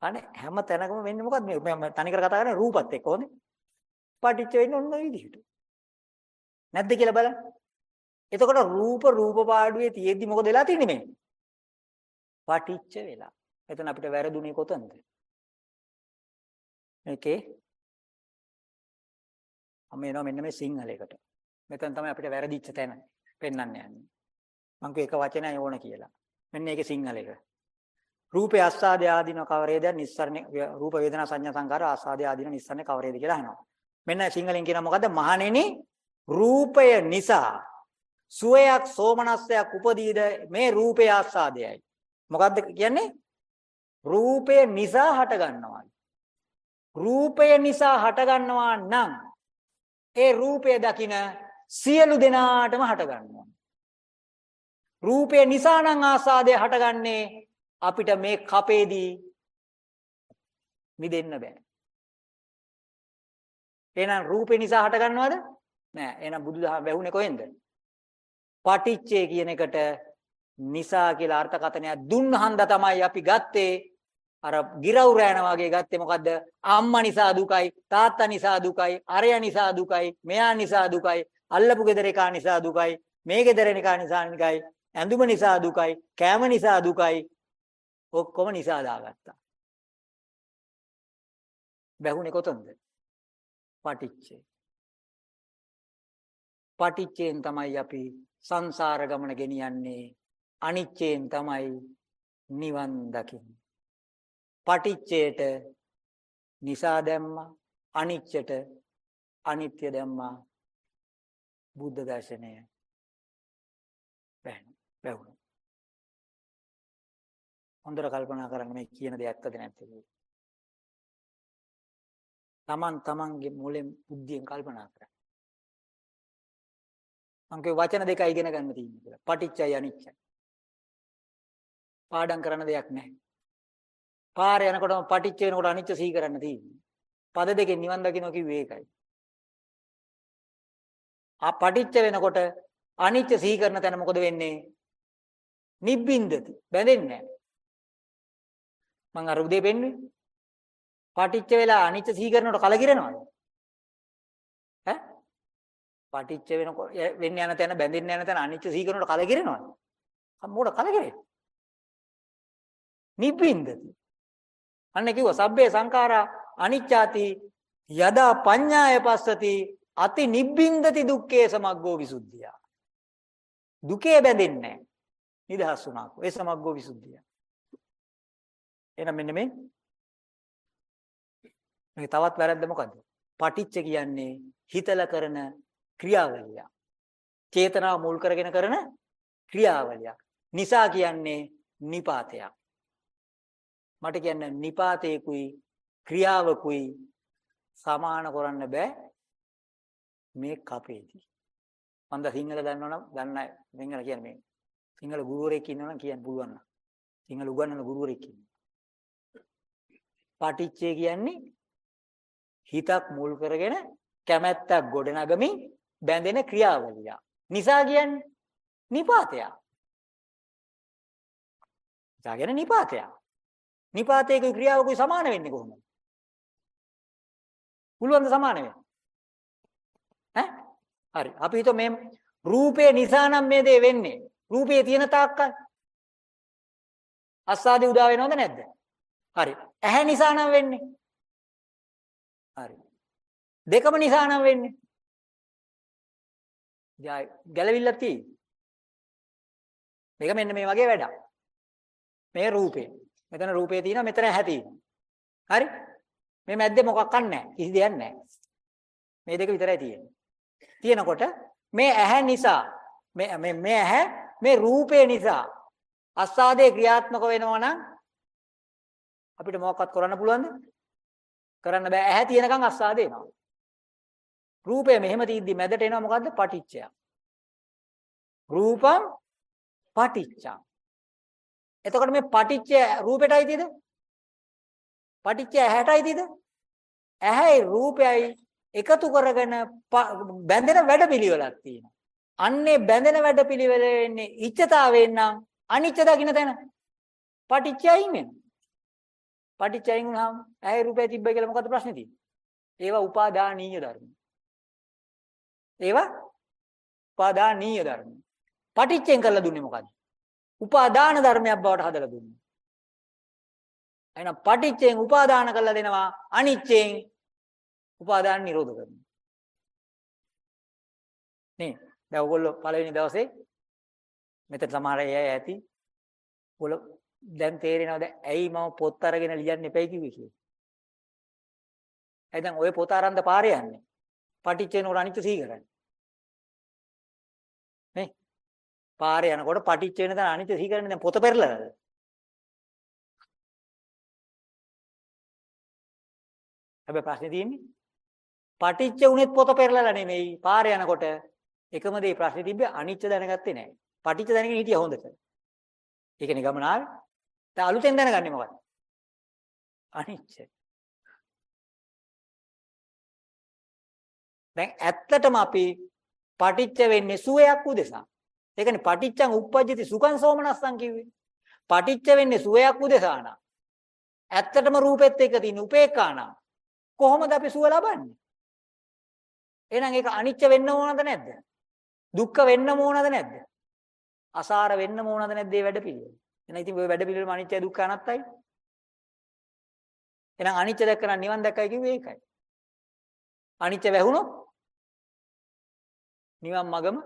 අනේ හැම තැනකම වෙන්නේ මොකද්ද මේ මම තනිකර කතා කරන්නේ රූපත් එක්ක හොඳේ. පටිච්ච වෙන්නේ ඔන්න ඔය විදිහට. නැද්ද කියලා බලන්න. එතකොට රූප රූප පාඩුවේ තියෙද්දි මොකද වෙලා තින්නේ මේ? පටිච්ච වෙලා. එතන අපිට වැරදුනේ කොතනද? මේකේ අම එනවා මෙන්න මේ සිංහලයකට. මෙතන තමයි අපිට වැරදිච්ච තැන පෙන්වන්න යන්නේ. මම කිය එක වචනයක් ඕන කියලා. මෙන්න ඒකේ සිංහලයක. රූපේ ආස්වාදය ආදීන කවරේද නිස්සරණ රූප වේදනා සංඥා සංකාර ආස්වාදය ආදීන නිස්සරණ කවරේද කියලා අහනවා. මෙන්න සිංහලෙන් කියන මොකද්ද? මහණෙනි රූපය නිසා සුවයක් සෝමනස්සයක් උපදීද මේ රූපේ ආස්වාදයයි. මොකද්ද කියන්නේ? රූපය නිසා හට ගන්නවා. රූපය නිසා හට ගන්නවා නම් ඒ රූපය දකින සියලු දෙනාටම හට ගන්නවා. රූපය නිසා නම් ආස්වාදය හටගන්නේ අපිට මේ කපේදී මිදෙන්න බෑ. එහෙනම් රූපේ නිසා හට ගන්නවද? නෑ. එහෙනම් බුදුදහම වැහුනේ කොහෙන්ද? පටිච්චය කියන එකට නිසා කියලා අර්ථකථනයක් දුන්නහන්ද තමයි අපි ගත්තේ අර ගිරව් රෑන වගේ ගත්තේ මොකද්ද අම්මා නිසා දුකයි තාත්තා නිසා දුකයි අරය නිසා දුකයි මෙයා නිසා දුකයි අල්ලපු ගෙදර එකා නිසා දුකයි මේ ගෙදර එකා නිසා නිකයි ඇඳුම නිසා දුකයි කෑම නිසා දුකයි ඔක්කොම නිසා දාගත්තා බැහුනේ කොතනද පටිච්චේ පටිච්චයෙන් තමයි අපි සංසාර ගමන ගෙනියන්නේ. අනිච්චයෙන් තමයි නිවන් දකින්නේ. පටිච්චයට නිසා දැම්මා අනිච්චට අනිත්‍ය දැම්මා බුද්ධ දර්ශනය වැහුණා හොඳට කල්පනා කරන්න මේ කියන දේ ඇත්තද නැද්ද තමන් තමන්ගේ මුලෙන් බුද්ධියෙන් කල්පනා කරන්න මම කිය වචන දෙකයි ඉගෙන ගන්න තියෙන්නේ කියලා. පටිච්චයි අනිච්චයි. පාඩම් කරන්න දෙයක් නැහැ. පාර යනකොටම පටිච්ච වෙනකොට අනිච්ච සිහි කරන්න තියෙන්නේ. පද දෙකෙන් නිවන් දකින්න කිව්වේ ඒකයි. ආ පටිච්ච වෙනකොට අනිච්ච සිහි කරන තැන මොකද වෙන්නේ? නිබ්බින්දති. බැඳෙන්නේ නැහැ. මං අර උදේ පෙන්නුවේ. පටිච්ච වෙලා අනිච්ච සිහි කරනකොට කලකිරෙනවද? ඈ? පටිච්ච වෙනකොට වෙන්න යන තැන බැඳෙන්න යන තැන අනිච්ච සිහි කරනකොට කලකිරෙනවද? මොකද කලකිරෙන්නේ? නිබ්බින්දති. අන්න කිව්වා සබ්බේ සංඛාරා අනිච්චාති යදා පඤ්ඤාය පස්සති අති නිබ්බින්දති දුක්ඛේ සමග්ගෝ විසුද්ධිය. දුකේ බැඳෙන්නේ නැහැ. නිදහස් වුණාකෝ. ඒ සමග්ගෝ විසුද්ධිය. එහෙනම් මෙන්න මේ මේක තවත් වැරද්ද මොකද්ද? පටිච්ච කියන්නේ හිතලා කරන ක්‍රියාවලිය. චේතනාව මුල් කරගෙන කරන ක්‍රියාවලියක්. නිසා කියන්නේ නිපාතයක්. මට කියන්න නිපාතේකුයි ක්‍රියාවකුයි සමාන කරන්න බෑ මේ කපේදී. මන්ද සිංහල දන්නවනම් දන්නයි සිංහල කියන්නේ මේ. සිංහල ගුරුවරයෙක් ඉන්නවනම් කියන්න පුළුවන් නම්. සිංහල උගන්වන ගුරුවරයෙක් ඉන්නවා. පටිච්චය කියන්නේ හිතක් මුල් කරගෙන කැමැත්තක් ගොඩනගමින් බැඳෙන ක්‍රියාවලිය. නිසා කියන්නේ නිපාතය. නිසා කියන්නේ නිපාතය. නිපාතයක ක්‍රියාවකුයි සමාන වෙන්නේ කොහොමද? පුළුවන්ද සමාන වෙන්න? ඈ? හරි. අපි හිතුව මේ රූපේ නිසා නම් මේ දේ වෙන්නේ. රූපේ තියෙන තාක්කල් අස්සාදී උදා වෙනවද නැද්ද? හරි. ඇහැ නිසා නම් වෙන්නේ. හරි. දෙකම නිසා නම් වෙන්නේ. ජය ගැලවිල්ලක් තියෙයි. මේක මෙන්න මේ වගේ වැඩක්. මේ රූපේ. මෙතන රූපේ තියෙනවා මෙතන ඇහැ තියෙනවා. හරි? මේ මැද්දේ මොකක්වත් නැහැ. කිසි දෙයක් නැහැ. මේ දෙක විතරයි තියෙන්නේ. තියෙනකොට මේ ඇහැ නිසා මේ මේ මේ ඇහැ මේ රූපේ නිසා අස්සාදේ ක්‍රියාත්මක වෙනවා නම් අපිට මොකක්වත් කරන්න පුළුවන්ද? කරන්න බෑ. ඇහැ තියෙනකන් අස්සාදේ එනවා. රූපය මෙහෙම තීද්දි මැදට එනවා මොකද්ද? පටිච්චය. රූපං පටිච්චං. එතකොට මේ පටිච්චය රූපෙටයි තියද? පටිච්චය ඇහැටයි තියද? ඇහැයි රූපයයි එකතු කරගෙන බැඳෙන වැඩපිළිවෙලක් තියෙනවා. අන්නේ බැඳෙන වැඩපිළිවෙල වෙන්නේ ඉච්ඡතාවයෙන් නම් අනිච්ච දකින්න තැන. පටිච්චයයින් වෙනවා. පටිච්චයයින් වුණාම ඇහැ රූපය තිබ්බයි කියලා මොකද්ද ප්‍රශ්නේ තියෙන්නේ? ඒවා උපාදානීය ධර්ම. ඒවා උපාදානීය ධර්ම. පටිච්චෙන් කරලා දුන්නේ මොකද්ද? උපාදාන ධර්මයක් බවට හදලා දුන්නා. එහෙනම් පටිච්චෙන් උපාදාන කරලා දෙනවා අනිච්චෙන් උපාදාන නිරෝධ කරනවා. නේ දැන් ඔයගොල්ලෝ පළවෙනි දවසේ මෙතන සමහර අය ඇති. ඔයගොල්ලෝ දැන් තේරෙනවද ඇයි මම පොත් අරගෙන ලියන්න එපයි කිව්වේ කියලා? ඇයි දැන් ඔය පොත අරන්ද පාරේ යන්නේ? පටිච්චේන උර අනිත්‍ය සිහි කරන්නේ. පාරේ යනකොට පටිච්ච වෙන තැන අනිත්‍ය සිහි කරන්නේ දැන් පොත පෙරලලාද? හැබැයි ප්‍රශ්නේ තියෙන්නේ පටිච්ච උනේත් පොත පෙරලලා නෙමෙයි පාරේ යනකොට එකම දේ ප්‍රශ්නේ තිබ්බේ අනිච්ච දැනගත්තේ නැහැ. පටිච්ච දැනගෙන හිටිය හොඳට. ඒකනේ ගමන ආවේ. දැන් අලුතෙන් දැනගන්නේ මොකක්ද? අනිච්ච. දැන් ඇත්තටම අපි පටිච්ච වෙන්නේ සුවයක් උදෙසා. ඒකනේ පටිච්චං උප්පජ්ජති සුඛං සෝමනස්සං කිව්වේ. පටිච්ච වෙන්නේ සුවයක් උදෙසා නා. ඇත්තටම රූපෙත් එක්ක තියෙන උපේක්ඛා නා. කොහොමද අපි සුව ලබන්නේ? එහෙනම් ඒක අනිච්ච වෙන්න ඕනද නැද්ද? දුක්ඛ වෙන්න ඕනද නැද්ද? අසාර වෙන්න ඕනද නැද්ද මේ වැඩ පිළිවෙල? එහෙනම් ඉතින් ওই වැඩ පිළිවෙලම අනිච්චයි දුක්ඛ අනාත්තයි. එහෙනම් අනිච්ච දැක්කම නිවන් දැක්කයි කිව්වේ ඒකයි. අනිච්ච වැහුණොත් නිවන් මගම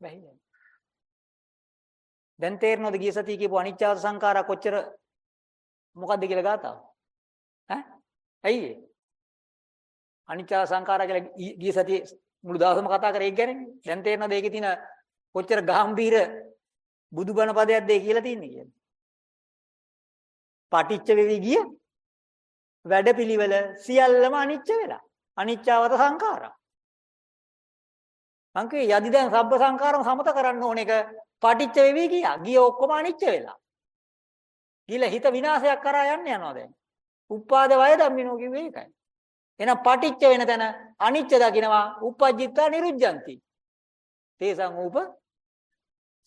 වැහිලා. දැන් තේරෙනවද ගිය සතිය කියපු අනිච්චාව සංඛාරා කොච්චර මොකද්ද කියලා ගාතාව? ඈ? ඇයි ඒ? අනිච්චාව සංඛාරා කියලා ගිය සතියේ මුළු දවසම කතා කරේ ඒක ගැනනේ. දැන් තේරෙනවද ඒකේ තියෙන කොච්චර ගැඹීර බුදුබණ පදයක්ද ඒ කියලා තින්නේ කියලා. පටිච්ච වෙවි ගිය වැඩපිළිවෙල සියල්ලම අනිච්ච වෙලා. අනිච්චවත සංඛාරා. අංකේ යදි දැන් සබ්බ සංඛාරම සමත කරන්න ඕන එක පටිච්ච වෙවි ගියා. ගිය ඔක්කොම අනිච්ච වෙලා. ගිහලා හිත විනාශයක් කරා යන්න යනවා දැන්. උපාද වය ධම්මිනෝ කිව්වේ ඒකයි. එහෙනම් පටිච්ච වෙන තැන අනිච්ච දකින්නවා උපජ්ජිත්වා නිරුද්ධಂತಿ. තේසං උප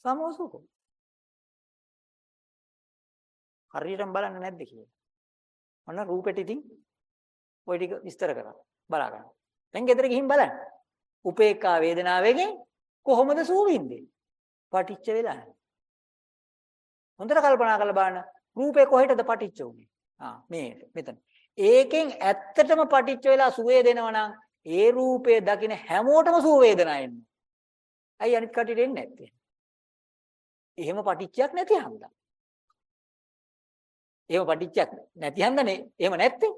සමෝසුකෝ. හරියටම බලන්න නැද්ද කියලා. ඔන්න රූපෙට ඉතින් ওই ටික විස්තර කරා. බලා ගන්න. දැන් ගෙදර ගිහින් බලන්න. උපේක්ඛා වේදනාවෙන් කොහොමද සූවින්නේ? පටිච්ච වෙලා. හොඳට කල්පනා කරලා බලන්න. රූපේ කොහෙටද පටිච්ච උනේ? ආ මේ මෙතන. ඒකෙන් ඇත්තටම පටිච්ච වෙලා සුවේ දෙනවා නම් ඒ රූපේ දකින හැමෝටම සුව වේදනා එන්නේ. ඇයි අනිත් කටියට එන්නේ නැත්තේ? එහෙම පටිච්චයක් නැති හන්දා. එහෙම පටිච්චයක් නැති හන්දනේ එහෙම නැත්තේ.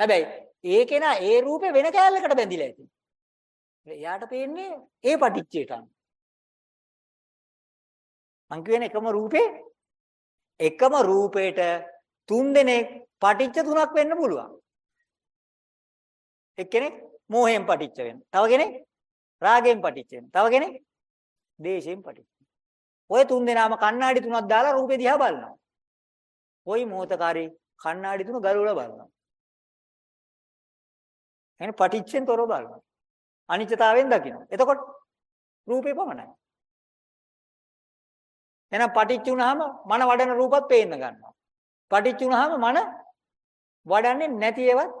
හැබැයි ඒ කෙනා ඒ රූපේ වෙන කෑල්ලකට බැඳිලා ඇති. එයාට පේන්නේ ඒ පටිච්චයට අනුව. මං කියන්නේ එකම රූපේ එකම රූපේට තුන් දෙනෙක් පටිච්ච තුනක් වෙන්න පුළුවන්. එක්කෙනෙක් මෝහයෙන් පටිච්ච වෙනවා. තව කෙනෙක් රාගයෙන් පටිච්ච වෙනවා. තව කෙනෙක් දේශයෙන් පටිච්ච. ඔය තුන් දෙනාම කණ්ණාඩි තුනක් දාලා රූපේ දිහා බලනවා. ওই මොහතකාරී කණ්ණාඩි තුන ගලවලා බලනවා. එහෙනම් පටිච්චෙන් තොරව බලනවා. අනිත්‍යතාවයෙන් දකිනවා. එතකොට රූපේ පමණයි. එහෙනම් පටිච්ච වුණාම මන වඩන රූපත් පේන්න ගන්නවා. පටිච්ච වුණාම මන වඩන්නේ නැති ඒවත්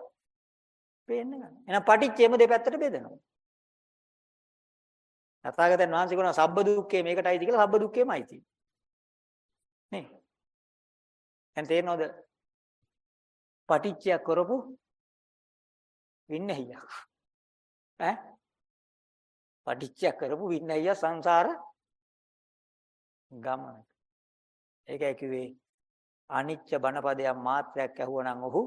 පේන්න ගන්නවා. එහෙනම් පටිච්චයම දෙපැත්තට බෙදෙනවා. තථාගතයන් වහන්සේ කියනවා සබ්බ දුක්ඛේ මේකටයි කියලා සබ්බ දුක්ඛේමයි තියෙන්නේ. නේ? දැන් තේරෙනවද? පටිච්චයක් කරපු වින්නහිය. ඈ? පටිච්චයක් කරපු වින්නහිය සංසාර ගමන. ඒකයි කිව්වේ අනිච්ච බණපදයක් මාත්‍රයක් ඇහුවනම් ඔහු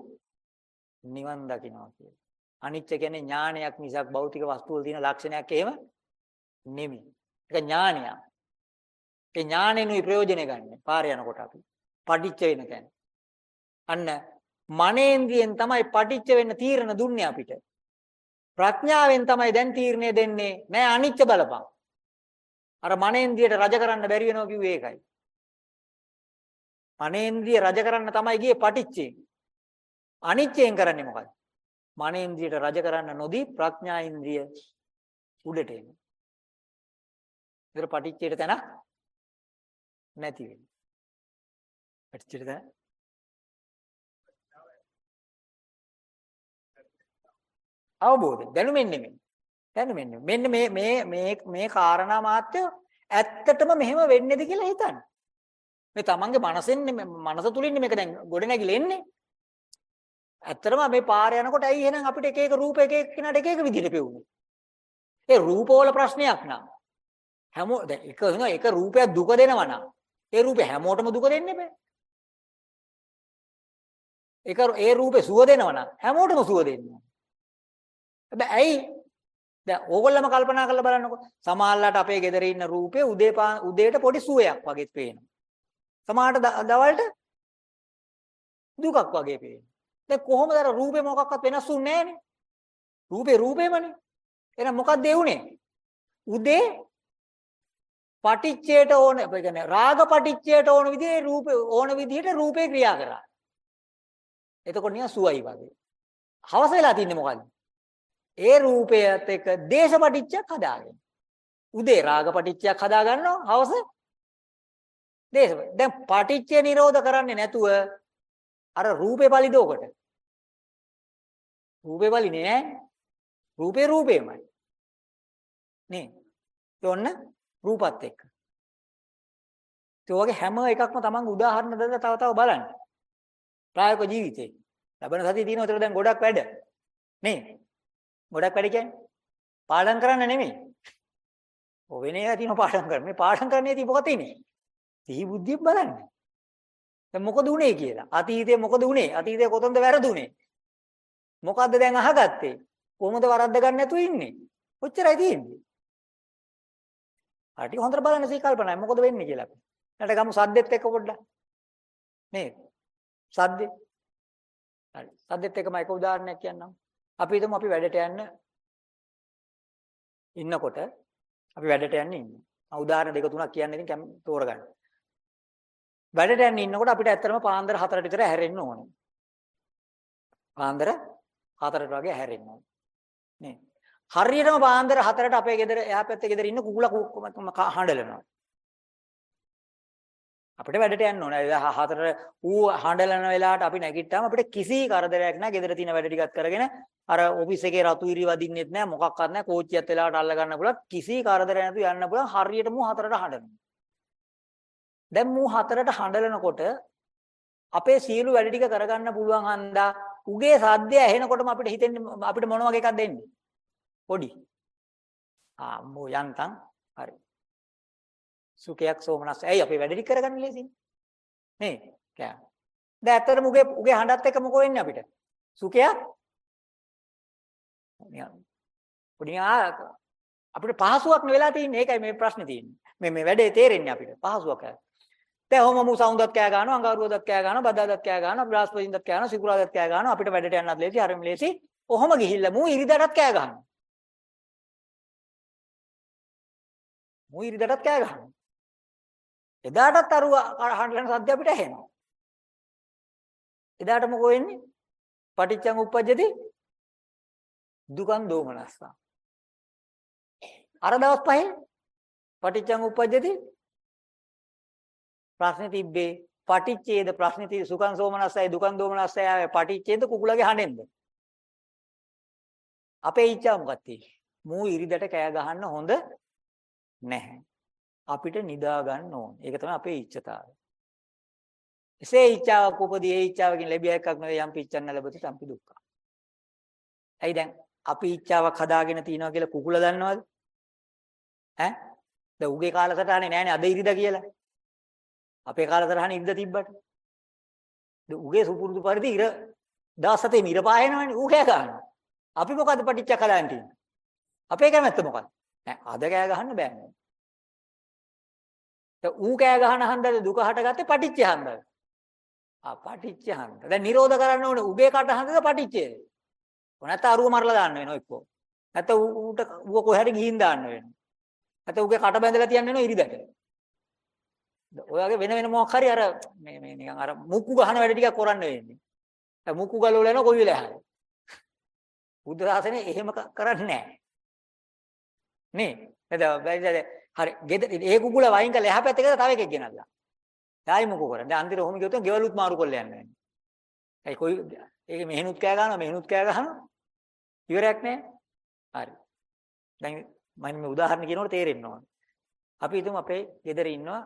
නිවන් දකින්නවා කියලා. අනිච්ච කියන්නේ ඥානයක් මිසක් භෞතික වස්තු වල තියෙන ලක්ෂණයක් එහෙම නෙමෙයි. ඒක ඥානයක්. ඒ ඥානෙනුයි ප්‍රයෝජනෙ ගන්න. පාර යනකොට අපි පටිච්ච වෙන කියන්නේ. අන්න මනේන්ද්‍රියෙන් තමයි පටිච්ච වෙන්න තීරණ දුන්නේ අපිට. ප්‍රඥාවෙන් තමයි දැන් තීරණය දෙන්නේ නෑ අනිච්ච බලපං. අර මනේන්ද්‍රියට රජ කරන්න බැරි වෙනවා කිව්වේ ඒකයි. මනේන්ද්‍රිය රජ කරන්න තමයි ගියේ පටිච්චයෙන්. අනිච්චයෙන් කරන්නේ මොකද්ද? මනේන්ද්‍රියට රජ කරන්න නොදී ප්‍රඥා ඉන්ද්‍රිය උඩට එනවා. ඒතර පටිච්චයට තැන නැති වෙනවා. පටිච්චයට තැන අවබෝධය දැනුමෙන් නෙමෙයි. දැනුමෙන් නෙමෙයි. මෙන්න මේ මේ මේ මේ කාරණා මාත්‍ය ඇත්තටම මෙහෙම වෙන්නේද කියලා හිතන්න. මේ තමන්ගේ මනසෙන් මනස තුලින් මේක දැන් ගොඩ නැගිලා එන්නේ. ඇත්තටම මේ පාර යනකොට ඇයි එහෙනම් අපිට එක එක රූප එක එක කෙනාට එක එක විදිහට පෙවුනේ. ඒ රූපවල ප්‍රශ්නයක් නෑ. හැමෝ දැන් එක වෙනවා එක රූපයක් දුක දෙනවා නම් ඒ රූපේ හැමෝටම දුක දෙන්නේ බෑ. ඒක ඒ රූපේ සුව දෙනවා නම් හැමෝටම සුව දෙන්නේ. හැබැයි ඇයි දැන් ඕගොල්ලම කල්පනා කරලා බලන්නකෝ. සමහරලාට අපේ ගෙදර ඉන්න රූපේ උදේ උදේට පොඩි සුවයක් වගේ පේනවා. සමහරට දවල්ට දුකක් වගේ පේනවා. දැන් කොහොමද අර රූපේ මොකක්වත් වෙනස් වුන්නේ නැහනේ. රූපේ රූපේමනේ. එහෙනම් මොකක්ද ඒ උනේ? උදේ පටිච්චයට ඕන ඒ කියන්නේ රාග පටිච්චයට ඕන විදිහේ රූපේ ඕන විදිහට රූපේ ක්‍රියා කරා. එතකොට නිකන් සුවයි වගේ. හවස වෙලා තින්නේ මොකද්ද? ඒ රූපයත් එක්ක දේශපටිච්චයක් හදාගෙන. උදේ රාගපටිච්චයක් හදා ගන්නවා හවස දේශ. දැන් පටිච්චය නිරෝධ කරන්නේ නැතුව අර රූපේ පලිදෝකට. රූපේ පලිනේ නෑ. රූපේ රූපේමයි. නේ. යොන්න රූපත් එක්ක. ඒ වගේ හැම එකක්ම තමන් උදාහරණ දෙන්න තව තව බලන්න. ප්‍රායෝගික ජීවිතේ. ලබන සතිය තියෙනවා ඒතර දැන් ගොඩක් වැඩ. නේ. ගොඩක් වැඩ කියන්නේ පාඩම් කරන්න නෙමෙයි. ඔය වෙන ඒවා තියෙනවා පාඩම් කරන්න. මේ පාඩම් කරන්නේ තියෙ මොකද තියෙන්නේ? සිහි බුද්ධිය බලන්න. දැන් මොකද උනේ කියලා. අතීතේ මොකද උනේ? අතීතේ කොතනද වැරදුනේ? මොකද්ද දැන් අහගත්තේ? කොහොමද වරද්ද ගන්න නැතුව ඉන්නේ? ඔච්චරයි තියෙන්නේ. අර ටික හොඳට බලන්න සී කල්පනා මොකද වෙන්නේ කියලා. ඊට ගමු සද්දෙත් එක්ක පොඩ්ඩක්. නේද? සද්දේ. හරි. සද්දෙත් එක්කම එක උදාහරණයක් කියන්නම්. අපි හිතමු අපි වැඩට යන්න ඉන්නකොට අපි වැඩට යන්න ඉන්නේ. උදාහරණ දෙක තුනක් කියන්න ඉතින් තෝරගන්න. වැඩට යන්න ඉන්නකොට අපිට ඇත්තටම පාන්දර 4ට විතර හැරෙන්න ඕනේ. පාන්දර 4ට වගේ හැරෙන්න ඕනේ. නේ. හරියටම පාන්දර 4ට අපේ ගෙදර එහා පැත්තේ ගෙදර ඉන්න කුකුලා හඬලනවා. අපිට වැඩට යන්න ඕනේ. හතරට ඌ හඬලන වෙලාවට අපි නැගිට්ටාම අපිට කිසි කරදරයක් නැහැ. ගෙදර තියෙන වැඩ ටිකත් කරගෙන අර ඔෆිස් එකේ රතු ඉරි වදින්නෙත් නැහැ. මොකක්වත් නැහැ. කෝච්චියත් වෙලාවට අල්ල ගන්න පුළුවන්. කිසි කරදරයක් නැතුව යන්න පුළුවන්. හරියටම ඌ හතරට හඬනවා. දැන් මූ හතරට හඬලනකොට අපේ සියලු වැඩ ටික කරගන්න පුළුවන් හන්දා උගේ සද්දය ඇහෙනකොටම අපිට හිතෙන්නේ අපිට මොන වගේ එකක්ද එන්නේ? පොඩි. ආ මෝ යන්තම් හරි. සුඛයක් සෝමනස්. ඇයි අපි වැඩ ටික කරගන්න ලේසියි. නේ? කෑ. දැන් ඇත්තටම උගේ උගේ හඬත් එක්ක මොකෝ වෙන්නේ අපිට? සුඛයක් පොඩි අපිට පහසුවක් නෙවෙලා තියෙන්නේ. ඒකයි මේ ප්‍රශ්නේ තියෙන්නේ. මේ මේ වැඩේ තේරෙන්නේ අපිට. පහසුවක්. දැන් ඔහොම මු සවුන්දත් කෑ ගන්නවා, අඟහරුවදත් කෑ ගන්නවා, බදාදත් කෑ ගන්නවා, බ්‍රහස්පතින්දත් කෑ ගන්නවා, සිකුරාදත් කෑ ගන්නවා. අපිට වැඩට යන්නත් ලේසි, හරිම ලේසි. ඔහොම ගිහිල්ලා මු ඉරිදටත් කෑ ගන්නවා. මු ඉරිදටත් කෑ ගන්නවා. එදාටත් අරුව හඬන සද්ද අපිට ඇහෙනවා. එදාට මොකෝ වෙන්නේ? පටිච්චං උප්පජ්ජති දුකං දෝමනස්සා. අර දවස් පහේ පටිච්චං උප්පජ්ජති ප්‍රශ්නේ තිබ්බේ පටිච්චේද ප්‍රශ්නේ තිබ්බේ සුඛං සෝමනස්සයි දුකං දෝමනස්සයි ආවේ පටිච්චේද කුකුලගේ හඬෙන්ද අපේ ඉච්ඡාව මොකක්ද තියෙන්නේ මූ ඉරිදට කෑ ගහන්න හොඳ නැහැ අපිට නිදා ගන්න ඕන ඒක තමයි අපේ ඉච්ඡතාවය එසේ ඉච්ඡාවක් උපදී ඒ ඉච්ඡාවකින් ලැබිය එකක් නෙවෙයි යම් පිච්ඡන්න ලැබති සම්පි දුක්ඛ. ඇයි දැන් අපි ඉච්ඡාවක් හදාගෙන තියනවා කියලා කුකුල දන්නවද? ඈ? දැන් උගේ කාලසටහනේ නෑනේ අද ඉරිදා කියලා. අපේ කාලසටහනේ ඉරිදා තිබ්බට. දැන් උගේ සුපුරුදු පරිදි ඉර 17 මිර පායනවනේ ඌ කෑ ගන්නවා. අපි මොකද්ද පටිච්ච කලයන් තියෙන්නේ? අපේ කැමැත්ත මොකක්ද? නෑ අද කෑ ගහන්න බෑ නේද? දැන් ඌ කෑ ගහන හන්දද දුක හටගත්තේ පටිච්ච හන්දද? ආ පටිච්ච හන්ද. දැන් නිරෝධ කරන්න ඕනේ උගේ කට හන්දද පටිච්චේද? නැත්නම් අරුව මරලා දාන්න වෙනවා එක්කෝ. නැත්නම් ඌට ඌ කොහේ ගිහින් දාන්න වෙනවා. නැත්නම් ඌගේ කට බැඳලා තියන්න වෙනවා ඉරිදට. ඔයගේ වෙන වෙන මොකක් හරි අර මේ මේ නිකන් අර මුක්කු ගහන වැඩ ටිකක් කරන්න වෙන්නේ. දැන් මුක්කු ගලවල යනවා කොයි වෙලාව හරි. බුද්ධ ශාසනේ එහෙම කරන්නේ නැහැ. නේ? නේද? හරි. ගෙද ඒ කුකුල වයින් කරලා එහා පැත්තේ තව එකෙක් ගෙනල්ලා. ඩායි මොකෝ කරන්නේ? දැන් අන්තිර ඔහොම ගියොත් ගෙවලුත් මාරු කරලා යන්න වෙන්නේ. ඒ කොයි ඒක මෙහෙනුත් කෑ ගන්නවා මෙහෙනුත් කෑ ගහනවා. ඉවරයක් නැහැ. හරි. දැන් මම මේ උදාහරණ කියනකොට තේරෙන්න ඕන. අපි හිතමු අපේ ගෙදර ඉන්නවා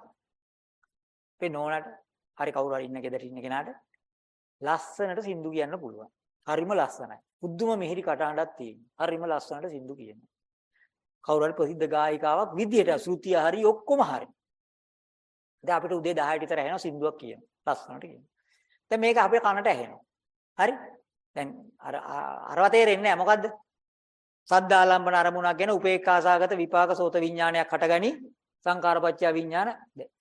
අපේ නෝනාට හරි කවුරු හරි ඉන්න ගෙදර ඉන්න කෙනාට ලස්සනට සින්දු කියන්න පුළුවන්. හරිම ලස්සනයි. බුද්ධම මිහිරි කටහඬක් තියෙනවා. හරිම ලස්සනට සින්දු කියනවා. කවුරු හරි ප්‍රසිද්ධ ගායිකාවක් විදියට ශ්‍රුතිය හරි ඔක්කොම හරි. දැන් අපිට උදේ 10ට විතර ඇහෙනවා සින්දුවක් කියන. ලස්සනට කියනවා. දැන් මේක අපේ කනට ඇහෙනවා. හරි? දැන් අර අරව තේරෙන්නේ නැහැ මොකද්ද? සද්දාලම්බන අරමුණක් ගැන උපේක්ඛාසගත විපාක සෝත විඥානයක් හටගනි සංකාරපච්චය විඥාන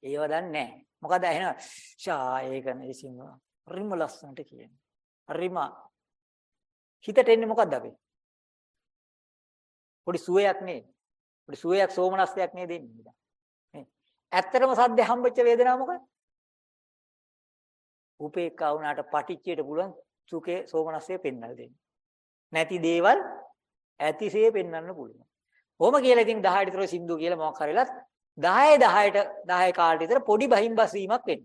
ඒව දන්නේ නැහැ. මොකද එහෙනම් ෂා ඒක නෙසිම හරිම ලස්සනට කියන්නේ. හරිම හිතට එන්නේ මොකද්ද අපි? පොඩි සුවයක් නේ. පොඩි සුවයක් සෝමනස්යක් නේ දෙන්නේ. නේ. ඇත්තටම සද්ද හම්බෙච්ච වේදනාව මොකක්ද? උපේක්ඛා වුණාට පටිච්චයට පුළුවන් සුඛේ සෝමනස්සේ පෙන්වලා දෙන්න. නැති දේවල් ඇතිසේ පෙන්වන්න පුළුවන්. කොහොම කියලා ඉතින් 10ට විතර සින්දු කියලා මොකක් හරිලත් 10 10ට 10 කාලට විතර පොඩි බහිම්බස් වීමක් වෙන්න.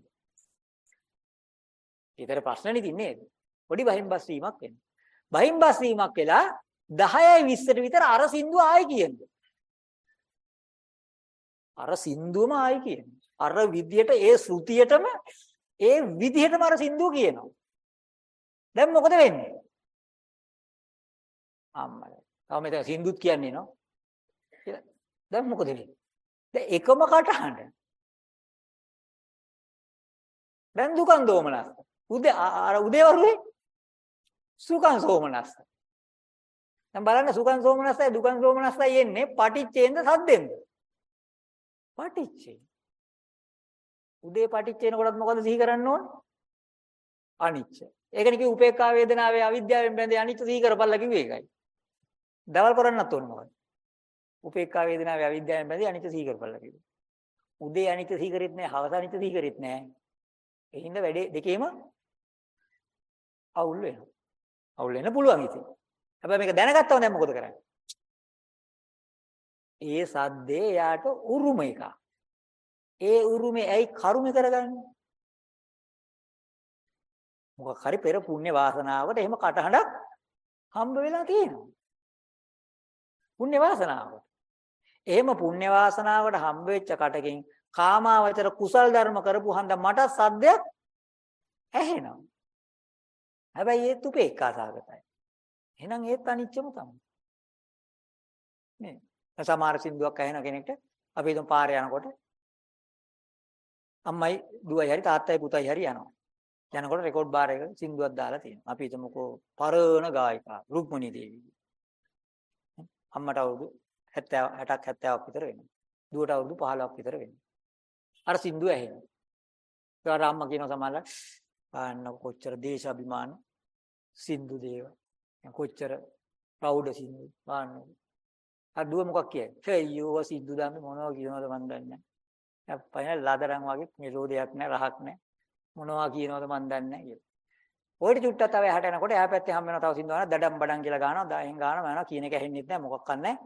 ඊතර ප්‍රශ්නනේ තින්නේ පොඩි බහිම්බස් වීමක් වෙන්න. බහිම්බස් වීමක් වෙලා 10යි 20ට විතර අර සින්දුව ආයි කියන්නේ. අර සින්දුවම ආයි කියන්නේ. අර විදියට ඒ ශ්‍රුතියටම ඒ විදිහටම අර සින්දුව කියනවා. දැන් මොකද වෙන්නේ? අම්මලා. තව මෙතන සින්දුත් කියන්නේ නෝ. කියලා. දැන් මොකද වෙන්නේ? දැන් එකම කටහඬ. දැන් දුකන් දෝමනස්. උදේ අර උදේවරුේ සුඛං සෝමනස්. දැන් බලන්න සුඛං සෝමනස්සයි දුකං සෝමනස්සයි එන්නේ පටිච්චේන්ද සද්දෙන්ද? පටිච්චේ. උදේ පටිච්චේනකොටත් මොකද සිහි කරන්න ඕන? අනිච්ච. ඒකනේ කිව්ව උපේක්ඛා වේදනාවේ අවිද්‍යාවෙන් බැඳේ අනිච්ච සිහි කරපල්ලා කිව්වේ ඒකයි. දවල් කරන්නත් ඕන මොකද? උපේක්ඛා වේදනාවේ අවිද්‍යාවෙන් බැඳේ අනිච්ච සිහි කරපල්ලා කිව්වේ. උදේ අනිච්ච සිහි කරෙත් නැහැ, හවස අනිච්ච සිහි කරෙත් නැහැ. ඒ හින්දා වැඩේ දෙකේම අවුල් වෙනවා. අවුල් වෙන්න පුළුවන් ඉතින්. හැබැයි මේක දැනගත්තම දැන් මොකද කරන්නේ? ඒ සද්දේ යාට උරුම එකක්. ඒ උරුමේ ඇයි කරුමේ කරගන්නේ? මොකක් හරි පෙර පුණ්‍ය වාසනාවකට එහෙම කටහඬක් හම්බ වෙලා තියෙනවා. පුණ්‍ය වාසනාවට. එහෙම පුණ්‍ය වාසනාවට හම්බ වෙච්ච කටකින් කාමාවචර කුසල් ධර්ම කරපු හන්ද මට සද්දයක් ඇහෙනවා. හැබැයි ඒත් උපේක්ඛාසගතයි. එහෙනම් ඒත් අනිච්චම තමයි. නේ. සමහර සින්දුවක් ඇහෙන කෙනෙක්ට අපි හිතමු පාරේ යනකොට අම්මයි දුවයි හරි තාත්තයි පුතයි හරි යනවා. යනකොට රෙකෝඩ් බාර් එක සින්දුවක් දාලා තියෙනවා. අපි හිතමුකෝ පරණ ගායිකා රුක්මනී දේවී. අම්මට අවුරුදු 70 60ක් 70ක් විතර වෙනවා. දුවට අවුරුදු 15ක් විතර වෙනවා. අර සින්දුව ඇහෙනවා. ඊට අම්මා කියනවා සමහරවිට ආන්න කොච්චර දේශාභිමාන සින්දු දේව. කොච්චර ප්‍රෞඩ සින්දු. ආන්න. අර දුව මොකක් කියන්නේ? "අයියෝ සින්දු දාන්නේ මොනවද කියනවද මන් දන්නේ නැහැ." අප්පයන් ලදරන් වගේ නිරෝධයක් නැහැ රහක් නැහැ. මොනවා කියනවද මන් දන්නේ නැහැ කියලා. ඔයිට චුට්ටක් තව එහාට යනකොට එහා පැත්තේ හම් වෙනවා තව සින්දුවක් දඩම් බඩම් කියලා ගන්නවා. දායෙන් ගන්නවා මම කියන එක ඇහෙන්නෙත් නැහැ මොකක් නැහැ.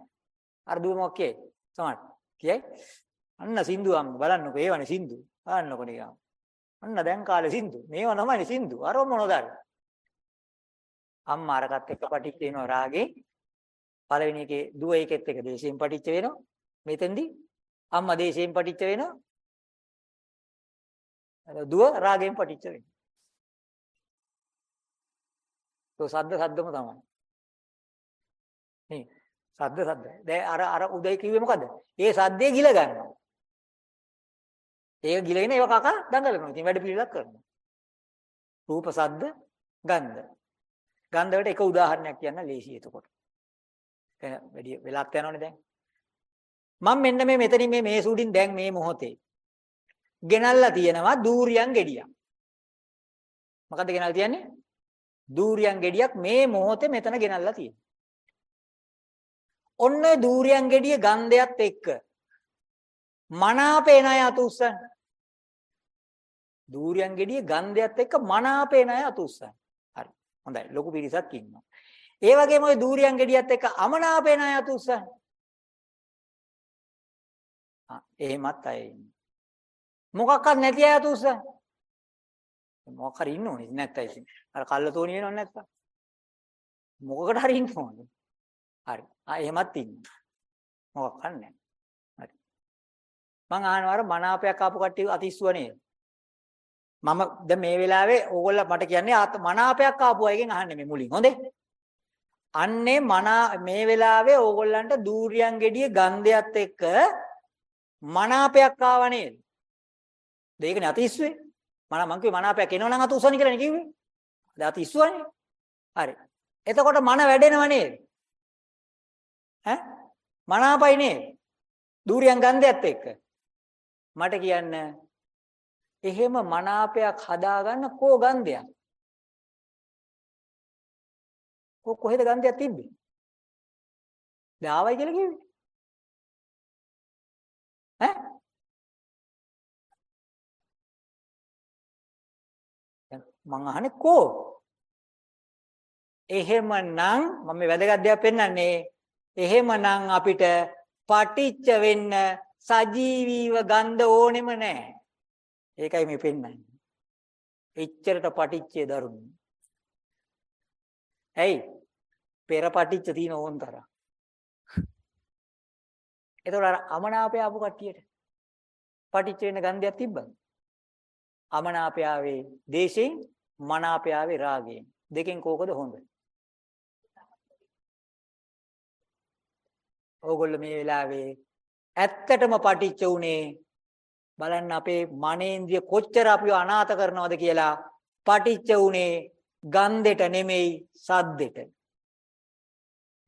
අර දුව මොකක් කියයි? සමහර කියයි. අන්න සින්දුවම් බලන්නකෝ ඒවනේ සින්දු. බලන්නකෝ නිකන්. අන්න දැන් කාලේ සින්දු. මේව තමයි සින්දු. අර මොනවද අර? අම්මා අරකට එක්ක පටිච්ච වෙනවා රාගේ. පළවෙනි එකේ දුව ඒකෙත් එක දේශයෙන් පටිච්ච වෙනවා. මෙතෙන්දී අම්මා දේශයෙන් පටිච්ච වෙනවා. දුව රාගයෙන් පටිච්ච වෙනවා. તો සද්ද සද්දම තමයි. නේ සද්ද සද්ද. දැන් අර අර උදේ කිව්වේ මොකද්ද? ඒ සද්දේ ගිල ගන්නවා. ඒක ගිලගෙන ඒව කකා දඟලනවා. ඉතින් වැඩ පිළිලක් කරනවා. රූප සද්ද ගන්ධ. ගන්ධ වලට එක උදාහරණයක් කියන්න ලේසි එතකොට. දැන් වැඩි වෙලාවක් යනවනේ දැන්. මම මෙන්න මේ මෙතනින් මේ මේ සූඩින් දැන් මේ මොහොතේ ගෙනල්ලා තියෙනවා දූරියන් ගෙඩියක්. මොකද්ද ගෙනල්ලා තියන්නේ? දූරියන් ගෙඩියක් මේ මොහොතේ මෙතන ගෙනල්ලා තියෙනවා. ඔන්න දූරියන් ගෙඩිය ගන්ධයත් එක්ක මනාපේන අය අත උස්සන්න. දූරියන් ගෙඩිය ගන්ධයත් එක්ක මනාපේන අය අත උස්සන්න. හරි. හොඳයි. ලොකු පිරිසක් ඉන්නවා. ඒ වගේම ওই දූරියන් ගෙඩියත් එක්ක අමනාපේන අය අත උස්සන්න. ආ එහෙමත් අය ඉන්නවා. මොකක්වත් නැති අය අත උස්සන්න. මොකක් හරි ඉන්න ඕනේ. නැත්නම් ඉතින් අර කල්ලතෝණි වෙනව නැත්තම් මොකකට හරි ඉන්න ඕනේ. හරි. ආ එහෙමත් ඉන්න. මොකක් නැහැ. හරි. මං අහනවා අර මනාපයක් ආපු කට්ටිය අතිස්සුව නේද? මම දැන් මේ වෙලාවේ ඕගොල්ලෝ මට කියන්නේ මනාපයක් ආපු අයගෙන් අහන්නේ මේ මුලින්. හොඳේ? අන්නේ මනා මේ වෙලාවේ ඕගොල්ලන්ට දූරියන් ගෙඩිය ගන්ධයත් එක්ක මනාපයක් ආව නේද දෙයකනේ අතිස්සුවේ මන මං කිව්වේ මනාපයක් එනවනම් අත උසන්නේ කියලා නේ කිව්වේ. දැන් අත ඉස්සුවනේ. හරි. එතකොට මන වැඩෙනව නේද? ඈ මනාපයි නේ. දූරියන් ගන්ධයත් එක්ක. මට කියන්න එහෙම මනාපයක් හදාගන්න කෝ ගන්ධයක්? කොහෙද ගන්ධයක් තිබ්බේ? දැන් ආවයි කියලා කිව්වේ. ඈ? මං අහන්නේ කෝ? එහෙමනම් මම මේ වැදගත් දෙයක් පෙන්වන්නේ එහෙමනම් අපිට පටිච්ච වෙන්න සජීවීව ගඳ ඕනෙම නැහැ. ඒකයි මේ පෙන්වන්නේ. එච්චරට පටිච්චේ දරුණු. ඇයි? පෙර පටිච්ච තියෙන ඕන් තරම්. එතකොට අර අමනාපය ආපු කට්ටියට පටිච්ච වෙන ගන්ධයක් තිබ්බද? අමනාපය ආවේ දේශයෙන් මනාපය ආවේ රාගයෙන්. දෙකෙන් කෝකද හොඳ? ඕගොල්ලෝ මේ වෙලාවේ ඇත්තටම පටිච්ච උනේ බලන්න අපේ මනේන්ද්‍රිය කොච්චර අපිව අනාථ කරනවද කියලා පටිච්ච උනේ ගන්ධෙට නෙමෙයි සද්දෙට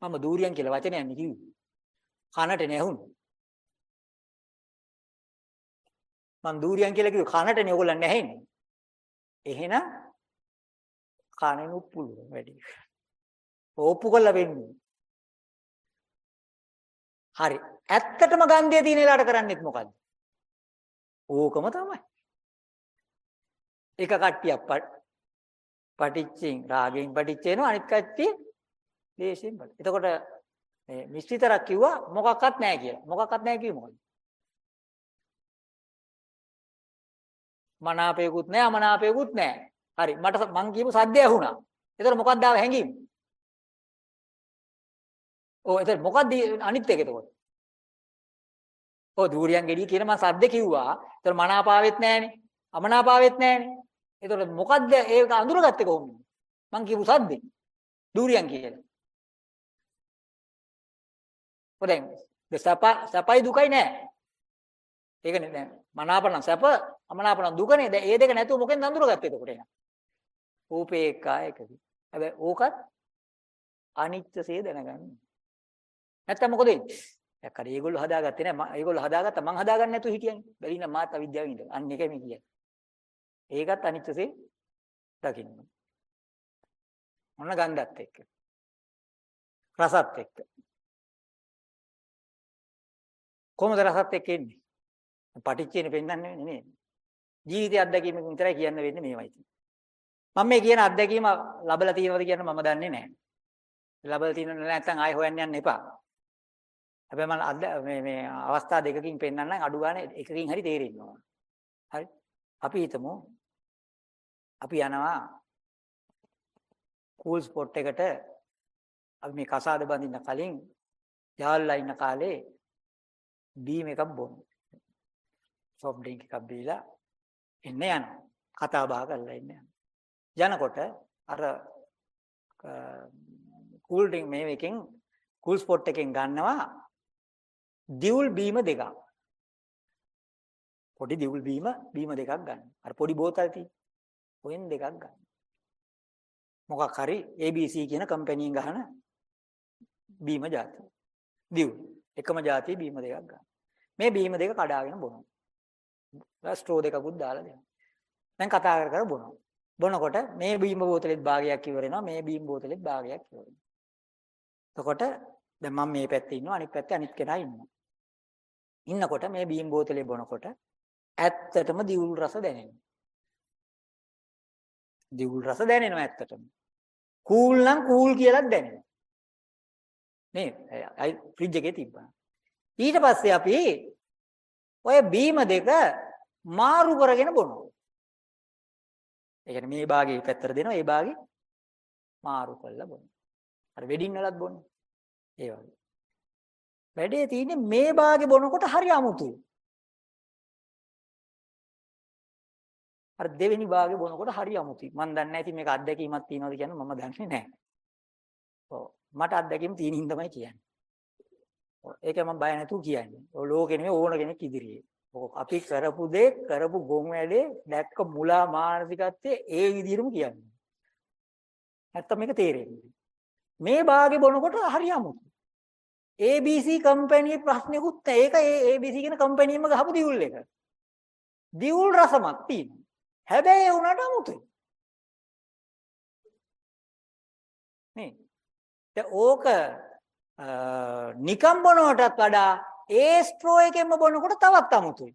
මම දූරියන් කියලා වචනයක් කිව්වේ කනට නැහුණු මං දූරියන් කියලා කිව්වේ කනටනේ ඕගොල්ලන් නැහෙන්නේ එහෙනම් කනෙන් උප්පුළු වැඩි ඕප්පු කළා වෙන්නේ හරි. ඇත්තටම ගන්ධය තියෙන වෙලාවට කරන්නේත් මොකද්ද? ඕකම තමයි. එක කට්ටියක් පටිච්චෙන් රාගයෙන් පටිච්ච වෙනවා අනිත් කට්ටිය දේශයෙන් පටිච්ච. එතකොට මේ මිස්ත්‍රිතරක් කිව්වා මොකක්වත් නැහැ කියලා. මොකක්වත් නැහැ කිව්වේ මොකද? මනාපයකුත් නැහැ අමනාපයකුත් නැහැ. හරි මට මං කියපු සද්දය ඇහුණා. එතකොට මොකක්ද ආව හැංගීම? ඔව් එතන මොකද්ද අනිත් එක එතකොට? ඔව් දූරියන් ගෙඩිය කියන මම සද්ද කිව්වා. එතන මනාපාවෙත් නැහනේ. අමනාපාවෙත් නැහනේ. එතකොට මොකද්ද ඒක අඳුරගත්තේ කොහොමද? මං කියපු සද්දේ. දූරියන් කියලා. ඔය දැන් සප සපයි දුකයි නැහැ. ඒකනේ දැන් මනාපන සැප අමනාපන දුකනේ. දැන් ඒ දෙක නැතුව මොකෙන්ද අඳුරගත්තේ එතකොට එහෙනම්? රූපේකායකදී. හැබැයි ඕකත් අනිත්‍යසේ දැනගන්න. නැත්තම් මොකද වෙන්නේ? දැක්කද? ඒගොල්ලෝ හදාගත්තේ නැහැ. ඒගොල්ලෝ හදාගත්තා මං හදාගන්න නැතුව හිටියනේ. බැරි නම් මාත් අවිද්‍යාවෙන් ඉඳලා. අන්න එකයි මේ කියන්නේ. ඒකත් අනිත්‍යසේ දකින්න. මොන ගන්ධත් එක්ක. රසත් එක්ක. කොහොමද රසත් එක්ක එන්නේ? පටිච්චේනේ පෙන්වන්නේ නෙමෙයි. ජීවිතය අත්දැකීමකින් විතරයි කියන්න වෙන්නේ මේවයි. මම මේ කියන අත්දැකීම ලැබලා තියෙනවද කියන මම දන්නේ නැහැ. ලැබලා තියෙනව නැත්නම් ආයෙ හොයන්න යන්න එපා. හැබැයි මම අද මේ මේ අවස්ථා දෙකකින් පෙන්වන්නම් අඩු ගානේ එකකින් හරි තේරෙන්න හරි. අපි හිතමු අපි යනවා කූල් ස්පොට් එකට අපි මේ කසාද බඳින්න කලින් යාළුලා ඉන්න කාලේ බීම් එකක් බොමු. සොෆ්ට් ඩ්‍රින්ක් එකක් බීලා එන්න යනවා. කතා බහ කරලා ඉන්න යනවා. යනකොට අර කූල් ඩ්‍රින්ක් මේ එකෙන් කූල් ස්පොට් එකෙන් ගන්නවා දියුල් බීම දෙකක්. පොඩි දියුල් බීම බීම දෙකක් ගන්න. අර පොඩි බෝතල් තියෙන. ඔයෙන් දෙකක් ගන්න. මොකක් හරි ABC කියන කම්පැනියෙන් ගහන බීම જાති. දියුල්. එකම જાතියේ බීම දෙකක් ගන්න. මේ බීම දෙක කඩාගෙන බොනවා. ස්ට්‍රෝ දෙකකුත් දාලා දෙනවා. දැන් කතා කර කර බොනවා. බොනකොට මේ බීම බෝතලෙත් භාගයක් ඉවර වෙනවා. මේ බීම බෝතලෙත් භාගයක් ඉවර වෙනවා. එතකොට දැන් මම මේ පැත්තේ ඉන්නවා අනිත් පැත්තේ අනිත් කෙනා ඉන්නවා. ඉන්නකොට මේ බීම් බෝතලේ බොනකොට ඇත්තටම දිවුල් රස දැනෙනවා. දිවුල් රස දැනෙනවා ඇත්තටම. කූල් නම් කූල් කියලාත් දැනෙනවා. නේ අයි ෆ්‍රිජ් එකේ තිබ්බා. ඊට පස්සේ අපි ඔය බීම දෙක මාරු කරගෙන බොනවා. ඒ කියන්නේ මේ භාගේ පැත්තට දෙනවා ඒ භාගේ මාරු කරලා බොනවා. අර වෙඩින් වලත් බොන්නේ. ඒ වගේ. වැඩේ තියෙන්නේ මේ භාගේ බොනකොට හරි අමුතුයි. අර දෙවෙනි භාගේ බොනකොට හරි අමුතුයි. මම දන්නේ නැහැ ඉතින් මේක අත්දැකීමක් තියනවද කියන මම දන්නේ නැහැ. ඔව් මට අත්දැකීම් තියෙන හින්දාමයි කියන්නේ. ඔව් ඒක මම බය නැතුව කියන්නේ. ඔය ලෝකෙ නෙමෙයි ඕන කෙනෙක් ඉදිරියේ. අපි කරපු දේ කරපු ගොන් වැඩේ දැක්ක මුලා මානසිකත්වයේ ඒ විදිහටම කියන්නේ. නැත්තම් මේක තේරෙන්නේ. මේ භාගේ බොනකොට හරි අමුතුයි. ABC කම්පැනි ප්‍රශ්නයකුත් නැහැ. ඒක ඒ ABC කියන කම්පැනියෙම ගහපු දියුල් එක. දියුල් රසමක් තියෙනවා. හැබැයි ඒ උනට අමුතුයි. නේ. දැන් ඕක නිකම් බොනවටත් වඩා ඒ ස්ට්‍රෝ එකෙන්ම බොනකොට තවත් අමුතුයි.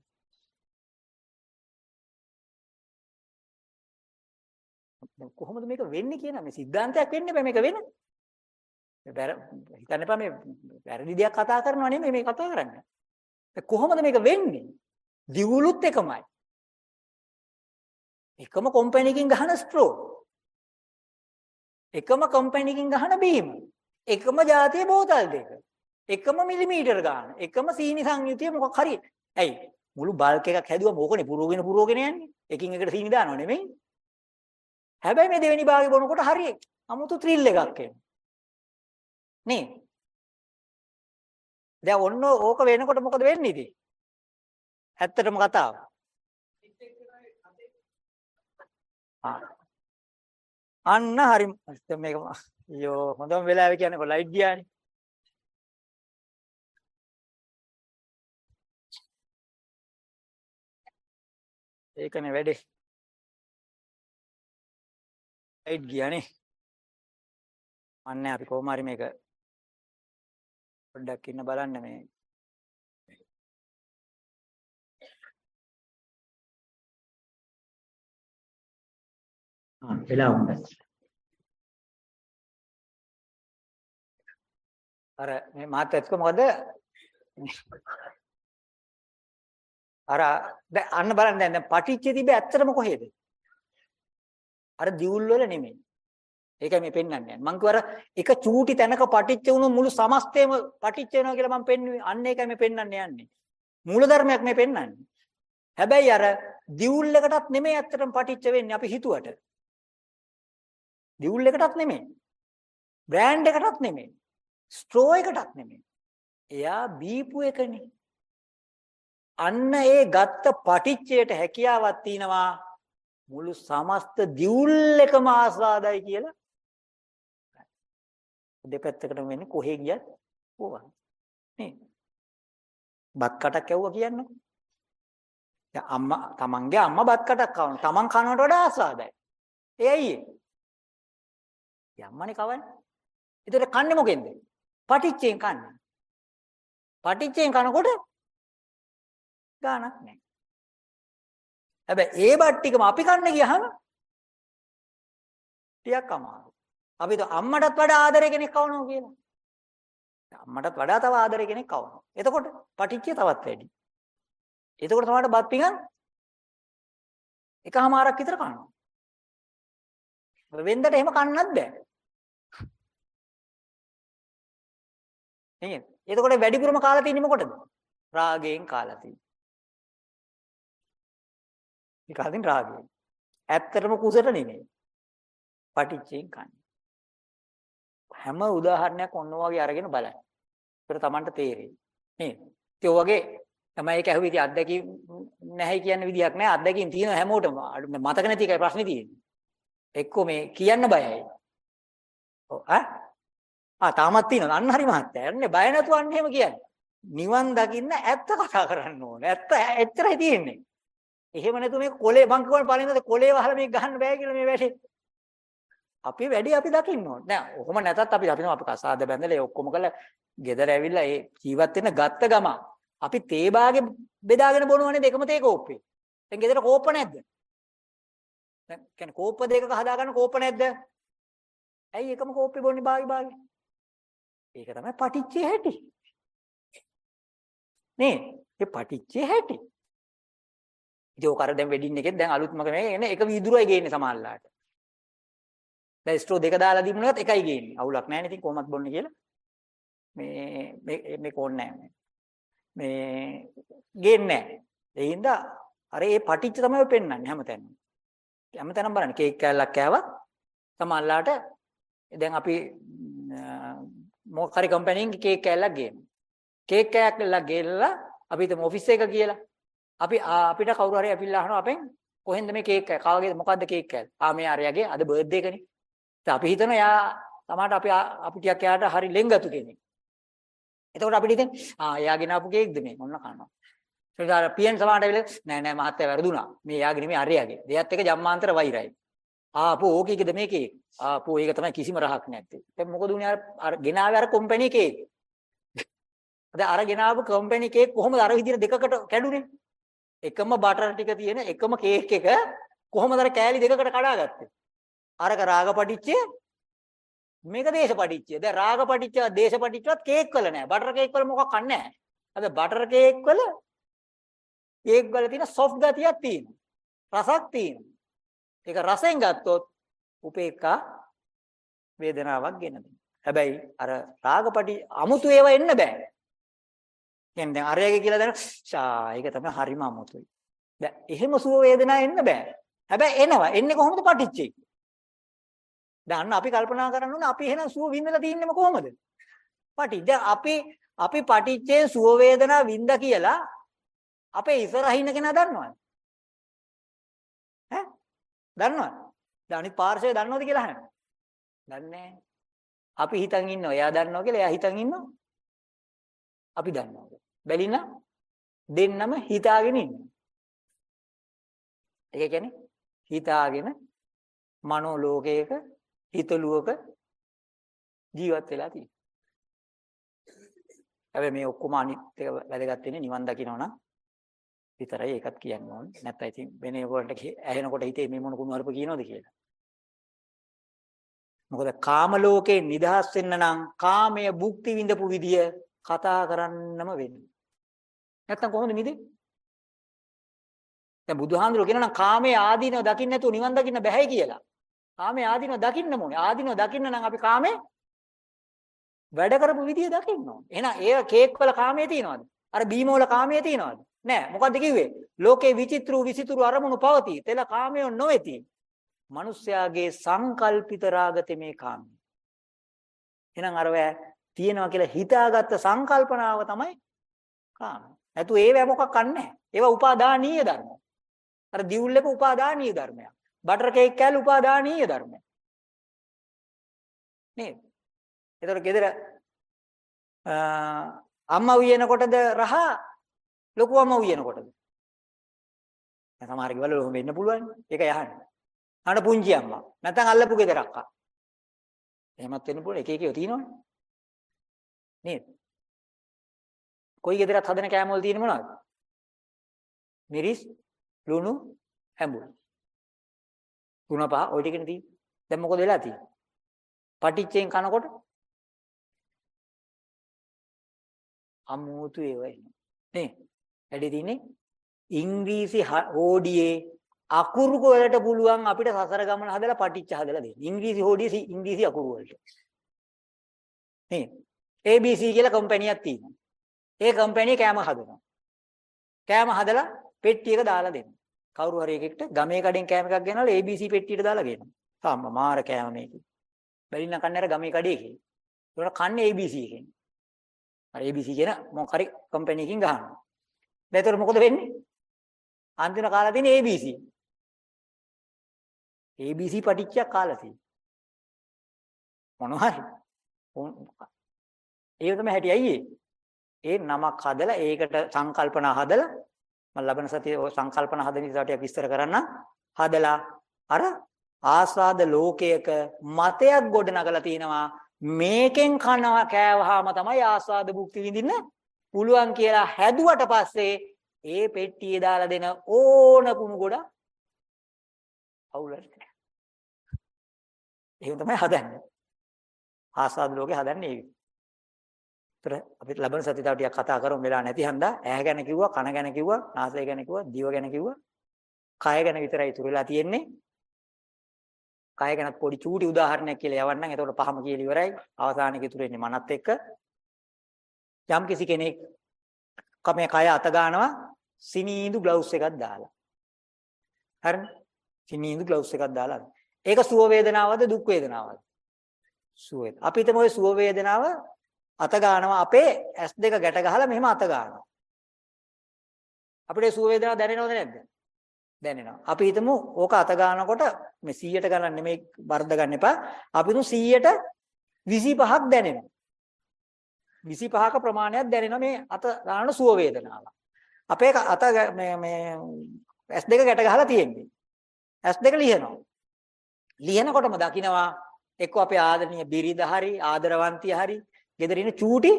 කොහොමද මේක වෙන්නේ කියන මේ સિદ્ધාන්තයක් වෙන්න බෑ මේක වෙන්නේ. හිතන්න එපා මේ වැරදි දෙයක් කතා කරනවා නෙමෙයි මේ කතා කරන්නේ. කොහොමද මේක වෙන්නේ? දිවුලුත් එකමයි. එකම කම්පැනි එකකින් ගහන ස්ට්‍රෝ. එකම කම්පැනිකින් ගහන බීම. එකම જાතිය බෝතල් දෙක. එකම මිලිමීටර් ගන්න. එකම සීනි සංයුතිය මොකක් හරි. ඇයි? මුළු බල්ක් එකක් හැදුවා මොකනේ පුරවගෙන පුරවගෙන යන්නේ. එකින් එකට සීනි දානව නෙමෙයි. හැබැයි මේ දෙවෙනි භාගෙ බොනකොට හරි අමුතු ත්‍රිල් එකක් එනවා. නේ? දැන් ඔන්න ඕක වෙනකොට මොකද වෙන්නේ ඉතින්? ඇත්තටම කතාව. අන්න හරි මේක අයියෝ හොඳම වෙලාවෙ කියන්නේ ලයිට් ගියානේ. ඒකනේ වැඩේ. ලයිට් ගියානේ. අන්නේ අපි කොහොම හරි මේක පොඩ්ඩක් ඉන්න බලන්න මේ වෙලා උන්ද අර මේ මාත් එක්ක මොකද අර දැන් අන්න බලන්න දැන් දැන් පටිච්චේ තිබෙ ඇත්තටම කොහෙද අර දියුල් වල නෙමෙයි ඒකයි මේ පෙන්වන්නේ. මං කිව්ව අර එක චූටි තැනක පටිච්ච වුණු මුළු සමස්තයම පටිච්ච වෙනවා කියලා මම පෙන්වුවේ. අන්න ඒකයි මේ පෙන්වන්න යන්නේ. මූල ධර්මයක් මේ පෙන්වන්නේ. හැබැයි අර දියුල් එකටත් නෙමෙයි ඇත්තටම පටිච්ච වෙන්නේ අපි හිතුවට. දියුල් එකටත් නෙමෙයි. බ්‍රෑන්ඩ් එකටත් නෙමෙයි. ස්ට්‍රෝ එකටත් නෙමෙයි. එයා බීපු එකනේ. අන්න ඒ ගත්ත පටිච්චයට හැකියාවක් තිනවා මුළු සමස්ත දියුල් එකම ආස්වාදයි කියලා දෙපැත්තකටම වෙන්නේ කොහෙ ගියත් ඕවා. නේ. බත් කටක් ඇව්වා කියන්නේ. දැන් අම්මා තමන්ගේ අම්මා බත් කටක් කවනවා. තමන් කනවට වඩා ආසාදයි. ඒ ඇයි ඒ? අම්මනේ කවන්නේ. ඒතර කන්නේ මොකෙන්ද? පටිච්චෙන් කන්නේ. පටිච්චෙන් කනකොට ගානක් නැහැ. හැබැයි ඒ බත් ටිකම අපි කන්න ගියහම ටිකක් අමාරුයි. අපි તો අම්මටත් වඩා ආදරේ කෙනෙක් කවනවා කියලා. අම්මටත් වඩා තව ආදරේ කෙනෙක් කවනවා. එතකොට පටිච්චය තවත් වැඩි. එතකොට තමයි බත් පිඟන් එකමාරක් විතර කනවා. වෙන්දට එහෙම කන්නත් බෑ. නේද? එතකොට වැඩිපුරම කාලා තින්නේ මොකටද? රාගයෙන් කාලා තින්නේ. මේ කාලා තින්නේ රාගයෙන්. ඇත්තටම කුසට නෙමෙයි. පටිච්චයෙන් කන්නේ. හැම උදාහරණයක් ඔන්න වගේ අරගෙන බලන්න. ඒකට Tamanට තේරෙයි. නේද? ඒ වගේ තමයි ඒක ඇහුවේ ඉතින් අත්දැකීම් නැහැ කියන විදියක් නැහැ. අත්දැකීම් තියෙන හැමෝටම මතක නැති එකයි ප්‍රශ්නේ තියෙන්නේ. එක්කෝ මේ කියන්න බයයි. ඔව් ඈ? ආ තාමත් තියෙනවා. අන්න හරි මහත්තයා. යන්නේ බය නැතුව අන්න එහෙම කියන්නේ. නිවන් දකින්න ඇත්ත කතා කරන්න ඕනේ. ඇත්ත එච්චරයි තියෙන්නේ. එහෙම නැතු මේ කොලේ මං කියවන පළවෙනිද කොලේ වහලා මේක ගහන්න බෑ කියලා මේ වැඩේ. අපි වැඩි අපි දකින්න ඕනේ. නෑ, ඔහොම නැතත් අපි අපි අපි කසාද බැඳලා ඒ ඔක්කොම කරලා ගෙදර ඇවිල්ලා ඒ ජීවත් වෙන ගත්ත ගම අපි තේ බාගේ බෙදාගෙන බොනවනේ දෙකම තේ කෝප්පේ. දැන් ගෙදර කෝප්ප නැද්ද? දැන් කියන්නේ කෝප්ප දෙකක හදාගන්න කෝප්ප නැද්ද? ඇයි එකම කෝප්පේ බොන්නේ බාගේ බාගේ? ඒක තමයි පටිච්චේ හැටි. නේ? ඒ පටිච්චේ හැටි. ඉතින් ඔක අර දැන් වෙඩින් එකෙන් දැන් අලුත්ම මේ එන එක වීදුරුවයි ගේන්නේ සමහරලාට. දැන් ස්ට්‍රෝ දෙක දාලා දීමුනත් එකයි ගේන්නේ. අවුලක් නැහැ නේ ඉතින් කොහොමත් බොන්නේ කියලා. මේ මේ මේක ඕනේ නැහැ. මේ ගේන්නේ නැහැ. ඒ හින්දා අර ඒ පටිච්ච තමයි පෙන්වන්නේ හැමතැනම. හැමතැනම බලන්න කේක් කෑල්ලක් කෑවත් සමහරලාට දැන් අපි මොකක් හරි කම්පැනිෙන් කේක් කෑල්ලක් ගේනවා. කේක් කෑල්ලක් ගෙල්ලා අපි හිතමු ඔෆිස් එක කියලා. අපි අපිට කවුරු හරි අපිල්ලා අහනවා අපෙන් කොහෙන්ද මේ කේක් කෑල්ල? කාගේද මොකද්ද කේක් කෑල්ල? ආ මේ ආර්යගේ අද බර්ත්ඩේ එකනේ. ඉතින් අපි හිතනවා යා සමහරට අපි අපි ටිකක් යාට හරි ලෙන්ගතු කෙනෙක්. එතකොට අපිට ඉතින් ආ එයාගෙන ආපු කේක්ද මේ මොන්න කනවා. ඒක අර පියන් සමානට වෙල නෑ නෑ මහත්තයා වැරදුනා. මේ එයාගේ නෙමෙයි අරයාගේ. දෙයත් එක ජම්මාන්තර වෛරයි. ආපෝ ඕකේකද මේ කේක්. ආපෝ ඒක තමයි කිසිම රහක් නැත්තේ. දැන් මොකද උනේ අර ගෙනාවේ අර කම්පැනි කේක්. දැන් අර ගෙනාවු කම්පැනි කේක් කොහොමද අර විදිහට දෙකකට කැඩුනේ? එකම බටර් ටික තියෙන එකම කේක් එක කොහොමද අර කෑලි දෙකකට කඩාගත්තේ? අරක රාගපටිච්චය මේක දේශපටිච්චය. දැන් රාගපටිච්චය දේශපටිච්චවත් කේක් වල නෑ. බටර් කේක් වල මොකක් නැහැ. අද බටර් කේක් වල කේක් වල තියෙන සොෆ්ට් ගතියක් තියෙනවා. රසක් තියෙනවා. ඒක රසෙන් ගත්තොත් උපේක්ඛා වේදනාවක් ගෙන දෙනවා. හැබැයි අර රාගපටි අමුතු ඒවා එන්න බෑ. කියන්නේ දැන් අරයගේ කියලා දැන ෂා ඒක තමයි හරිම අමුතුයි. දැන් එහෙම සුව වේදනා එන්න බෑ. හැබැයි එනවා. එන්නේ කොහොමද පටිච්චේ? දැන් අන්න අපි කල්පනා කරන්න ඕනේ අපි එහෙනම් සුව විඳලා තින්නේම කොහොමද? පටි. දැන් අපි අපි පටිච්චේ සුව වේදනා විඳ කියලා අපේ ඉස්සරහින් කෙනා දන්නවද? ඈ? දන්නවද? දැන් අනිත් පාර්ශවය දන්නවද කියලා අහනවා. දන්නේ අපි හිතන් ඉන්නවා. එයා දන්නවා කියලා එයා හිතන් ඉන්නවා. අපි දන්නවා. බැලින දෙන්නම හිතාගෙන ඉන්නවා. ඒ කියන්නේ හිතාගෙන මනෝ ලෝකයක හිතලුවක ජීවත් වෙලා තියෙනවා. හැබැයි මේ ඔක්කොම අනිත් එක වැදගත් වෙන්නේ නිවන් දකින්න නම් විතරයි ඒකත් කියන්න ඕනේ. නැත්නම් ඉතින් වෙන ඒකට ඇහෙනකොට හිතේ මේ මොන කුණු අරප කියනවද කියලා. මොකද කාම ලෝකේ නිදහස් වෙන්න නම් කාමයේ භුක්ති විඳපු විදිය කතා කරන්නම වෙන්නේ. නැත්තම් කොහොමද මිදෙන්නේ? දැන් බුදුහාඳුර කියනවා කාමයේ ආදීනව දකින්න නැතුව නිවන් දකින්න බැහැ කියලා. කාමයේ ආදීනව දකින්න ඕනේ. ආදීනව දකින්න නම් අපි කාමේ වැඩ කරපු විදිය දකින්න ඕනේ. එහෙනම් ඒ කේක් වල කාමයේ තියනවද? අර බීම වල කාමයේ තියනවද? නෑ. මොකද්ද කිව්වේ? ලෝකේ විචිත්‍ර විසිතුරු අරමුණු පවතී. තෙල කාමයේ නොවේති. මිනිස්යාගේ සංකල්පිත රාගතේ මේ කාමය. එහෙනම් අර තියෙනවා කියලා හිතාගත්ත සංකල්පනාව තමයි කාම. නැතු ඒව මොකක් නැහැ. ඒවා උපාදානීය ධර්ම. අර දිවුල් එක උපාදානීය ධර්මයක්. බටර් කේක් කෑල්ල උපාදානීය ධර්මයක්. නේද? ඒතර ගෙදර අම්මා උයනකොටද රහ ලොකු අම්මා උයනකොටද? දැන් සමහර ගෙවල් වල වෙන්න පුළුවන්. ඒක යහන්න. අන්න පුංචි අම්මා. නැත්නම් අල්ලපු ගෙදර අක්කා. එහෙමත් වෙන්න පුළුවන්. එක එක ඒවා තියෙනවනේ. නේද? කොයි ගෙදරත් හදන කෑම වල තියෙන මොනවද? මිරිස්, ලුණු, හැඹුල්. තුන පහ ওই ටිකනේ තියෙන්නේ. දැන් මොකද වෙලා තියෙන්නේ? පටිච්චෙන් කනකොට අමුතු ඒවා එන්නේ. නේ? වැඩි තියෙන්නේ ඉංග්‍රීසි හෝඩියේ අකුරු වලට පුළුවන් අපිට සසර ගමන හදලා පටිච්ච හදලා දෙන්න. ඉංග්‍රීසි හෝඩියේ ඉංග්‍රීසි අකුරු වලට. නේ? ABC කියලා කම්පැනියක් තියෙනවා. ඒ කම්පැනි කෑම හදනවා. කෑම හදලා පෙට්ටියක දාලා දෙනවා. කවුරු හරි එකෙක්ට ගමේ කඩෙන් කෑම එකක් ගෙනල්ලා ABC පෙට්ටියට දාලා ගේනවා. තාම මාර කෑම මේක. බැලින්න කන්නේ අර ගමේ කඩේ එකේ. ඒකට කන්නේ ABC එකෙන්. අර ABC කියන මොකක් හරි කම්පැනි එකකින් ගහනවා. දැන් ඒතර මොකද වෙන්නේ? අන්තිම කාලා තියෙන්නේ ABC. ABC පටිච්චයක් කාලා තියෙන්නේ. මොනවා හරි. ඒක තමයි හැටි අයියේ. ඒ නමක් හදලා ඒකට සංකල්පනා හදලා මම ලබන සතියේ ඔය සංකල්පනා හදන විදිහට විස්තර කරන්න හදලා අර ආස්වාද ලෝකයක මතයක් ගොඩනගලා තිනවා මේකෙන් කනවා කෑවහම තමයි ආස්වාද භුක්ති විඳින්න පුළුවන් කියලා හැදුවට පස්සේ ඒ පෙට්ටියේ දාලා දෙන ඕන කුණු ගොඩ අවුලට එහෙම තමයි හදන්නේ. ආස්වාද ලෝකේ හදන්නේ ඒක ඒතර අපි ලබන සතිය තව ටිකක් කතා කරමු. වෙලා නැති හන්දා ඇහැ ගැන කිව්වා කන ගැන කිව්වා නාසය ගැන කිව්වා දිව ගැන කිව්වා. කය ගැන විතරයි ඉතුරු වෙලා තියෙන්නේ. කය ගැන පොඩි චූටි උදාහරණයක් කියලා යවන්නම්. එතකොට පහම කියලා ඉවරයි. අවසානයේ ඉතුරු වෙන්නේ මනත් එක්ක. යම් කිසි කෙනෙක් කමේ කය අත ගන්නවා සිනීඳු ග්ලව්ස් එකක් දාලා හරිනේ සිනීඳු ග්ලව්ස් එකක් දාලා ඒක සුව වේදනාවද දුක් වේදනාවද සුව වේදනාව අපි හිතමු ඔය සුව වේදනාව අත ගන්නවා අපේ ඇස් දෙක ගැට ගහලා මෙහෙම අත ගන්නවා. අපිට සුව වේදනාවක් දැනෙනවද නැද්ද? දැනෙනවා. අපි හිතමු ඕක අත ගන්නකොට මේ 100ට ගණන් නෙමෙයි වර්ධ ගන්න එපා. අපි හිතමු 100ට 25ක් දැනෙනවා. 25ක ප්‍රමාණයක් දැනෙන මේ අත දාන සුව වේදනාව. අපේ ක- අත ගැ- මේ මේ S2 ගැට ගහලා තියෙන්නේ. S2 ලියනවා. ලියනකොටම දකිනවා එක්ක අපේ ආදරණීය බිරිඳ හරි ආදරවන්තිය හරි ගෙදර ඉන්න චූටි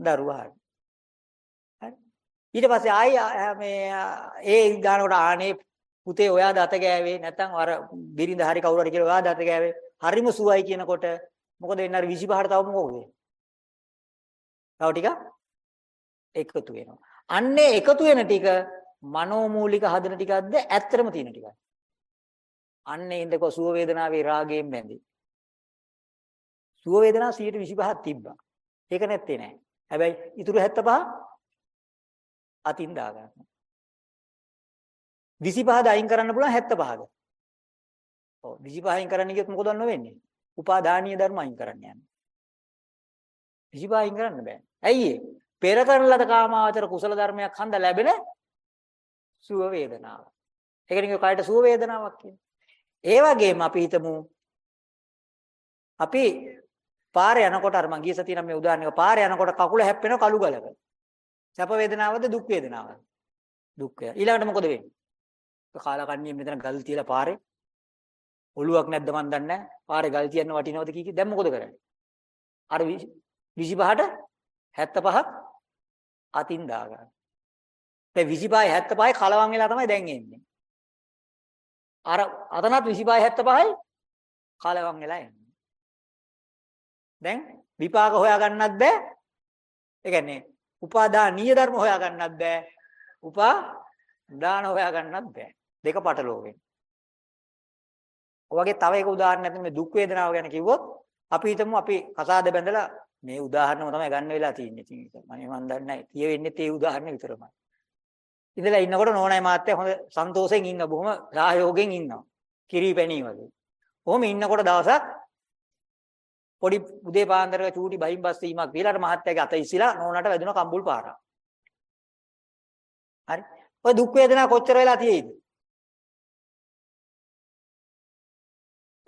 දරුවා හරි. හරි. ඊට පස්සේ ආයි ආ- මේ ආ, ඒ දානකොට ආනේ පුතේ ඔයා දත ගෑවේ නැත්නම් අර බිරිඳ හරි කවුරු හරි කියලා ඔයා දත ගෑවේ හරිම සුවයි කියනකොට මොකද වෙන්නේ අර 25ට තව මොකද වෙන්නේ? තව ටික එකතු වෙනවා. අන්නේ එකතු වෙන ටික මනෝමූලික හදන ටිකක්ද ඇත්තටම තියෙන ටිකක්ද? අන්නේ ඉඳක සුව වේදනාවේ රාගයෙන් බැඳි. සුව වේදනාව 125ක් තිබ්බා. ඒක නැත්තේ නෑ. හැබැයි ඉතුරු 75 අතින් දාගන්න. 25ද අයින් කරන්න පුළුවන් 75ද. ඔව් 25 අයින් කරන්න ගියොත් මොකද වෙන්නේ? උපාදානීය ධර්ම අයින් කරන්න යන්නේ. 25 අයින් කරන්න බෑ. ඇයි ඒ? පෙර කරන ලද කාමාවචර කුසල ධර්මයක් හන්ද ලැබෙන සුව වේදනාව. ඒකනේ කිව්ව කායට සුව වේදනාවක් කියන්නේ. ඒ වගේම අපි හිතමු අපි පාරේ යනකොට අර මං ගිය සතියේ නම් මේ උදාහරණයක පාරේ යනකොට කකුල හැප්පෙන කළු ගලක. සැප වේදනාවද දුක් වේදනාවද? දුක් වේදනාව. ඊළඟට මොකද වෙන්නේ? කාලා කන්නේ මෙතන ගල් තියලා පාරේ ඔලුවක් නැද්ද මන් දන්නේ නැහැ. පාරේ ගල් තියන්න වටිනවද කී කී දැන් මොකද කරන්නේ? අර 25ට 75ක් අතින් දාගන්න. දැන් 25යි 75යි කලවම් වෙලා තමයි දැන් එන්නේ. අර අතනත් 25යි 75යි කලවම් වෙලා එන්නේ. දැන් විපාක හොයා ගන්නත් බෑ. ඒ කියන්නේ උපාදානීය ධර්ම හොයා ගන්නත් බෑ. උපා දාන හොයා ගන්නත් බෑ. දෙක පටලෝවෙන්. ඔයගේ තව එක උදාහරණයක් මේ දුක් වේදනාව ගැන කිව්වොත් අපි හිතමු අපි කසාද බැඳලා මේ උදාහරණම තමයි ගන්න වෙලා තියෙන්නේ. ඉතින් ඒක මම මන් දන්නේ නැහැ. කියවෙන්නේ ඒ උදාහරණ විතරමයි. ඉඳලා ඉන්නකොට නෝනයි මාත්‍ය හොඳ සන්තෝෂෙන් ඉන්න බොහොම සහයෝගයෙන් ඉන්නවා. කිරි පැණි වගේ. කොහොම ඉන්නකොට දවසක් පොඩි උදේ පාන්දරක චූටි බහින් බස් වීමක් කියලා අර මහත්තයාගේ අත ඉසිලා නෝනට වැදුන කම්බුල් පාරක්. හරි. ඔය දුක් වේදනා කොච්චර වෙලා තියෙයිද?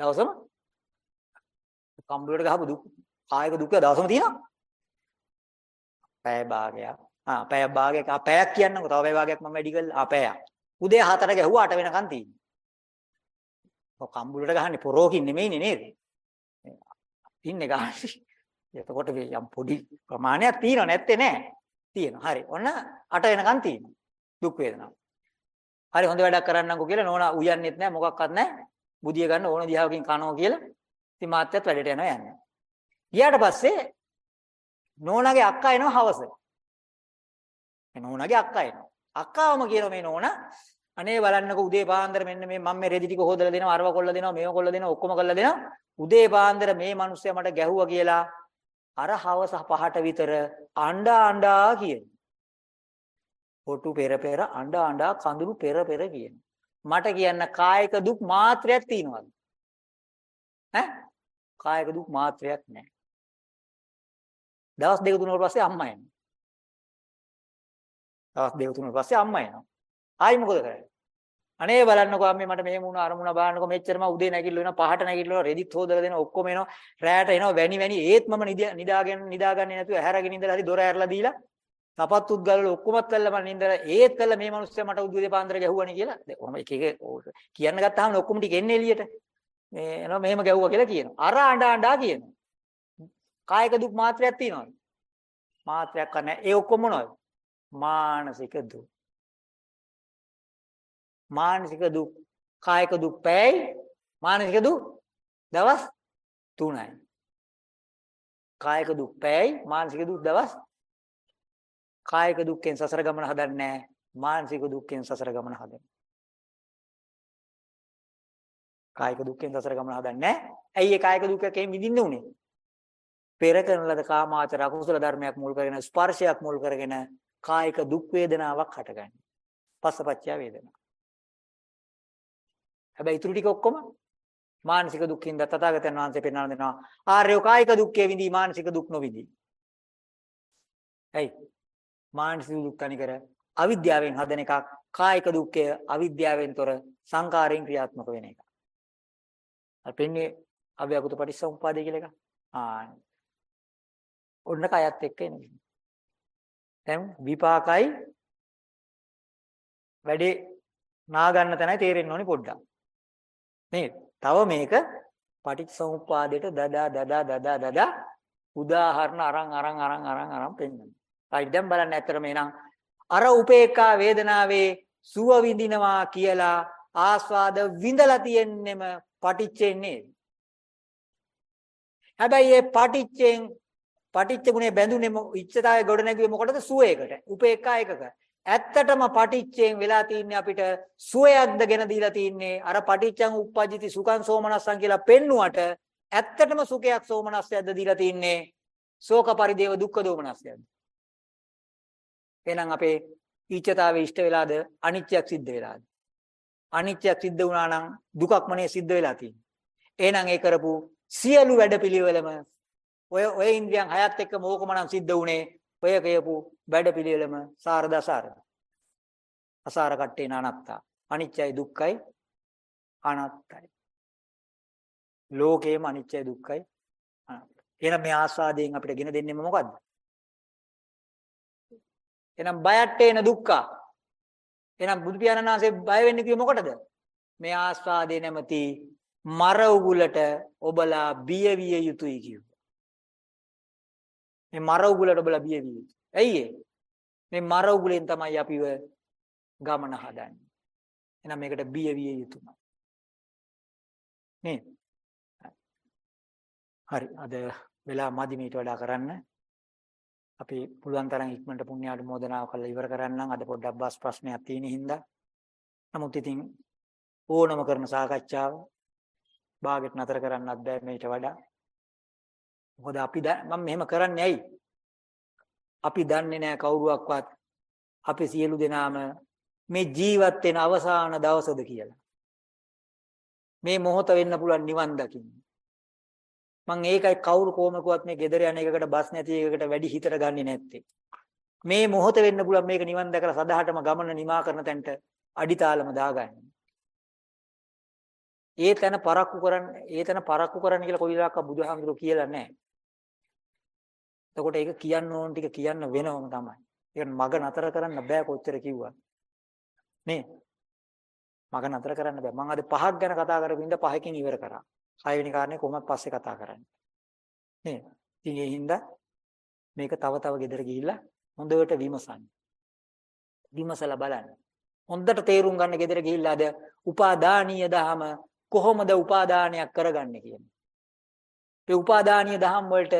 දවසම කම්බුලට ගහපු දුක් කායික දුක දවසම තියෙනවා. පැය භාගයක්. ආ පැය භාගයක් ආ පැයක් කියන්නකෝ. තව පැය භාගයක් මම වැඩි කළා. ආ පැයක්. උදේ 4ට ගැහුවා 8 වෙනකන් තියෙනවා. ඔය කම්බුලට ගහන්නේ පොරෝකින් නෙමෙයිනේ නේද? ඉන්නේ ගහන්නේ. එතකොට මේ යම් පොඩි ප්‍රමාණයක් තියෙනව නැත්තේ නෑ. තියෙනවා. හරි. ඔන්න 8 වෙනකන් තියෙනවා. දුක් වේදනාව. හරි හොඳ වැඩක් කරන්නම්කෝ කියලා නෝනා උයන්නෙත් නෑ මොකක්වත් නෑ. බුදිය ගන්න ඕන දිහාවකින් කනවා කියලා. ඉතින් මාත්‍යත් වැඩට යනවා යන්නේ. ගියාට පස්සේ නෝනාගේ අක්කා එනවා හවස. මේ නෝනාගේ අක්කා එනවා. අක්කාවම කියනවා මේ නෝනා අනේ බලන්නකෝ උදේ පාන්දර මෙන්න මේ මම මේ රෙදි ටික හොදලා දෙනවා අරව කොල්ල දෙනවා මේව කොල්ල දෙනවා ඔක්කොම කරලා දෙනවා උදේ පාන්දර මේ මිනිස්සයා මට ගැහුවා කියලා අර හවස පහට විතර අඬා අඬා කියන. පොටු පෙර පෙර අඬා අඬා කඳුළු පෙර පෙර කියන. මට කියන්න කායික දුක් මාත්‍රයක් තියෙනවද? ඈ? කායික දුක් මාත්‍රයක් නැහැ. දවස් දෙක තුනකට පස්සේ අම්මා එනවා. දවස් දෙක තුනකට පස්සේ අම්මා එනවා. ආයි මොකද කරන්නේ? අනේ බලන්නකෝ අම්මේ මට මේ මුණ අරමුණ බලන්නකෝ මෙච්චරම උදේ නැගිටලා වෙනවා පහට නැගිටලා රෙදිත් හොදලා දෙනවා ඔක්කොම එනවා රැයට එනවා වැනි වැනි ඒත් මම නිදාගෙන නිදාගන්නේ නැතුව ඇහැරගෙන ඉඳලා හරි දොර ඇරලා දීලා තපත්තුත් ගලවලා ඔක්කොමත් කළා මම නින්දලා ඒත් කළා මේ මිනිස්සයා මට උදේ පාන්දර ගැහුවානේ කියලා දැන් කොහොම එක එක කියන්න ගත්තාම ඔක්කොම ටික එන්නේ එළියට මේ එනවා මෙහෙම ගැහුවා කියලා කියනවා අර අඬ අඬා කියනවා කායික දුක් මාත්‍රයක් තියෙනවද? මාත්‍රයක් නැහැ. ඒ ඔක්කොම මොනවද? මානසික දුක්. මානසික දුක් කායික දුක් පැයි මානසික දුක් දවස් 3යි කායික දුක් පැයි මානසික දුක් දවස් කායික දුක්ෙන් සසර ගමන හදන්නේ නැහැ. මානසික දුක්ෙන් සසර ගමන හදන්නේ කායික දුක්ෙන් සසර ගමන හදන්නේ නැහැ. ඇයි ඒ කායික දුකකෙන් විඳින්න උනේ? පෙර කරන ලද කාමාචර අකුසල ධර්මයක් මුල් කරගෙන ස්පර්ශයක් මුල් කරගෙන කායික දුක් වේදනාවක් හටගන්නේ පස්සපච්චය වේදනාව හැබැයි ඊටු ටික ඔක්කොම මානසික දුක්ඛින්ද තථාගතයන් වහන්සේ පෙන්වන දෙනවා ආර්ය කායික දුක්ඛේ විඳී මානසික දුක් නොවිඳී. ඇයි? මානසික දුක් තනිකර අවිද්‍යාවෙන් හදන එකක් කායික දුක්ඛය අවිද්‍යාවෙන් තොර සංකාරයෙන් ක්‍රියාත්මක වෙන එක. අර පෙන්නේ අව්‍යාකෘත පටිච්චසමුප්පාදේ කියලා එක. ආ ඔන්න කයත් එක්ක එන්නේ. දැන් විපාකයි වැඩේ නා ගන්න තැනයි තේරෙන්න ඕනි පොඩ්ඩක්. නේද? තව මේක පටිච්චසමුප්පාදයට දදා දදා දදා දදා උදාහරණ අරන් අරන් අරන් අරන් අරන් පෙන්නනවා. right දැන් බලන්න ඇත්තටම එනං අර උපේක්ඛා වේදනාවේ සුව විඳිනවා කියලා ආස්වාද විඳලා තියෙන්නෙම පටිච්චෙන් නේද? හැබැයි මේ පටිච්චෙන් පටිච්ච ගුණේ බැඳුනේ ඉච්ඡතාවයේ ගොඩ නැගුවේ මොකටද? සුවයකට. උපේක්ඛා එකක. ඇත්තටම පටිච්චයෙන් වෙලා තින්නේ අපිට සුවයක්ද ගෙන දීලා තින්නේ අර පටිච්චං උප්පජ්ජති සුඛං සෝමනස්සං කියලා පෙන්නුවට ඇත්තටම සුඛයක් සෝමනස්සයක්ද දීලා තින්නේ ශෝක පරිදේව දුක්ඛ දෝමනස්සයක්ද එහෙනම් අපේ ඊච්ඡතාවේ ඉෂ්ට වෙලාද අනිත්‍යයක් සිද්ධ වෙලාද අනිත්‍යයක් සිද්ධ වුණා නම් දුකක්මනේ සිද්ධ වෙලා තියෙන්නේ එහෙනම් ඒ කරපු සියලු වැඩපිළිවෙලම ඔය ඔය ඉන්ද්‍රියන් හයත් එක්කම ඕකමනම් සිද්ධ වුණේ? ඔය කියපු වැඩපිළිවෙලම සාරද අසාරද. අසාර කට්ටේ නානත්තා අනිත්‍යයි දුක්ඛයි අනාත්තයි. ලෝකේම අනිත්‍යයි දුක්ඛයි අනාත්තයි. එහෙනම් මේ ආස්වාදයෙන් අපිට ගෙන දෙන්නේ මොකද්ද? එහෙනම් බයට එන දුක්ඛ. එහෙනම් බුදු පියාණන් වහන්සේ බය වෙන්නේ කිව්වේ මොකටද? මේ ආස්වාදේ නැමැති මර උගුලට ඔබලා බිය විය යුතුයි කිව්වා. මේ මර උගුලට ඔබලා බිය විය යුතුයි. ඇයි මේ මර උගුලෙන් තමයි අපිව ගමන හදන්නේ. එහෙනම් මේකට බිය විය යුතුයි. නේ? හරි අද වෙලා මදි මීට වඩා කරන්න. අපි පුළුවන් තරම් ඉක්මනට පුණ්‍ය ආනුමෝදනාව කරලා ඉවර කරන්නම්. අද පොඩ්ඩක් බස් ප්‍රශ්නයක් තියෙන හින්දා. නමුත් ඉතින් ඕනම කරන සාකච්ඡාව භාගෙට නතර කරන්නත් බෑ මේට වඩා. මොකද අපි මම මෙහෙම කරන්නේ ඇයි? අපි දන්නේ නැහැ කවුරුවක්වත් අපි සියලු දෙනාම මේ ජීවත් වෙන අවසාන දවසද කියලා. මේ මොහොත වෙන්න පුළුවන් නිවන් දකින්න. මම ඒකයි කවුරු කොමකුවත් මේ gedara යන එකකට බස් නැති එකකට වැඩි හිතට ගන්නෙ නැත්තේ. මේ මොහොත වෙන්න පුළුවන් මේක නිවන් දැකලා සදාහටම ගමන නිමා කරන තැනට අඩිතාලම දාගන්න. ඒ තැන පරක්කු කරන්න ඒ තැන පරක්කු කරන්න කියලා කොයි වෙලාවක බුදුහාමුදුරුවෝ කියලා නැහැ. එතකොට ඒක කියන්න ඕන ටික කියන්න වෙනවම තමයි. ඒක මග නතර කරන්න බෑ කොච්චර කිව්වත්. නේ? මග නතර කරන්න බෑ. මම අද පහක් ගැන කතා කරපු ඉඳ පහකින් ඉවර කරා. හයවෙනි කාරණේ කොහොමද පස්සේ කතා කරන්නේ. නේ? ඉතින් ඒ හින්දා මේක තව තව ගෙදර ගිහිල්ලා හොඳට විමසන්න. විමසලා බලන්න. හොඳට තේරුම් ගන්න ගෙදර ගිහිල්ලා අද උපාදානීය දහම කොහොමද උපාදානයක් කරගන්නේ කියන්නේ. ඒ උපාදානීය දහම් වලට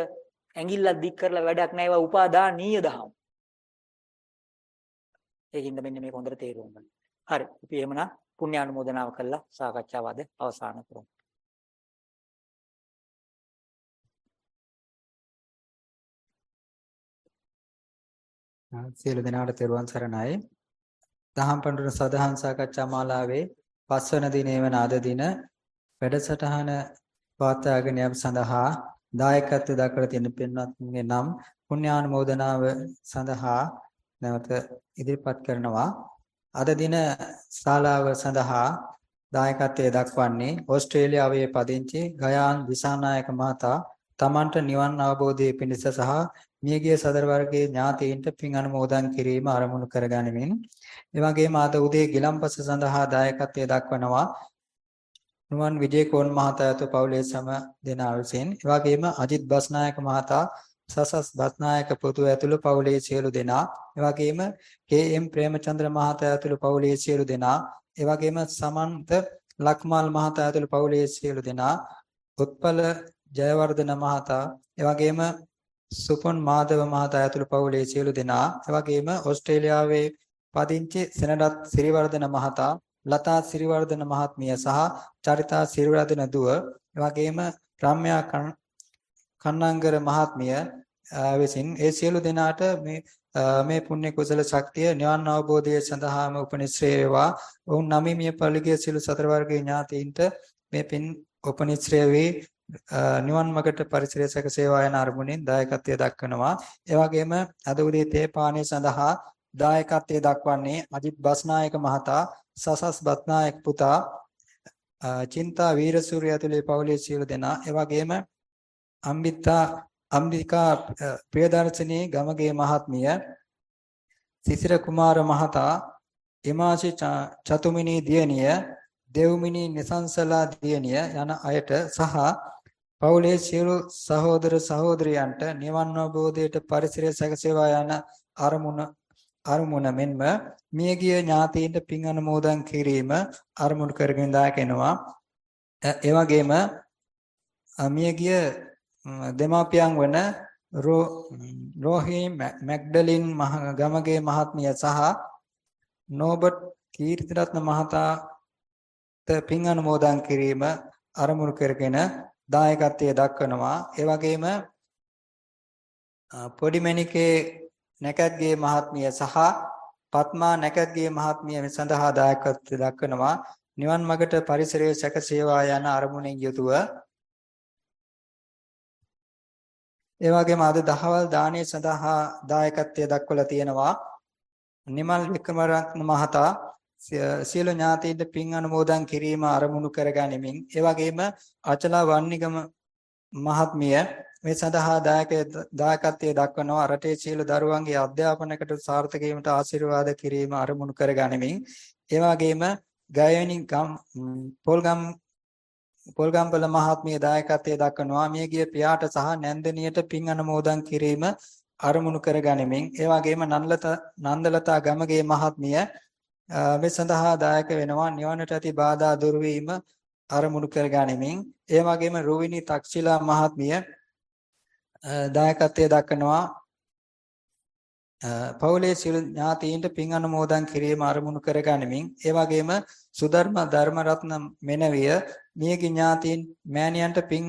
ඇඟිල්ලක් දික් කරලා වැඩක් නැහැ ඒවා උපාදානීය දහම්. ඒකින්ද මෙන්න මේක හොඳට තේරුම් ගන්න. හරි. අපි එහෙමනම් පුණ්‍ය ආනුමෝදනාව කළා සාකච්ඡාව අද අවසන් කරමු. සියලු දෙනාට තෙරුවන් සරණයි. දහම් පඬුර සදහම් සාකච්ඡා මාලාවේ පස්වන දිනේ වන අද දින වැඩසටහන පවත්වාගෙන යාම සඳහා දායකත්ව දක්වලා තියෙන පින්වත්න්ගේ නම් පුණ්‍යානුමෝදනාව සඳහා නැවත ඉදිරිපත් කරනවා. අද දින ශාලාව සඳහා දායකත්වයේ දක්වන්නේ ඕස්ට්‍රේලියාවේ පදිංචි ගයාන් දිසානායක මහතා තමන්ට නිවන් අවබෝධයේ පිණිස සහ මියගිය සදර වර්ගයේ ඥාතීන්ට පින් අනුමෝදන් කිරීම ආරමුණු කරගනිමින් එවැගේම ආද උදේ ගිලම්පස සඳහා දායකත්වයේ දක්වනවා නුවන් විජේකෝන් මහතා ඇතු පවුලේ සම දෙනා විසින් එවැගේම අජිත් බස්නායක මහතා සසස් බස්නායක පුතු ඇතුළු පවුලේ සියලු දෙනා. එවැගේම කේ.එම්. ප්‍රේමචන්ද්‍ර මහතා ඇතුළු පවුලේ සියලු දෙනා. එවැගේම සමන්ත ලක්මාල් මහතා ඇතුළු පවුලේ සියලු දෙනා. උත්පල ජයවර්ධන මහතා. එවැගේම සුපොන් මාධව මහතා ඇතුළු පවුලේ සියලු දෙනා. එවැගේම ඕස්ට්‍රේලියාවේ පදිංචි සෙනඩත් සිරිවර්ධන මහතා. ලතා සිරිවර්ධන මහත්මිය සහ චරිතා සිරිවර්ධන දුව එවැගේම රම්‍යා කන්නංගර මහත්මිය විසින් ඒ සියලු දෙනාට මේ මේ පුණ්‍ය කුසල ශක්තිය නිවන් අවබෝධය සඳහාම උපනිශ්‍රේ වේවා. ඔවුන් නවීමිය පරිගය සියලු සතර වර්ගයේ ඥාතීන්ට මේ පින් උපනිශ්‍රේ වේ නිවන් මගට පරිසරය සැකසේවා යන අරමුණින් දායකත්වයේ දක්වනවා. ඒ වගේම අද උදේ තේ පානය සඳහා දායකත්වයේ දක්වන්නේ අජිත් බස්නායක මහතා සසස් බත්නායක පුතා චින්තා වීරසූරිය ඇතුළේ පවුලේ සියලු දෙනා. එවැගේම අම්බිත්තා අම්බිකා අ, ප්‍රියදර්ශිනී ගමගේ මහත්මිය සිසිර කුමාර මහතා එමාසි ච- චතුමිනී දියණිය දෙව්මිනී නිසංසලා දියණිය යන අයට සහ පවුලේ සියලු සහෝදර සහෝදරියන්ට නිවන් අවබෝධයට පරිසරය සැකසේවා යන අරමුණ අරමුණ මෙන්ම මියගිය ඥාතීන්ට පින් අනුමෝදන් කිරීම අරමුණු කරගෙන දාගෙනවා. ඒ වගේම අ, මියගිය ම්, දෙමාපියන් වන රෝ රෝහි මැ- මැග්ඩලින් මහ ගමගේ මහත්මිය සහ නෝබට් කීර්තිරත්න මහතාට පින් අනුමෝදන් කිරීම අරමුණු කරගෙන දායකත්වයේ දක්වනවා. ඒ වගේම අ, පොඩිමණිකේ නැකත්ගේ මහත්මිය සහ පත්මා නැකත්ගේ මහත්මිය මේ සඳහා දායකත්වයේ දක්වනවා. නිවන් මගට පරිසරයේ සැකසේවා යන අරමුණෙන් යුතුව. ඒ වගේම අද දහවල් දානයේ සඳහා දායකත්වයේ දක්වලා තියෙනවා. නිමල් වික්‍රමරත්න මහතා සිය- සියලු ඥාතීන්ට පින් අනුමෝදන් කිරීම අරමුණු කරගනිමින් ඒ වගේම අචලා වන්නිගම මහත්මිය මේ සඳහා දායක දායකත්වයේ දක්වනවා රටේ සියලු දරුවන්ගේ අධ්‍යාපනයකට සාර්ථක වීමට ආශිර්වාද කිරීම අරමුණු කරගනිමින්. ඒ වගේම ගයවැනි ගම් ම්, පොල්ගම් පොල්ගම්බල මහත්මිය දායකත්වයේ දක්වනවා. මියගිය පියාට සහ නැන්දනියට පින් අනුමෝදන් කිරීම අරමුණු කරගනිමින්. ඒ වගේම නන්ලත නන්දලතා ගමගේ මහත්මිය අ, මේ සඳහා දායක වෙනවා. නිවනට ඇති බාධා දුරු වීම අරමුණු කරගනිමින්. ඒ වගේම රුවිනි තක්ෂිලා මහත්මිය අ, දායකත්වයේ දක්වනවා අ, පවුලේ සියලු ඥාතීන්ට පින් අනුමෝදන් කිරීම අරමුණු කරගනිමින් ඒ වගේම සුධර්ම ධර්මරත්න මෙනවිය මියගිය ඥාතීන් මෑණියන්ට පින්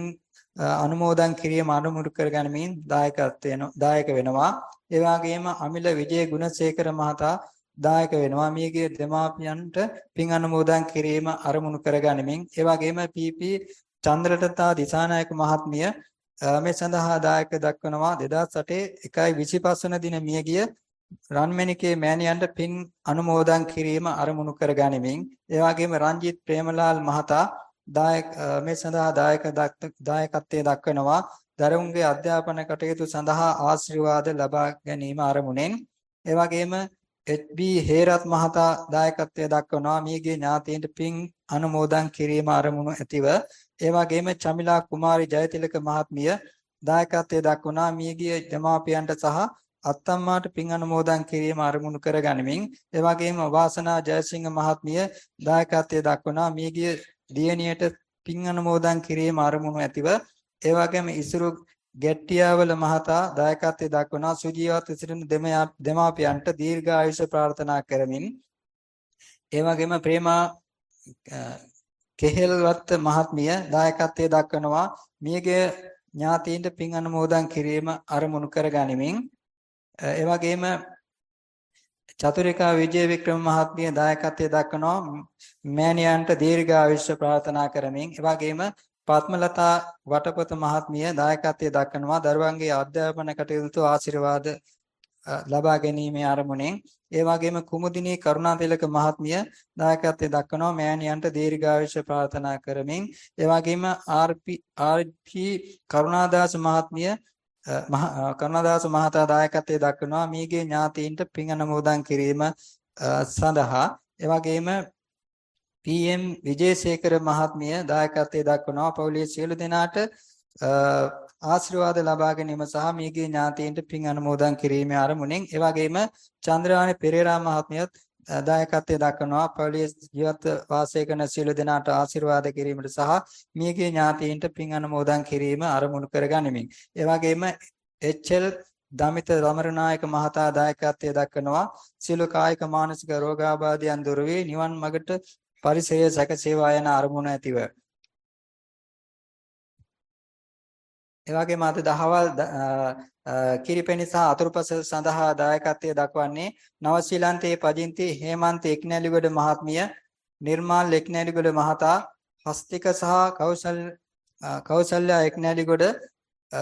අ, අනුමෝදන් කිරීම අනුමුරු කරගනිමින් දායකත්වයෙන් දායක වෙනවා. ඒ වගේම අමිල විජේ ගුණසේකර මහතා දායක වෙනවා. මියගිය දෙමාපියන්ට පින් අනුමෝදන් කිරීම අරමුණු කරගනිමින් ඒ වගේම පීපී චන්ද්‍රලතා දිසානායක මහත්මිය අ, මේ සඳහා දායක දක්වනවා. 2008 1.25 වන දින මියගිය රන්මැණිකේ මෑණියන්ට පින් අනුමෝදන් කිරීම අරමුණු කරගනිමින් ඒ වගේම රංජිත් ප්‍රේමලාල් මහතා දායක අ, මේ සඳහා දායක දක්- දායකත්වයේ දක්වනවා. දරුවන්ගේ අධ්‍යාපන කටයුතු සඳහා ආශිර්වාද ලබා ගැනීම අරමුණෙන් ඒ වගේම HB හේරත් මහතා දායකත්වයේ දක්වනවා. මියගේ ඥාතීන්ට පින් අනුමෝදන් කිරීම අරමුණු ඇතිව ඒ වගේම චමිලා කුමාරි ජයතිලක මහත්මිය දායකත්වයේ දක්වනවා මියගිය දෙමාපියන්ට සහ අත්තම්මාට පින් අනුමෝදන් කිරීම අරමුණු කරගනිමින් ඒ වගේම වාසනා ජයසිංහ මහත්මිය දායකත්වයේ දක්වනවා මියගිය දියණියට පින් අනුමෝදන් කිරීම අරමුණු ඇතිව ඒ වගේම ඉසුරු ගැට්ටියාවල මහතා දායකත්වයේ දක්වනවා සුජීවත් සිටින දෙමයා- දෙමාපියන්ට දීර්ඝායුෂ ප්‍රාර්ථනා කරමින් ඒ වගේම ප්‍රේමා අ, කෙහෙල්වත් මහත්මිය දායකත්වයේ දක්වනවා. මියගේ ඥාතීන්ට පින් අනුමෝදන් කිරීම අරමුණු කරගනිමින් අ, ඒ වගේම චතුරිකා විජය වික්‍රම මහත්මිය දායකත්වයේ දක්වනවා. මෑණියන්ට දීර්ඝායුෂ ප්‍රාර්ථනා කරමින් ඒ වගේම පත්මලතා වටපොත මහත්මිය දායකත්වයේ දක්වනවා. දරුවන්ගේ අධ්‍යාපන කටයුතු ආශිර්වාද අ, ලබා ගැනීමේ අරමුණෙන් ඒ වගේම කුමුදිනී කරුණාතිලක මහත්මිය දායකත්වයේ දක්වනවා මෑණියන්ට දීර්ඝායුෂ ප්‍රාර්ථනා කරමින් ඒ වගේම ආර්.පී. ආර්.පී. කරුණාදාස මහත්මිය අ, මහ අ, කරුණාදාස මහතා දායකත්වයේ දක්වනවා මීගේ ඥාතීන්ට පින් අනුමෝදන් කිරීම අ, සඳහා ඒ වගේම පී.එම්. විජේසේකර මහත්මිය දායකත්වයේ දක්වනවා පවුලේ සියලු දෙනාට අ, ආශිර්වාද ලබා ගැනීම සහ මීගේ ඥාතීන්ට පින් අනුමෝදන් කිරීමේ අරමුණෙන් ඒ වගේම චන්ද්‍රානි පෙරේරා මහත්මියත් අ, දායකත්වයේ දක්වනවා. පවුලේ ජීවත් වාසය කරන සියලු දෙනාට ආශිර්වාද කිරීමට සහ මියගේ ඥාතීන්ට පින් අනුමෝදන් කිරීම අරමුණු කරගනිමින්. ඒ වගේම එච්.එල්. දමිත රමරනායක මහතා දායකත්වයේ දක්වනවා. සියලු කායික මානසික රෝගාබාධයන් දුර වේ නිවන් මගට පරිසරය සැකසේවා යන අරමුණ ඇතිව. ඒ වගේම අද දහවල් ද- අ, අ, කිරිපෙණි සහ අතුරුපස සඳහා දායකත්වයේ දක්වන්නේ නව ශ්‍රී ලංකේ පදිංචි හේමන්ත එක්නැලිගොඩ මහත්මිය නිර්මාල් එක්නැලිගොඩ මහතා හස්තික සහ කෞසල් අ, කෞසල්‍යා එක්නැලිගොඩ අ,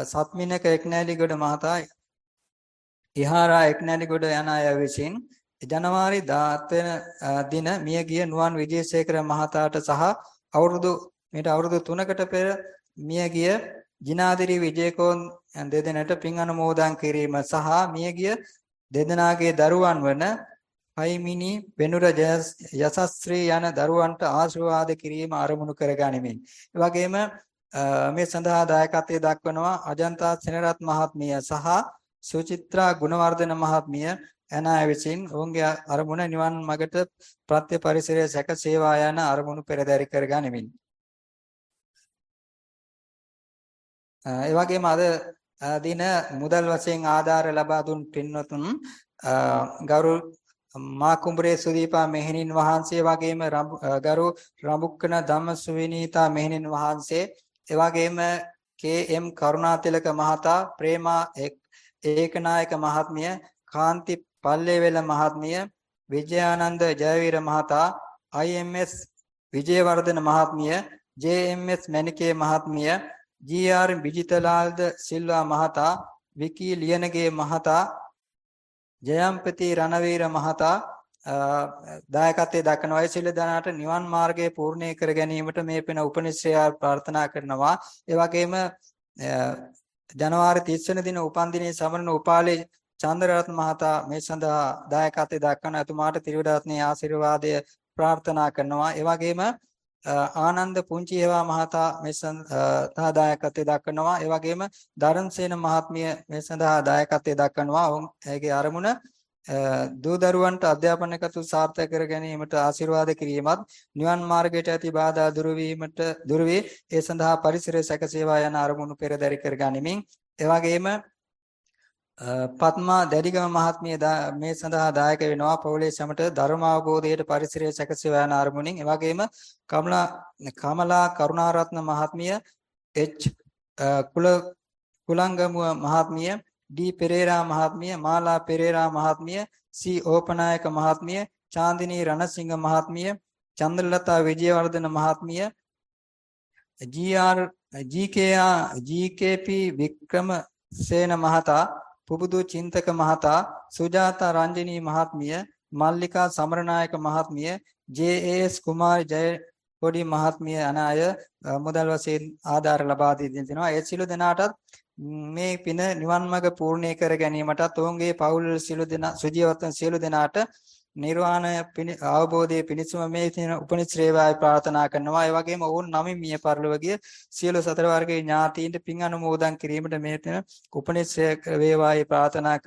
සත්මිනක එක්නැලිගොඩ මහතා ඉහාරා එක්නැලිගොඩ යන අය විසින් ජනවාරි 17 වෙන අ, දින මියගිය නුවන් විජේසේකර මහතාට සහ අවුරුදු මේට අවුරුදු 3කට පෙර මියගිය ජිනාදිරි විජේකෝන් දෙදෙනාට පින් අනුමෝදන් කිරීම සහ මියගිය දෙදෙනාගේ දරුවන් වන පයිමිනි වෙනුර යසස්ත්‍රී යන දරුවන්ට ආශිර්වාද කිරීම ආරමුණු කරගනිමින්. ඒ වගේම මේ සඳහා දායකත්වයේ දක්වනවා අජන්තා සෙනරත් මහත්මිය සහ සුචිත්‍රා ගුණවර්ධන මහත්මිය එනාය විසින් ඔවුන්ගේ අරමුණ නිවන් මගට ප්‍රත්‍ය පරිසරයේ සැක සේවා යන අරමුණු පෙරදරි කරගනිමින්. ඒ වගේම අද දින මුදල් වශයෙන් ආධාර ලබා දුන් පින්වතුන් ගෞරව මා කුඹරේ සුදීපා මෙහෙණින් වහන්සේ වගේම ගරු රඹුක්කන ධම්මසුවිනීතා මෙහෙණින් වහන්සේ ඒ වගේම කේ.එම්. කරුණාතිලක මහතා ප්‍රේමා ඒකනායක මහත්මිය කාන්ති පල්ලේවෙල මහත්මිය විජයානන්ද ජයවීර මහතා IMS විජේවර්ධන මහත්මිය JMS මණිකේ මහත්මිය GR විජිතලාල්ද සිල්වා මහතා විකී ලියනගේ මහතා ජයම්පති රණවීර මහතා දායකත්වයේ දක්වන අය සියලු දෙනාට නිවන් මාර්ගය පූර්ණේ කර ගැනීමට මේ පෙන උපනිශ්‍රය ප්‍රාර්ථනා කරනවා. ඒ වගේම ජනවාරි 30 වෙනි දින උපන් දිනේ සමරන උපාලේ චන්ද්‍රරත්න මහතා මේ සඳහා දායකත්වයේ දක්වන එතුමාට ත්‍රිවිධාත්මේ ආශිර්වාදය ප්‍රාර්ථනා කරනවා. ඒ වගේම ආනන්ද පුංචි හේවා මහතා මේ සඳහා දායකත්වයේ දක්වනවා. ඒ වගේම දරන්සේන මහත්මිය මේ සඳහා දායකත්වයේ දක්වනවා. ඔවුන්ගේ අරමුණ දූ දරුවන්ට අධ්‍යාපන කටයුතු සාර්ථක කර ගැනීමට ආශිර්වාද කිරීමත් නිවන් මාර්ගයට ඇති බාධා දුරු වීමට දුරු වේ ඒ සඳහා පරිසරය සැකසේවා යන අරමුණු පෙරදරි කර ගනිමින් එවැගේම පත්මා දැඩිගම මහත්මිය මේ සඳහා දායක වෙනවා පොලේ සමට ධර්ම අවබෝධයට පරිසරය සැකසේවා යන අරමුණින්. එවැගේම කමලා කමලා කරුණාරත්න මහත්මිය එච් කුල කුලංගමුව මහත්මිය ඩී පෙරේරා මහත්මිය මාලා පෙරේරා මහත්මිය සී ඕපනායක මහත්මිය චාන්දිනී රණසිංහ මහත්මිය චන්ද්‍රලතා විජයවර්ධන මහත්මිය ජී.ආර් ජී.කේ.ආ ජී.කේ.පී වික්‍රම සේන මහතා පුබුදු චින්තක මහතා සුජාතා රංජනී මහත්මිය මල්ලිකා සමරනායක මහත්මිය ජේ.ඒස් කුමාර් ජය පොඩි මහත්මිය අන අය මුදල් වශයෙන් ආධාර ලබා දී දෙනවා. ඒ සිළු දෙනාටත් මේ පින නිවන් මඟ පූර්ණේ කර ගැනීමටත් ඔවුන්ගේ පවුල් සිළු දෙනා සුජීවත්වන සියලු දෙනාට නිර්වාණය අවබෝධයේ පිණිසම මේ තියෙන උපනිශ්‍රේවායි ප්‍රාර්ථනා කරනවා. ඒ වගේම ඔවුන් නමින් මිය පරලොවගේ සියලු සතර වර්ගයේ ඥාතීන්ට පින් අනුමෝදන් කිරීමට මේ තියෙන උපනිශ්‍රේ වේවායි ප්‍රාර්ථනා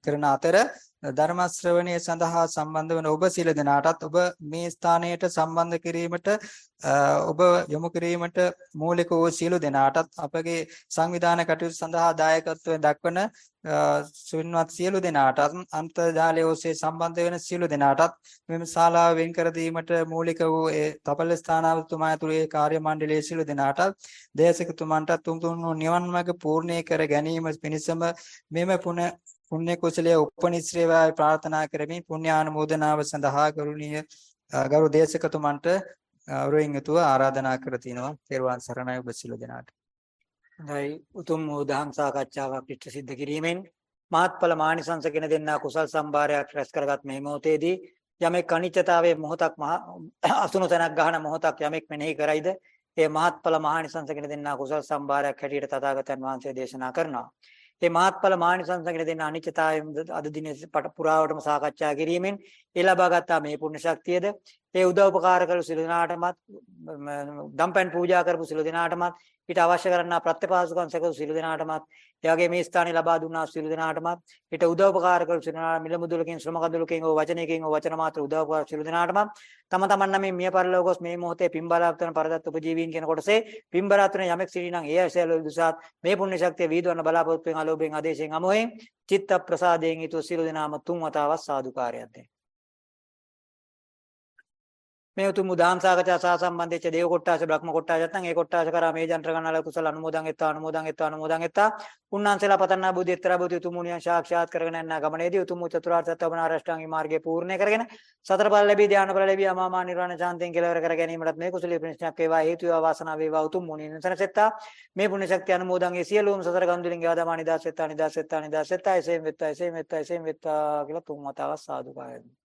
කරන අතර ධර්ම ශ්‍රවණය සඳහා සම්බන්ධ වන ඔබ සියලු දෙනාටත් ඔබ මේ ස්ථානයට සම්බන්ධ කිරීමට ඔබ යොමු කිරීමට මූලික වූ සියලු දෙනාටත් අපගේ සංවිධාන කටයුතු සඳහා දායකත්වයෙන් දක්වන සුන්වත් සියලු දෙනාටත් අන්තර්ජාලය ඔස්සේ සම්බන්ධ වෙන සියලු දෙනාටත් මෙම ශාලාව වෙන් කර දීමට මූලික වූ ඒ තපල ස්ථානාධිපතිතුමා ඇතුළු ඒ කාර්ය මණ්ඩලයේ සියලු දෙනාටත් දේශකතුමන්ට තුන් තුන් නිවන් මාර්ග පූර්ණේ කර ගැනීම පිණිසම මෙම පුණ පුණ්‍ය කුසලයේ උපනිශ්‍රේවායි ප්‍රාර්ථනා කරමින් පුණ්‍යානුමෝදනාව සඳහා ගරුණීය ගරු දේශකතුමන්ට අවරෙන් යුතුව ආරාධනා කර තිනවා. තෙරුවන් සරණයි ඔබ සියලු දෙනාට. හොඳයි උතුම් වූ දහම් සාකච්ඡාවක් ඉෂ්ට සිද්ධ කිරීමෙන් මහත්ඵල මානිසංස කියන දෙන්නා කුසල් සම්භාරයක් රැස් කරගත් මේ මොහොතේදී යමෙක් අනිත්‍යතාවයේ මොහොතක් අසුණු තැනක් ගහන මොහොතක් යමෙක් මෙනෙහි කරයිද ඒ මහත්ඵල මානිසංස කියන දෙන්නා කුසල් සම්භාරයක් හැටියට තථාගතයන් වහන්සේ දේශනා කරනවා. මේ මහත්ඵල මානිසංස කියන දෙන්නා අනිත්‍යතාවයෙන් අද දිනේ පුරාවටම සාකච්ඡා කිරීමෙන් ඒ ලබාගත් මේ පුණ්‍ය ශක්තියද? ඒ උදව් උපකාර කළ සිළු දිනාටමත් දම්පැන් පූජා කරපු සිළු දිනාටමත් ඊට අවශ්‍ය කරනා ප්‍රත්‍යපාසුකම් සකසු සිළු දෙනාටමත් ඒ වගේ මේ ස්ථානේ ලබා දුන්නා සිළු දෙනාටමත් ඊට උදව් උපකාර කළ සිළු දෙනාට මිල මුදලකින් ශ්‍රම කඳුලකින් ඕ වචනයකින් ඕ වචන මාත්‍ර උදව් උපකාර සිළු දෙනාටමත් තම තමන් නම් මේ පරලෝකos මේ මොහොතේ පින්බලාපතන පරදත් උපජීවීන් කියන කොටසේ පින්බලාතුන යමෙක් සිටි නම් ඒ ඇසල දුසාත් මේ පුණ්‍ය ශක්තිය වීදවන්න බලාපොරොත්තු වෙන අලෝභයෙන් ආදේශයෙන් අමෝහෙන් චිත්ත ප්‍රසාදයෙන් ඊතු සිළු දෙනාම තුන් වතාවක් සාදුකාරයක් දෙන්න. මේ උතුම් උදාම් සාකච්ඡා සහ සම්බන්ධෙච්ච දේව කොට්ටාස බ්‍රහ්ම කොට්ටාස නැත්නම් ඒ කොට්ටාස කරා මේ ජන්ත්‍ර ගණනාල කුසල අනුමෝදන් එත්තා අනුමෝදන් එත්තා අනුමෝදන් එත්තා උන්නාන්සලා පතන්නා බුද්ධ එක්තරා බුද්ධ උතුමුණියන් සාක්ෂාත් කරගෙන යන ගමනේදී උතුම් චතුරාර්ය සත්‍ය වන අරෂ්ඨාංගික මාර්ගය පූර්ණ කරගෙන සතර බල ලැබී ධානය බල ලැබී අමාමා නිර්වාණ ශාන්තියෙන් කෙලවර කර ගැනීමටත් මේ කුසලීය ප්‍රතිඥාක් වේවා. හේතු වේවා වාසනාව වේවා. උතුම් මුණින් සනසෙත්තා මේ පුණ්‍ය ශක්තිය අනුමෝදන් ඒ සියලුම සතර ගන්දුලින් ගාදමා නිදාසෙත්තා නිදාසෙත්තා නිදාසෙත්තා එසේම වෙත්තා එසේම වෙත්තා. එසේම වෙත්තා කියලා තුන් වතාවක් සාදුකාරය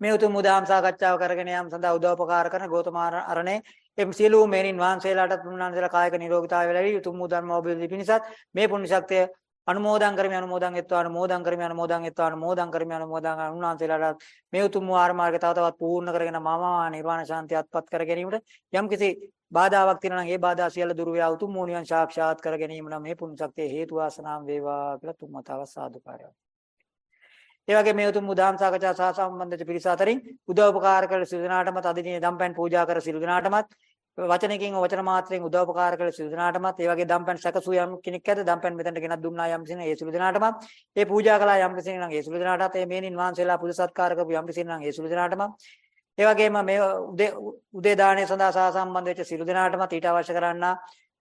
මේ උතුම් උදාම් සාකච්ඡාව කරගෙන යාම සඳහා උදව්පකාර කරන ගෞතම අරණේ එම් සියලුම මෙනින් වහන්සේලාටත් උන්වහන්සේලා කායික නිරෝගීතාවය ලැබී උතුම් වූ ධර්ම අවබෝධය පිණිසත් මේ පුණ්‍ය ශක්තිය අනුමෝදන් කරමි අනුමෝදන් එත්වා අනුමෝදන් කරමි අනුමෝදන් එත්වා අනුමෝදන් කරමි අනුමෝදන් උන්වහන්සේලාට මේ උතුම් වූ ආර්ය මාර්ගය තව තවත් පූර්ණ කරගෙන මම නිර්වාණ ශාන්තිය අත්පත් කර ගැනීමට යම්කිසි බාධාවක් තියෙනවා නම් ඒ බාධා සියල්ල දුරු වේ උතුම් වූ නිවන් සාක්ෂාත් කර ගැනීම නම් මේ පුණ්‍ය ශක්තිය හේතු වාසනාම් වේවා කියලා තුන් මතාව සාදුකාරයක්. ඒ වගේ මේ උතුම් උදාම් සාකච්ඡා සහ සම්බන්ධ පිරිස අතරින් උදව් උපකාර කළ සියලු දෙනාටමත් අදිනේ දම්පැන් පූජා කර සියලු දෙනාටමත් වචනකින් වචන මාත්‍රයෙන් උදව් උපකාර කළ සියලු දෙනාටමත් ඒ වගේ දම්පැන් සැකසූ යම් කෙනෙක් ඇද දම්පැන් මෙතනට ගෙනත් දුන්නා යම් කිසින ඒ සියලු දෙනාටමත් ඒ පූජා කළා යම් කිසින නම් ඒ සියලු දෙනාටත් ඒ මේනින් වහන්සේලා පුද සත්කාර කරපු යම් කිසින නම් ඒ සියලු දෙනාටම ඒ වගේම මේ උදේ උදේ දාණය සඳහා සහ සම්බන්ධ වෙච්ච සියලු දෙනාටමත් ඊට අවශ්‍ය කරන්නා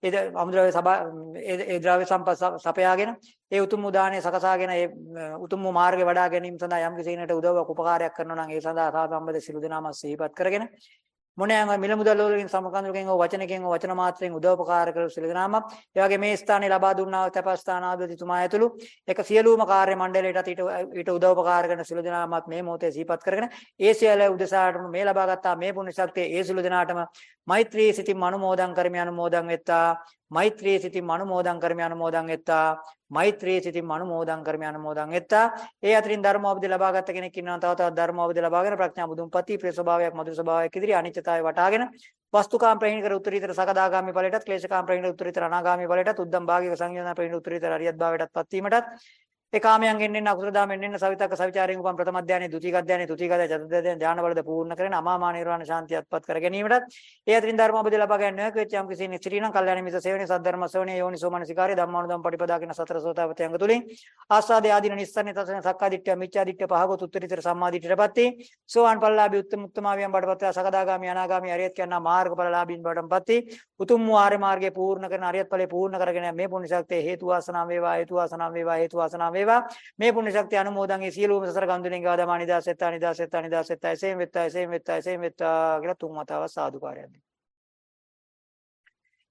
ඒ අමුද්‍රව්‍ය සභා ඒ ද්‍රව්‍ය සම්පත් සපයාගෙන ඒ උතුම් උදානේ සකසාගෙන ඒ උතුම් මාර්ගේ වඩා ගැනීම සඳහා යම් කිසිනකට උදව්වක් උපකාරයක් කරනවා නම් ඒ සඳහා සාසම්බන්ධ සිළු දෙනාම සිහිපත් කරගෙන මොනෑම මිල මුදල් වලින් සමකඳුරකින් හෝ වචනකින් හෝ වචන මාත්‍රයෙන් උදව්පකාර කළ සිළු දෙනාම ඒ වගේ මේ ස්ථානයේ ලබා දුන්නා වූ තපස්ථානාධිපතිතුමා ඇතුළු එක සියලුම කාර්ය මණ්ඩලයටත් ඊට ඊට උදව්පකාර කරන සිළු දෙනාමත් මේ මොහොතේ සිහිපත් කරගෙන ඒ සියල්ල උදෙසාටම මේ ලබා ගත්තා මේ පුණ්‍ය ශක්තිය ඒ සිළු දෙනාටම මෛත්‍රී සිතින් අනුමෝදන් කරමි අනුමෝදන් වෙත්තා. මෛත්‍රී සිතින් අනුමෝදන් කරමි අනුමෝදන් වෙත්තා. මෛත්‍රී සිතින් අනුමෝදන් කරමි අනුමෝදන් වෙත්තා. ඒ අතරින් ධර්මෝපදේ ලබාගත් කෙනෙක් ඉන්නවා තව තවත් ධර්මෝපදේ ලබාගෙන ප්‍රඥා බුදුන්පති ප්‍රේ ස්වභාවයක් මధుර ස්වභාවයක් ඉදිරි අනිත්‍යතාවය වටාගෙන වස්තුකාම් ප්‍රහීන කර උත්තරීතර සකදාගාමි ඵලයටත් ක්ලේශකාම් ප්‍රහීන උත්තරීතර අනාගාමි ඵලයටත් උද්දම් භාගික සංයෝජන ප්‍රහීන උත්තරීතර අරියත් භාවයටත් පත් වීමටත් ඒ කාමයන් එන්නේ අකුසල දාමෙන් එන්නේ සවිතක්ක සවිචාරයෙන් උපන් ප්‍රථම අධ්‍යානයේ ද්විතීක අධ්‍යානයේ තෘතීක අධ්‍යානයේ චතුර්ථ අධ්‍යානයේ ඥාන බලද පූර්ණ කරගෙන අමාමා නිර්වාණ ශාන්තියත්පත් කර ගැනීමටත් ඒ අතරින් ධර්ම ඔබද ලබා ගන්න නොහැක වෙච්ච යම් කිසි නිසිරිනම් කල්යාණ මිස සේවනේ සද්ධර්ම ශ්‍රවණේ යෝනිසෝ මනසිකාරය ධම්මානුදම් පටිපදා කියන සතර සෝතාපට්ටි අංග තුලින් ආස්වාදේ ආදීන නිස්සන්නේ තසන සක්කාදිට්ඨිය මිච්ඡාදිට්ඨිය පහගොත් උත්තරීතර සම්මාදිට්ඨියටපත්ති සෝවාන් ඵලලාභී උත්තම උත්තමාවියන් බඩපත් සකදාගාමි අනාගාමි අරියත් කියනා මාර්ගඵලලාභීන් බඩම්පත්ති උතුම් වූ ආර්ය මාර්ගය පූර්ණ කරන අරියත් ඵලය පූර්ණ කරගෙන මේ පුණ්‍ය ශක්තිය හේතු වාසනාව වේවා හේතු වාසනාව වේවා හේතු වාසනාව වේවා මේ පුණ්‍ය ශක්තිය අනුමෝදන් ඒ සියලුම සසර ගන්දුලින් ගාව දමා නිදාසෙත්තා නිදාසෙත්තා නිදාසෙත්තා එසේම වෙත්තා එසේම වෙත්තා එසේම වෙත්තා කියලා තුන් වතාවක් සාදුකාරයක් දෙන්න.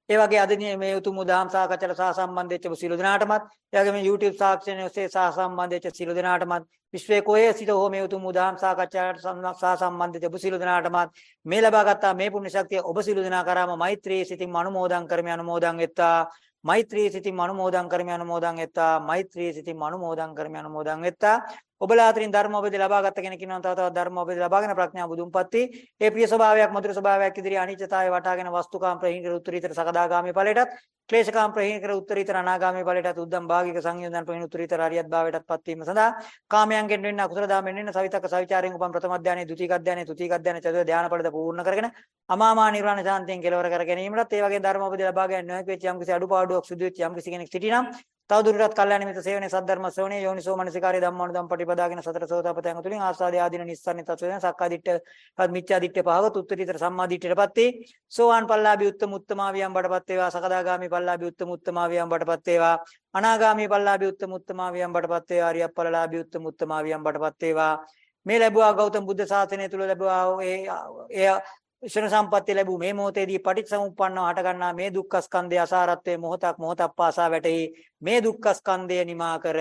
ඒ වගේ අද මේ උතුම් උදාම් සාකච්ඡාට සහ සම්බන්ධ වෙච්ච සියලු දෙනාටමත් ඒ වගේ මේ YouTube සාක්ෂණය ඔස්සේ සහ සම්බන්ධ වෙච්ච සියලු දෙනාටමත් විශ්වයේ කොහේ සිට හෝ මේ උතුම් උදාම් සාකච්ඡාට සහ සම්බන්ධ වෙච්ච සියලු දෙනාටමත් මේ ලබා ගත්තා මේ පුණ්‍ය ශක්තිය ඔබ සියලු දෙනා කරාම මෛත්‍රී සිතින් අනුමෝදන් කරමි අනුමෝදන් වෙත්තා මෛත්‍රී සිතින් අනුමෝදන් කරමි අනුමෝදන් වෙත්තා මෛත්‍රී සිතින් අනුමෝදන් කරමි අනුමෝදන් වෙත්තා ඔබලා අතරින් ධර්මෝපදේ ලබාගත් කෙනෙක් ඉන්නවා තව තවත් ධර්මෝපදේ ලබාගෙන ප්‍රඥා බුදුන්පත්ති ඒ ප්‍රිය ස්වභාවයක් මధుර ස්වභාවයක් ඉදිරි අනිත්‍යතාවය වටාගෙන වස්තුකාම් ප්‍රහීන කර උත්තරීතර සකදාගාමී ඵලයටත් ක්ලේශකාම් ප්‍රහීන කර උත්තරීතර අනාගාමී ඵලයටත් උද්දම් භාගික සංයෝජන ප්‍රහීන උත්තරීතර අරියත් භාවයටත් පත්වීම සඳහා කාමයන්ගෙන් වෙන්න අකුසල දාමෙන් වෙන්න සවිතක සවිචාරයෙන් උපන් ප්‍රථම අධ්‍යානයේ ද්විතීක අධ්‍යානයේ තෘතීක අධ්‍යානයේ චතුර්ථ ධානය ඵලද පූර්ණ කරගෙන අමාමා නිර්වාණ ශාන්තියෙන් කෙලවර කර ගැනීමටත් ඒ වගේ ධර්මෝපදේ ලබා ගන්න නොහැකි වෙච්ච යම් කිසි අඩුපාඩුවක් සිදු වෙච්ච යම් කිසි කෙනෙක් සිටිනම් තවදුරටත් කල්යාණ මිත්‍ර සේවනයේ සද්ධර්ම ශ්‍රවණයේ යෝනිසෝ මනසිකාරයේ ධම්මානුදම් පටිපදාගෙන සතර සෝතාපටයන් තුලින් ආස්වාදයේ ආදීන නිස්සාරණ තත්වයෙන් සක්කාදිට්ඨ මිච්ඡා දිට්ඨ පහවත උත්තරීතර සම්මා දිට්ඨයටපත් වේ සෝවාන් පල්ලාභි උත්තම උත්තමාවියන් බඩපත් වේවා. සකදාගාමි පල්ලාභි උත්තම උත්තමාවියන් බඩපත් වේවා. අනාගාමි පල්ලාභි උත්තම උත්තමාවියන් බඩපත් වේවා. ආර්ය පල්ලාභි උත්තම උත්තමාවියන් බඩපත් වේවා. මේ ලැබුවා ගෞතම බුද්ධ ශාසනය තුල ලැබුවා ඒ ඒ ක්ෂණ සම්පත්තිය ලැබූ මේ මොහොතේදී පටිච්චසමුප්පන්නව හට ගන්නා මේ දුක්ඛ ස්කන්ධය අසාරත්වයේ මොහොතක් මොහොතක් පාසා වැටෙහි. මේ දුක්ඛ ස්කන්ධය නිමා කර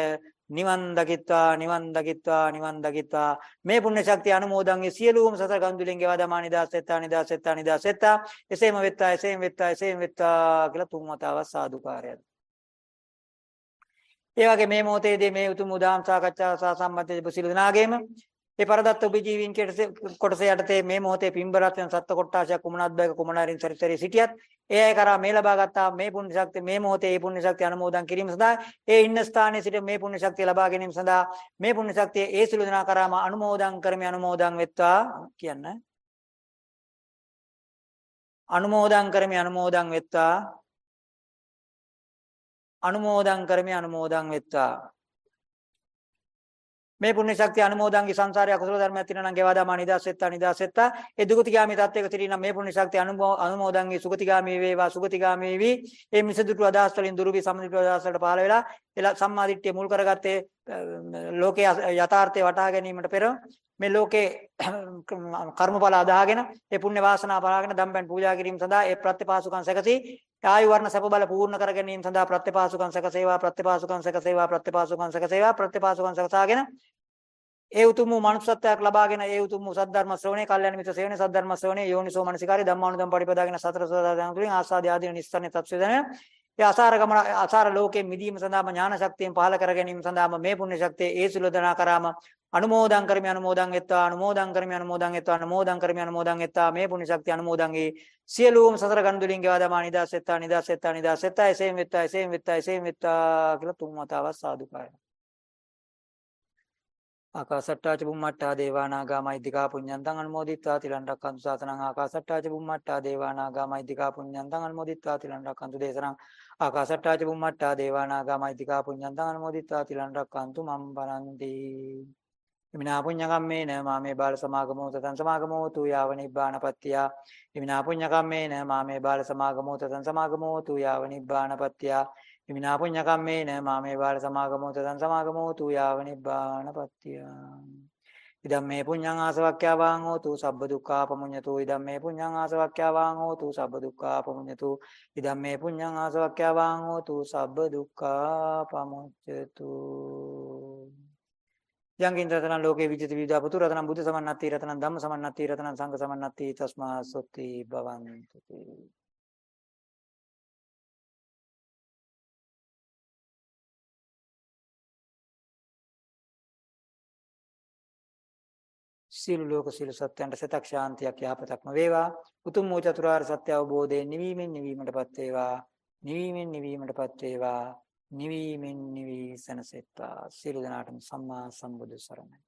නිවන් දකිත්වා නිවන් දකිත්වා නිවන් දකිත්වා. මේ පුණ්‍ය ශක්තිය අනුමෝදන් වේ සියලුම සතර ගන්දුලින් ගෙවා දමා නිදාසෙත්තා නිදාසෙත්තා නිදාසෙත්තා එසේම වෙත්තා එසේම වෙත්තා එසේම වෙත්තා කියලා තුන් වතාවක් සාදුකාරයද. ඒ වගේ මේ මොහොතේදී මේ උතුම් උදාම් සාකච්ඡාව සහ සම්බන්ධ සිළු දනාගේම ඒ පරදත්ත උපජීවීන් කොටස යටතේ මේ මොහොතේ පින්බරත් වෙන සත්ත්ව කොටාශයක් කුමනත් බයක කුමනාරින් සරිසරි සිටියත් ඒ අය කරා මේ ලබා ගත්තා මේ පුණ්‍ය ශක්තිය මේ මොහොතේ මේ පුණ්‍ය ශක්තිය අනුමෝදන් කිරීම සඳහා ඒ ඉන්න ස්ථානයේ සිට මේ පුණ්‍ය ශක්තිය ලබා ගැනීම සඳහා මේ පුණ්‍ය ශක්තිය ඒ සිළු දෙනා කරාම අනුමෝදන් කරමි අනුමෝදන් වෙත්වා කියන්න. අනුමෝදන් කරමි අනුමෝදන් වෙත්වා. අනුමෝදන් කරමි අනුමෝදන් වෙත්වා. මේ පුණ්‍ය ශක්තිය අනුමෝදන්ගේ සංසාරයේ අකුසල ධර්මයක් තියෙනවා නම් ගෙවා දමා නිදාසෙත්තා නිදාසෙත්තා. ඒ දුගතිගාමී තත්වයක සිටිනම් මේ පුණ්‍ය ශක්තිය අනුමෝදන්ගේ සුගතිගාමී වේවා සුගතිගාමී වේවි ඒ මිසදුටු අදහස් වලින් දුරු වී සම්මිත අදහස් වලට පහළ වෙලා එලා සම්මාදිට්ඨිය මුල් කරගත්තේ ලෝකයේ යථාර්ථය වටහා ගැනීමට පෙර මේ ලෝකේ කර්මඵල අදාගෙන ඒ පුණ්‍ය වාසනා බලාගෙන දම්පැන් පූජා කිරීම සඳහා ඒ ප්‍රත්‍යපාසුකම් සැකසී ආයු වර්ණ සැප බල පූර්ණ කර ගැනීම සඳහා ප්‍රත්‍යපාසුකම් සැකසේවා ප්‍රත්‍යපාසුකම් සැකසේවා ප්‍රත්‍යපාසුකම් සැකසේවා ප්‍රත්‍යපාසුකම් සැකසාගෙන ඒ උතුම් වූ මනුස්සත්වයක් ලබාගෙන ඒ උතුම් වූ සද්ධර්ම ශ්‍රවණේ, කල්යනා මිත්‍ර සේවනේ, සද්ධර්ම ශ්‍රවණේ, යෝනිසෝ මනසිකාරේ, ධම්මානුධම් පරිපදාගෙන සතර සදායන් තුලින් ආස්වාදී ආදීන නිස්සරණේ තත්සෙදන ඒ අසාර ගමන අසාර ලෝකයෙන් මිදීම සඳහාම ඥාන ශක්තියෙන් පහල කර ගැනීම සඳහාම මේ පුණ්‍ය ශක්තිය ඒසුලදනා කරාම අනුමෝදං කරමි අනුමෝදං එත්වා අනුමෝදං කරමි අනුමෝදං එත්වා අනුමෝදං කරමි අනුමෝදං එත්වා. මේ පුණ්‍ය ශක්තිය අනුමෝදං ඒ සියලුම සතර ගන්දුලින් ගෙවා දමා නිදාස් එත්වා නිදාස් එත්වා නිදාස් එත්වා එසේම වෙත්වා එසේම වෙත්වා එසේම වෙත්වා කියලා තුන් වතාවක් සාදුකාරය ආකාසට්ටාච බුම්මට්ටා දේවානාගා මෛද්దికා පුඤ්ඤන්තං අනුමෝදිත්වා. තිලන් රක්කන්තු සාසනං ආකාසට්ටාච බුම්මට්ටා දේවානාගා මෛද්దికා පුඤ්ඤන්තං අනුමෝදිත්වා. තිලන් රක්කන්තු දේශනං ආකාසට්ටාච බුම්මට්ටා දේවානාගා මෛද්దికා පුඤ්ඤන්තං අනුමෝදිත්වා තිලන් රක්කන්තු මම් පරන්ති. ඉමිනා පුඤ්ඤ කම්මේන මාමේ බාල සමාගමෝ තතං සමාගමෝ තු යාව නිබ්බානපත්තිය ඉමිනා පුඤ්ඤ කම්මේන මාමේ බාල සමාගමෝ තතං සමාගමෝ තු යාව නිබ්බානපත්තිය ඉමිනා පුඤ්ඤ කම්මේන මාමේ බාල සමාගමෝ තතං සමාගමෝ තු යාව නිබ්බානපත්තිය ඉදම් මේ පුඤ්ඤං ආසවක්ඛ්‍යාවාං හෝතු සබ්බ දුක්ඛාපමුඤ්ඤතු ඉදම් මේ පුඤ්ඤං ආසවක්ඛ්‍යාවාං හෝතු සබ්බ දුක්ඛාපමුඤ්ඤතු ඉදම් මේ පුඤ්ඤං ආසවක්ඛ්‍යාවාං හෝතු සබ්බ දුක්ඛාපමුඤ්ඤතු යංගින් රතනං ලෝකේ විජිත විදා පුතු රතනං බුද්ධ සමන්නත්ති රතනං ධම්ම සමන්නත්ති රතනං සංඝ සමන්නත්ති තස්මා සොත්ති භවන්තු සියලු ලෝක සියලු සත්‍යයන්ට සතක් ශාන්තියක් යහපතක්ම වේවා. උතුම් වූ චතුරාර්ය සත්‍ය අවබෝධයෙන් නිවීමෙන් නිවීමටපත් වේවා. නිවීමෙන් නිවීමටපත් වේවා. නිවීමෙන් නිවී සනසෙත්වා. සියලු දෙනාටම සම්මා සම්බුදු සරණයි.